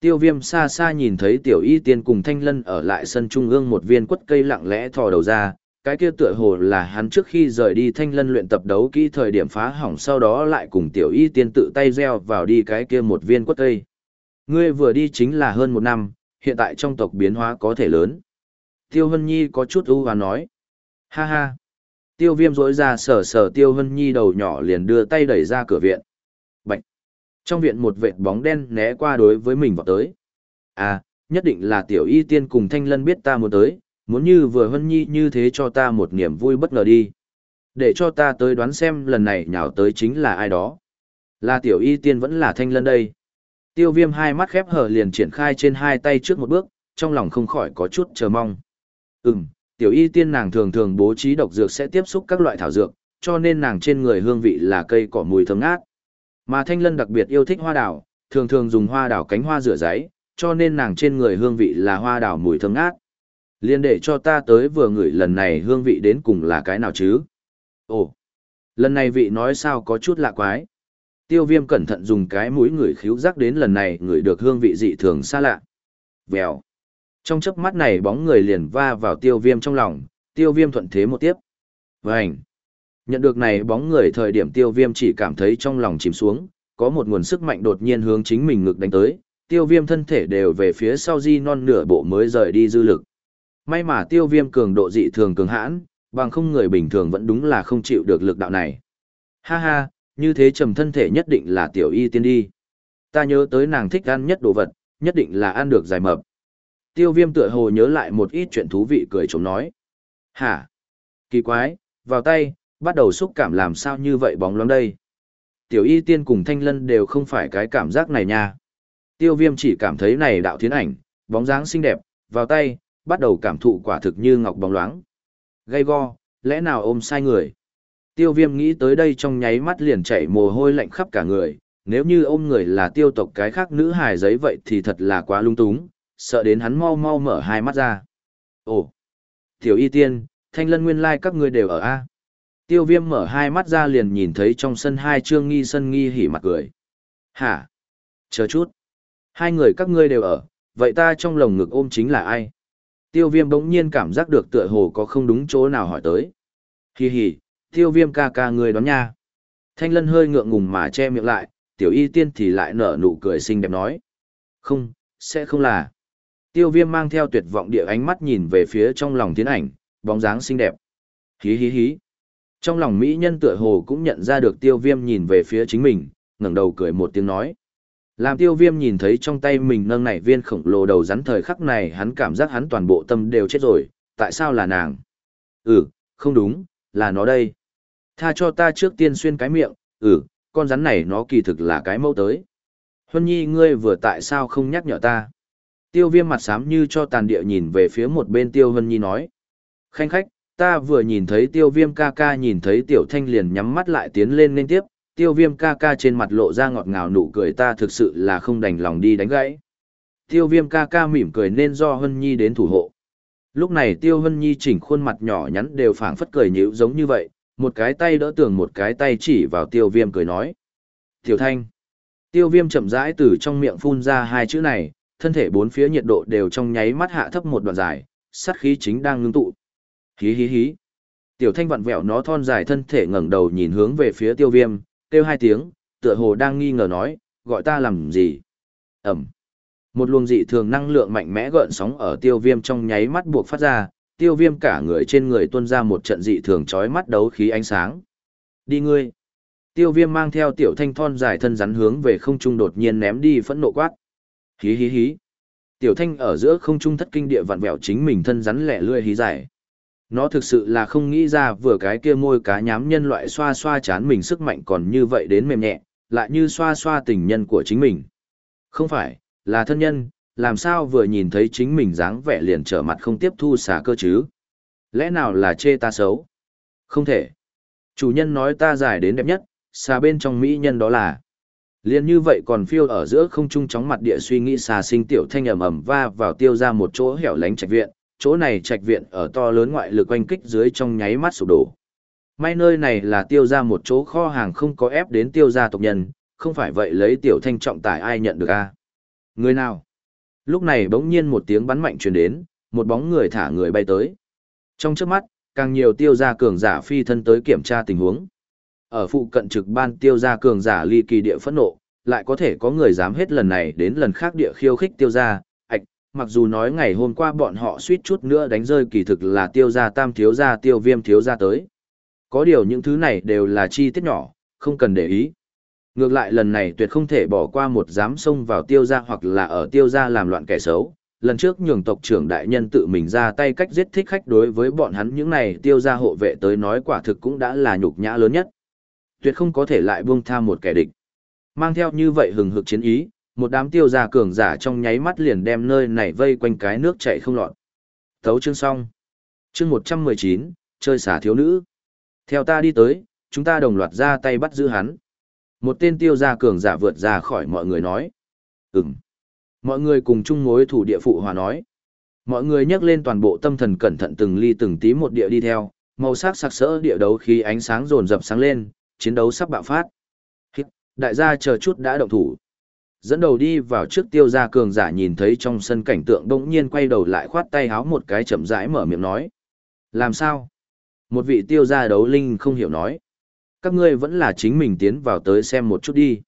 Tiêu viêm xa xa nhìn thấy tiểu y tiên cùng thanh lân ở lại sân trung ương một viên quất cây lặng lẽ thò đầu ra, cái kia tựa hồ là hắn trước khi rời đi thanh lân luyện tập đấu kỹ thời điểm phá hỏng sau đó lại cùng tiểu y tiên tự tay gieo vào đi cái kia một viên quất cây. Ngươi vừa đi chính là hơn một năm, hiện tại trong tộc biến hóa có thể lớn. Tiêu Hân Nhi có chút ưu và nói. Ha ha. Tiêu viêm rỗi ra sờ sờ Tiêu Hân Nhi đầu nhỏ liền đưa tay đẩy ra cửa viện. Bạch. Trong viện một vệt bóng đen né qua đối với mình vào tới. À, nhất định là tiểu y tiên cùng thanh lân biết ta muốn tới, muốn như vừa Hân Nhi như thế cho ta một niềm vui bất ngờ đi. Để cho ta tới đoán xem lần này nhào tới chính là ai đó. Là tiểu y tiên vẫn là thanh lân đây. Tiêu viêm hai mắt khép hở liền triển khai trên hai tay trước một bước, trong lòng không khỏi có chút chờ mong. Ừm, tiểu y tiên nàng thường thường bố trí độc dược sẽ tiếp xúc các loại thảo dược, cho nên nàng trên người hương vị là cây cỏ mùi thơm ngát. Mà thanh lân đặc biệt yêu thích hoa đào, thường thường dùng hoa đào cánh hoa rửa giấy, cho nên nàng trên người hương vị là hoa đào mùi thơm ngát. Liên để cho ta tới vừa ngửi lần này hương vị đến cùng là cái nào chứ? Ồ, lần này vị nói sao có chút lạ quái. Tiêu viêm cẩn thận dùng cái mũi người khíu giác đến lần này ngửi được hương vị dị thường xa lạ. Vèo. Trong chớp mắt này bóng người liền va vào tiêu viêm trong lòng, tiêu viêm thuận thế một tiếp. Vânh. Nhận được này bóng người thời điểm tiêu viêm chỉ cảm thấy trong lòng chìm xuống, có một nguồn sức mạnh đột nhiên hướng chính mình ngực đánh tới, tiêu viêm thân thể đều về phía sau di non nửa bộ mới rời đi dư lực. May mà tiêu viêm cường độ dị thường cường hãn, bằng không người bình thường vẫn đúng là không chịu được lực đạo này. Ha ha, như thế trầm thân thể nhất định là tiểu y tiên đi. Ta nhớ tới nàng thích ăn nhất đồ vật, nhất định là ăn được dài mập. Tiêu viêm tựa hồ nhớ lại một ít chuyện thú vị cười chống nói. Hả? Kỳ quái, vào tay, bắt đầu xúc cảm làm sao như vậy bóng loáng đây. Tiểu y tiên cùng thanh lân đều không phải cái cảm giác này nha. Tiêu viêm chỉ cảm thấy này đạo thiến ảnh, bóng dáng xinh đẹp, vào tay, bắt đầu cảm thụ quả thực như ngọc bóng loáng. Gây go, lẽ nào ôm sai người? Tiêu viêm nghĩ tới đây trong nháy mắt liền chảy mồ hôi lạnh khắp cả người, nếu như ôm người là tiêu tộc cái khác nữ hài giấy vậy thì thật là quá lung túng, sợ đến hắn mau mau mở hai mắt ra. Ồ! Tiểu y tiên, thanh lân nguyên lai like các ngươi đều ở A. Tiêu viêm mở hai mắt ra liền nhìn thấy trong sân hai trương nghi sân nghi hỉ mặt cười. Hả? Chờ chút. Hai người các ngươi đều ở, vậy ta trong lồng ngực ôm chính là ai? Tiêu viêm bỗng nhiên cảm giác được tựa hồ có không đúng chỗ nào hỏi tới. Hì hì, tiêu viêm ca ca người đón nha. Thanh lân hơi ngượng ngùng mà che miệng lại, tiểu y tiên thì lại nở nụ cười xinh đẹp nói. Không, sẽ không là. Tiêu viêm mang theo tuyệt vọng địa ánh mắt nhìn về phía trong lòng tiến ảnh, bóng dáng xinh đẹp. Hí hí hí. Trong lòng Mỹ nhân tựa hồ cũng nhận ra được tiêu viêm nhìn về phía chính mình, ngẩng đầu cười một tiếng nói. Làm tiêu viêm nhìn thấy trong tay mình nâng nảy viên khổng lồ đầu rắn thời khắc này hắn cảm giác hắn toàn bộ tâm đều chết rồi, tại sao là nàng? Ừ, không đúng, là nó đây. Tha cho ta trước tiên xuyên cái miệng, ừ, con rắn này nó kỳ thực là cái mẫu tới. Huân nhi ngươi vừa tại sao không nhắc nhở ta? Tiêu viêm mặt xám như cho tàn địa nhìn về phía một bên tiêu Huân nhi nói. Khanh khách, ta vừa nhìn thấy tiêu viêm ca ca nhìn thấy tiểu thanh liền nhắm mắt lại tiến lên nên tiếp, tiêu viêm ca ca trên mặt lộ ra ngọt ngào nụ cười ta thực sự là không đành lòng đi đánh gãy. Tiêu viêm ca ca mỉm cười nên do Hân Nhi đến thủ hộ. Lúc này tiêu Hân Nhi chỉnh khuôn mặt nhỏ nhắn đều phảng phất cười nhíu giống như vậy, một cái tay đỡ tường một cái tay chỉ vào tiêu viêm cười nói. Tiểu thanh. Tiêu viêm chậm rãi từ trong miệng phun ra hai chữ này, thân thể bốn phía nhiệt độ đều trong nháy mắt hạ thấp một đoạn dài, sát khí chính đang ngưng tụ. Hí hí hí. Tiểu thanh vặn vẹo nó thon dài thân thể ngẩng đầu nhìn hướng về phía tiêu viêm, kêu hai tiếng, tựa hồ đang nghi ngờ nói, gọi ta làm gì? Ẩm. Một luồng dị thường năng lượng mạnh mẽ gợn sóng ở tiêu viêm trong nháy mắt buộc phát ra, tiêu viêm cả người trên người tuôn ra một trận dị thường chói mắt đấu khí ánh sáng. Đi ngươi. Tiêu viêm mang theo tiểu thanh thon dài thân rắn hướng về không trung đột nhiên ném đi phẫn nộ quát. Hí hí hí. Tiểu thanh ở giữa không trung thất kinh địa vặn vẹo chính mình thân rắn lẻ lươi hí dài. Nó thực sự là không nghĩ ra vừa cái kia môi cá nhám nhân loại xoa xoa chán mình sức mạnh còn như vậy đến mềm nhẹ, lại như xoa xoa tình nhân của chính mình. Không phải, là thân nhân, làm sao vừa nhìn thấy chính mình dáng vẻ liền trở mặt không tiếp thu xả cơ chứ? Lẽ nào là chê ta xấu? Không thể. Chủ nhân nói ta giải đến đẹp nhất, xà bên trong mỹ nhân đó là. Liên như vậy còn phiêu ở giữa không trung chóng mặt địa suy nghĩ xà sinh tiểu thanh ầm ầm va vào tiêu ra một chỗ hẻo lánh trạch viện, chỗ này trạch viện ở to lớn ngoại lực oanh kích dưới trong nháy mắt sụp đổ. May nơi này là tiêu ra một chỗ kho hàng không có ép đến tiêu gia tộc nhân, không phải vậy lấy tiểu thanh trọng tải ai nhận được a Người nào? Lúc này bỗng nhiên một tiếng bắn mạnh truyền đến, một bóng người thả người bay tới. Trong trước mắt, càng nhiều tiêu gia cường giả phi thân tới kiểm tra tình huống. Ở phụ cận trực ban tiêu gia cường giả ly kỳ địa phẫn nộ, lại có thể có người dám hết lần này đến lần khác địa khiêu khích tiêu gia, mặc dù nói ngày hôm qua bọn họ suýt chút nữa đánh rơi kỳ thực là tiêu gia tam thiếu gia tiêu viêm thiếu gia tới. Có điều những thứ này đều là chi tiết nhỏ, không cần để ý. Ngược lại lần này tuyệt không thể bỏ qua một dám xông vào tiêu gia hoặc là ở tiêu gia làm loạn kẻ xấu. Lần trước nhường tộc trưởng đại nhân tự mình ra tay cách giết thích khách đối với bọn hắn những này tiêu gia hộ vệ tới nói quả thực cũng đã là nhục nhã lớn nhất. Tuyệt không có thể lại buông tha một kẻ địch. Mang theo như vậy hừng hực chiến ý, một đám tiêu gia cường giả trong nháy mắt liền đem nơi này vây quanh cái nước chảy không lọt. Thấu chương xong. Chương 119, chơi xả thiếu nữ. Theo ta đi tới, chúng ta đồng loạt ra tay bắt giữ hắn. Một tên tiêu gia cường giả vượt ra khỏi mọi người nói. Ừm. Mọi người cùng chung mối thủ địa phụ hòa nói. Mọi người nhắc lên toàn bộ tâm thần cẩn thận từng ly từng tí một địa đi theo, màu sắc sặc sỡ địa đấu khi ánh sáng rồn rập sáng lên, chiến đấu sắp bạo phát. Hít, đại gia chờ chút đã động thủ. Dẫn đầu đi vào trước tiêu gia cường giả nhìn thấy trong sân cảnh tượng đống nhiên quay đầu lại khoát tay háo một cái chậm rãi mở miệng nói. Làm sao? Một vị tiêu gia đấu linh không hiểu nói. Các ngươi vẫn là chính mình tiến vào tới xem một chút đi.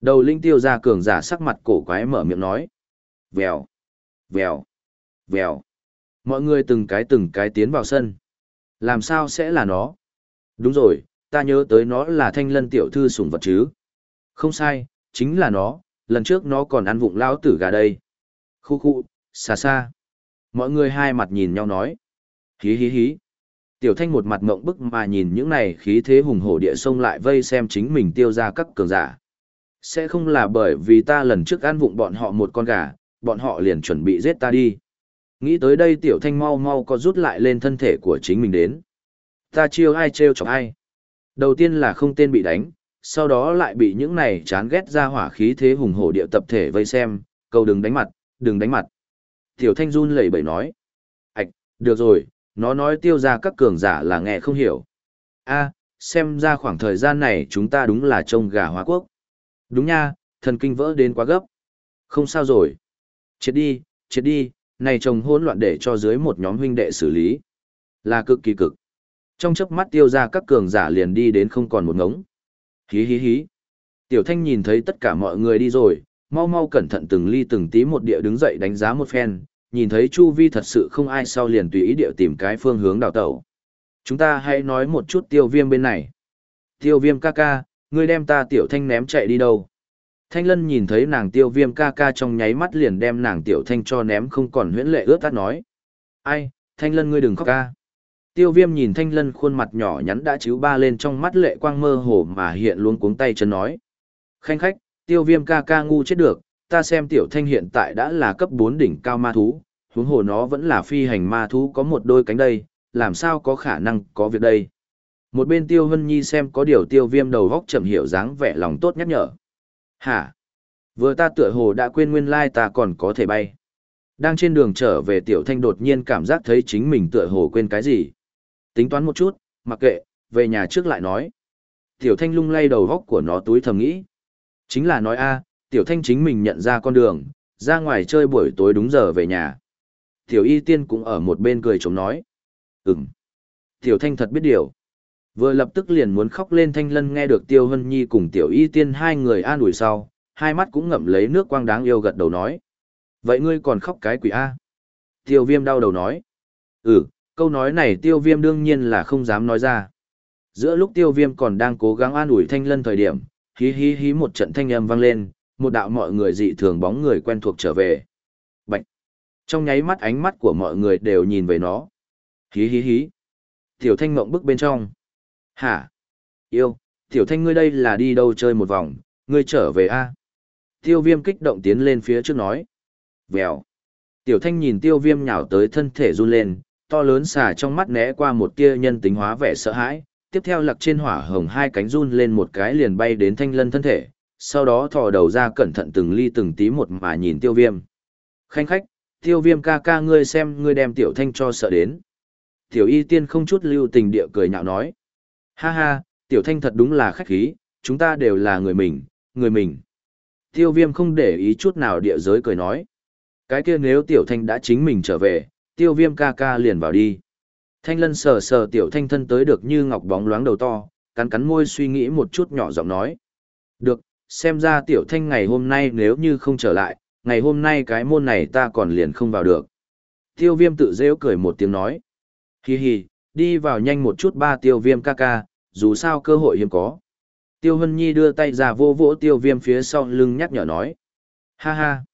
Đầu linh tiêu gia cường giả sắc mặt cổ quái mở miệng nói. Vèo, vèo, vèo. Mọi người từng cái từng cái tiến vào sân. Làm sao sẽ là nó? Đúng rồi, ta nhớ tới nó là thanh lân tiểu thư sủng vật chứ. Không sai, chính là nó, lần trước nó còn ăn vụng lão tử gà đây. Khu khu, xa xa. Mọi người hai mặt nhìn nhau nói. Hí hí hí. Tiểu thanh một mặt mộng bức mà nhìn những này khí thế hùng hổ địa sông lại vây xem chính mình tiêu ra các cường giả. Sẽ không là bởi vì ta lần trước ăn vụng bọn họ một con gà, bọn họ liền chuẩn bị giết ta đi. Nghĩ tới đây tiểu thanh mau mau có rút lại lên thân thể của chính mình đến. Ta chiêu ai trêu chọc ai. Đầu tiên là không tên bị đánh, sau đó lại bị những này chán ghét ra hỏa khí thế hùng hổ địa tập thể vây xem, cầu đừng đánh mặt, đừng đánh mặt. Tiểu thanh run lẩy bẩy nói. Ảch, được rồi, nó nói tiêu ra các cường giả là nghe không hiểu. a xem ra khoảng thời gian này chúng ta đúng là trông gà hóa quốc. Đúng nha, thần kinh vỡ đến quá gấp. Không sao rồi. Chết đi, chết đi, này chồng hỗn loạn để cho dưới một nhóm huynh đệ xử lý. Là cực kỳ cực. Trong chớp mắt tiêu ra các cường giả liền đi đến không còn một ngống. Hí hí hí. Tiểu thanh nhìn thấy tất cả mọi người đi rồi, mau mau cẩn thận từng ly từng tí một địa đứng dậy đánh giá một phen, nhìn thấy chu vi thật sự không ai sau liền tùy ý địa tìm cái phương hướng đào tẩu. Chúng ta hãy nói một chút tiêu viêm bên này. Tiêu viêm ca ca, ngươi đem ta tiểu thanh ném chạy đi đâu? Thanh lân nhìn thấy nàng tiêu viêm ca ca trong nháy mắt liền đem nàng tiểu thanh cho ném không còn huyễn lệ ướt tắt nói. Ai, thanh lân ngươi đừng khóc ca. Tiêu viêm nhìn thanh lân khuôn mặt nhỏ nhắn đã chiếu ba lên trong mắt lệ quang mơ hồ mà hiện luôn cuống tay chân nói. Khanh khách, tiêu viêm ca ca ngu chết được, ta xem tiểu thanh hiện tại đã là cấp 4 đỉnh cao ma thú, huống hồ nó vẫn là phi hành ma thú có một đôi cánh đây, làm sao có khả năng có việc đây. Một bên tiêu hân nhi xem có điều tiêu viêm đầu góc chậm hiểu dáng vẻ lòng tốt nhắc nhở. Hả? Vừa ta tựa hồ đã quên nguyên lai ta còn có thể bay. Đang trên đường trở về tiểu thanh đột nhiên cảm giác thấy chính mình tựa hồ quên cái gì. Tính toán một chút, mặc kệ, về nhà trước lại nói. Tiểu thanh lung lay đầu góc của nó túi thầm nghĩ. Chính là nói a tiểu thanh chính mình nhận ra con đường, ra ngoài chơi buổi tối đúng giờ về nhà. Tiểu y tiên cũng ở một bên cười chống nói. Ừm. Tiểu thanh thật biết điều. Vừa lập tức liền muốn khóc lên thanh lân nghe được tiêu hân nhi cùng tiểu y tiên hai người an ủi sau, hai mắt cũng ngậm lấy nước quang đáng yêu gật đầu nói. Vậy ngươi còn khóc cái quỷ A? Tiêu viêm đau đầu nói. Ừ, câu nói này tiêu viêm đương nhiên là không dám nói ra. Giữa lúc tiêu viêm còn đang cố gắng an ủi thanh lân thời điểm, hí hí hí một trận thanh âm vang lên, một đạo mọi người dị thường bóng người quen thuộc trở về. Bạch! Trong nháy mắt ánh mắt của mọi người đều nhìn về nó. Hí hí hí! Tiểu thanh ngộng bức bên trong. Hả? Yêu, tiểu thanh ngươi đây là đi đâu chơi một vòng, ngươi trở về a Tiêu viêm kích động tiến lên phía trước nói. Vèo. Tiểu thanh nhìn tiêu viêm nhào tới thân thể run lên, to lớn xà trong mắt né qua một tia nhân tính hóa vẻ sợ hãi, tiếp theo lặc trên hỏa hồng hai cánh run lên một cái liền bay đến thanh lân thân thể, sau đó thò đầu ra cẩn thận từng ly từng tí một mà nhìn tiêu viêm. Khanh khách, tiêu viêm ca ca ngươi xem ngươi đem tiểu thanh cho sợ đến. Tiểu y tiên không chút lưu tình địa cười nhạo nói. Ha ha, tiểu thanh thật đúng là khách khí, chúng ta đều là người mình, người mình. Tiêu viêm không để ý chút nào địa giới cười nói. Cái kia nếu tiểu thanh đã chính mình trở về, tiêu viêm ca ca liền vào đi. Thanh lân sờ sờ tiểu thanh thân tới được như ngọc bóng loáng đầu to, cắn cắn môi suy nghĩ một chút nhỏ giọng nói. Được, xem ra tiểu thanh ngày hôm nay nếu như không trở lại, ngày hôm nay cái môn này ta còn liền không vào được. Tiêu viêm tự rêu cười một tiếng nói. Hi hi, đi vào nhanh một chút ba tiêu viêm ca ca, dù sao cơ hội hiếm có. Tiêu Hân Nhi đưa tay ra vô vỗ tiêu viêm phía sau lưng nhắc nhở nói. Ha ha.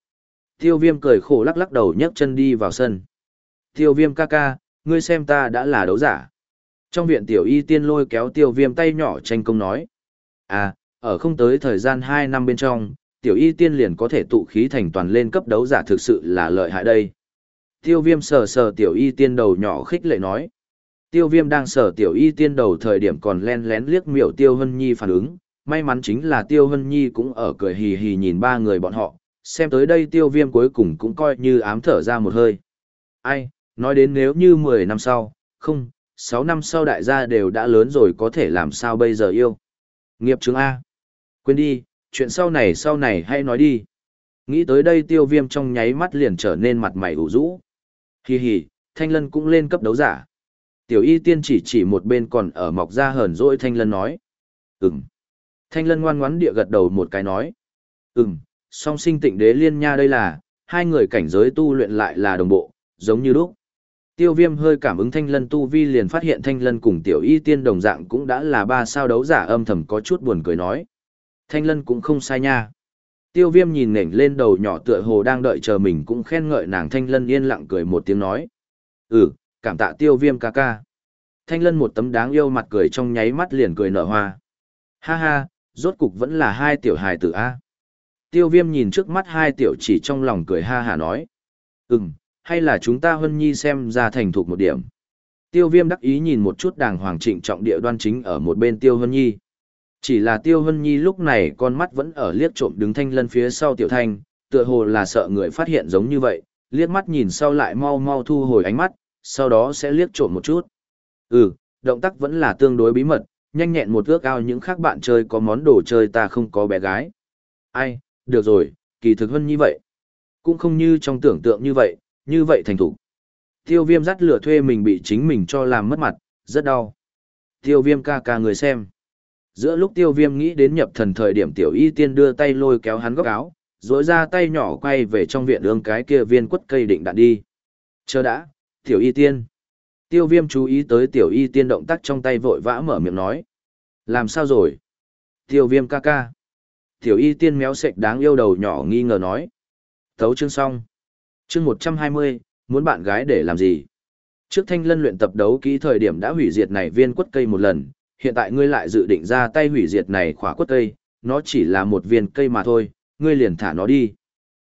Tiêu viêm cười khổ lắc lắc đầu nhấc chân đi vào sân. Tiêu viêm ca ca, ngươi xem ta đã là đấu giả. Trong viện tiểu y tiên lôi kéo tiêu viêm tay nhỏ tranh công nói. À, ở không tới thời gian 2 năm bên trong, tiểu y tiên liền có thể tụ khí thành toàn lên cấp đấu giả thực sự là lợi hại đây. Tiêu viêm sờ sờ tiểu y tiên đầu nhỏ khích lệ nói. Tiêu viêm đang sờ tiểu y tiên đầu thời điểm còn len lén liếc miểu tiêu hân nhi phản ứng. May mắn chính là tiêu hân nhi cũng ở cười hì hì nhìn ba người bọn họ. Xem tới đây tiêu viêm cuối cùng cũng coi như ám thở ra một hơi. Ai, nói đến nếu như 10 năm sau, không, 6 năm sau đại gia đều đã lớn rồi có thể làm sao bây giờ yêu. Nghiệp chứng A. Quên đi, chuyện sau này sau này hay nói đi. Nghĩ tới đây tiêu viêm trong nháy mắt liền trở nên mặt mày ủ rũ. Hi hi, thanh lân cũng lên cấp đấu giả. Tiểu y tiên chỉ chỉ một bên còn ở mọc ra hờn dỗi thanh lân nói. Ừm. Thanh lân ngoan ngoắn địa gật đầu một cái nói. Ừm, song sinh tịnh đế liên nha đây là, hai người cảnh giới tu luyện lại là đồng bộ, giống như lúc. Tiêu viêm hơi cảm ứng thanh lân tu vi liền phát hiện thanh lân cùng tiểu y tiên đồng dạng cũng đã là ba sao đấu giả âm thầm có chút buồn cười nói. Thanh lân cũng không sai nha. Tiêu viêm nhìn nểnh lên đầu nhỏ tựa hồ đang đợi chờ mình cũng khen ngợi nàng thanh lân yên lặng cười một tiếng nói. Ừ, cảm tạ tiêu viêm ca ca. Thanh lân một tấm đáng yêu mặt cười trong nháy mắt liền cười nở hoa. Ha ha, rốt cục vẫn là hai tiểu hài tử A. Tiêu viêm nhìn trước mắt hai tiểu chỉ trong lòng cười ha hà nói. Ừm, hay là chúng ta hân nhi xem ra thành thục một điểm. Tiêu viêm đắc ý nhìn một chút đàng hoàng trịnh trọng địa đoan chính ở một bên tiêu hân nhi. Chỉ là tiêu hân nhi lúc này con mắt vẫn ở liếc trộm đứng thanh lân phía sau tiểu thanh, tựa hồ là sợ người phát hiện giống như vậy, liếc mắt nhìn sau lại mau mau thu hồi ánh mắt, sau đó sẽ liếc trộm một chút. Ừ, động tác vẫn là tương đối bí mật, nhanh nhẹn một ước ao những khác bạn chơi có món đồ chơi ta không có bé gái. Ai, được rồi, kỳ thực hơn như vậy. Cũng không như trong tưởng tượng như vậy, như vậy thành thủ. Tiêu viêm dắt lửa thuê mình bị chính mình cho làm mất mặt, rất đau. Tiêu viêm ca ca người xem. Giữa lúc tiêu viêm nghĩ đến nhập thần thời điểm tiểu y tiên đưa tay lôi kéo hắn góc áo, rồi ra tay nhỏ quay về trong viện ương cái kia viên quất cây định đạn đi. Chờ đã, tiểu y tiên. Tiêu viêm chú ý tới tiểu y tiên động tác trong tay vội vã mở miệng nói. Làm sao rồi? Tiêu viêm ca ca. Tiểu y tiên méo sệch đáng yêu đầu nhỏ nghi ngờ nói. Thấu chương xong. Chương một trăm hai mươi muốn bạn gái để làm gì? Trước thanh lân luyện tập đấu kỹ thời điểm đã hủy diệt này viên quất cây một lần, hiện tại ngươi lại dự định ra tay hủy diệt này khỏa quất cây, nó chỉ là một viên cây mà thôi, ngươi liền thả nó đi.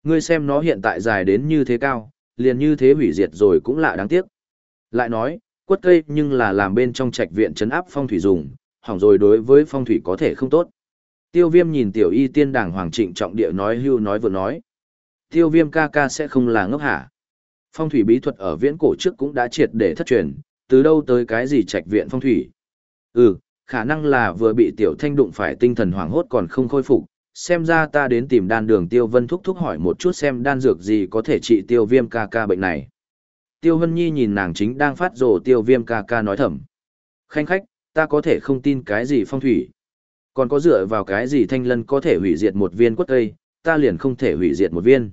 Ngươi xem nó hiện tại dài đến như thế cao, liền như thế hủy diệt rồi cũng lạ đáng tiếc. Lại nói, quất cây nhưng là làm bên trong trạch viện chấn áp phong thủy dùng, hỏng rồi đối với phong thủy có thể không tốt. Tiêu viêm nhìn tiểu y tiên đàng hoàng trịnh trọng địa nói hưu nói vừa nói. Tiêu viêm ca ca sẽ không là ngốc hả. Phong thủy bí thuật ở viễn cổ trước cũng đã triệt để thất truyền, từ đâu tới cái gì trạch viện phong thủy. Ừ, khả năng là vừa bị tiểu thanh đụng phải tinh thần hoảng hốt còn không khôi phục, xem ra ta đến tìm đan đường tiêu vân thúc thúc hỏi một chút xem đan dược gì có thể trị tiêu viêm ca ca bệnh này. Tiêu Vân Nhi nhìn nàng chính đang phát rồ tiêu viêm ca ca nói thầm. Khanh khách, ta có thể không tin cái gì phong thủy. Còn có dựa vào cái gì thanh lân có thể hủy diệt một viên quất cây, ta liền không thể hủy diệt một viên.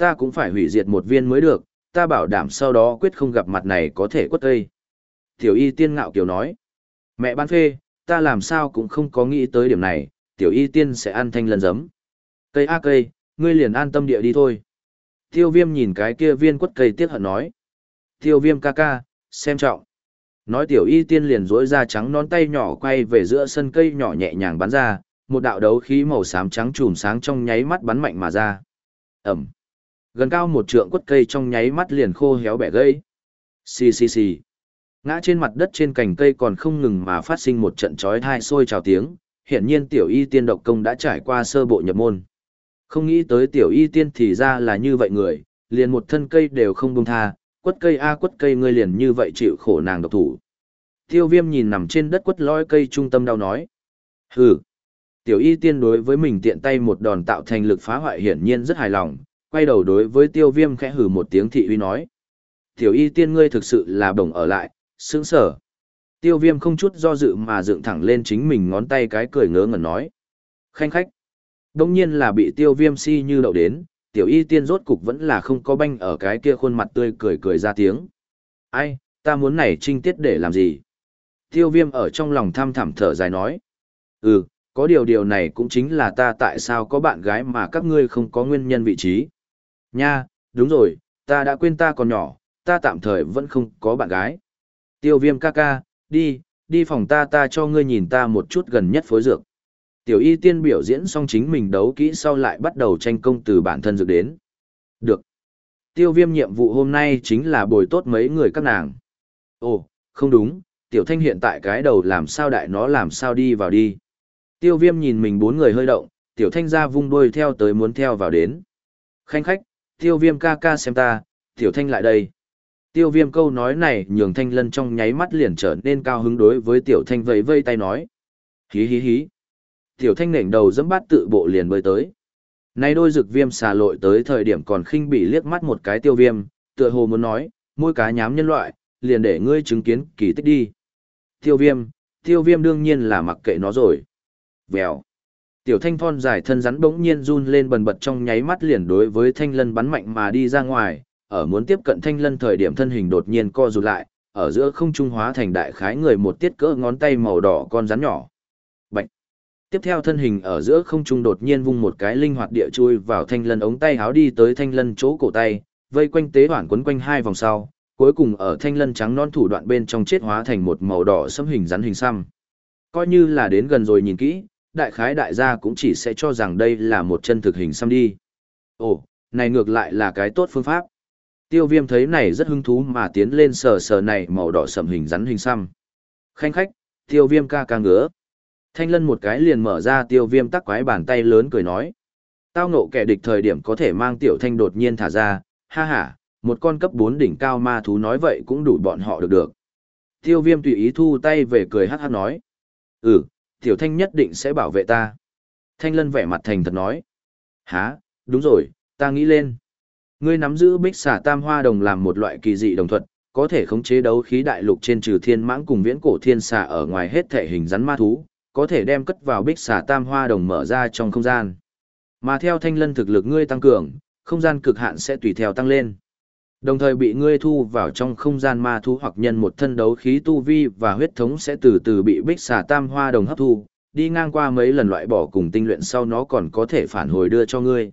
Ta cũng phải hủy diệt một viên mới được, ta bảo đảm sau đó quyết không gặp mặt này có thể quất cây. Tiểu y tiên ngạo kiều nói. Mẹ ban phê, ta làm sao cũng không có nghĩ tới điểm này, tiểu y tiên sẽ ăn thanh lần giấm. Cây a cây, ngươi liền an tâm địa đi thôi. Tiêu viêm nhìn cái kia viên quất cây tiếc hận nói. Tiêu viêm ca ca, xem trọng. Nói tiểu y tiên liền rỗi ra trắng nón tay nhỏ quay về giữa sân cây nhỏ nhẹ nhàng bắn ra, một đạo đấu khí màu xám trắng trùm sáng trong nháy mắt bắn mạnh mà ra. Ẩm. Gần cao một trượng quất cây trong nháy mắt liền khô héo bẻ gãy. Xì xì xì. Ngã trên mặt đất trên cành cây còn không ngừng mà phát sinh một trận chói tai sôi trào tiếng, hiển nhiên tiểu y tiên độc công đã trải qua sơ bộ nhập môn. Không nghĩ tới tiểu y tiên thì ra là như vậy người, liền một thân cây đều không buông tha, quất cây a quất cây ngươi liền như vậy chịu khổ nàng độc thủ. Tiêu viêm nhìn nằm trên đất quất lõi cây trung tâm đau nói. Hừ. Tiểu y tiên đối với mình tiện tay một đòn tạo thành lực phá hoại hiển nhiên rất hài lòng, quay đầu đối với tiêu viêm khẽ hử một tiếng thị uy nói. Tiểu y tiên ngươi thực sự là đồng ở lại, sướng sở. Tiêu viêm không chút do dự mà dựng thẳng lên chính mình ngón tay cái cười ngớ ngẩn nói. Khanh khách. Đông nhiên là bị tiêu viêm si như đậu đến, tiểu y tiên rốt cục vẫn là không có banh ở cái kia khuôn mặt tươi cười cười ra tiếng. Ai, ta muốn này trinh tiết để làm gì? Tiêu viêm ở trong lòng tham thẳm thở dài nói. Ừ, có điều điều này cũng chính là ta tại sao có bạn gái mà các ngươi không có nguyên nhân vị trí. Nha, đúng rồi, ta đã quên ta còn nhỏ, ta tạm thời vẫn không có bạn gái. Tiêu viêm ca ca, đi, đi phòng ta ta cho ngươi nhìn ta một chút gần nhất phối dược. Tiểu y tiên biểu diễn xong chính mình đấu kỹ sau lại bắt đầu tranh công từ bản thân dược đến. Được. Tiêu viêm nhiệm vụ hôm nay chính là bồi tốt mấy người các nàng. Ồ, không đúng, tiểu thanh hiện tại cái đầu làm sao đại nó làm sao đi vào đi. Tiêu viêm nhìn mình bốn người hơi động, tiểu thanh ra vung đuôi theo tới muốn theo vào đến. Khanh khách, tiêu viêm ca ca xem ta, tiểu thanh lại đây. Tiêu viêm câu nói này nhường thanh lân trong nháy mắt liền trở nên cao hứng đối với tiểu thanh vẫy vây tay nói. Hí hí hí. Tiểu thanh nảnh đầu dẫm bát tự bộ liền bơi tới. Nay đôi rực viêm xà lội tới thời điểm còn khinh bị liếc mắt một cái tiêu viêm, tựa hồ muốn nói, môi cá nhám nhân loại, liền để ngươi chứng kiến kỳ tích đi. Tiêu viêm, tiêu viêm đương nhiên là mặc kệ nó rồi. Vèo. Tiểu thanh thon dài thân rắn bỗng nhiên run lên bần bật trong nháy mắt liền đối với thanh lân bắn mạnh mà đi ra ngoài, ở muốn tiếp cận thanh lân thời điểm thân hình đột nhiên co rụt lại, ở giữa không trung hóa thành đại khái người một tiết cỡ ngón tay màu đỏ con rắn nhỏ. Bạch. Tiếp theo thân hình ở giữa không trung đột nhiên vung một cái linh hoạt địa chui vào thanh lân ống tay háo đi tới thanh lân chỗ cổ tay, vây quanh tế hoảng quấn quanh hai vòng sau, cuối cùng ở thanh lân trắng non thủ đoạn bên trong chết hóa thành một màu đỏ sẫm hình rắn hình xăm. Coi như là đến gần rồi nhìn kỹ, đại khái đại gia cũng chỉ sẽ cho rằng đây là một chân thực hình xăm đi. Ồ, này ngược lại là cái tốt phương pháp. Tiêu viêm thấy này rất hứng thú mà tiến lên sờ sờ này màu đỏ sầm hình rắn hình xăm. Khanh khách, tiêu viêm ca ca ngứa. Thanh lân một cái liền mở ra tiêu viêm tắc quái bàn tay lớn cười nói. Tao ngộ kẻ địch thời điểm có thể mang tiểu thanh đột nhiên thả ra, ha ha, một con cấp 4 đỉnh cao ma thú nói vậy cũng đủ bọn họ được được. Tiêu viêm tùy ý thu tay về cười hát hát nói. Ừ, tiểu thanh nhất định sẽ bảo vệ ta. Thanh lân vẻ mặt thành thật nói. Hả, đúng rồi, ta nghĩ lên. Ngươi nắm giữ bích xả tam hoa đồng làm một loại kỳ dị đồng thuật, có thể khống chế đấu khí đại lục trên trừ thiên mãng cùng viễn cổ thiên xà ở ngoài hết thể hình rắn ma thú, có thể đem cất vào bích xả tam hoa đồng mở ra trong không gian. Mà theo thanh lân thực lực ngươi tăng cường, không gian cực hạn sẽ tùy theo tăng lên. Đồng thời bị ngươi thu vào trong không gian ma thú hoặc nhân một thân đấu khí tu vi và huyết thống sẽ từ từ bị bích xà tam hoa đồng hấp thu, đi ngang qua mấy lần loại bỏ cùng tinh luyện sau nó còn có thể phản hồi đưa cho ngươi.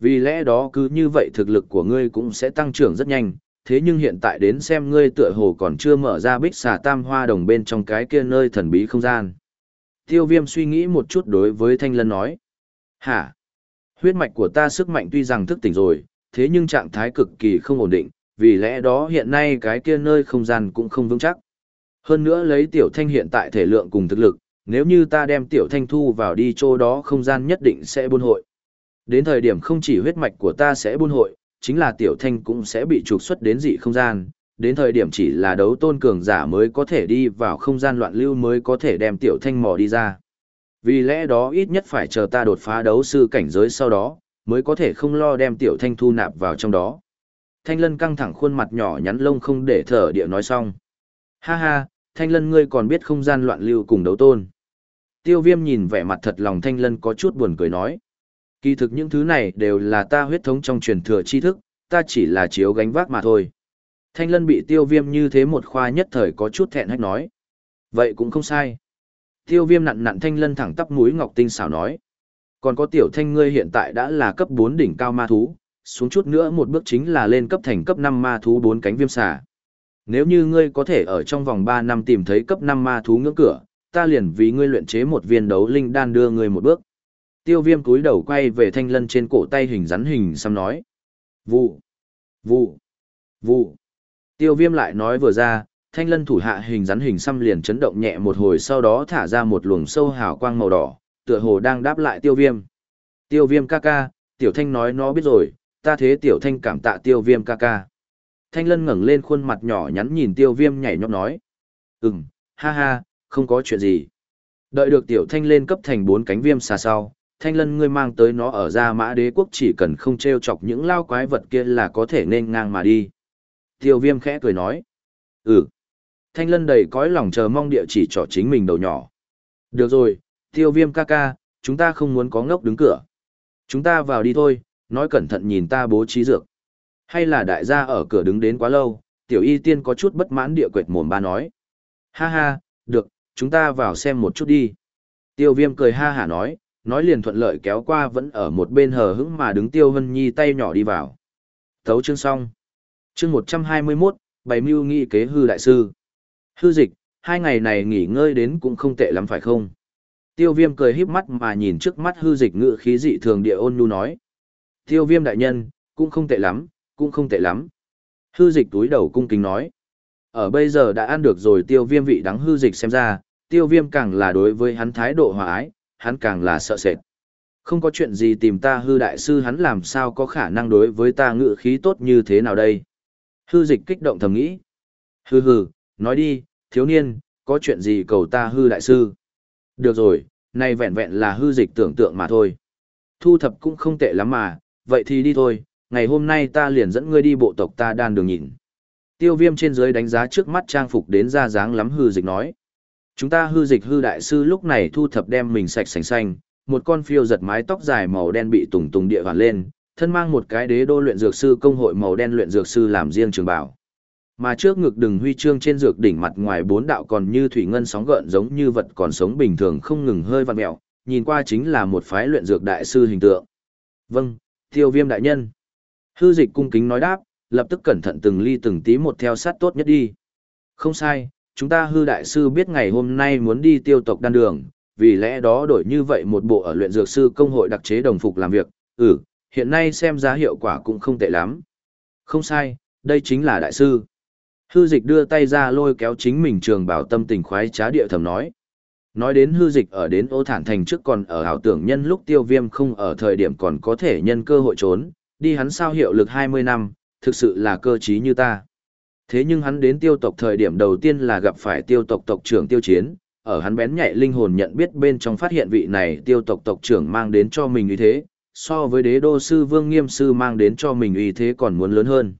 Vì lẽ đó cứ như vậy thực lực của ngươi cũng sẽ tăng trưởng rất nhanh, thế nhưng hiện tại đến xem ngươi tựa hồ còn chưa mở ra bích xà tam hoa đồng bên trong cái kia nơi thần bí không gian. Tiêu viêm suy nghĩ một chút đối với Thanh Lân nói. Hả? Huyết mạch của ta sức mạnh tuy rằng thức tỉnh rồi, thế nhưng trạng thái cực kỳ không ổn định, vì lẽ đó hiện nay cái kia nơi không gian cũng không vững chắc. Hơn nữa lấy tiểu thanh hiện tại thể lượng cùng thực lực, nếu như ta đem tiểu thanh thu vào đi chỗ đó không gian nhất định sẽ buôn hội. Đến thời điểm không chỉ huyết mạch của ta sẽ buôn hội, chính là tiểu thanh cũng sẽ bị trục xuất đến dị không gian, đến thời điểm chỉ là đấu tôn cường giả mới có thể đi vào không gian loạn lưu mới có thể đem tiểu thanh mò đi ra. Vì lẽ đó ít nhất phải chờ ta đột phá đấu sư cảnh giới sau đó, mới có thể không lo đem tiểu thanh thu nạp vào trong đó. Thanh lân căng thẳng khuôn mặt nhỏ nhắn lông không để thở địa nói xong. Ha ha, thanh lân ngươi còn biết không gian loạn lưu cùng đấu tôn. Tiêu viêm nhìn vẻ mặt thật lòng thanh lân có chút buồn cười nói. Kỳ thực những thứ này đều là ta huyết thống trong truyền thừa tri thức, ta chỉ là chiếu gánh vác mà thôi. Thanh lân bị tiêu viêm như thế một khoa nhất thời có chút thẹn hách nói. Vậy cũng không sai. Tiêu viêm nặn nặn thanh lân thẳng tắp mũi ngọc tinh xảo nói. Còn có tiểu thanh ngươi hiện tại đã là cấp 4 đỉnh cao ma thú, xuống chút nữa một bước chính là lên cấp thành cấp 5 ma thú bốn cánh viêm xà. Nếu như ngươi có thể ở trong vòng 3 năm tìm thấy cấp 5 ma thú ngưỡng cửa, ta liền vì ngươi luyện chế một viên đấu linh đan đưa ngươi một bước. Tiêu viêm cúi đầu quay về thanh lân trên cổ tay hình rắn hình xăm nói. Vụ, vụ, vụ. Tiêu viêm lại nói vừa ra, thanh lân thủ hạ hình rắn hình xăm liền chấn động nhẹ một hồi sau đó thả ra một luồng sâu hào quang màu đỏ, tựa hồ đang đáp lại tiêu viêm. Tiêu viêm ca ca, tiểu thanh nói nó biết rồi, ta thế tiểu thanh cảm tạ tiêu viêm ca ca. Thanh lân ngẩng lên khuôn mặt nhỏ nhắn nhìn tiêu viêm nhảy nhót nói. Ừm, ha ha, không có chuyện gì. Đợi được tiểu thanh lên cấp thành bốn cánh viêm xa sau, thanh lân ngươi mang tới nó ở ra mã đế quốc chỉ cần không treo chọc những lao quái vật kia là có thể nên ngang mà đi. Tiêu viêm khẽ cười nói. Ừ. Thanh lân đầy cõi lòng chờ mong địa chỉ cho chính mình đầu nhỏ. Được rồi, tiêu viêm ca ca, chúng ta không muốn có ngốc đứng cửa. Chúng ta vào đi thôi, nói cẩn thận nhìn ta bố trí dược. Hay là đại gia ở cửa đứng đến quá lâu, tiểu y tiên có chút bất mãn địa quệt mồm ba nói. Ha ha, được, chúng ta vào xem một chút đi. Tiêu viêm cười ha hả nói, nói liền thuận lợi kéo qua vẫn ở một bên hờ hững mà đứng tiêu hân nhi tay nhỏ đi vào. Thấu chương xong. Chương 121, bày mưu nghị kế hư đại sư. Hư dịch, hai ngày này nghỉ ngơi đến cũng không tệ lắm phải không? Tiêu viêm cười híp mắt mà nhìn trước mắt hư dịch ngự khí dị thường địa ôn nhu nói. Tiêu viêm đại nhân, cũng không tệ lắm, cũng không tệ lắm. Hư dịch túi đầu cung kính nói. Ở bây giờ đã ăn được rồi tiêu viêm vị đắng hư dịch xem ra, tiêu viêm càng là đối với hắn thái độ hòa ái, hắn càng là sợ sệt. Không có chuyện gì tìm ta hư đại sư hắn làm sao có khả năng đối với ta ngự khí tốt như thế nào đây? Hư dịch kích động thầm nghĩ. Hư hư, nói đi, thiếu niên, có chuyện gì cầu ta hư đại sư? Được rồi, này vẹn vẹn là hư dịch tưởng tượng mà thôi. Thu thập cũng không tệ lắm mà, vậy thì đi thôi, ngày hôm nay ta liền dẫn ngươi đi bộ tộc ta đan đường nhìn. Tiêu viêm trên dưới đánh giá trước mắt trang phục đến ra dáng lắm hư dịch nói. Chúng ta hư dịch hư đại sư lúc này thu thập đem mình sạch sành xanh, một con phiêu giật mái tóc dài màu đen bị tùng tùng địa hoàn lên, thân mang một cái đế đô luyện dược sư công hội màu đen luyện dược sư làm riêng trường bảo. Mà trước ngực đừng huy chương trên dược đỉnh mặt ngoài bốn đạo còn như thủy ngân sóng gợn giống như vật còn sống bình thường không ngừng hơi vặn mẹo, nhìn qua chính là một phái luyện dược đại sư hình tượng. Vâng, tiêu viêm đại nhân. Hư dịch cung kính nói đáp, lập tức cẩn thận từng ly từng tí một theo sát tốt nhất đi. Không sai, chúng ta hư đại sư biết ngày hôm nay muốn đi tiêu tộc đan đường, vì lẽ đó đổi như vậy một bộ ở luyện dược sư công hội đặc chế đồng phục làm việc, ừ, hiện nay xem giá hiệu quả cũng không tệ lắm. Không sai, đây chính là đại sư. Hư dịch đưa tay ra lôi kéo chính mình trường bảo tâm tình khoái trá địa thầm nói. Nói đến hư dịch ở đến ô thản thành trước còn ở ảo tưởng nhân lúc tiêu viêm không ở thời điểm còn có thể nhân cơ hội trốn, đi hắn sao hiệu lực 20 năm, thực sự là cơ trí như ta. Thế nhưng hắn đến tiêu tộc thời điểm đầu tiên là gặp phải tiêu tộc tộc trưởng tiêu chiến, ở hắn bén nhạy linh hồn nhận biết bên trong phát hiện vị này tiêu tộc tộc trưởng mang đến cho mình uy thế, so với đế đô sư vương nghiêm sư mang đến cho mình uy thế còn muốn lớn hơn.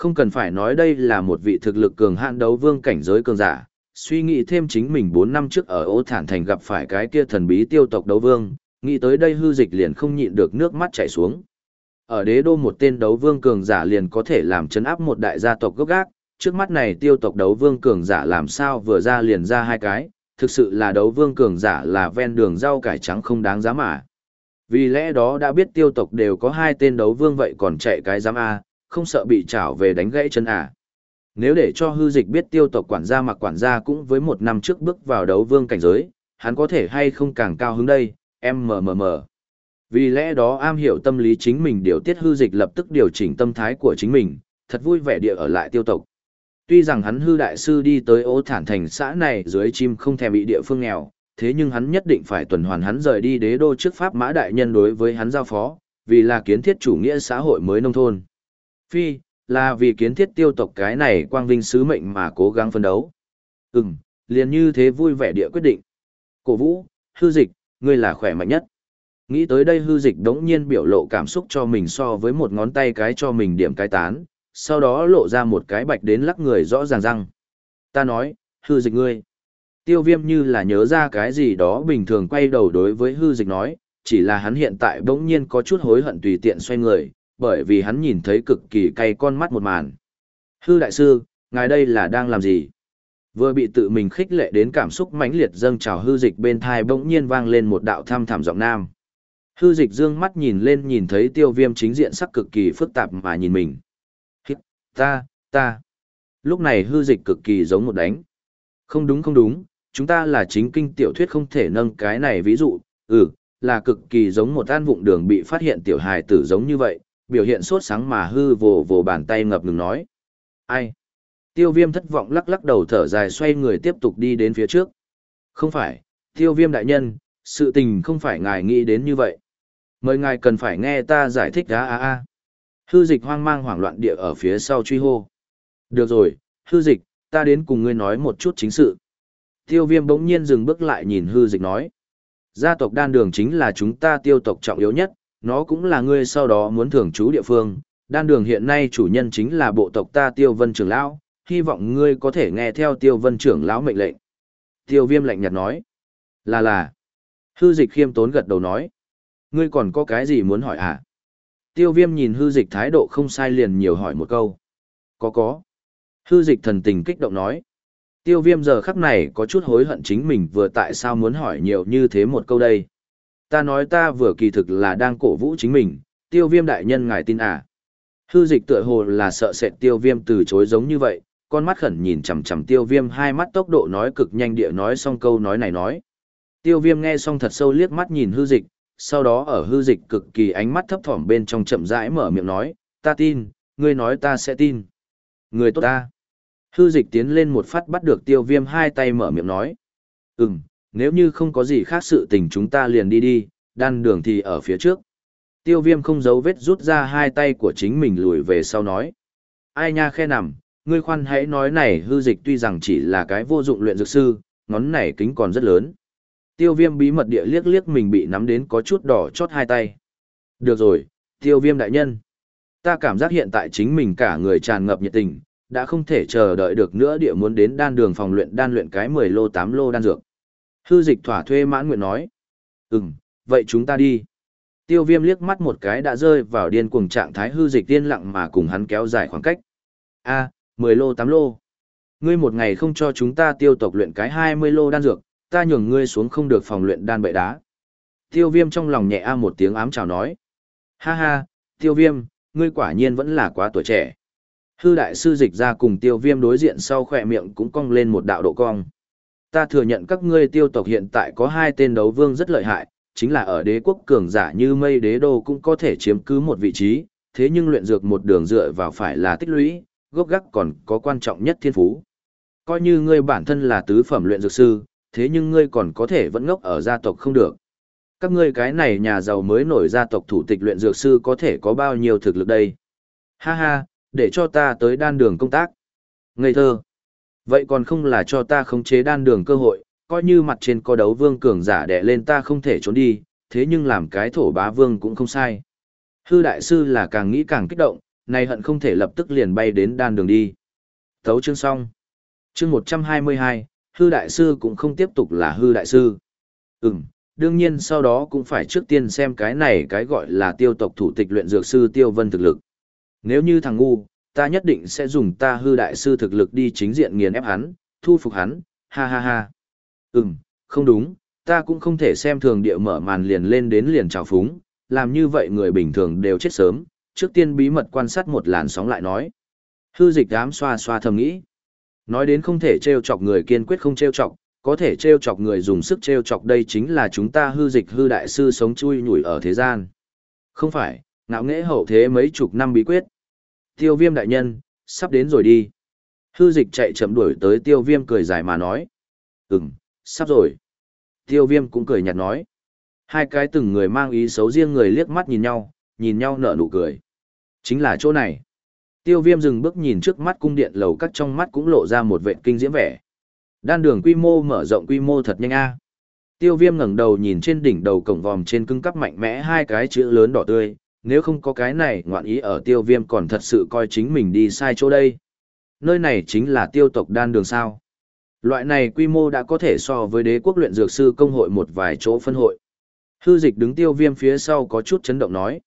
Không cần phải nói đây là một vị thực lực cường hạn đấu vương cảnh giới cường giả, suy nghĩ thêm chính mình 4 năm trước ở ô thản thành gặp phải cái kia thần bí tiêu tộc đấu vương, nghĩ tới đây hư dịch liền không nhịn được nước mắt chảy xuống. Ở đế đô một tên đấu vương cường giả liền có thể làm chấn áp một đại gia tộc gốc gác, trước mắt này tiêu tộc đấu vương cường giả làm sao vừa ra liền ra hai cái, thực sự là đấu vương cường giả là ven đường rau cải trắng không đáng giá mà. Vì lẽ đó đã biết tiêu tộc đều có hai tên đấu vương vậy còn chạy cái giám A, không sợ bị trảo về đánh gãy chân à. Nếu để cho hư dịch biết tiêu tộc quản gia mặc quản gia cũng với một năm trước bước vào đấu vương cảnh giới, hắn có thể hay không càng cao hứng đây, em mờ mờ mờ. Vì lẽ đó am hiểu tâm lý chính mình điều tiết hư dịch lập tức điều chỉnh tâm thái của chính mình, thật vui vẻ địa ở lại tiêu tộc. Tuy rằng hắn hư đại sư đi tới ô thản thành xã này dưới chim không thèm bị địa phương nghèo, thế nhưng hắn nhất định phải tuần hoàn hắn rời đi đế đô trước pháp mã đại nhân đối với hắn giao phó, vì là kiến thiết chủ nghĩa xã hội mới nông thôn. Phi, là vì kiến thiết tiêu tộc cái này quang vinh sứ mệnh mà cố gắng phấn đấu. Ừm, liền như thế vui vẻ địa quyết định. Cổ vũ, hư dịch, ngươi là khỏe mạnh nhất. Nghĩ tới đây hư dịch đống nhiên biểu lộ cảm xúc cho mình so với một ngón tay cái cho mình điểm cái tán, sau đó lộ ra một cái bạch đến lắc người rõ ràng răng. Ta nói, hư dịch ngươi. Tiêu viêm như là nhớ ra cái gì đó bình thường quay đầu đối với hư dịch nói, chỉ là hắn hiện tại bỗng nhiên có chút hối hận tùy tiện xoay người, bởi vì hắn nhìn thấy cực kỳ cay con mắt một màn. Hư đại sư, ngài đây là đang làm gì? Vừa bị tự mình khích lệ đến cảm xúc mãnh liệt dâng trào hư dịch bên thai bỗng nhiên vang lên một đạo thăm thảm giọng nam. Hư dịch dương mắt nhìn lên nhìn thấy tiêu viêm chính diện sắc cực kỳ phức tạp mà nhìn mình. Hít, ta, ta. Lúc này hư dịch cực kỳ giống một đánh. Không đúng không đúng, chúng ta là chính kinh tiểu thuyết không thể nâng cái này ví dụ, ừ, là cực kỳ giống một an vụng đường bị phát hiện tiểu hài tử giống như vậy, biểu hiện sốt sáng mà hư vồ vồ bàn tay ngập ngừng nói. Ai? Tiêu viêm thất vọng lắc lắc đầu thở dài xoay người tiếp tục đi đến phía trước. Không phải, tiêu viêm đại nhân, sự tình không phải ngài nghĩ đến như vậy. Mời ngài cần phải nghe ta giải thích á á á. Hư dịch hoang mang hoảng loạn địa ở phía sau truy hô. Được rồi, hư dịch, ta đến cùng ngươi nói một chút chính sự. Tiêu viêm bỗng nhiên dừng bước lại nhìn hư dịch nói. Gia tộc đan đường chính là chúng ta tiêu tộc trọng yếu nhất, nó cũng là ngươi sau đó muốn thưởng chú địa phương. Đan đường hiện nay chủ nhân chính là bộ tộc ta tiêu vân trưởng lão, hy vọng ngươi có thể nghe theo tiêu vân trưởng lão mệnh lệnh. Tiêu viêm lạnh nhạt nói. Là là. Hư dịch khiêm tốn gật đầu nói. Ngươi còn có cái gì muốn hỏi à? Tiêu viêm nhìn hư dịch thái độ không sai liền nhiều hỏi một câu. Có có. Hư dịch thần tình kích động nói. Tiêu viêm giờ khắc này có chút hối hận chính mình vừa tại sao muốn hỏi nhiều như thế một câu đây. Ta nói ta vừa kỳ thực là đang cổ vũ chính mình, tiêu viêm đại nhân ngài tin à. Hư dịch tựa hồ là sợ sệt tiêu viêm từ chối giống như vậy, con mắt khẩn nhìn chằm chằm tiêu viêm hai mắt tốc độ nói cực nhanh địa nói xong câu nói này nói. Tiêu viêm nghe xong thật sâu liếc mắt nhìn hư dịch, sau đó ở hư dịch cực kỳ ánh mắt thấp thỏm bên trong chậm rãi mở miệng nói, ta tin, ngươi nói ta sẽ tin. Người tốt ta. Hư dịch tiến lên một phát bắt được tiêu viêm hai tay mở miệng nói. Ừm, nếu như không có gì khác sự tình chúng ta liền đi đi, đan đường thì ở phía trước. Tiêu viêm không giấu vết rút ra hai tay của chính mình lùi về sau nói. Ai nha khe nằm, ngươi khoan hãy nói này hư dịch tuy rằng chỉ là cái vô dụng luyện dược sư, ngón này kính còn rất lớn. Tiêu viêm bí mật địa liếc liếc mình bị nắm đến có chút đỏ chót hai tay. Được rồi, tiêu viêm đại nhân. Ta cảm giác hiện tại chính mình cả người tràn ngập nhiệt tình, đã không thể chờ đợi được nữa địa muốn đến đan đường phòng luyện đan luyện cái 10 lô 8 lô đan dược. Hư dịch thỏa thuê mãn nguyện nói. Ừm, vậy chúng ta đi. Tiêu viêm liếc mắt một cái đã rơi vào điên cuồng trạng thái hư dịch tiên lặng mà cùng hắn kéo dài khoảng cách. a 10 lô 8 lô. Ngươi một ngày không cho chúng ta tiêu tộc luyện cái 20 lô đan dược, ta nhường ngươi xuống không được phòng luyện đan bệ đá. Tiêu viêm trong lòng nhẹ a một tiếng ám chào nói. Ha ha, tiêu viêm, ngươi quả nhiên vẫn là quá tuổi trẻ. Hư đại sư dịch ra cùng tiêu viêm đối diện sau khỏe miệng cũng cong lên một đạo độ cong. Ta thừa nhận các ngươi tiêu tộc hiện tại có hai tên đấu vương rất lợi hại, chính là ở đế quốc cường giả như mây đế đô cũng có thể chiếm cứ một vị trí, thế nhưng luyện dược một đường dựa vào phải là tích lũy, gốc gác còn có quan trọng nhất thiên phú. Coi như ngươi bản thân là tứ phẩm luyện dược sư, thế nhưng ngươi còn có thể vẫn ngốc ở gia tộc không được. Các ngươi cái này nhà giàu mới nổi gia tộc thủ tịch luyện dược sư có thể có bao nhiêu thực lực đây? Ha ha, để cho ta tới đan đường công tác. Ngây thơ. Vậy còn không là cho ta khống chế đan đường cơ hội, coi như mặt trên có đấu vương cường giả đè lên ta không thể trốn đi, thế nhưng làm cái thổ bá vương cũng không sai. Hư đại sư là càng nghĩ càng kích động, nay hận không thể lập tức liền bay đến đan đường đi. Thấu chương xong. Chương 122, hư đại sư cũng không tiếp tục là hư đại sư. Ừm, đương nhiên sau đó cũng phải trước tiên xem cái này cái gọi là tiêu tộc thủ tịch luyện dược sư tiêu vân thực lực. Nếu như thằng ngu, ta nhất định sẽ dùng ta hư đại sư thực lực đi chính diện nghiền ép hắn, thu phục hắn, ha ha ha. Ừm, không đúng, ta cũng không thể xem thường địa mở màn liền lên đến liền trào phúng, làm như vậy người bình thường đều chết sớm, trước tiên bí mật quan sát một làn sóng lại nói. Hư dịch dám xoa xoa thầm nghĩ. Nói đến không thể trêu chọc người kiên quyết không trêu chọc, có thể trêu chọc người dùng sức trêu chọc đây chính là chúng ta hư dịch hư đại sư sống chui nhủi ở thế gian. Không phải, ngạo nghễ hậu thế mấy chục năm bí quyết. Tiêu viêm đại nhân, sắp đến rồi đi. Hư dịch chạy chậm đuổi tới tiêu viêm cười dài mà nói. Ừm, sắp rồi. Tiêu viêm cũng cười nhạt nói. Hai cái từng người mang ý xấu riêng người liếc mắt nhìn nhau, nhìn nhau nở nụ cười. Chính là chỗ này. Tiêu viêm dừng bước nhìn trước mắt cung điện lầu các trong mắt cũng lộ ra một vệ kinh diễm vẻ. Đan đường quy mô mở rộng quy mô thật nhanh a. Tiêu viêm ngẩng đầu nhìn trên đỉnh đầu cổng vòm trên cưng cắp mạnh mẽ hai cái chữ lớn đỏ tươi, nếu không có cái này ngoạn ý ở tiêu viêm còn thật sự coi chính mình đi sai chỗ đây. Nơi này chính là tiêu tộc đan đường sao. Loại này quy mô đã có thể so với đế quốc luyện dược sư công hội một vài chỗ phân hội. Hư dịch đứng tiêu viêm phía sau có chút chấn động nói.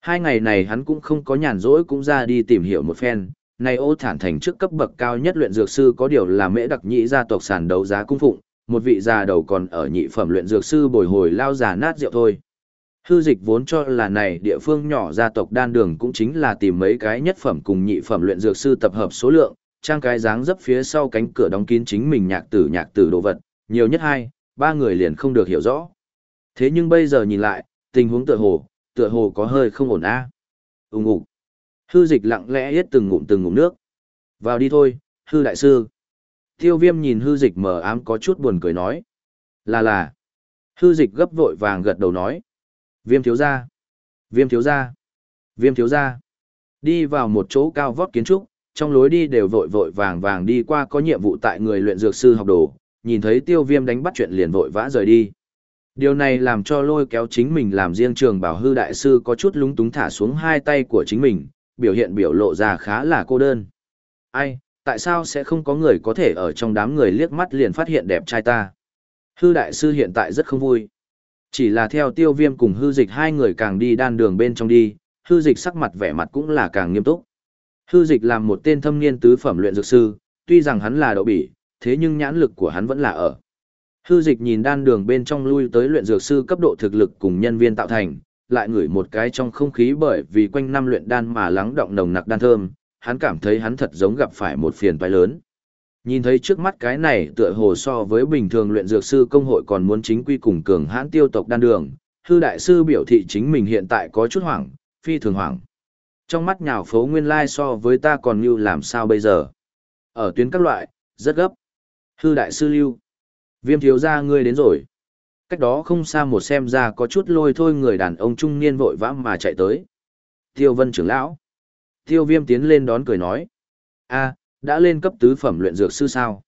Hai ngày này hắn cũng không có nhàn rỗi cũng ra đi tìm hiểu một phen. Này ô thản thành trước cấp bậc cao nhất luyện dược sư có điều là mễ đặc nhị gia tộc sản đấu giá cung phụng, một vị già đầu còn ở nhị phẩm luyện dược sư bồi hồi lao già nát rượu thôi. Hư dịch vốn cho là này địa phương nhỏ gia tộc đan đường cũng chính là tìm mấy cái nhất phẩm cùng nhị phẩm luyện dược sư tập hợp số lượng, trang cái dáng dấp phía sau cánh cửa đóng kín chính mình nhạc tử nhạc tử đồ vật, nhiều nhất hai, ba người liền không được hiểu rõ. Thế nhưng bây giờ nhìn lại, tình huống tựa hồ, tựa hồ có hơi không ổn a. À. Ùng ục. Hư dịch lặng lẽ hết từng ngụm từng ngụm nước. Vào đi thôi, hư đại sư. Tiêu viêm nhìn hư dịch mờ ám có chút buồn cười nói. Là là. Hư dịch gấp vội vàng gật đầu nói. Viêm thiếu gia. Viêm thiếu gia. Viêm thiếu gia. Đi vào một chỗ cao vót kiến trúc, trong lối đi đều vội vội vàng vàng đi qua có nhiệm vụ tại người luyện dược sư học đồ, nhìn thấy tiêu viêm đánh bắt chuyện liền vội vã rời đi. Điều này làm cho lôi kéo chính mình làm riêng trường bảo hư đại sư có chút lúng túng thả xuống hai tay của chính mình, biểu hiện biểu lộ ra khá là cô đơn. Ai, tại sao sẽ không có người có thể ở trong đám người liếc mắt liền phát hiện đẹp trai ta? Hư đại sư hiện tại rất không vui. Chỉ là theo tiêu viêm cùng hư dịch hai người càng đi đan đường bên trong đi, hư dịch sắc mặt vẻ mặt cũng là càng nghiêm túc. Hư dịch làm một tên thâm niên tứ phẩm luyện dược sư, tuy rằng hắn là đậu bỉ, thế nhưng nhãn lực của hắn vẫn là ở. Hư dịch nhìn đan đường bên trong lui tới luyện dược sư cấp độ thực lực cùng nhân viên tạo thành, lại ngửi một cái trong không khí bởi vì quanh năm luyện đan mà lắng động nồng nặc đan thơm, hắn cảm thấy hắn thật giống gặp phải một phiền toái lớn. Nhìn thấy trước mắt cái này tựa hồ so với bình thường luyện dược sư công hội còn muốn chính quy cùng cường hãn tiêu tộc đan đường, hư đại sư biểu thị chính mình hiện tại có chút hoảng, phi thường hoảng. Trong mắt nhào phố nguyên lai so với ta còn như làm sao bây giờ. Ở tuyến các loại, rất gấp. Hư đại sư lưu. Viêm thiếu gia ngươi đến rồi. Cách đó không xa một xem ra có chút lôi thôi người đàn ông trung niên vội vã mà chạy tới. Tiêu vân trưởng lão. Tiêu viêm tiến lên đón cười nói. a đã lên cấp tứ phẩm luyện dược sư sao?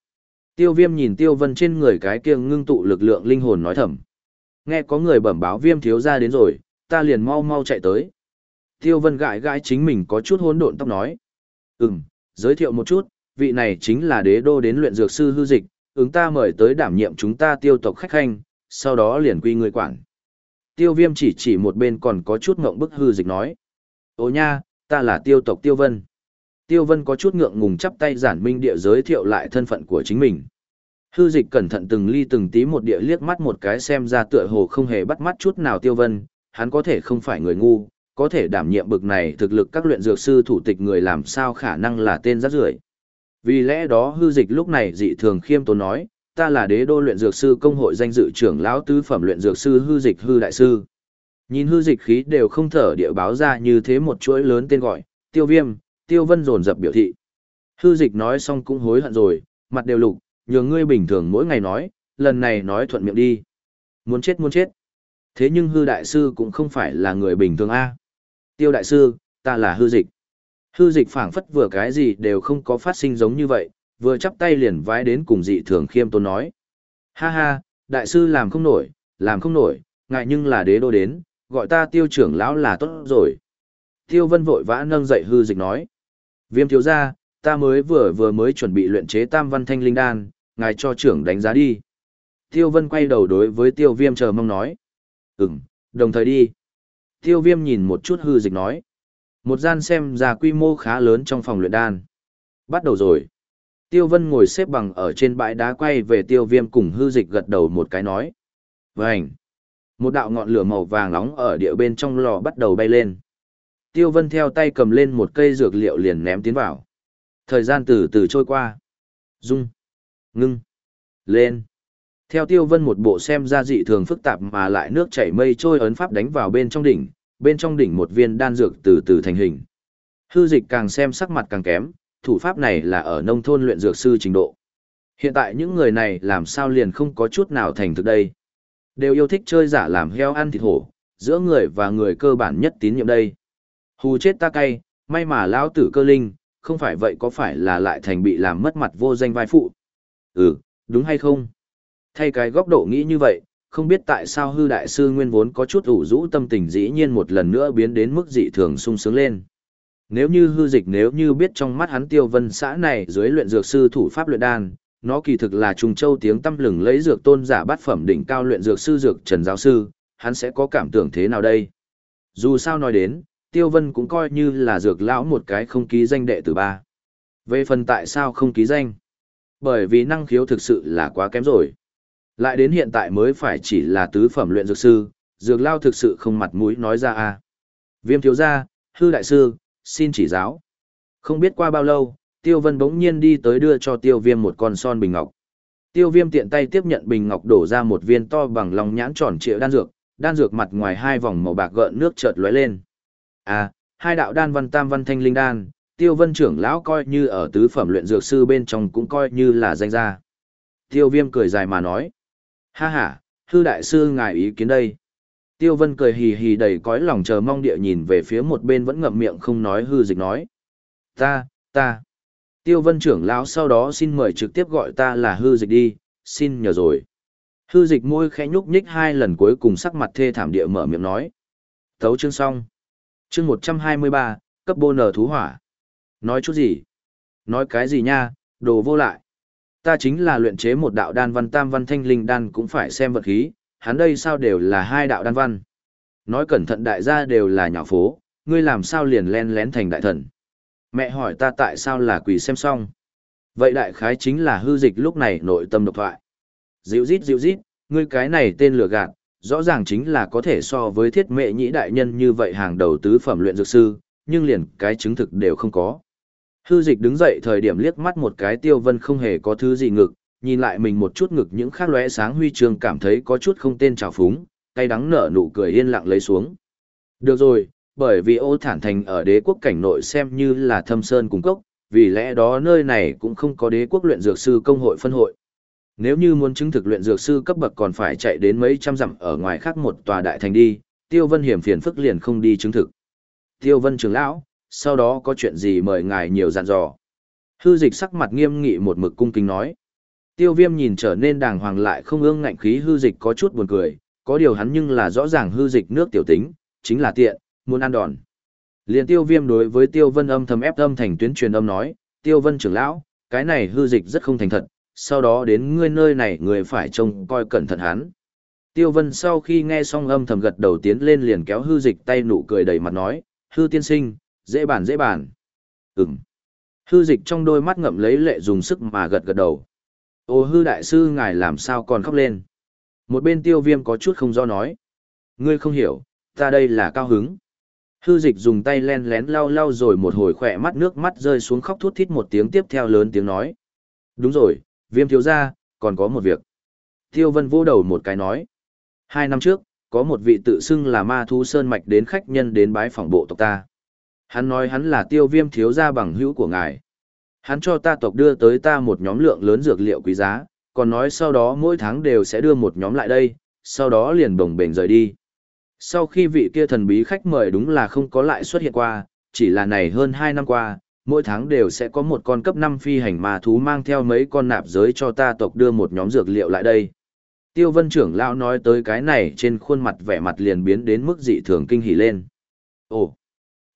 Tiêu viêm nhìn tiêu vân trên người cái kia ngưng tụ lực lượng linh hồn nói thầm. Nghe có người bẩm báo viêm thiếu gia đến rồi, ta liền mau mau chạy tới. Tiêu vân gãi gãi chính mình có chút hỗn độn tóc nói. Ừm, giới thiệu một chút, vị này chính là đế đô đến luyện dược sư hư dịch, ứng ta mời tới đảm nhiệm chúng ta tiêu tộc khách khanh, sau đó liền quy người quản. Tiêu viêm chỉ chỉ một bên còn có chút ngộng bức hư dịch nói. Ô nha, ta là tiêu tộc tiêu vân. Tiêu vân có chút ngượng ngùng chắp tay giản minh địa giới thiệu lại thân phận của chính mình. Hư dịch cẩn thận từng ly từng tí một địa liếc mắt một cái xem ra tựa hồ không hề bắt mắt chút nào tiêu vân, hắn có thể không phải người ngu, có thể đảm nhiệm bực này thực lực các luyện dược sư thủ tịch người làm sao khả năng là tên rác rưởi. Vì lẽ đó hư dịch lúc này dị thường khiêm tốn nói, ta là đế đô luyện dược sư công hội danh dự trưởng lão tứ phẩm luyện dược sư hư dịch hư đại sư. Nhìn hư dịch khí đều không thở địa báo ra như thế một chuỗi lớn tên gọi, tiêu viêm, tiêu vân dồn dập biểu thị. Hư dịch nói xong cũng hối hận rồi, mặt đều lục, nhường ngươi bình thường mỗi ngày nói, lần này nói thuận miệng đi. Muốn chết muốn chết. Thế nhưng hư đại sư cũng không phải là người bình thường A. Tiêu đại sư, ta là hư dịch. Hư dịch phảng phất vừa cái gì đều không có phát sinh giống như vậy, vừa chắp tay liền vái đến cùng dị thường khiêm tôn nói. Ha ha, đại sư làm không nổi, làm không nổi, ngại nhưng là đế đô đến, gọi ta tiêu trưởng lão là tốt rồi. Tiêu vân vội vã nâng dậy hư dịch nói. Viêm thiếu gia, ta mới vừa vừa mới chuẩn bị luyện chế tam văn thanh linh đan, ngài cho trưởng đánh giá đi. Tiêu vân quay đầu đối với tiêu viêm chờ mong nói. Ừm, đồng thời đi. Tiêu viêm nhìn một chút hư dịch nói. Một gian xem ra quy mô khá lớn trong phòng luyện đan. Bắt đầu rồi. Tiêu Vân ngồi xếp bằng ở trên bãi đá quay về tiêu viêm cùng hư dịch gật đầu một cái nói. Vânh! Một đạo ngọn lửa màu vàng nóng ở địa bên trong lò bắt đầu bay lên. Tiêu Vân theo tay cầm lên một cây dược liệu liền ném tiến vào. Thời gian từ từ trôi qua. Dung! Ngưng! Lên! Theo Tiêu Vân một bộ xem ra dị thường phức tạp mà lại nước chảy mây trôi ấn pháp đánh vào bên trong đỉnh, bên trong đỉnh một viên đan dược từ từ thành hình. Hư dịch càng xem sắc mặt càng kém, thủ pháp này là ở nông thôn luyện dược sư trình độ. Hiện tại những người này làm sao liền không có chút nào thành thực đây. Đều yêu thích chơi giả làm heo ăn thịt hổ, giữa người và người cơ bản nhất tín nhiệm đây. Hù chết ta cay, may mà lão tử cơ linh, không phải vậy có phải là lại thành bị làm mất mặt vô danh vai phụ. Ừ, đúng hay không? Thay cái góc độ nghĩ như vậy, không biết tại sao hư đại sư nguyên vốn có chút ủ rũ tâm tình dĩ nhiên một lần nữa biến đến mức dị thường sung sướng lên. Nếu như hư dịch nếu như biết trong mắt hắn tiêu vân xã này dưới luyện dược sư thủ pháp luyện đan, nó kỳ thực là trùng châu tiếng tâm lừng lấy dược tôn giả bát phẩm đỉnh cao luyện dược sư dược trần giáo sư, hắn sẽ có cảm tưởng thế nào đây? Dù sao nói đến, tiêu vân cũng coi như là dược lão một cái không ký danh đệ tử ba. Về phần tại sao không ký danh? Bởi vì năng khiếu thực sự là quá kém rồi. Lại đến hiện tại mới phải chỉ là tứ phẩm luyện dược sư, dược lao thực sự không mặt mũi nói ra a. Viêm thiếu gia, hư đại sư, xin chỉ giáo. Không biết qua bao lâu, Tiêu Vân bỗng nhiên đi tới đưa cho Tiêu Viêm một con son bình ngọc. Tiêu Viêm tiện tay tiếp nhận bình ngọc đổ ra một viên to bằng lòng nhãn tròn trịa đan dược, đan dược mặt ngoài hai vòng màu bạc gợn nước chợt lóe lên. À, hai đạo đan văn tam văn thanh linh đan, Tiêu Vân trưởng lão coi như ở tứ phẩm luyện dược sư bên trong cũng coi như là danh gia. Tiêu Viêm cười dài mà nói: Ha ha, hư đại sư ngài ý kiến đây. Tiêu Vân cười hì hì đầy cõi lòng chờ mong địa nhìn về phía một bên vẫn ngậm miệng không nói hư dịch nói. Ta, ta. Tiêu Vân trưởng lão sau đó xin mời trực tiếp gọi ta là hư dịch đi, xin nhờ rồi. Hư dịch môi khẽ nhúc nhích hai lần cuối cùng sắc mặt thê thảm địa mở miệng nói. Thấu chương xong. Chương 123, cấp bô nở thú hỏa. Nói chút gì? Nói cái gì nha, đồ vô lại. Ta chính là luyện chế một đạo đan văn tam văn thanh linh đan cũng phải xem vật khí, hắn đây sao đều là hai đạo đan văn. Nói cẩn thận đại gia đều là nhỏ phố, ngươi làm sao liền len lén thành đại thần. Mẹ hỏi ta tại sao là quỷ xem xong. Vậy đại khái chính là hư dịch lúc này nội tâm độc thoại. Dịu rít dịu rít, ngươi cái này tên lừa gạt, rõ ràng chính là có thể so với thiết mệ nhĩ đại nhân như vậy hàng đầu tứ phẩm luyện dược sư, nhưng liền cái chứng thực đều không có. Hư dịch đứng dậy thời điểm liếc mắt một cái tiêu vân không hề có thứ gì ngực, nhìn lại mình một chút ngực những khác lóe sáng huy chương cảm thấy có chút không tên trào phúng, cay đắng nở nụ cười yên lặng lấy xuống. Được rồi, bởi vì ô thản thành ở đế quốc cảnh nội xem như là thâm sơn cung cốc, vì lẽ đó nơi này cũng không có đế quốc luyện dược sư công hội phân hội. Nếu như muốn chứng thực luyện dược sư cấp bậc còn phải chạy đến mấy trăm dặm ở ngoài khác một tòa đại thành đi, Tiêu Vân hiểm phiền phức liền không đi chứng thực. Tiêu Vân trưởng lão, sau đó có chuyện gì mời ngài nhiều dặn dò. Hư dịch sắc mặt nghiêm nghị một mực cung kính nói. Tiêu viêm nhìn trở nên đàng hoàng lại không ương ngạnh khí hư dịch có chút buồn cười, có điều hắn nhưng là rõ ràng hư dịch nước tiểu tính, chính là tiện, muốn ăn đòn. Liền tiêu viêm đối với tiêu vân âm thầm ép âm thành tuyến truyền âm nói, tiêu vân trưởng lão, cái này hư dịch rất không thành thật, sau đó đến ngươi nơi này người phải trông coi cẩn thận hắn. Tiêu vân sau khi nghe xong âm thầm gật đầu tiến lên liền kéo hư dịch tay nụ cười đầy mặt nói, hư tiên sinh, dễ bàn dễ bàn. Ừm. Hư dịch trong đôi mắt ngậm lấy lệ dùng sức mà gật gật đầu. Ô hư đại sư ngài làm sao còn khóc lên. Một bên tiêu viêm có chút không do nói. Ngươi không hiểu, ta đây là cao hứng. Hư dịch dùng tay len lén lau lau rồi một hồi khỏe mắt nước mắt rơi xuống khóc thút thít một tiếng tiếp theo lớn tiếng nói. Đúng rồi, viêm thiếu ra, còn có một việc. Tiêu vân vô đầu một cái nói. Hai năm trước, có một vị tự xưng là ma thú sơn mạch đến khách nhân đến bái phỏng bộ tộc ta. Hắn nói hắn là tiêu viêm thiếu gia bằng hữu của ngài. Hắn cho ta tộc đưa tới ta một nhóm lượng lớn dược liệu quý giá, còn nói sau đó mỗi tháng đều sẽ đưa một nhóm lại đây, sau đó liền bồng bềnh rời đi. Sau khi vị kia thần bí khách mời đúng là không có lại xuất hiện qua, chỉ là này hơn 2 năm qua, mỗi tháng đều sẽ có một con cấp 5 phi hành ma thú mang theo mấy con nạp giới cho ta tộc đưa một nhóm dược liệu lại đây. Tiêu vân trưởng lão nói tới cái này trên khuôn mặt vẻ mặt liền biến đến mức dị thường kinh hỉ lên. Ồ,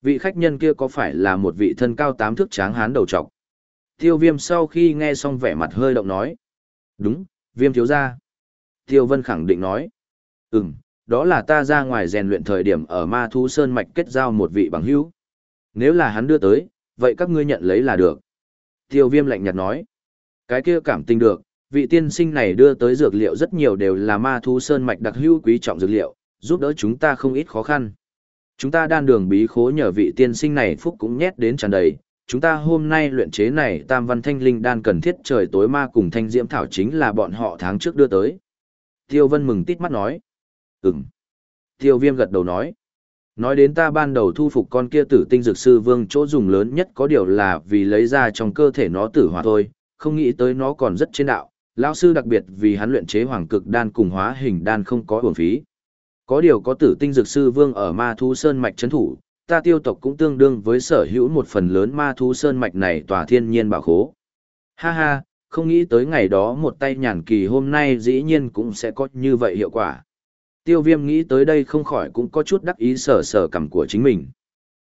vị khách nhân kia có phải là một vị thân cao tám thước tráng hán đầu trọc? Tiêu viêm sau khi nghe xong vẻ mặt hơi động nói. Đúng, viêm thiếu gia. Tiêu vân khẳng định nói. Ừm, đó là ta ra ngoài rèn luyện thời điểm ở ma thú sơn mạch kết giao một vị bằng hữu. Nếu là hắn đưa tới, vậy các ngươi nhận lấy là được. Tiêu viêm lạnh nhạt nói. Cái kia cảm tình được, vị tiên sinh này đưa tới dược liệu rất nhiều đều là ma thu sơn mạch đặc hữu quý trọng dược liệu, giúp đỡ chúng ta không ít khó khăn. Chúng ta đan đường bí khố nhờ vị tiên sinh này phúc cũng nhét đến tràn đầy. Chúng ta hôm nay luyện chế này tam văn thanh linh đan cần thiết trời tối ma cùng thanh diễm thảo chính là bọn họ tháng trước đưa tới. Tiêu vân mừng tít mắt nói. Ừm. Tiêu viêm gật đầu nói. Nói đến ta ban đầu thu phục con kia tử tinh dược sư vương chỗ dùng lớn nhất có điều là vì lấy ra trong cơ thể nó tử hỏa thôi, không nghĩ tới nó còn rất trên đạo. Lão sư đặc biệt vì hắn luyện chế hoàng cực đan cùng hóa hình đan không có uổng phí. Có điều có tử tinh dược sư vương ở ma thú sơn mạch chấn thủ, ta tiêu tộc cũng tương đương với sở hữu một phần lớn ma thú sơn mạch này tòa thiên nhiên bảo khố. Ha ha, không nghĩ tới ngày đó một tay nhàn kỳ hôm nay dĩ nhiên cũng sẽ có như vậy hiệu quả. Tiêu viêm nghĩ tới đây không khỏi cũng có chút đắc ý sở sở cảm của chính mình.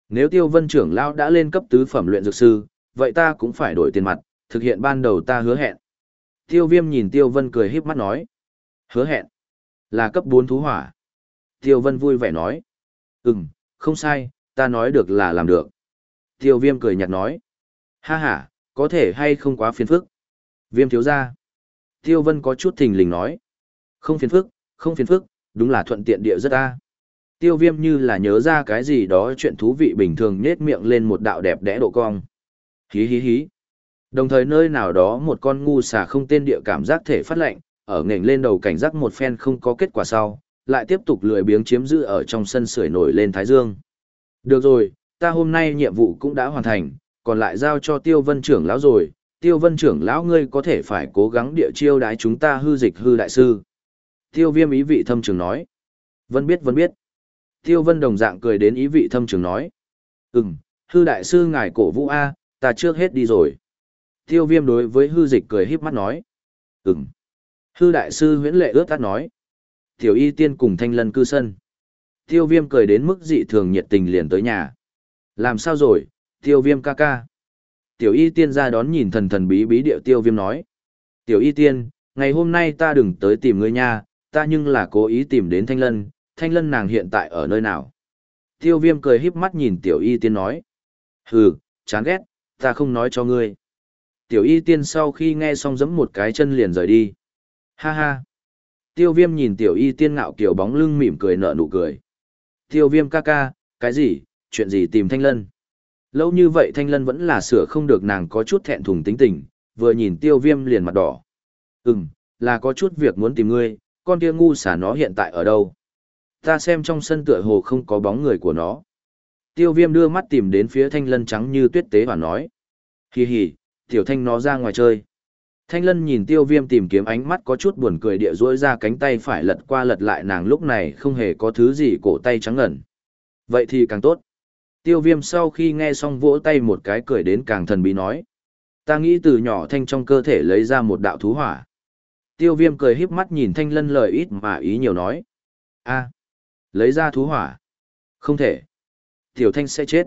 Nếu tiêu vân trưởng lão đã lên cấp tứ phẩm luyện dược sư, vậy ta cũng phải đổi tiền mặt, thực hiện ban đầu ta hứa hẹn. Tiêu viêm nhìn tiêu vân cười híp mắt nói. Hứa hẹn. Là cấp 4 thú hỏa. Tiêu vân vui vẻ nói. Ừm, không sai, ta nói được là làm được. Tiêu viêm cười nhạt nói. Ha ha, có thể hay không quá phiền phức. Viêm thiếu ra. Tiêu vân có chút thình lình nói. Không phiền phức, không phiền phức, đúng là thuận tiện địa rất a. Tiêu viêm như là nhớ ra cái gì đó chuyện thú vị bình thường nết miệng lên một đạo đẹp đẽ độ cong. Hí hí hí. Đồng thời nơi nào đó một con ngu xà không tên địa cảm giác thể phát lệnh, ở ngẩng lên đầu cảnh giác một phen không có kết quả sau, lại tiếp tục lười biếng chiếm giữ ở trong sân sưởi nổi lên Thái Dương. Được rồi, ta hôm nay nhiệm vụ cũng đã hoàn thành, còn lại giao cho tiêu vân trưởng lão rồi, tiêu vân trưởng lão ngươi có thể phải cố gắng địa chiêu đái chúng ta hư dịch hư đại sư. Tiêu viêm ý vị thâm trường nói. Vân biết vân biết. Tiêu vân đồng dạng cười đến ý vị thâm trường nói. Ừm, hư đại sư ngài cổ vũ A, ta trước hết đi rồi. Tiêu viêm đối với hư dịch cười híp mắt nói. Ừm. Hư đại sư huyễn lệ ướt tắt nói. Tiểu y tiên cùng thanh lân cư sân. Tiêu viêm cười đến mức dị thường nhiệt tình liền tới nhà. Làm sao rồi, tiêu viêm ca ca. Tiểu y tiên ra đón nhìn thần thần bí bí điệu tiêu viêm nói. Tiểu y tiên, ngày hôm nay ta đừng tới tìm ngươi nha, ta nhưng là cố ý tìm đến thanh lân, thanh lân nàng hiện tại ở nơi nào. Tiêu viêm cười híp mắt nhìn tiểu y tiên nói. Hừ, chán ghét, ta không nói cho ngươi. Tiểu y tiên sau khi nghe xong giẫm một cái chân liền rời đi. Ha ha. Tiêu viêm nhìn tiểu y tiên ngạo kiểu bóng lưng mỉm cười nở nụ cười. Tiêu viêm ca ca, cái gì, chuyện gì tìm thanh lân? Lâu như vậy thanh lân vẫn là sửa không được nàng có chút thẹn thùng tính tình, vừa nhìn tiêu viêm liền mặt đỏ. Ừm, là có chút việc muốn tìm ngươi, con kia ngu xả nó hiện tại ở đâu? Ta xem trong sân tựa hồ không có bóng người của nó. Tiêu viêm đưa mắt tìm đến phía thanh lân trắng như tuyết tế và nói. Hì hì, tiểu thanh nó ra ngoài chơi. Thanh lân nhìn tiêu viêm tìm kiếm ánh mắt có chút buồn cười địa rỗi ra cánh tay phải lật qua lật lại nàng lúc này không hề có thứ gì cổ tay trắng ngẩn. Vậy thì càng tốt. Tiêu viêm sau khi nghe xong vỗ tay một cái cười đến càng thần bí nói. Ta nghĩ từ nhỏ thanh trong cơ thể lấy ra một đạo thú hỏa. Tiêu viêm cười híp mắt nhìn thanh lân lời ít mà ý nhiều nói. a lấy ra thú hỏa. Không thể. Tiểu thanh sẽ chết.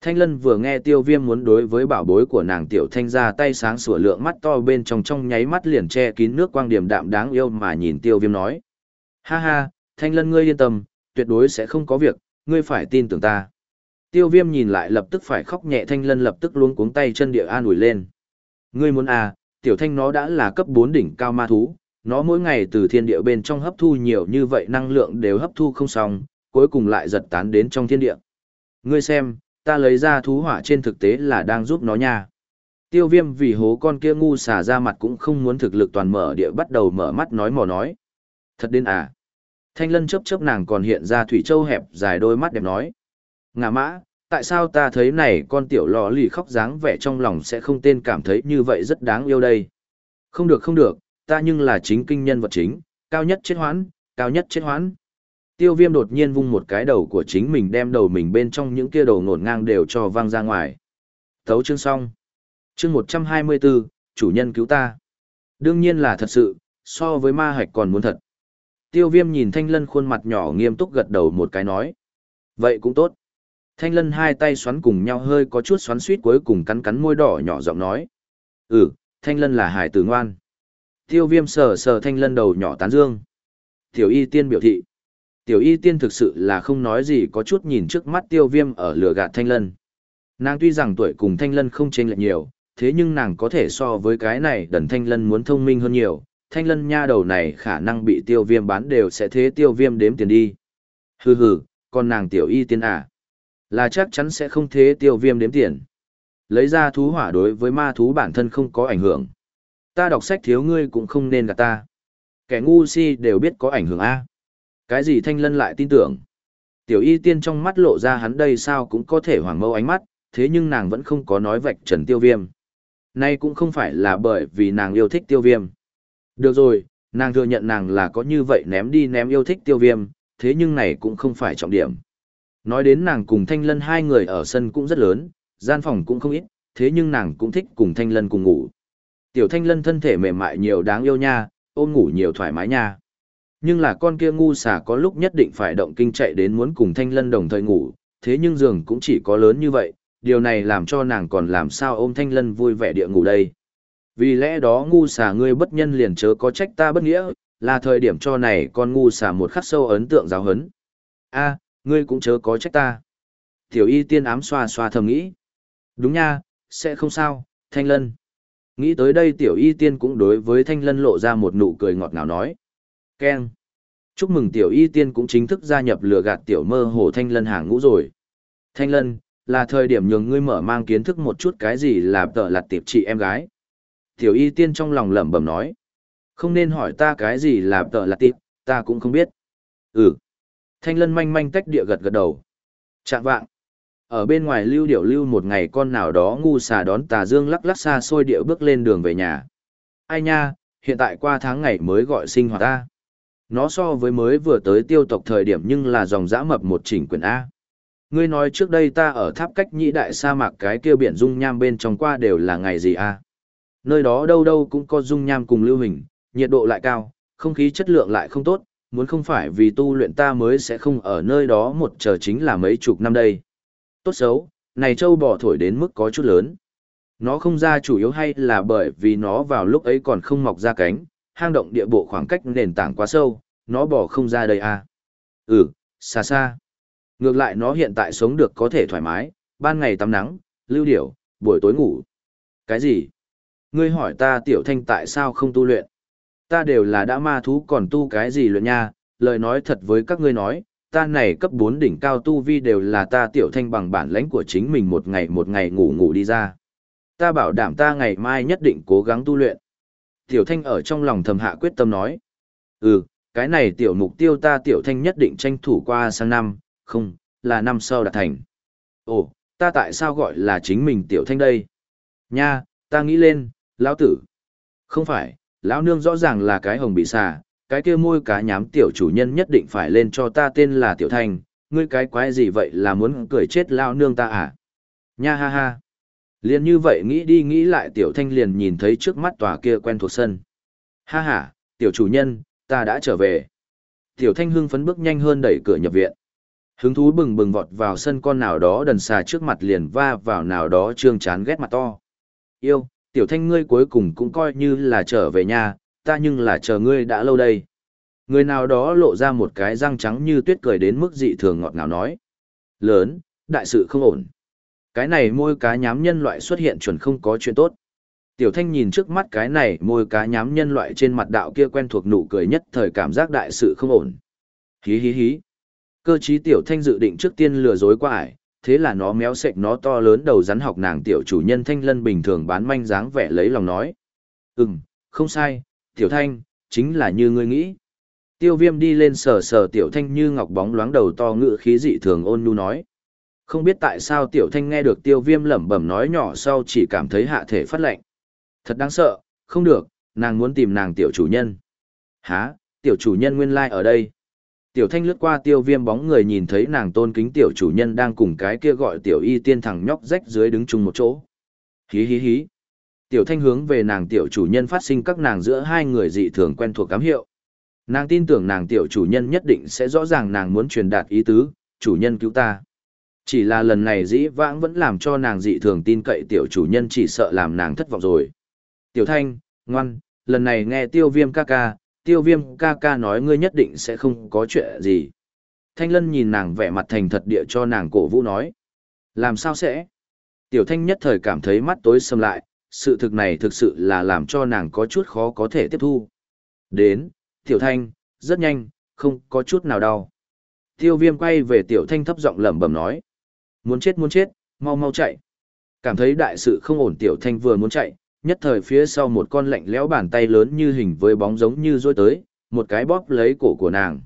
Thanh lân vừa nghe tiêu viêm muốn đối với bảo bối của nàng tiểu thanh ra tay sáng sủa lượng mắt to bên trong trong nháy mắt liền che kín nước quang điểm đạm đáng yêu mà nhìn tiêu viêm nói. Ha ha, thanh lân ngươi yên tâm, tuyệt đối sẽ không có việc, ngươi phải tin tưởng ta. Tiêu viêm nhìn lại lập tức phải khóc nhẹ thanh lân lập tức luống cuống tay chân địa an ủi lên. Ngươi muốn à, tiểu thanh nó đã là cấp 4 đỉnh cao ma thú, nó mỗi ngày từ thiên địa bên trong hấp thu nhiều như vậy năng lượng đều hấp thu không xong, cuối cùng lại giật tán đến trong thiên địa. Ngươi xem, ta lấy ra thú hỏa trên thực tế là đang giúp nó nha. Tiêu viêm vì hố con kia ngu xả ra mặt cũng không muốn thực lực toàn mở địa bắt đầu mở mắt nói mò nói. Thật đến à. Thanh lân chấp chấp nàng còn hiện ra thủy châu hẹp dài đôi mắt đẹp nói. Ngà mã, tại sao ta thấy này con tiểu lò lì khóc dáng vẻ trong lòng sẽ không tên cảm thấy như vậy rất đáng yêu đây. Không được không được, ta nhưng là chính kinh nhân vật chính, cao nhất chết hoãn, cao nhất chết hoãn. Tiêu viêm đột nhiên vung một cái đầu của chính mình đem đầu mình bên trong những kia đầu nổn ngang đều cho vang ra ngoài. Thấu chương xong. Chương 124, chủ nhân cứu ta. Đương nhiên là thật sự, so với ma hạch còn muốn thật. Tiêu viêm nhìn thanh lân khuôn mặt nhỏ nghiêm túc gật đầu một cái nói. Vậy cũng tốt. Thanh lân hai tay xoắn cùng nhau hơi có chút xoắn suýt cuối cùng cắn cắn môi đỏ nhỏ giọng nói. Ừ, thanh lân là hải tử ngoan. Tiêu viêm sờ sờ thanh lân đầu nhỏ tán dương. Tiểu y tiên biểu thị. Tiểu y tiên thực sự là không nói gì có chút nhìn trước mắt tiêu viêm ở lửa gạt thanh lân. Nàng tuy rằng tuổi cùng thanh lân không chênh lệch nhiều, thế nhưng nàng có thể so với cái này đần thanh lân muốn thông minh hơn nhiều. Thanh lân nha đầu này khả năng bị tiêu viêm bán đều sẽ thế tiêu viêm đếm tiền đi. Hừ hừ, còn nàng tiểu y tiên à. Là chắc chắn sẽ không thế tiêu viêm đếm tiền. Lấy ra thú hỏa đối với ma thú bản thân không có ảnh hưởng. Ta đọc sách thiếu ngươi cũng không nên gạt ta. Kẻ ngu si đều biết có ảnh hưởng A. Cái gì thanh lân lại tin tưởng? Tiểu y tiên trong mắt lộ ra hắn đây sao cũng có thể hoàng mâu ánh mắt, thế nhưng nàng vẫn không có nói vạch trần tiêu viêm. Nay cũng không phải là bởi vì nàng yêu thích tiêu viêm. Được rồi, nàng thừa nhận nàng là có như vậy ném đi ném yêu thích tiêu viêm, thế nhưng này cũng không phải trọng điểm. Nói đến nàng cùng Thanh Lân hai người ở sân cũng rất lớn, gian phòng cũng không ít, thế nhưng nàng cũng thích cùng Thanh Lân cùng ngủ. Tiểu Thanh Lân thân thể mềm mại nhiều đáng yêu nha, ôm ngủ nhiều thoải mái nha. Nhưng là con kia ngu xà có lúc nhất định phải động kinh chạy đến muốn cùng Thanh Lân đồng thời ngủ, thế nhưng giường cũng chỉ có lớn như vậy, điều này làm cho nàng còn làm sao ôm Thanh Lân vui vẻ địa ngủ đây. Vì lẽ đó ngu xà ngươi bất nhân liền chớ có trách ta bất nghĩa, là thời điểm cho này con ngu xà một khắc sâu ấn tượng giáo hấn. A, ngươi cũng chớ có trách ta. Tiểu y tiên ám xoa xoa thầm nghĩ. Đúng nha, sẽ không sao, Thanh Lân. Nghĩ tới đây tiểu y tiên cũng đối với Thanh Lân lộ ra một nụ cười ngọt ngào nói. Ken. Chúc mừng tiểu y tiên cũng chính thức gia nhập lừa gạt tiểu mơ hồ Thanh Lân hàng ngũ rồi. Thanh Lân, là thời điểm nhường ngươi mở mang kiến thức một chút cái gì là tợ lặt tiệp chị em gái. Tiểu y tiên trong lòng lẩm bẩm nói. Không nên hỏi ta cái gì là tợ lặt tiệp, ta cũng không biết. Ừ. Thanh lân manh manh tách địa gật gật đầu. Chạm vạng. Ở bên ngoài lưu điểu lưu một ngày con nào đó ngu xà đón tà dương lắc lắc xa xôi điệu bước lên đường về nhà. Ai nha, hiện tại qua tháng ngày mới gọi sinh hoạt ta. Nó so với mới vừa tới tiêu tộc thời điểm nhưng là dòng dã mập một chỉnh quyển A. Ngươi nói trước đây ta ở tháp cách nhĩ đại sa mạc cái kia biển dung nham bên trong qua đều là ngày gì A. Nơi đó đâu đâu cũng có dung nham cùng lưu hình, nhiệt độ lại cao, không khí chất lượng lại không tốt, muốn không phải vì tu luyện ta mới sẽ không ở nơi đó một chờ chính là mấy chục năm đây. Tốt xấu, này châu bò thổi đến mức có chút lớn. Nó không ra chủ yếu hay là bởi vì nó vào lúc ấy còn không mọc ra cánh, hang động địa bộ khoảng cách nền tảng quá sâu, nó bỏ không ra đây à. Ừ, xa xa. Ngược lại nó hiện tại sống được có thể thoải mái, ban ngày tắm nắng, lưu điểu, buổi tối ngủ. Cái gì? Ngươi hỏi ta tiểu thanh tại sao không tu luyện? Ta đều là đã ma thú còn tu cái gì luyện nha, lời nói thật với các ngươi nói, ta này cấp 4 đỉnh cao tu vi đều là ta tiểu thanh bằng bản lãnh của chính mình một ngày một ngày ngủ ngủ đi ra. Ta bảo đảm ta ngày mai nhất định cố gắng tu luyện. Tiểu thanh ở trong lòng thầm hạ quyết tâm nói. Ừ, cái này tiểu mục tiêu ta tiểu thanh nhất định tranh thủ qua sang năm, không, là năm sau đạt thành. Ồ, ta tại sao gọi là chính mình tiểu thanh đây? Nha, ta nghĩ lên, lão tử. Không phải, lão nương rõ ràng là cái hồng bị xà, cái kia môi cá nhám tiểu chủ nhân nhất định phải lên cho ta tên là tiểu thanh, ngươi cái quái gì vậy là muốn cười chết lão nương ta à? Nha ha ha. Liền như vậy nghĩ đi nghĩ lại tiểu thanh liền nhìn thấy trước mắt tòa kia quen thuộc sân. Ha ha, tiểu chủ nhân, ta đã trở về. Tiểu thanh hưng phấn bước nhanh hơn đẩy cửa nhập viện. Hứng thú bừng bừng vọt vào sân con nào đó đần xà trước mặt liền va vào nào đó trương chán ghét mặt to. Yêu, tiểu thanh ngươi cuối cùng cũng coi như là trở về nhà, ta nhưng là chờ ngươi đã lâu đây. Người nào đó lộ ra một cái răng trắng như tuyết cười đến mức dị thường ngọt ngào nói. Lớn, đại sự không ổn. Cái này môi cá nhám nhân loại xuất hiện chuẩn không có chuyện tốt. Tiểu thanh nhìn trước mắt cái này môi cá nhám nhân loại trên mặt đạo kia quen thuộc nụ cười nhất thời cảm giác đại sự không ổn. Hí hí hí. Cơ chí tiểu thanh dự định trước tiên lừa dối qua ải, thế là nó méo sệch nó to lớn đầu rắn học nàng tiểu chủ nhân thanh lân bình thường bán manh dáng vẻ lấy lòng nói. Ừm, không sai, tiểu thanh, chính là như ngươi nghĩ. Tiêu viêm đi lên sờ sờ tiểu thanh như ngọc bóng loáng đầu to ngự khí dị thường ôn nhu nói. Không biết tại sao tiểu thanh nghe được tiêu viêm lẩm bẩm nói nhỏ sau chỉ cảm thấy hạ thể phát lạnh. Thật đáng sợ, không được, nàng muốn tìm nàng tiểu chủ nhân. Hả, tiểu chủ nhân nguyên lai like ở đây. Tiểu thanh lướt qua tiêu viêm bóng người nhìn thấy nàng tôn kính tiểu chủ nhân đang cùng cái kia gọi tiểu y tiên thằng nhóc rách dưới đứng chung một chỗ. Hí hí hí. Tiểu thanh hướng về nàng tiểu chủ nhân phát sinh các nàng giữa hai người dị thường quen thuộc cám hiệu. Nàng tin tưởng nàng tiểu chủ nhân nhất định sẽ rõ ràng nàng muốn truyền đạt ý tứ, chủ nhân cứu ta. Chỉ là lần này dĩ vãng vẫn làm cho nàng dị thường tin cậy tiểu chủ nhân chỉ sợ làm nàng thất vọng rồi. Tiểu thanh, ngoan, lần này nghe tiêu viêm ca ca, tiêu viêm ca ca nói ngươi nhất định sẽ không có chuyện gì. Thanh lân nhìn nàng vẻ mặt thành thật địa cho nàng cổ vũ nói. Làm sao sẽ? Tiểu thanh nhất thời cảm thấy mắt tối sầm lại, sự thực này thực sự là làm cho nàng có chút khó có thể tiếp thu. Đến, tiểu thanh, rất nhanh, không có chút nào đau. Tiêu viêm quay về tiểu thanh thấp giọng lẩm bẩm nói. Muốn chết muốn chết, mau mau chạy. Cảm thấy đại sự không ổn tiểu thanh vừa muốn chạy, nhất thời phía sau một con lạnh lẽo bàn tay lớn như hình với bóng giống như rôi tới, một cái bóp lấy cổ của nàng.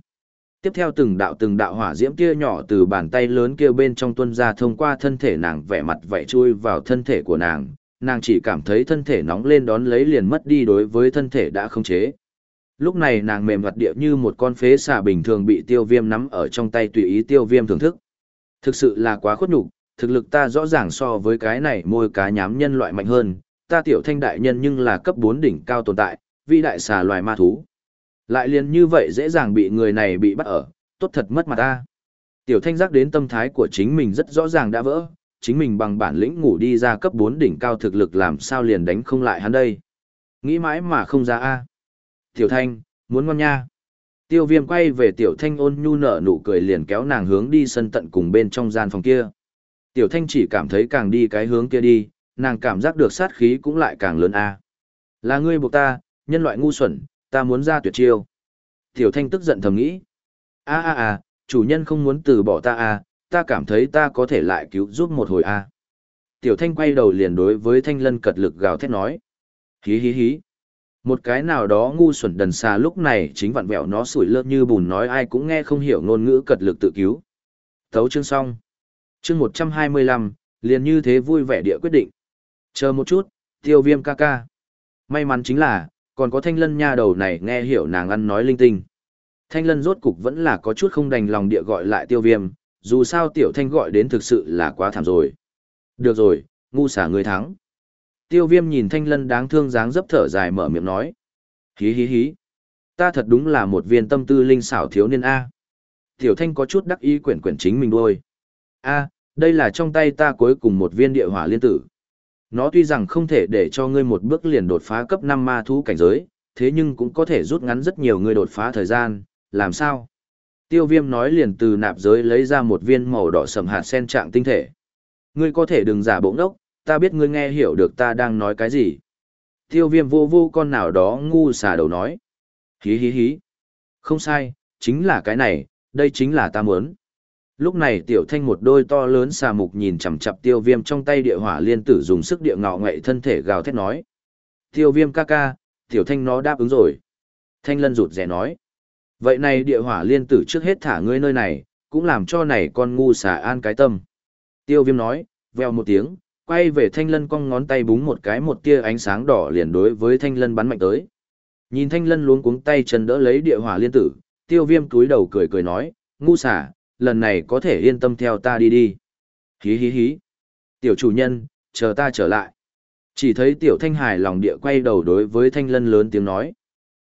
Tiếp theo từng đạo từng đạo hỏa diễm kia nhỏ từ bàn tay lớn kia bên trong tuân ra thông qua thân thể nàng vẻ mặt vẻ chui vào thân thể của nàng, nàng chỉ cảm thấy thân thể nóng lên đón lấy liền mất đi đối với thân thể đã không chế. Lúc này nàng mềm mặt địa như một con phế xà bình thường bị tiêu viêm nắm ở trong tay tùy ý tiêu viêm thưởng thức. Thực sự là quá khuất nhục, thực lực ta rõ ràng so với cái này môi cá nhám nhân loại mạnh hơn, ta tiểu thanh đại nhân nhưng là cấp 4 đỉnh cao tồn tại, vị đại xà loài ma thú. Lại liền như vậy dễ dàng bị người này bị bắt ở, tốt thật mất mặt ta. Tiểu thanh giác đến tâm thái của chính mình rất rõ ràng đã vỡ, chính mình bằng bản lĩnh ngủ đi ra cấp 4 đỉnh cao thực lực làm sao liền đánh không lại hắn đây. Nghĩ mãi mà không ra a. Tiểu thanh, muốn ngon nha. Tiêu viêm quay về tiểu thanh ôn nhu nở nụ cười liền kéo nàng hướng đi sân tận cùng bên trong gian phòng kia. Tiểu thanh chỉ cảm thấy càng đi cái hướng kia đi, nàng cảm giác được sát khí cũng lại càng lớn a. Là ngươi buộc ta, nhân loại ngu xuẩn, ta muốn ra tuyệt chiêu. Tiểu thanh tức giận thầm nghĩ. a a a, chủ nhân không muốn từ bỏ ta a, ta cảm thấy ta có thể lại cứu giúp một hồi a. Tiểu thanh quay đầu liền đối với thanh lân cật lực gào thét nói. Hí hí hí. Một cái nào đó ngu xuẩn đần xa lúc này chính vặn vẹo nó sủi lơ như bùn nói ai cũng nghe không hiểu ngôn ngữ cật lực tự cứu. Thấu chương xong. Chương một trăm hai mươi lăm liền như thế vui vẻ địa quyết định. Chờ một chút, tiêu viêm ca ca. May mắn chính là, còn có thanh lân nha đầu này nghe hiểu nàng ăn nói linh tinh. Thanh lân rốt cục vẫn là có chút không đành lòng địa gọi lại tiêu viêm, dù sao tiểu thanh gọi đến thực sự là quá thảm rồi. Được rồi, ngu xả người thắng. Tiêu viêm nhìn thanh lân đáng thương dáng dấp thở dài mở miệng nói. Hí hí hí. Ta thật đúng là một viên tâm tư linh xảo thiếu niên A. Tiểu thanh có chút đắc ý quyển quyển chính mình đôi. A, đây là trong tay ta cuối cùng một viên địa hỏa liên tử. Nó tuy rằng không thể để cho ngươi một bước liền đột phá cấp 5 ma thú cảnh giới, thế nhưng cũng có thể rút ngắn rất nhiều ngươi đột phá thời gian, làm sao? Tiêu viêm nói liền từ nạp giới lấy ra một viên màu đỏ sầm hạt sen trạng tinh thể. Ngươi có thể đừng giả bỗng đốc, ta biết ngươi nghe hiểu được ta đang nói cái gì. Tiêu viêm vô vô con nào đó ngu xà đầu nói. Hí hí hí. Không sai, chính là cái này, đây chính là ta muốn. Lúc này tiểu thanh một đôi to lớn xà mục nhìn chằm chặp tiêu viêm trong tay địa hỏa liên tử dùng sức địa ngạo ngậy thân thể gào thét nói. Tiêu viêm ca ca, tiểu thanh nó đáp ứng rồi. Thanh lân rụt rè nói. Vậy này địa hỏa liên tử trước hết thả ngươi nơi này, cũng làm cho này con ngu xà an cái tâm. Tiêu viêm nói, veo một tiếng, quay về thanh lân cong ngón tay búng một cái một tia ánh sáng đỏ liền đối với thanh lân bắn mạnh tới. Nhìn thanh lân luống cuống tay chân đỡ lấy địa hỏa liên tử, tiêu viêm túi đầu cười cười nói, ngu xà, lần này có thể yên tâm theo ta đi đi. Hí hí hí. Tiểu chủ nhân, chờ ta trở lại. Chỉ thấy tiểu thanh hài lòng địa quay đầu đối với thanh lân lớn tiếng nói.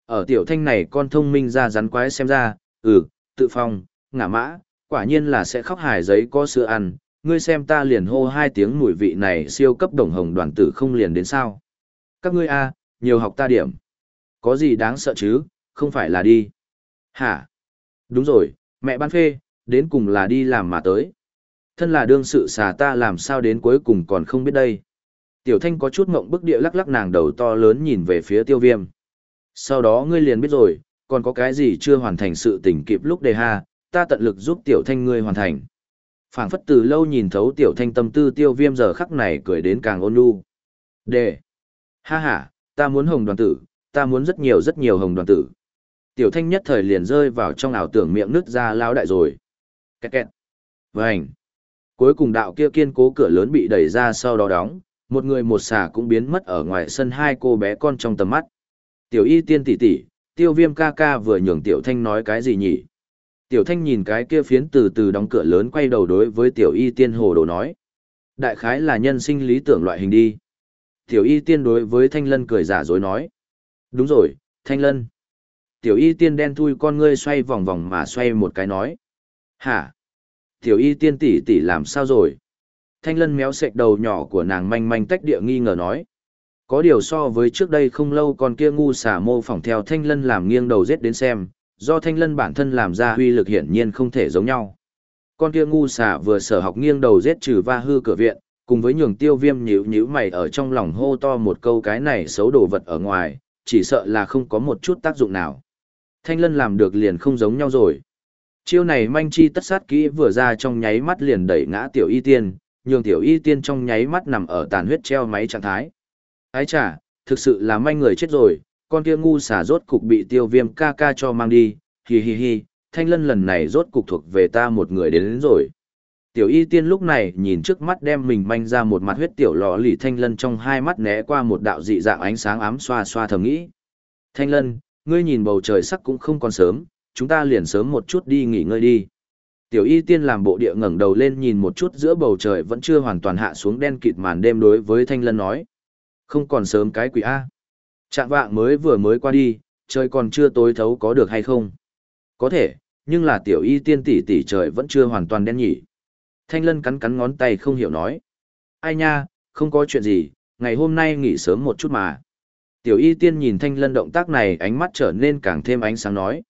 Ở tiểu thanh này con thông minh ra rắn quái xem ra, ừ, tự phong, ngả mã, quả nhiên là sẽ khóc hài giấy có sữa ăn, ngươi xem ta liền hô hai tiếng mùi vị này siêu cấp đồng hồng đoàn tử không liền đến sao. Các ngươi a nhiều học ta điểm. Có gì đáng sợ chứ, không phải là đi. Hả? Đúng rồi, mẹ ban phê, đến cùng là đi làm mà tới. Thân là đương sự xà ta làm sao đến cuối cùng còn không biết đây. Tiểu thanh có chút ngộng bức địa lắc lắc nàng đầu to lớn nhìn về phía tiêu viêm. Sau đó ngươi liền biết rồi, còn có cái gì chưa hoàn thành sự tình kịp lúc đề ha, ta tận lực giúp tiểu thanh ngươi hoàn thành. phảng phất từ lâu nhìn thấu tiểu thanh tâm tư tiêu viêm giờ khắc này cười đến càng ôn nhu. Đề. Ha ha, ta muốn hồng đoàn tử, ta muốn rất nhiều rất nhiều hồng đoàn tử. Tiểu thanh nhất thời liền rơi vào trong ảo tưởng miệng nứt ra lao đại rồi. Kẹt kẹt. Vành. Cuối cùng đạo kia kiên cố cửa lớn bị đẩy ra sau đó đóng, một người một xà cũng biến mất ở ngoài sân hai cô bé con trong tầm mắt. Tiểu y tiên tỷ tỷ, tiêu viêm ca ca vừa nhường tiểu thanh nói cái gì nhỉ? Tiểu thanh nhìn cái kia phiến từ từ đóng cửa lớn quay đầu đối với tiểu y tiên hồ đồ nói. Đại khái là nhân sinh lý tưởng loại hình đi. Tiểu y tiên đối với thanh lân cười giả dối nói. Đúng rồi, thanh lân. Tiểu y tiên đen thui con ngươi xoay vòng vòng mà xoay một cái nói. Hả? Tiểu y tiên tỷ tỷ làm sao rồi? Thanh lân méo sệch đầu nhỏ của nàng manh manh tách địa nghi ngờ nói. Có điều so với trước đây không lâu con kia ngu xả mô phỏng theo thanh lân làm nghiêng đầu giết đến xem, do thanh lân bản thân làm ra huy lực hiển nhiên không thể giống nhau. Con kia ngu xả vừa sở học nghiêng đầu giết trừ va hư cửa viện, cùng với nhường tiêu viêm nhíu nhíu mày ở trong lòng hô to một câu cái này xấu đồ vật ở ngoài, chỉ sợ là không có một chút tác dụng nào. Thanh lân làm được liền không giống nhau rồi. Chiêu này manh chi tất sát kỹ vừa ra trong nháy mắt liền đẩy ngã tiểu y tiên, nhường tiểu y tiên trong nháy mắt nằm ở tàn huyết treo máy trạng thái. Ái chà, thực sự là manh người chết rồi, con kia ngu xả rốt cục bị tiêu viêm ca ca cho mang đi, hi hi hi, thanh lân lần này rốt cục thuộc về ta một người đến, đến rồi. Tiểu y tiên lúc này nhìn trước mắt đem mình manh ra một mặt huyết tiểu lò lì thanh lân trong hai mắt né qua một đạo dị dạng ánh sáng ám xoa xoa thầm nghĩ. Thanh lân, ngươi nhìn bầu trời sắc cũng không còn sớm, chúng ta liền sớm một chút đi nghỉ ngơi đi. Tiểu y tiên làm bộ địa ngẩng đầu lên nhìn một chút giữa bầu trời vẫn chưa hoàn toàn hạ xuống đen kịt màn đêm đối với thanh lân nói. Không còn sớm cái quỷ A. Trạng vạng mới vừa mới qua đi, trời còn chưa tối thấu có được hay không? Có thể, nhưng là tiểu y tiên tỷ tỷ trời vẫn chưa hoàn toàn đen nhỉ. Thanh lân cắn cắn ngón tay không hiểu nói. Ai nha, không có chuyện gì, ngày hôm nay nghỉ sớm một chút mà. Tiểu y tiên nhìn thanh lân động tác này ánh mắt trở nên càng thêm ánh sáng nói.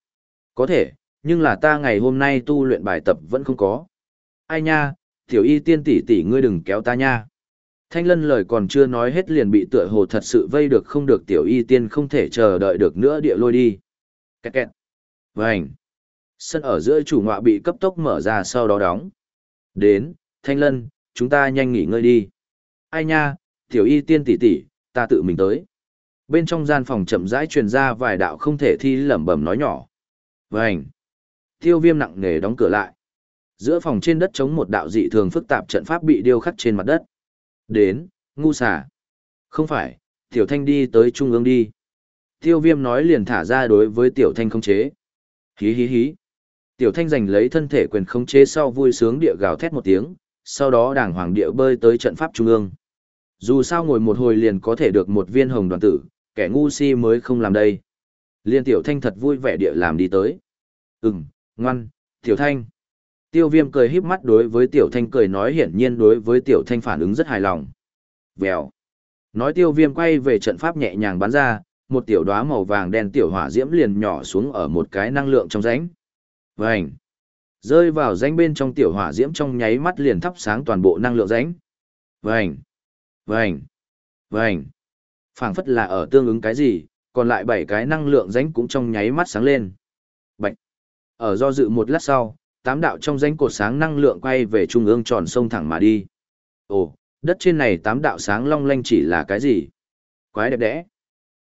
Có thể, nhưng là ta ngày hôm nay tu luyện bài tập vẫn không có. Ai nha, tiểu y tiên tỷ tỷ ngươi đừng kéo ta nha. Thanh lân lời còn chưa nói hết liền bị tựa hồ thật sự vây được không được tiểu y tiên không thể chờ đợi được nữa địa lôi đi. Kẹt kẹt. Vânh. Sân ở giữa chủ ngọa bị cấp tốc mở ra sau đó đóng. Đến, Thanh lân, chúng ta nhanh nghỉ ngơi đi. Ai nha, tiểu y tiên tỷ tỷ, ta tự mình tới. Bên trong gian phòng chậm rãi truyền ra vài đạo không thể thi lẩm bẩm nói nhỏ. Vành. Tiêu viêm nặng nề đóng cửa lại. Giữa phòng trên đất chống một đạo dị thường phức tạp trận pháp bị điêu khắc trên mặt đất. Đến, ngu xả. Không phải, tiểu thanh đi tới trung ương đi. Tiêu viêm nói liền thả ra đối với tiểu thanh không chế. Hí hí hí. Tiểu thanh giành lấy thân thể quyền khống chế sau vui sướng địa gào thét một tiếng, sau đó đảng hoàng địa bơi tới trận pháp trung ương. Dù sao ngồi một hồi liền có thể được một viên hồng đoàn tử, kẻ ngu si mới không làm đây. Liên tiểu thanh thật vui vẻ địa làm đi tới. Ừm, ngoan, tiểu thanh. Tiêu viêm cười híp mắt đối với tiểu thanh cười nói hiển nhiên đối với tiểu thanh phản ứng rất hài lòng. Vèo. Nói tiêu viêm quay về trận pháp nhẹ nhàng bắn ra, một tiểu đóa màu vàng đen tiểu hỏa diễm liền nhỏ xuống ở một cái năng lượng trong rãnh. Vành. Rơi vào rãnh bên trong tiểu hỏa diễm trong nháy mắt liền thắp sáng toàn bộ năng lượng rãnh. Vành. Vành. Vành. phảng phất là ở tương ứng cái gì, còn lại bảy cái năng lượng rãnh cũng trong nháy mắt sáng lên. Bạch. Ở do dự một lát sau, tám đạo trong rãnh cột sáng năng lượng quay về trung ương tròn sông thẳng mà đi. Ồ, đất trên này tám đạo sáng long lanh chỉ là cái gì? Quái đẹp đẽ.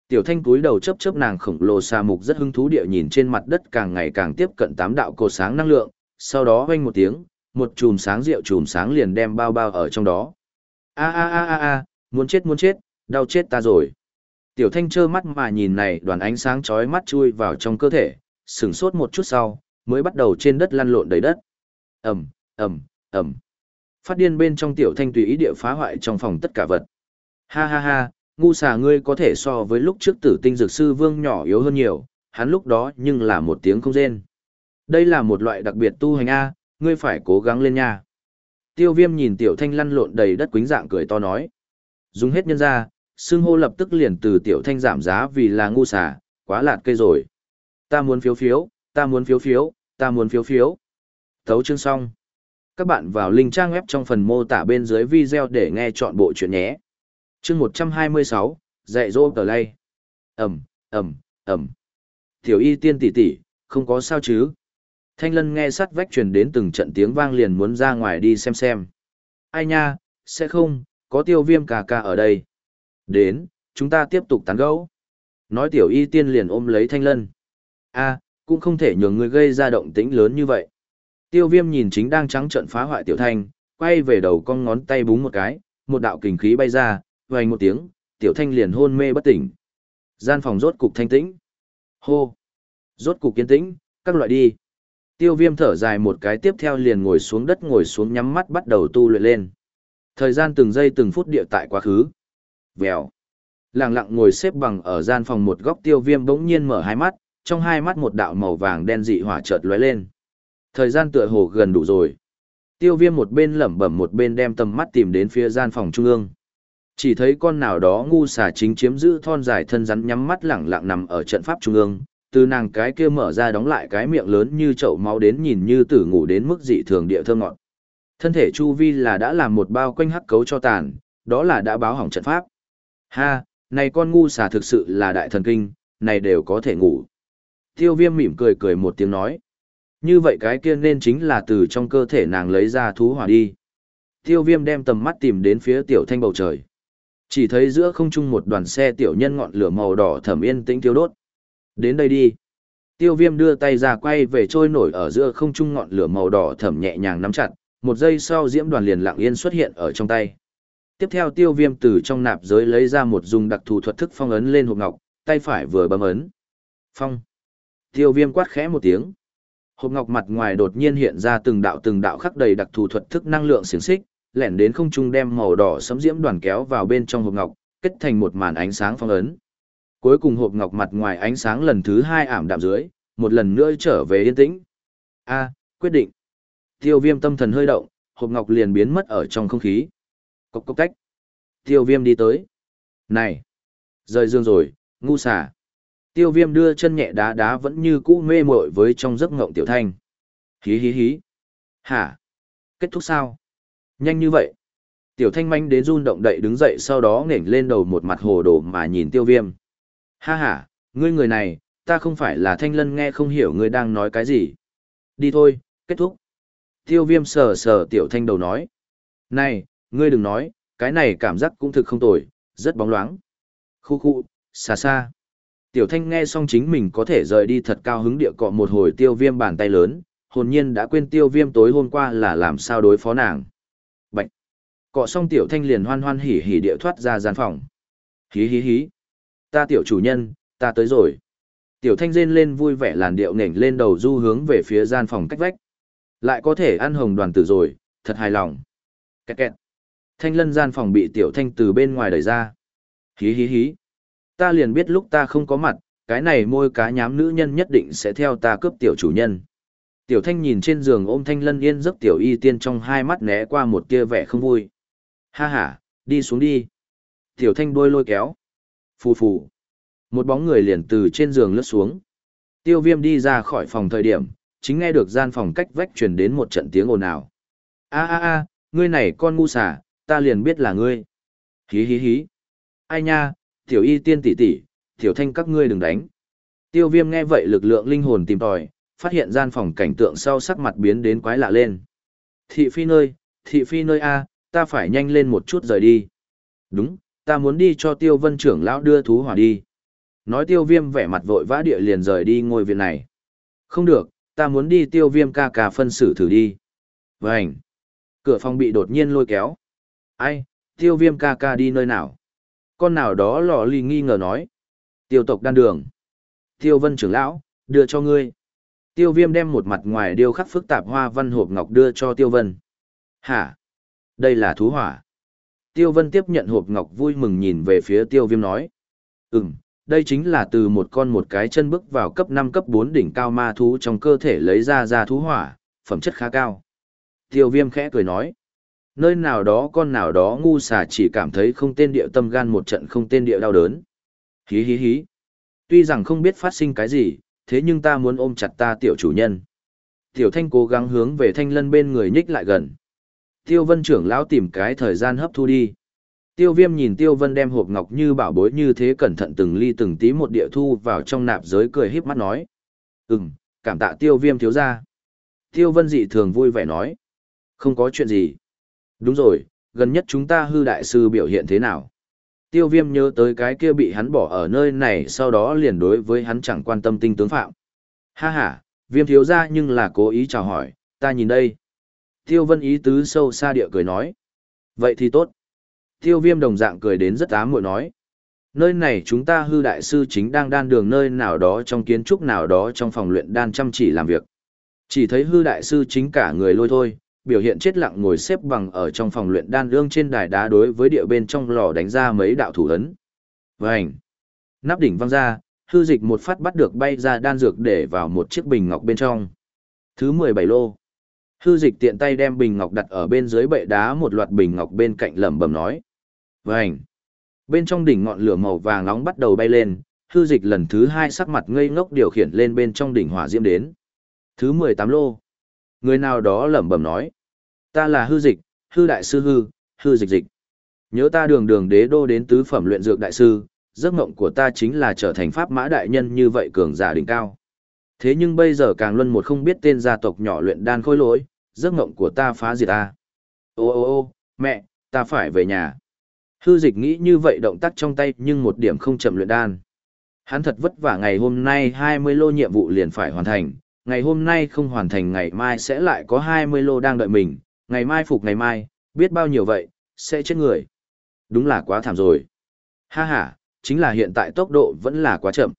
Tiểu thanh cúi đầu chấp chấp nàng khổng lồ xa mục rất hứng thú địa nhìn trên mặt đất càng ngày càng tiếp cận tám đạo cột sáng năng lượng, sau đó vang một tiếng, một chùm sáng rượu chùm sáng liền đem bao bao ở trong đó. A a a a a, muốn chết muốn chết, đau chết ta rồi. Tiểu thanh trơ mắt mà nhìn này đoàn ánh sáng chói mắt chui vào trong cơ thể, sửng sốt một chút sau, mới bắt đầu trên đất lăn lộn đầy đất. Ẩm, Ẩm, Ẩm. Phát điên bên trong tiểu thanh tùy ý địa phá hoại trong phòng tất cả vật. Ha ha ha, ngu xà ngươi có thể so với lúc trước tử tinh dược sư vương nhỏ yếu hơn nhiều, hắn lúc đó nhưng là một tiếng không rên. Đây là một loại đặc biệt tu hành A, ngươi phải cố gắng lên nha. Tiêu viêm nhìn tiểu thanh lăn lộn đầy đất quính dạng cười to nói. Dùng hết nhân ra, xưng hô lập tức liền từ tiểu thanh giảm giá vì là ngu xà, quá lạt cây rồi. Ta muốn phiếu phiếu, ta muốn phiếu phiếu, ta muốn phiếu phiếu. Thấu chương xong. Các bạn vào link trang web trong phần mô tả bên dưới video để nghe chọn bộ chuyện nhé. Chương 126, dạy dỗ tờ lay. Ẩm, Ẩm, Ẩm. Tiểu y tiên tỷ tỷ, không có sao chứ. Thanh lân nghe sắt vách truyền đến từng trận tiếng vang liền muốn ra ngoài đi xem xem. Ai nha, sẽ không, có tiêu viêm cà cà ở đây. Đến, chúng ta tiếp tục tán gẫu. Nói tiểu y tiên liền ôm lấy thanh lân. a cũng không thể nhường người gây ra động tĩnh lớn như vậy. Tiêu viêm nhìn chính đang trắng trận phá hoại tiểu thanh, quay về đầu con ngón tay búng một cái, một đạo kình khí bay ra, vang một tiếng, tiểu thanh liền hôn mê bất tỉnh. Gian phòng rốt cục thanh tĩnh. Hô. Rốt cục kiên tĩnh, các loại đi. Tiêu viêm thở dài một cái tiếp theo liền ngồi xuống đất ngồi xuống nhắm mắt bắt đầu tu luyện lên. Thời gian từng giây từng phút địa tại quá khứ. Vèo. Lặng lặng ngồi xếp bằng ở gian phòng một góc tiêu viêm bỗng nhiên mở hai mắt, trong hai mắt một đạo màu vàng đen dị hỏa chợt lóe lên. Thời gian tựa hồ gần đủ rồi. Tiêu viêm một bên lẩm bẩm một bên đem tầm mắt tìm đến phía gian phòng trung ương. Chỉ thấy con nào đó ngu xà chính chiếm giữ thon dài thân rắn nhắm mắt lẳng lặng nằm ở trận pháp trung ương, từ nàng cái kia mở ra đóng lại cái miệng lớn như chậu máu đến nhìn như tử ngủ đến mức dị thường địa thơ ngọt. Thân thể chu vi là đã làm một bao quanh hắc cấu cho tàn, đó là đã báo hỏng trận pháp. Ha, này con ngu xà thực sự là đại thần kinh, này đều có thể ngủ. Tiêu viêm mỉm cười cười một tiếng nói. Như vậy cái kia nên chính là từ trong cơ thể nàng lấy ra thú hỏa đi. Tiêu viêm đem tầm mắt tìm đến phía tiểu thanh bầu trời. Chỉ thấy giữa không trung một đoàn xe tiểu nhân ngọn lửa màu đỏ thẩm yên tĩnh tiêu đốt. Đến đây đi. Tiêu viêm đưa tay ra quay về trôi nổi ở giữa không trung ngọn lửa màu đỏ thẩm nhẹ nhàng nắm chặt, một giây sau diễm đoàn liền lặng yên xuất hiện ở trong tay. Tiếp theo tiêu viêm từ trong nạp giới lấy ra một dùng đặc thù thuật thức phong ấn lên hộp ngọc, tay phải vừa bấm ấn. Phong. Tiêu viêm quát khẽ một tiếng. Hộp ngọc mặt ngoài đột nhiên hiện ra từng đạo từng đạo khắc đầy đặc thù thuật thức năng lượng xiềng xích, lẻn đến không trung đem màu đỏ sấm diễm đoàn kéo vào bên trong hộp ngọc, kết thành một màn ánh sáng phong ấn. Cuối cùng hộp ngọc mặt ngoài ánh sáng lần thứ hai ảm đạm dưới, một lần nữa trở về yên tĩnh. A, quyết định. Tiêu viêm tâm thần hơi động, hộp ngọc liền biến mất ở trong không khí. Cốc cốc cách. Tiêu viêm đi tới. Này! Rời dương rồi, ngu xả. Tiêu viêm đưa chân nhẹ đá đá vẫn như cũ mê mội với trong giấc ngộng tiểu thanh. Hí hí hí. Hả? Kết thúc sao? Nhanh như vậy. Tiểu thanh manh đến run động đậy đứng dậy sau đó nghển lên đầu một mặt hồ đồ mà nhìn tiêu viêm. Ha ha, ngươi người này, ta không phải là thanh lân nghe không hiểu ngươi đang nói cái gì. Đi thôi, kết thúc. Tiêu viêm sờ sờ tiểu thanh đầu nói. Này, ngươi đừng nói, cái này cảm giác cũng thực không tồi, rất bóng loáng. Khu khu, xa xa. Tiểu thanh nghe xong chính mình có thể rời đi thật cao hứng địa cọ một hồi tiêu viêm bàn tay lớn, hồn nhiên đã quên tiêu viêm tối hôm qua là làm sao đối phó nàng. Bạch! Cọ xong tiểu thanh liền hoan hoan hỉ hỉ địa thoát ra gian phòng. Hí hí hí! Ta tiểu chủ nhân, ta tới rồi. Tiểu thanh rên lên vui vẻ làn điệu nểnh lên đầu du hướng về phía gian phòng cách vách. Lại có thể ăn hồng đoàn tử rồi, thật hài lòng. Kẹt kẹt. Thanh lân gian phòng bị tiểu thanh từ bên ngoài đẩy ra. Hí hí hí. Ta liền biết lúc ta không có mặt, cái này môi cá nhám nữ nhân nhất định sẽ theo ta cướp tiểu chủ nhân. Tiểu thanh nhìn trên giường ôm thanh lân yên giấc tiểu y tiên trong hai mắt né qua một tia vẻ không vui. Ha ha, đi xuống đi. Tiểu thanh đuôi lôi kéo. Phù phù. Một bóng người liền từ trên giường lướt xuống. Tiêu viêm đi ra khỏi phòng thời điểm, chính nghe được gian phòng cách vách truyền đến một trận tiếng ồn ào. A a a, ngươi này con ngu xà ta liền biết là ngươi. Hí hí hí. Ai nha, tiểu y tiên tỷ tỷ, tiểu thanh các ngươi đừng đánh. Tiêu viêm nghe vậy lực lượng linh hồn tìm tòi, phát hiện gian phòng cảnh tượng sau sắc mặt biến đến quái lạ lên. Thị phi nơi, thị phi nơi A, ta phải nhanh lên một chút rời đi. Đúng, ta muốn đi cho tiêu vân trưởng lão đưa thú hỏa đi. Nói tiêu viêm vẻ mặt vội vã địa liền rời đi ngôi viện này. Không được, ta muốn đi tiêu viêm ca ca phân xử thử đi. Vânh! Cửa phòng bị đột nhiên lôi kéo. Ai, tiêu viêm ca ca đi nơi nào? Con nào đó lò lì nghi ngờ nói. Tiêu tộc đan đường. Tiêu vân trưởng lão, đưa cho ngươi. Tiêu viêm đem một mặt ngoài điêu khắc phức tạp hoa văn hộp ngọc đưa cho tiêu vân. Hả? Đây là thú hỏa. Tiêu vân tiếp nhận hộp ngọc vui mừng nhìn về phía tiêu viêm nói. Ừm, đây chính là từ một con một cái chân bước vào cấp 5 cấp 4 đỉnh cao ma thú trong cơ thể lấy ra ra thú hỏa, phẩm chất khá cao. Tiêu viêm khẽ cười nói. Nơi nào đó con nào đó ngu xà chỉ cảm thấy không tên địa tâm gan một trận không tên địa đau đớn. Hí hí hí. Tuy rằng không biết phát sinh cái gì, thế nhưng ta muốn ôm chặt ta tiểu chủ nhân. Tiểu thanh cố gắng hướng về thanh lân bên người nhích lại gần. Tiêu vân trưởng lão tìm cái thời gian hấp thu đi. Tiêu viêm nhìn tiêu vân đem hộp ngọc như bảo bối như thế cẩn thận từng ly từng tí một địa thu vào trong nạp giới cười híp mắt nói. Ừm, cảm tạ tiêu viêm thiếu ra. Tiêu vân dị thường vui vẻ nói. Không có chuyện gì. Đúng rồi, gần nhất chúng ta hư đại sư biểu hiện thế nào? Tiêu viêm nhớ tới cái kia bị hắn bỏ ở nơi này sau đó liền đối với hắn chẳng quan tâm tinh tướng phạm. Ha ha, viêm thiếu ra nhưng là cố ý chào hỏi, ta nhìn đây. Tiêu vân ý tứ sâu xa địa cười nói. Vậy thì tốt. Tiêu viêm đồng dạng cười đến rất ám muội nói. Nơi này chúng ta hư đại sư chính đang đan đường nơi nào đó trong kiến trúc nào đó trong phòng luyện đan chăm chỉ làm việc. Chỉ thấy hư đại sư chính cả người lôi thôi, biểu hiện chết lặng ngồi xếp bằng ở trong phòng luyện đan lương trên đài đá đối với địa bên trong lò đánh ra mấy đạo thủ ấn. Vành! Nắp đỉnh văng ra, hư dịch một phát bắt được bay ra đan dược để vào một chiếc bình ngọc bên trong. Thứ mười bảy lô. Hư dịch tiện tay đem bình ngọc đặt ở bên dưới bệ đá một loạt bình ngọc bên cạnh lẩm bẩm nói. Vành! Bên trong đỉnh ngọn lửa màu vàng nóng bắt đầu bay lên, hư dịch lần thứ hai sắc mặt ngây ngốc điều khiển lên bên trong đỉnh hỏa diễm đến. Thứ mười tám lô. Người nào đó lẩm bẩm nói. Ta là hư dịch, hư đại sư hư, hư dịch dịch. Nhớ ta đường đường đế đô đến tứ phẩm luyện dược đại sư, giấc mộng của ta chính là trở thành pháp mã đại nhân như vậy cường giả đỉnh cao. Thế nhưng bây giờ càng luân một không biết tên gia tộc nhỏ luyện đan khôi lỗi, giấc mộng của ta phá diệt ta. Ô ô ô, mẹ, ta phải về nhà. Hư dịch nghĩ như vậy động tác trong tay nhưng một điểm không chậm luyện đan. Hắn thật vất vả ngày hôm nay 20 lô nhiệm vụ liền phải hoàn thành, ngày hôm nay không hoàn thành ngày mai sẽ lại có 20 lô đang đợi mình, ngày mai phục ngày mai, biết bao nhiêu vậy, sẽ chết người. Đúng là quá thảm rồi. Ha ha, chính là hiện tại tốc độ vẫn là quá chậm.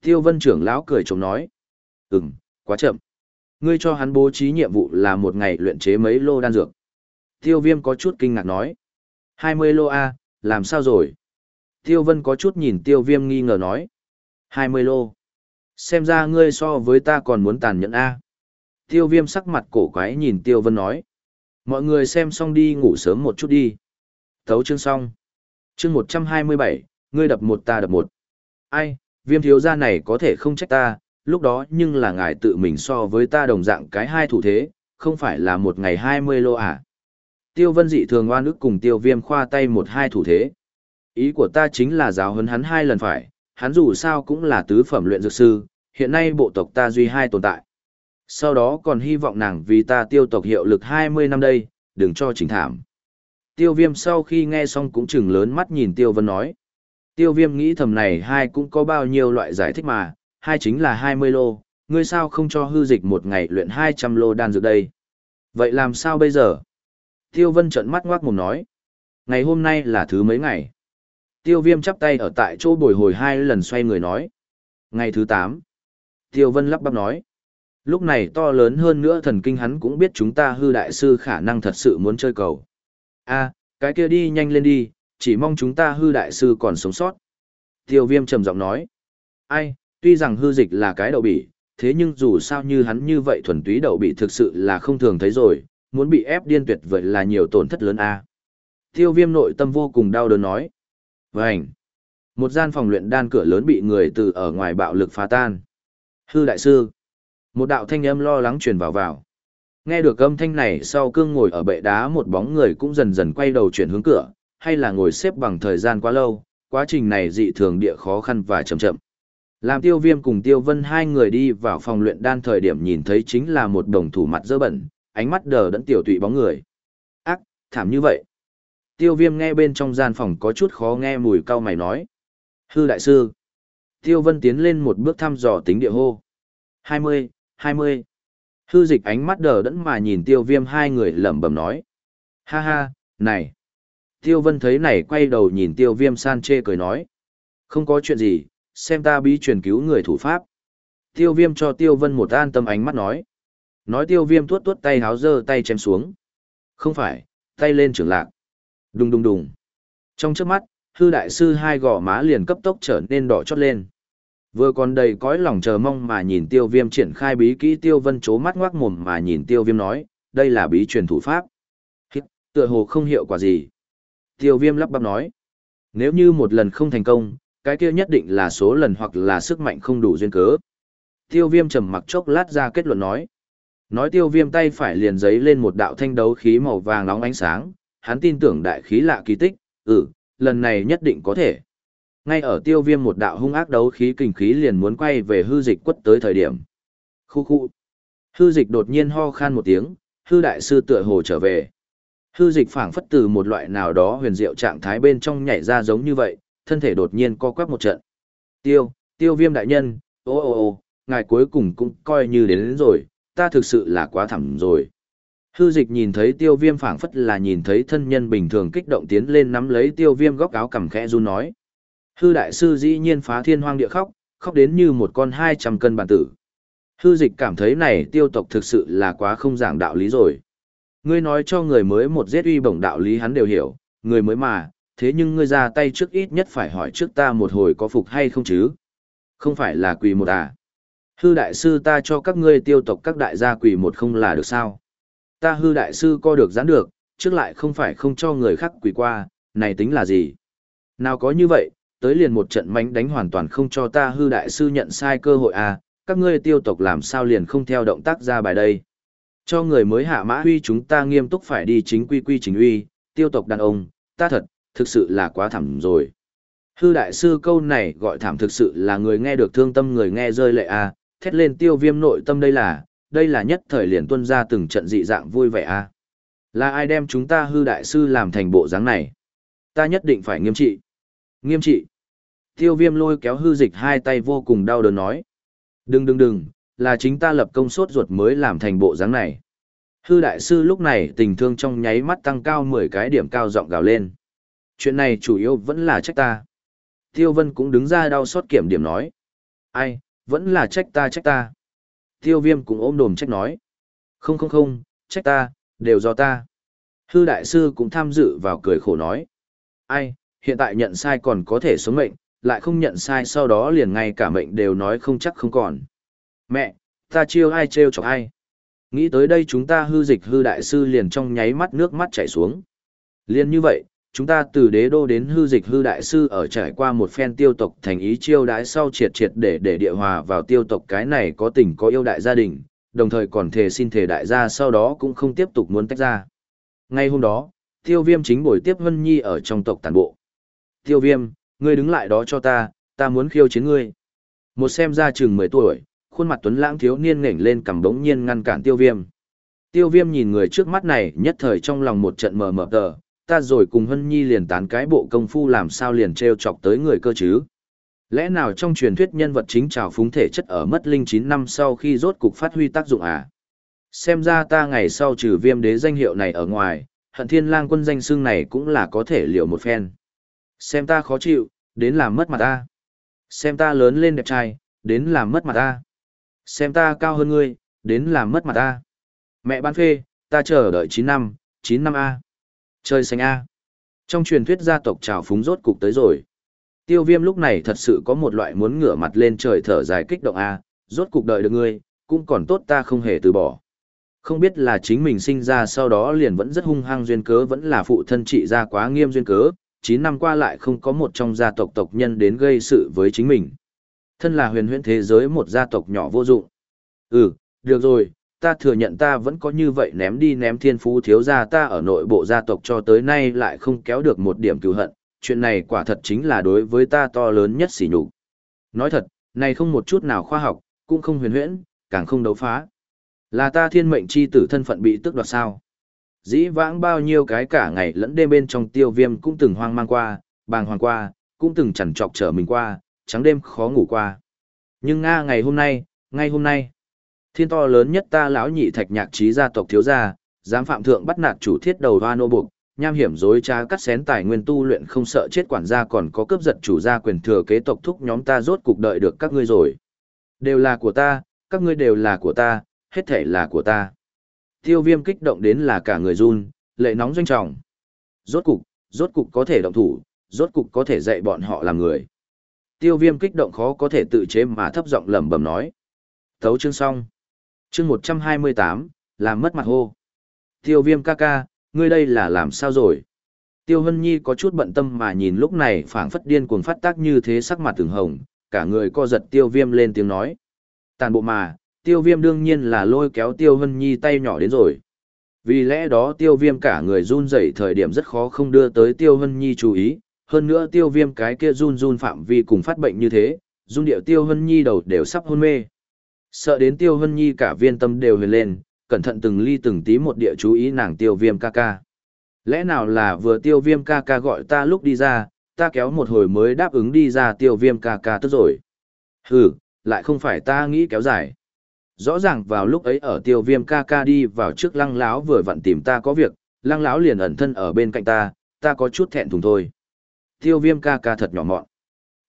Tiêu vân trưởng lão cười chống nói. Ừm, quá chậm. Ngươi cho hắn bố trí nhiệm vụ là một ngày luyện chế mấy lô đan dược. Tiêu viêm có chút kinh ngạc nói. 20 lô A, làm sao rồi? Tiêu vân có chút nhìn tiêu viêm nghi ngờ nói. 20 lô xem ra ngươi so với ta còn muốn tàn nhẫn a. Tiêu viêm sắc mặt cổ quái nhìn tiêu vân nói. Mọi người xem xong đi ngủ sớm một chút đi. Thấu chương xong. Chương một trăm hai mươi bảy, ngươi đập một ta đập một. Ai, viêm thiếu gia này có thể không trách ta, lúc đó nhưng là ngài tự mình so với ta đồng dạng cái hai thủ thế, không phải là một ngày hai mươi lô à. tiêu vân dị thường oan ức cùng tiêu viêm khoa tay một hai thủ thế. Ý của ta chính là giáo hấn hắn hai lần phải hắn dù sao cũng là tứ phẩm luyện dược sư hiện nay bộ tộc ta duy hai tồn tại. Sau đó còn hy vọng nàng vì ta tiêu tộc hiệu lực 20 năm đây, đừng cho chính thảm. Tiêu viêm sau khi nghe xong cũng chừng lớn mắt nhìn tiêu vân nói. Tiêu viêm nghĩ thầm này hai cũng có bao nhiêu loại giải thích mà, hai chính là 20 lô, ngươi sao không cho hư dịch một ngày luyện 200 lô đan dược đây. Vậy làm sao bây giờ? Tiêu vân trận mắt ngoác mồm nói. Ngày hôm nay là thứ mấy ngày? Tiêu viêm chắp tay ở tại chỗ bồi hồi hai lần xoay người nói. Ngày thứ tám, Tiêu Vân lắp bắp nói. Lúc này to lớn hơn nữa thần kinh hắn cũng biết chúng ta hư đại sư khả năng thật sự muốn chơi cầu. a cái kia đi nhanh lên đi, chỉ mong chúng ta hư đại sư còn sống sót. Tiêu viêm trầm giọng nói. Ai, Tuy rằng hư dịch là cái đậu bỉ, thế nhưng dù sao như hắn như vậy thuần túy đậu bỉ thực sự là không thường thấy rồi, muốn bị ép điên tuyệt vậy là nhiều tổn thất lớn a. Tiêu viêm nội tâm vô cùng đau đớn nói. Vânh! Một gian phòng luyện đan cửa lớn bị người từ ở ngoài bạo lực phá tan. Hư đại sư! Một đạo thanh âm lo lắng truyền vào vào. Nghe được âm thanh này sau cương ngồi ở bệ đá một bóng người cũng dần dần quay đầu chuyển hướng cửa, hay là ngồi xếp bằng thời gian quá lâu, quá trình này dị thường địa khó khăn và chậm chậm. Làm tiêu viêm cùng tiêu vân hai người đi vào phòng luyện đan thời điểm nhìn thấy chính là một đồng thủ mặt dơ bẩn, ánh mắt đờ đẫn tiểu tụy bóng người. Ác, thảm như vậy. Tiêu viêm nghe bên trong gian phòng có chút khó nghe mùi cao mày nói. Hư đại sư. Tiêu vân tiến lên một bước thăm dò tính địa hô. 20, 20. Hư dịch ánh mắt đờ đẫn mà nhìn tiêu viêm hai người lẩm bẩm nói. Ha ha, này. Tiêu vân thấy này quay đầu nhìn tiêu viêm san chê cười nói. Không có chuyện gì, xem ta bí truyền cứu người thủ pháp. Tiêu viêm cho tiêu vân một an tâm ánh mắt nói. Nói tiêu viêm tuốt tuốt tay háo dơ tay chém xuống. Không phải, tay lên trưởng lạc. Đùng đùng đùng. Trong trước mắt, hư đại sư hai gò má liền cấp tốc trở nên đỏ chót lên. Vừa còn đầy cõi lòng chờ mong mà nhìn tiêu viêm triển khai bí kỹ tiêu vân chố mắt ngoác mồm mà nhìn tiêu viêm nói, đây là bí truyền thủ pháp. Hít, tựa hồ không hiệu quả gì. Tiêu viêm lắp bắp nói, nếu như một lần không thành công, cái kia nhất định là số lần hoặc là sức mạnh không đủ duyên cớ. Tiêu viêm trầm mặc chốc lát ra kết luận nói. Nói tiêu viêm tay phải liền giấy lên một đạo thanh đấu khí màu vàng nóng ánh sáng, hắn tin tưởng đại khí lạ kỳ tích, ừ, lần này nhất định có thể. Ngay ở tiêu viêm một đạo hung ác đấu khí kinh khí liền muốn quay về hư dịch quất tới thời điểm. Khu khu. Hư dịch đột nhiên ho khan một tiếng, hư đại sư tựa hồ trở về. Hư dịch phảng phất từ một loại nào đó huyền diệu trạng thái bên trong nhảy ra giống như vậy, thân thể đột nhiên co quắp một trận. Tiêu, tiêu viêm đại nhân, ô ô ô, ngài cuối cùng cũng coi như đến, đến rồi, ta thực sự là quá thẳng rồi. Hư dịch nhìn thấy tiêu viêm phảng phất là nhìn thấy thân nhân bình thường kích động tiến lên nắm lấy tiêu viêm góc áo cầm khẽ run nói. Hư đại sư dĩ nhiên phá thiên hoang địa khóc, khóc đến như một con 200 cân bản tử. Hư dịch cảm thấy này tiêu tộc thực sự là quá không giảng đạo lý rồi. Ngươi nói cho người mới một giết uy bổng đạo lý hắn đều hiểu, người mới mà, thế nhưng ngươi ra tay trước ít nhất phải hỏi trước ta một hồi có phục hay không chứ? Không phải là quỳ một à? Hư đại sư ta cho các ngươi tiêu tộc các đại gia quỳ một không là được sao? Ta hư đại sư co được giãn được, trước lại không phải không cho người khác quỳ qua, này tính là gì? Nào có như vậy, tới liền một trận mánh đánh hoàn toàn không cho ta hư đại sư nhận sai cơ hội à, các ngươi tiêu tộc làm sao liền không theo động tác ra bài đây. Cho người mới hạ mã huy chúng ta nghiêm túc phải đi chính quy quy chính uy, tiêu tộc đàn ông, ta thật, thực sự là quá thảm rồi. Hư đại sư câu này gọi thảm thực sự là người nghe được thương tâm người nghe rơi lệ à, thét lên tiêu viêm nội tâm đây là, đây là nhất thời liền tuân ra từng trận dị dạng vui vẻ a. À. Là ai đem chúng ta hư đại sư làm thành bộ dáng này? Ta nhất định phải nghiêm trị. Nghiêm trị. Tiêu viêm lôi kéo hư dịch hai tay vô cùng đau đớn nói. Đừng đừng đừng, là chính ta lập công sốt ruột mới làm thành bộ dáng này. Hư đại sư lúc này tình thương trong nháy mắt tăng cao 10 cái điểm cao giọng gào lên chuyện này chủ yếu vẫn là trách ta. Tiêu Vân cũng đứng ra đau xót kiểm điểm nói. Ai, vẫn là trách ta trách ta. Tiêu Viêm cũng ôm đồm trách nói. Không không không, trách ta, đều do ta. Hư Đại Sư cũng tham dự vào cười khổ nói. Ai, hiện tại nhận sai còn có thể sống mệnh, lại không nhận sai sau đó liền ngay cả mệnh đều nói không chắc không còn. Mẹ, ta chiêu ai trêu chọc ai. Nghĩ tới đây chúng ta hư dịch hư đại sư liền trong nháy mắt nước mắt chảy xuống. Liên như vậy, chúng ta từ đế đô đến hư dịch hư đại sư ở trải qua một phen tiêu tộc thành ý chiêu đãi sau triệt triệt để để địa hòa vào tiêu tộc cái này có tình có yêu đại gia đình, đồng thời còn thề xin thề đại gia sau đó cũng không tiếp tục muốn tách ra. Ngay hôm đó, tiêu viêm chính buổi tiếp Vân Nhi ở trong tộc tàn bộ. Tiêu viêm, ngươi đứng lại đó cho ta, ta muốn khiêu chiến ngươi. Một xem ra chừng 10 tuổi, khuôn mặt tuấn lãng thiếu niên nghển lên cầm bỗng nhiên ngăn cản tiêu viêm. Tiêu viêm nhìn người trước mắt này nhất thời trong lòng một trận mờ mờ tờ, ta rồi cùng Hân Nhi liền tán cái bộ công phu làm sao liền treo chọc tới người cơ chứ. Lẽ nào trong truyền thuyết nhân vật chính trào phúng thể chất ở mất linh 9 năm sau khi rốt cục phát huy tác dụng à? Xem ra ta ngày sau trừ viêm đế danh hiệu này ở ngoài, hận thiên lang quân danh xương này cũng là có thể liệu một phen. Xem ta khó chịu, đến làm mất mặt ta. Xem ta lớn lên đẹp trai, đến làm mất mặt ta. Xem ta cao hơn ngươi, đến làm mất mặt ta. Mẹ ban phê, ta chờ đợi 9 năm, 9 năm A. Chơi xanh A. Trong truyền thuyết gia tộc trào phúng rốt cục tới rồi. Tiêu viêm lúc này thật sự có một loại muốn ngửa mặt lên trời thở dài kích động A, rốt cục đợi được ngươi, cũng còn tốt ta không hề từ bỏ. Không biết là chính mình sinh ra sau đó liền vẫn rất hung hăng duyên cớ vẫn là phụ thân trị ra quá nghiêm duyên cớ, 9 năm qua lại không có một trong gia tộc tộc nhân đến gây sự với chính mình. Thân là huyền huyễn thế giới một gia tộc nhỏ vô dụng. Ừ, được rồi, ta thừa nhận ta vẫn có như vậy ném đi ném thiên phú thiếu gia ta ở nội bộ gia tộc cho tới nay lại không kéo được một điểm cứu hận, chuyện này quả thật chính là đối với ta to lớn nhất sỉ nhục. Nói thật, này không một chút nào khoa học, cũng không huyền huyễn, càng không đấu phá. Là ta thiên mệnh chi tử thân phận bị tức đoạt sao? Dĩ vãng bao nhiêu cái cả ngày lẫn đêm bên trong tiêu viêm cũng từng hoang mang qua, bàng hoàng qua, cũng từng chằn trọc trở mình qua, trắng đêm khó ngủ qua. Nhưng Nga ngày hôm nay, ngay hôm nay, thiên to lớn nhất ta lão nhị thạch nhạc trí gia tộc thiếu gia, dám phạm thượng bắt nạt chủ thiết đầu hoa nô buộc, nham hiểm dối trá cắt xén tài nguyên tu luyện không sợ chết quản gia còn có cướp giật chủ gia quyền thừa kế tộc thúc nhóm ta rốt cục đợi được các ngươi rồi. Đều là của ta, các ngươi đều là của ta, hết thể là của ta. Tiêu viêm kích động đến là cả người run, lệ nóng doanh trọng. Rốt cục, rốt cục có thể động thủ, rốt cục có thể dạy bọn họ làm người. Tiêu viêm kích động khó có thể tự chế mà thấp giọng lẩm bẩm nói. Thấu chương xong. Chương 128, làm mất mặt hô. Tiêu viêm ca ca, ngươi đây là làm sao rồi? Tiêu Hân Nhi có chút bận tâm mà nhìn lúc này phảng phất điên cuồng phát tác như thế sắc mặt từng hồng, cả người co giật tiêu viêm lên tiếng nói. Tàn bộ mà, tiêu viêm đương nhiên là lôi kéo tiêu hân nhi tay nhỏ đến rồi. Vì lẽ đó tiêu viêm cả người run rẩy thời điểm rất khó không đưa tới tiêu hân nhi chú ý, hơn nữa tiêu viêm cái kia run run phạm vi cùng phát bệnh như thế, run điệu tiêu hân nhi đầu đều sắp hôn mê. Sợ đến tiêu hân nhi cả viên tâm đều huyền lên, cẩn thận từng ly từng tí một địa chú ý nàng tiêu viêm ca ca. Lẽ nào là vừa tiêu viêm ca ca gọi ta lúc đi ra, ta kéo một hồi mới đáp ứng đi ra tiêu viêm ca ca tức rồi. Hừ, lại không phải ta nghĩ kéo dài. Rõ ràng vào lúc ấy ở tiêu viêm ca ca đi vào trước lăng lão vừa vặn tìm ta có việc, lăng lão liền ẩn thân ở bên cạnh ta, ta có chút thẹn thùng thôi. Tiêu viêm ca ca thật nhỏ mọn.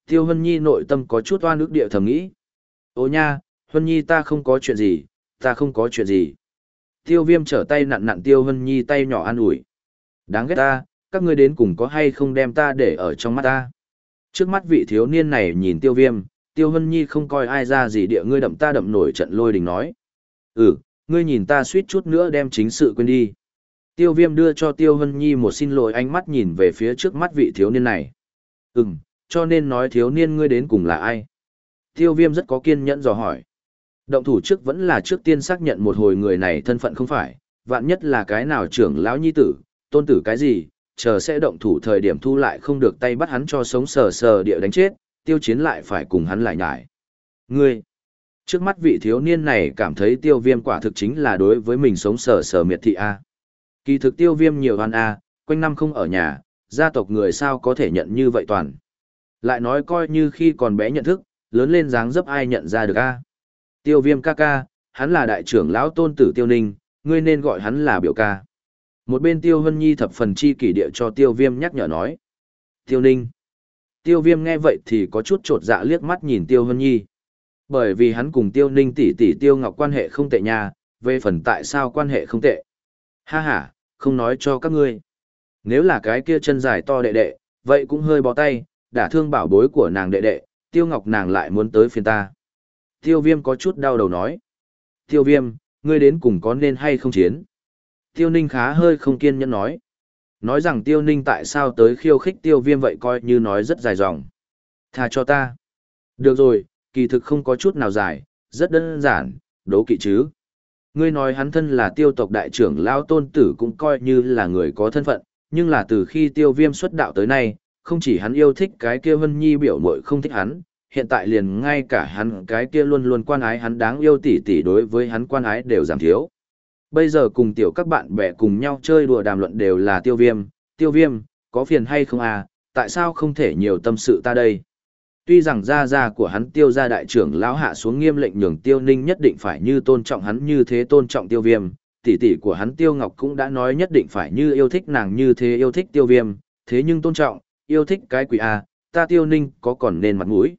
Tiêu Hân Nhi nội tâm có chút oan ức địa thầm nghĩ. Ô nha, Hân Nhi ta không có chuyện gì, ta không có chuyện gì. Tiêu viêm trở tay nặn nặn Tiêu Hân Nhi tay nhỏ an ủi. Đáng ghét ta, các ngươi đến cùng có hay không đem ta để ở trong mắt ta. Trước mắt vị thiếu niên này nhìn Tiêu viêm, Tiêu Hân Nhi không coi ai ra gì địa ngươi đậm ta đậm nổi trận lôi đình nói. Ừ, ngươi nhìn ta suýt chút nữa đem chính sự quên đi. Tiêu Viêm đưa cho Tiêu Hân Nhi một xin lỗi ánh mắt nhìn về phía trước mắt vị thiếu niên này. Ừm, cho nên nói thiếu niên ngươi đến cùng là ai? Tiêu Viêm rất có kiên nhẫn dò hỏi. Động thủ trước vẫn là trước tiên xác nhận một hồi người này thân phận không phải, vạn nhất là cái nào trưởng lão nhi tử, tôn tử cái gì, chờ sẽ động thủ thời điểm thu lại không được tay bắt hắn cho sống sờ sờ địa đánh chết, tiêu chiến lại phải cùng hắn lại nhải. Ngươi, trước mắt vị thiếu niên này cảm thấy tiêu viêm quả thực chính là đối với mình sống sờ sờ miệt thị A. Kỳ thực tiêu viêm nhiều hoàn A, quanh năm không ở nhà, gia tộc người sao có thể nhận như vậy toàn. Lại nói coi như khi còn bé nhận thức, lớn lên dáng dấp ai nhận ra được A. Tiêu viêm ca ca, hắn là đại trưởng lão tôn tử tiêu ninh, ngươi nên gọi hắn là biểu ca. Một bên tiêu hân nhi thập phần chi kỷ địa cho tiêu viêm nhắc nhở nói. Tiêu ninh. Tiêu viêm nghe vậy thì có chút trột dạ liếc mắt nhìn tiêu hân nhi. Bởi vì hắn cùng tiêu ninh tỷ tỷ tiêu ngọc quan hệ không tệ nha, về phần tại sao quan hệ không tệ. Ha ha, không nói cho các ngươi. Nếu là cái kia chân dài to đệ đệ, vậy cũng hơi bó tay, đã thương bảo bối của nàng đệ đệ, tiêu ngọc nàng lại muốn tới phiền ta. Tiêu viêm có chút đau đầu nói. Tiêu viêm, ngươi đến cùng có nên hay không chiến? Tiêu ninh khá hơi không kiên nhẫn nói. Nói rằng tiêu ninh tại sao tới khiêu khích tiêu viêm vậy coi như nói rất dài dòng. Tha cho ta. Được rồi, kỳ thực không có chút nào dài, rất đơn giản, đố kỵ chứ. Ngươi nói hắn thân là tiêu tộc đại trưởng lao tôn tử cũng coi như là người có thân phận, nhưng là từ khi tiêu viêm xuất đạo tới nay, không chỉ hắn yêu thích cái kia Vân Nhi biểu mội không thích hắn, hiện tại liền ngay cả hắn cái kia luôn luôn quan ái hắn đáng yêu tỉ tỉ đối với hắn quan ái đều giảm thiếu. Bây giờ cùng tiểu các bạn bè cùng nhau chơi đùa đàm luận đều là tiêu viêm, tiêu viêm, có phiền hay không à, tại sao không thể nhiều tâm sự ta đây? Tuy rằng gia gia của hắn tiêu gia đại trưởng lão hạ xuống nghiêm lệnh nhường tiêu ninh nhất định phải như tôn trọng hắn như thế tôn trọng tiêu viêm, tỷ tỷ của hắn tiêu ngọc cũng đã nói nhất định phải như yêu thích nàng như thế yêu thích tiêu viêm, thế nhưng tôn trọng, yêu thích cái quỷ à, ta tiêu ninh có còn nên mặt mũi.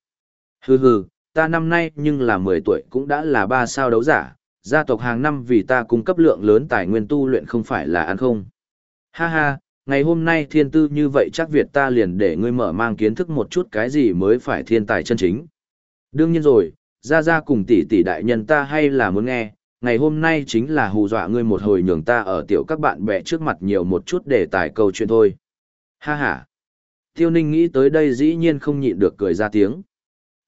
Hừ hừ, ta năm nay nhưng là 10 tuổi cũng đã là ba sao đấu giả, gia tộc hàng năm vì ta cung cấp lượng lớn tài nguyên tu luyện không phải là ăn không. Ha ha, ngày hôm nay thiên tư như vậy chắc Việt ta liền để ngươi mở mang kiến thức một chút cái gì mới phải thiên tài chân chính. Đương nhiên rồi, ra ra cùng tỷ tỷ đại nhân ta hay là muốn nghe, ngày hôm nay chính là hù dọa ngươi một hồi nhường ta ở tiểu các bạn bè trước mặt nhiều một chút để tài câu chuyện thôi. Ha ha. Tiêu Ninh nghĩ tới đây dĩ nhiên không nhịn được cười ra tiếng.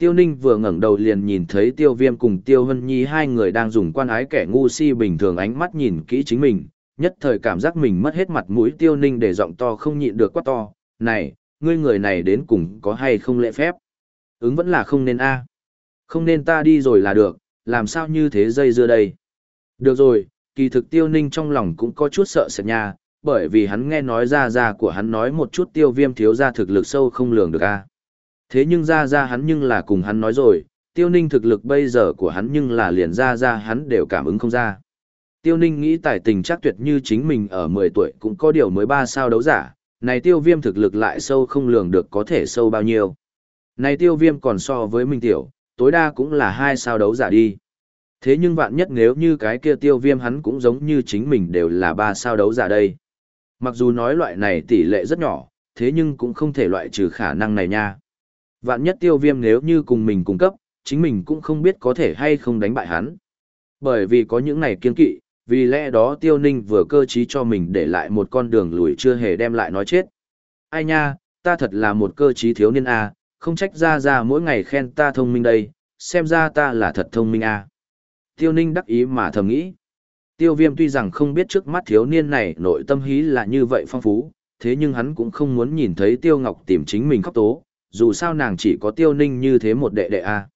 Tiêu Ninh vừa ngẩng đầu liền nhìn thấy Tiêu Viêm cùng Tiêu Hân Nhi hai người đang dùng quan ái kẻ ngu si bình thường ánh mắt nhìn kỹ chính mình, nhất thời cảm giác mình mất hết mặt mũi Tiêu Ninh để giọng to không nhịn được quá to, này, ngươi người này đến cùng có hay không lễ phép? Ứng vẫn là không nên a Không nên ta đi rồi là được, làm sao như thế dây dưa đây? Được rồi, kỳ thực Tiêu Ninh trong lòng cũng có chút sợ sệt nha, bởi vì hắn nghe nói ra ra của hắn nói một chút Tiêu Viêm thiếu ra thực lực sâu không lường được a Thế nhưng ra ra hắn nhưng là cùng hắn nói rồi, tiêu ninh thực lực bây giờ của hắn nhưng là liền ra ra hắn đều cảm ứng không ra. Tiêu ninh nghĩ tài tình chắc tuyệt như chính mình ở mười tuổi cũng có điều mới ba sao đấu giả, này tiêu viêm thực lực lại sâu không lường được có thể sâu bao nhiêu. Này tiêu viêm còn so với mình tiểu, tối đa cũng là hai sao đấu giả đi. Thế nhưng vạn nhất nếu như cái kia tiêu viêm hắn cũng giống như chính mình đều là ba sao đấu giả đây. Mặc dù nói loại này tỷ lệ rất nhỏ, thế nhưng cũng không thể loại trừ khả năng này nha. Vạn nhất tiêu viêm nếu như cùng mình cung cấp, chính mình cũng không biết có thể hay không đánh bại hắn. Bởi vì có những này kiên kỵ, vì lẽ đó tiêu ninh vừa cơ trí cho mình để lại một con đường lùi chưa hề đem lại nói chết. Ai nha, ta thật là một cơ trí thiếu niên A, không trách ra ra mỗi ngày khen ta thông minh đây, xem ra ta là thật thông minh A. Tiêu ninh đắc ý mà thầm nghĩ. Tiêu viêm tuy rằng không biết trước mắt thiếu niên này nội tâm hí là như vậy phong phú, thế nhưng hắn cũng không muốn nhìn thấy tiêu ngọc tìm chính mình khóc tố, dù sao nàng chỉ có tiêu ninh như thế một đệ đệ a.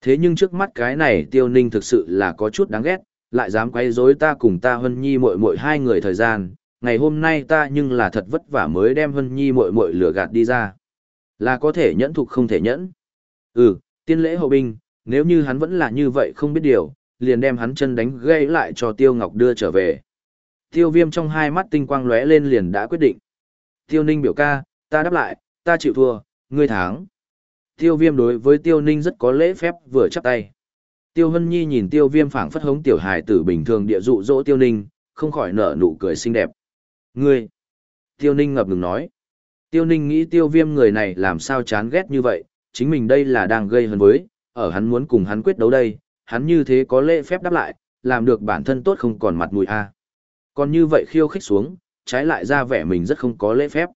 Thế nhưng trước mắt cái này tiêu ninh thực sự là có chút đáng ghét, lại dám quay rối ta cùng ta hân nhi mội mội hai người thời gian, ngày hôm nay ta nhưng là thật vất vả mới đem hân nhi mội mội lửa gạt đi ra. Là có thể nhẫn thục không thể nhẫn. Ừ tiên lễ hậu binh, nếu như hắn vẫn là như vậy không biết điều, liền đem hắn chân đánh gây lại cho tiêu ngọc đưa trở về. Tiêu viêm trong hai mắt tinh quang lóe lên liền đã quyết định. Tiêu ninh biểu ca, ta đáp lại, ta chịu thua ngươi thắng. Tiêu viêm đối với tiêu ninh rất có lễ phép vừa chắp tay. Tiêu hân nhi nhìn tiêu viêm phảng phất hống tiểu hài tử bình thường địa dụ dỗ tiêu ninh, không khỏi nở nụ cười xinh đẹp. Ngươi! Tiêu ninh ngập ngừng nói. Tiêu ninh nghĩ tiêu viêm người này làm sao chán ghét như vậy, chính mình đây là đang gây hấn với, ở hắn muốn cùng hắn quyết đấu đây, hắn như thế có lễ phép đáp lại, làm được bản thân tốt không còn mặt mũi a. Còn như vậy khiêu khích xuống, trái lại ra vẻ mình rất không có lễ phép.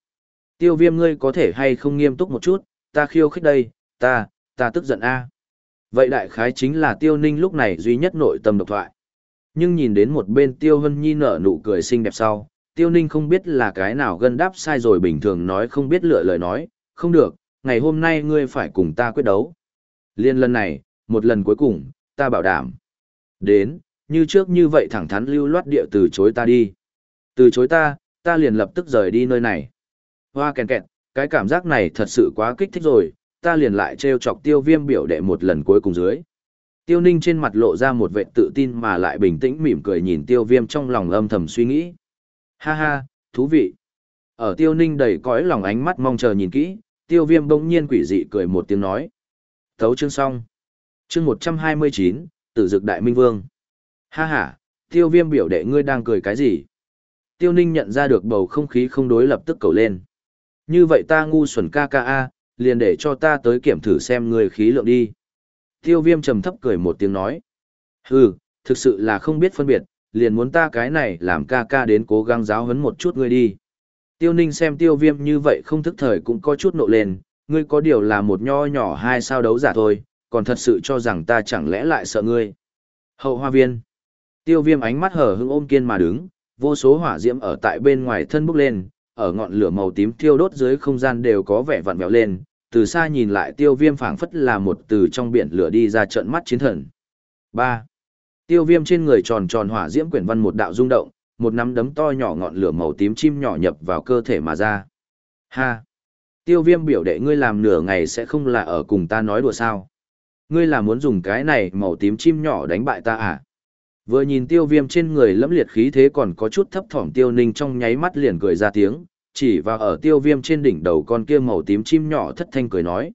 Tiêu viêm ngươi có thể hay không nghiêm túc một chút, ta khiêu khích đây, ta, ta tức giận a. Vậy đại khái chính là tiêu ninh lúc này duy nhất nội tâm độc thoại. Nhưng nhìn đến một bên tiêu hân nhi nở nụ cười xinh đẹp sau, tiêu ninh không biết là cái nào gân đáp sai rồi bình thường nói không biết lựa lời nói, không được, ngày hôm nay ngươi phải cùng ta quyết đấu. Liên lần này, một lần cuối cùng, ta bảo đảm. Đến, như trước như vậy thẳng thắn lưu loát địa từ chối ta đi. Từ chối ta, ta liền lập tức rời đi nơi này. Hoa kèn kẹt, cái cảm giác này thật sự quá kích thích rồi, ta liền lại trêu chọc tiêu viêm biểu đệ một lần cuối cùng dưới. Tiêu ninh trên mặt lộ ra một vệ tự tin mà lại bình tĩnh mỉm cười nhìn tiêu viêm trong lòng âm thầm suy nghĩ. Ha ha, thú vị. Ở tiêu ninh đầy cõi lòng ánh mắt mong chờ nhìn kỹ, tiêu viêm bỗng nhiên quỷ dị cười một tiếng nói. Thấu chương xong. Chương một trăm hai mươi chín, tử dực đại minh vương. Ha ha, tiêu viêm biểu đệ ngươi đang cười cái gì? Tiêu ninh nhận ra được bầu không khí không đối lập tức cầu lên. Như vậy ta ngu xuẩn ca ca a, liền để cho ta tới kiểm thử xem người khí lượng đi. Tiêu viêm trầm thấp cười một tiếng nói. Hừ, thực sự là không biết phân biệt, liền muốn ta cái này làm ca ca đến cố gắng giáo huấn một chút ngươi đi. Tiêu ninh xem tiêu viêm như vậy không thức thời cũng có chút nộ lên, ngươi có điều là một nho nhỏ hai sao đấu giả thôi, còn thật sự cho rằng ta chẳng lẽ lại sợ ngươi. Hậu hoa viên. Tiêu viêm ánh mắt hở hững ôm kiên mà đứng, vô số hỏa diễm ở tại bên ngoài thân bốc lên, ở ngọn lửa màu tím thiêu đốt dưới không gian đều có vẻ vặn vẹo lên, từ xa nhìn lại tiêu viêm phảng phất là một từ trong biển lửa đi ra trận mắt chiến thần. 3. Tiêu viêm trên người tròn tròn hỏa diễm quyển văn một đạo rung động, một nắm đấm to nhỏ ngọn lửa màu tím chim nhỏ nhập vào cơ thể mà ra. Ha! Tiêu viêm biểu đệ ngươi làm nửa ngày sẽ không là ở cùng ta nói đùa sao. Ngươi là muốn dùng cái này màu tím chim nhỏ đánh bại ta à? Vừa nhìn tiêu viêm trên người lẫm liệt khí thế còn có chút thấp thỏm tiêu ninh trong nháy mắt liền cười ra tiếng, chỉ vào ở tiêu viêm trên đỉnh đầu con kia màu tím chim nhỏ thất thanh cười nói.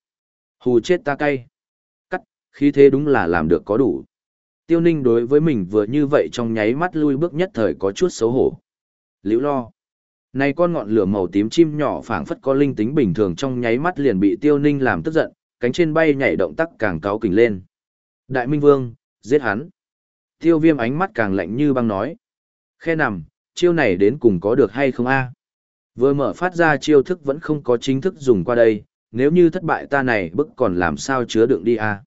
Hù chết ta cay. Cắt, khí thế đúng là làm được có đủ. Tiêu ninh đối với mình vừa như vậy trong nháy mắt lui bước nhất thời có chút xấu hổ. Liễu lo. Này con ngọn lửa màu tím chim nhỏ phảng phất có linh tính bình thường trong nháy mắt liền bị Tiêu Ninh làm tức giận, cánh trên bay nhảy động tác càng cáo kình lên. Đại Minh Vương, giết hắn. Tiêu Viêm ánh mắt càng lạnh như băng nói. Khe nằm, chiêu này đến cùng có được hay không a? Vừa mở phát ra chiêu thức vẫn không có chính thức dùng qua đây, nếu như thất bại ta này bức còn làm sao chứa đựng đi a?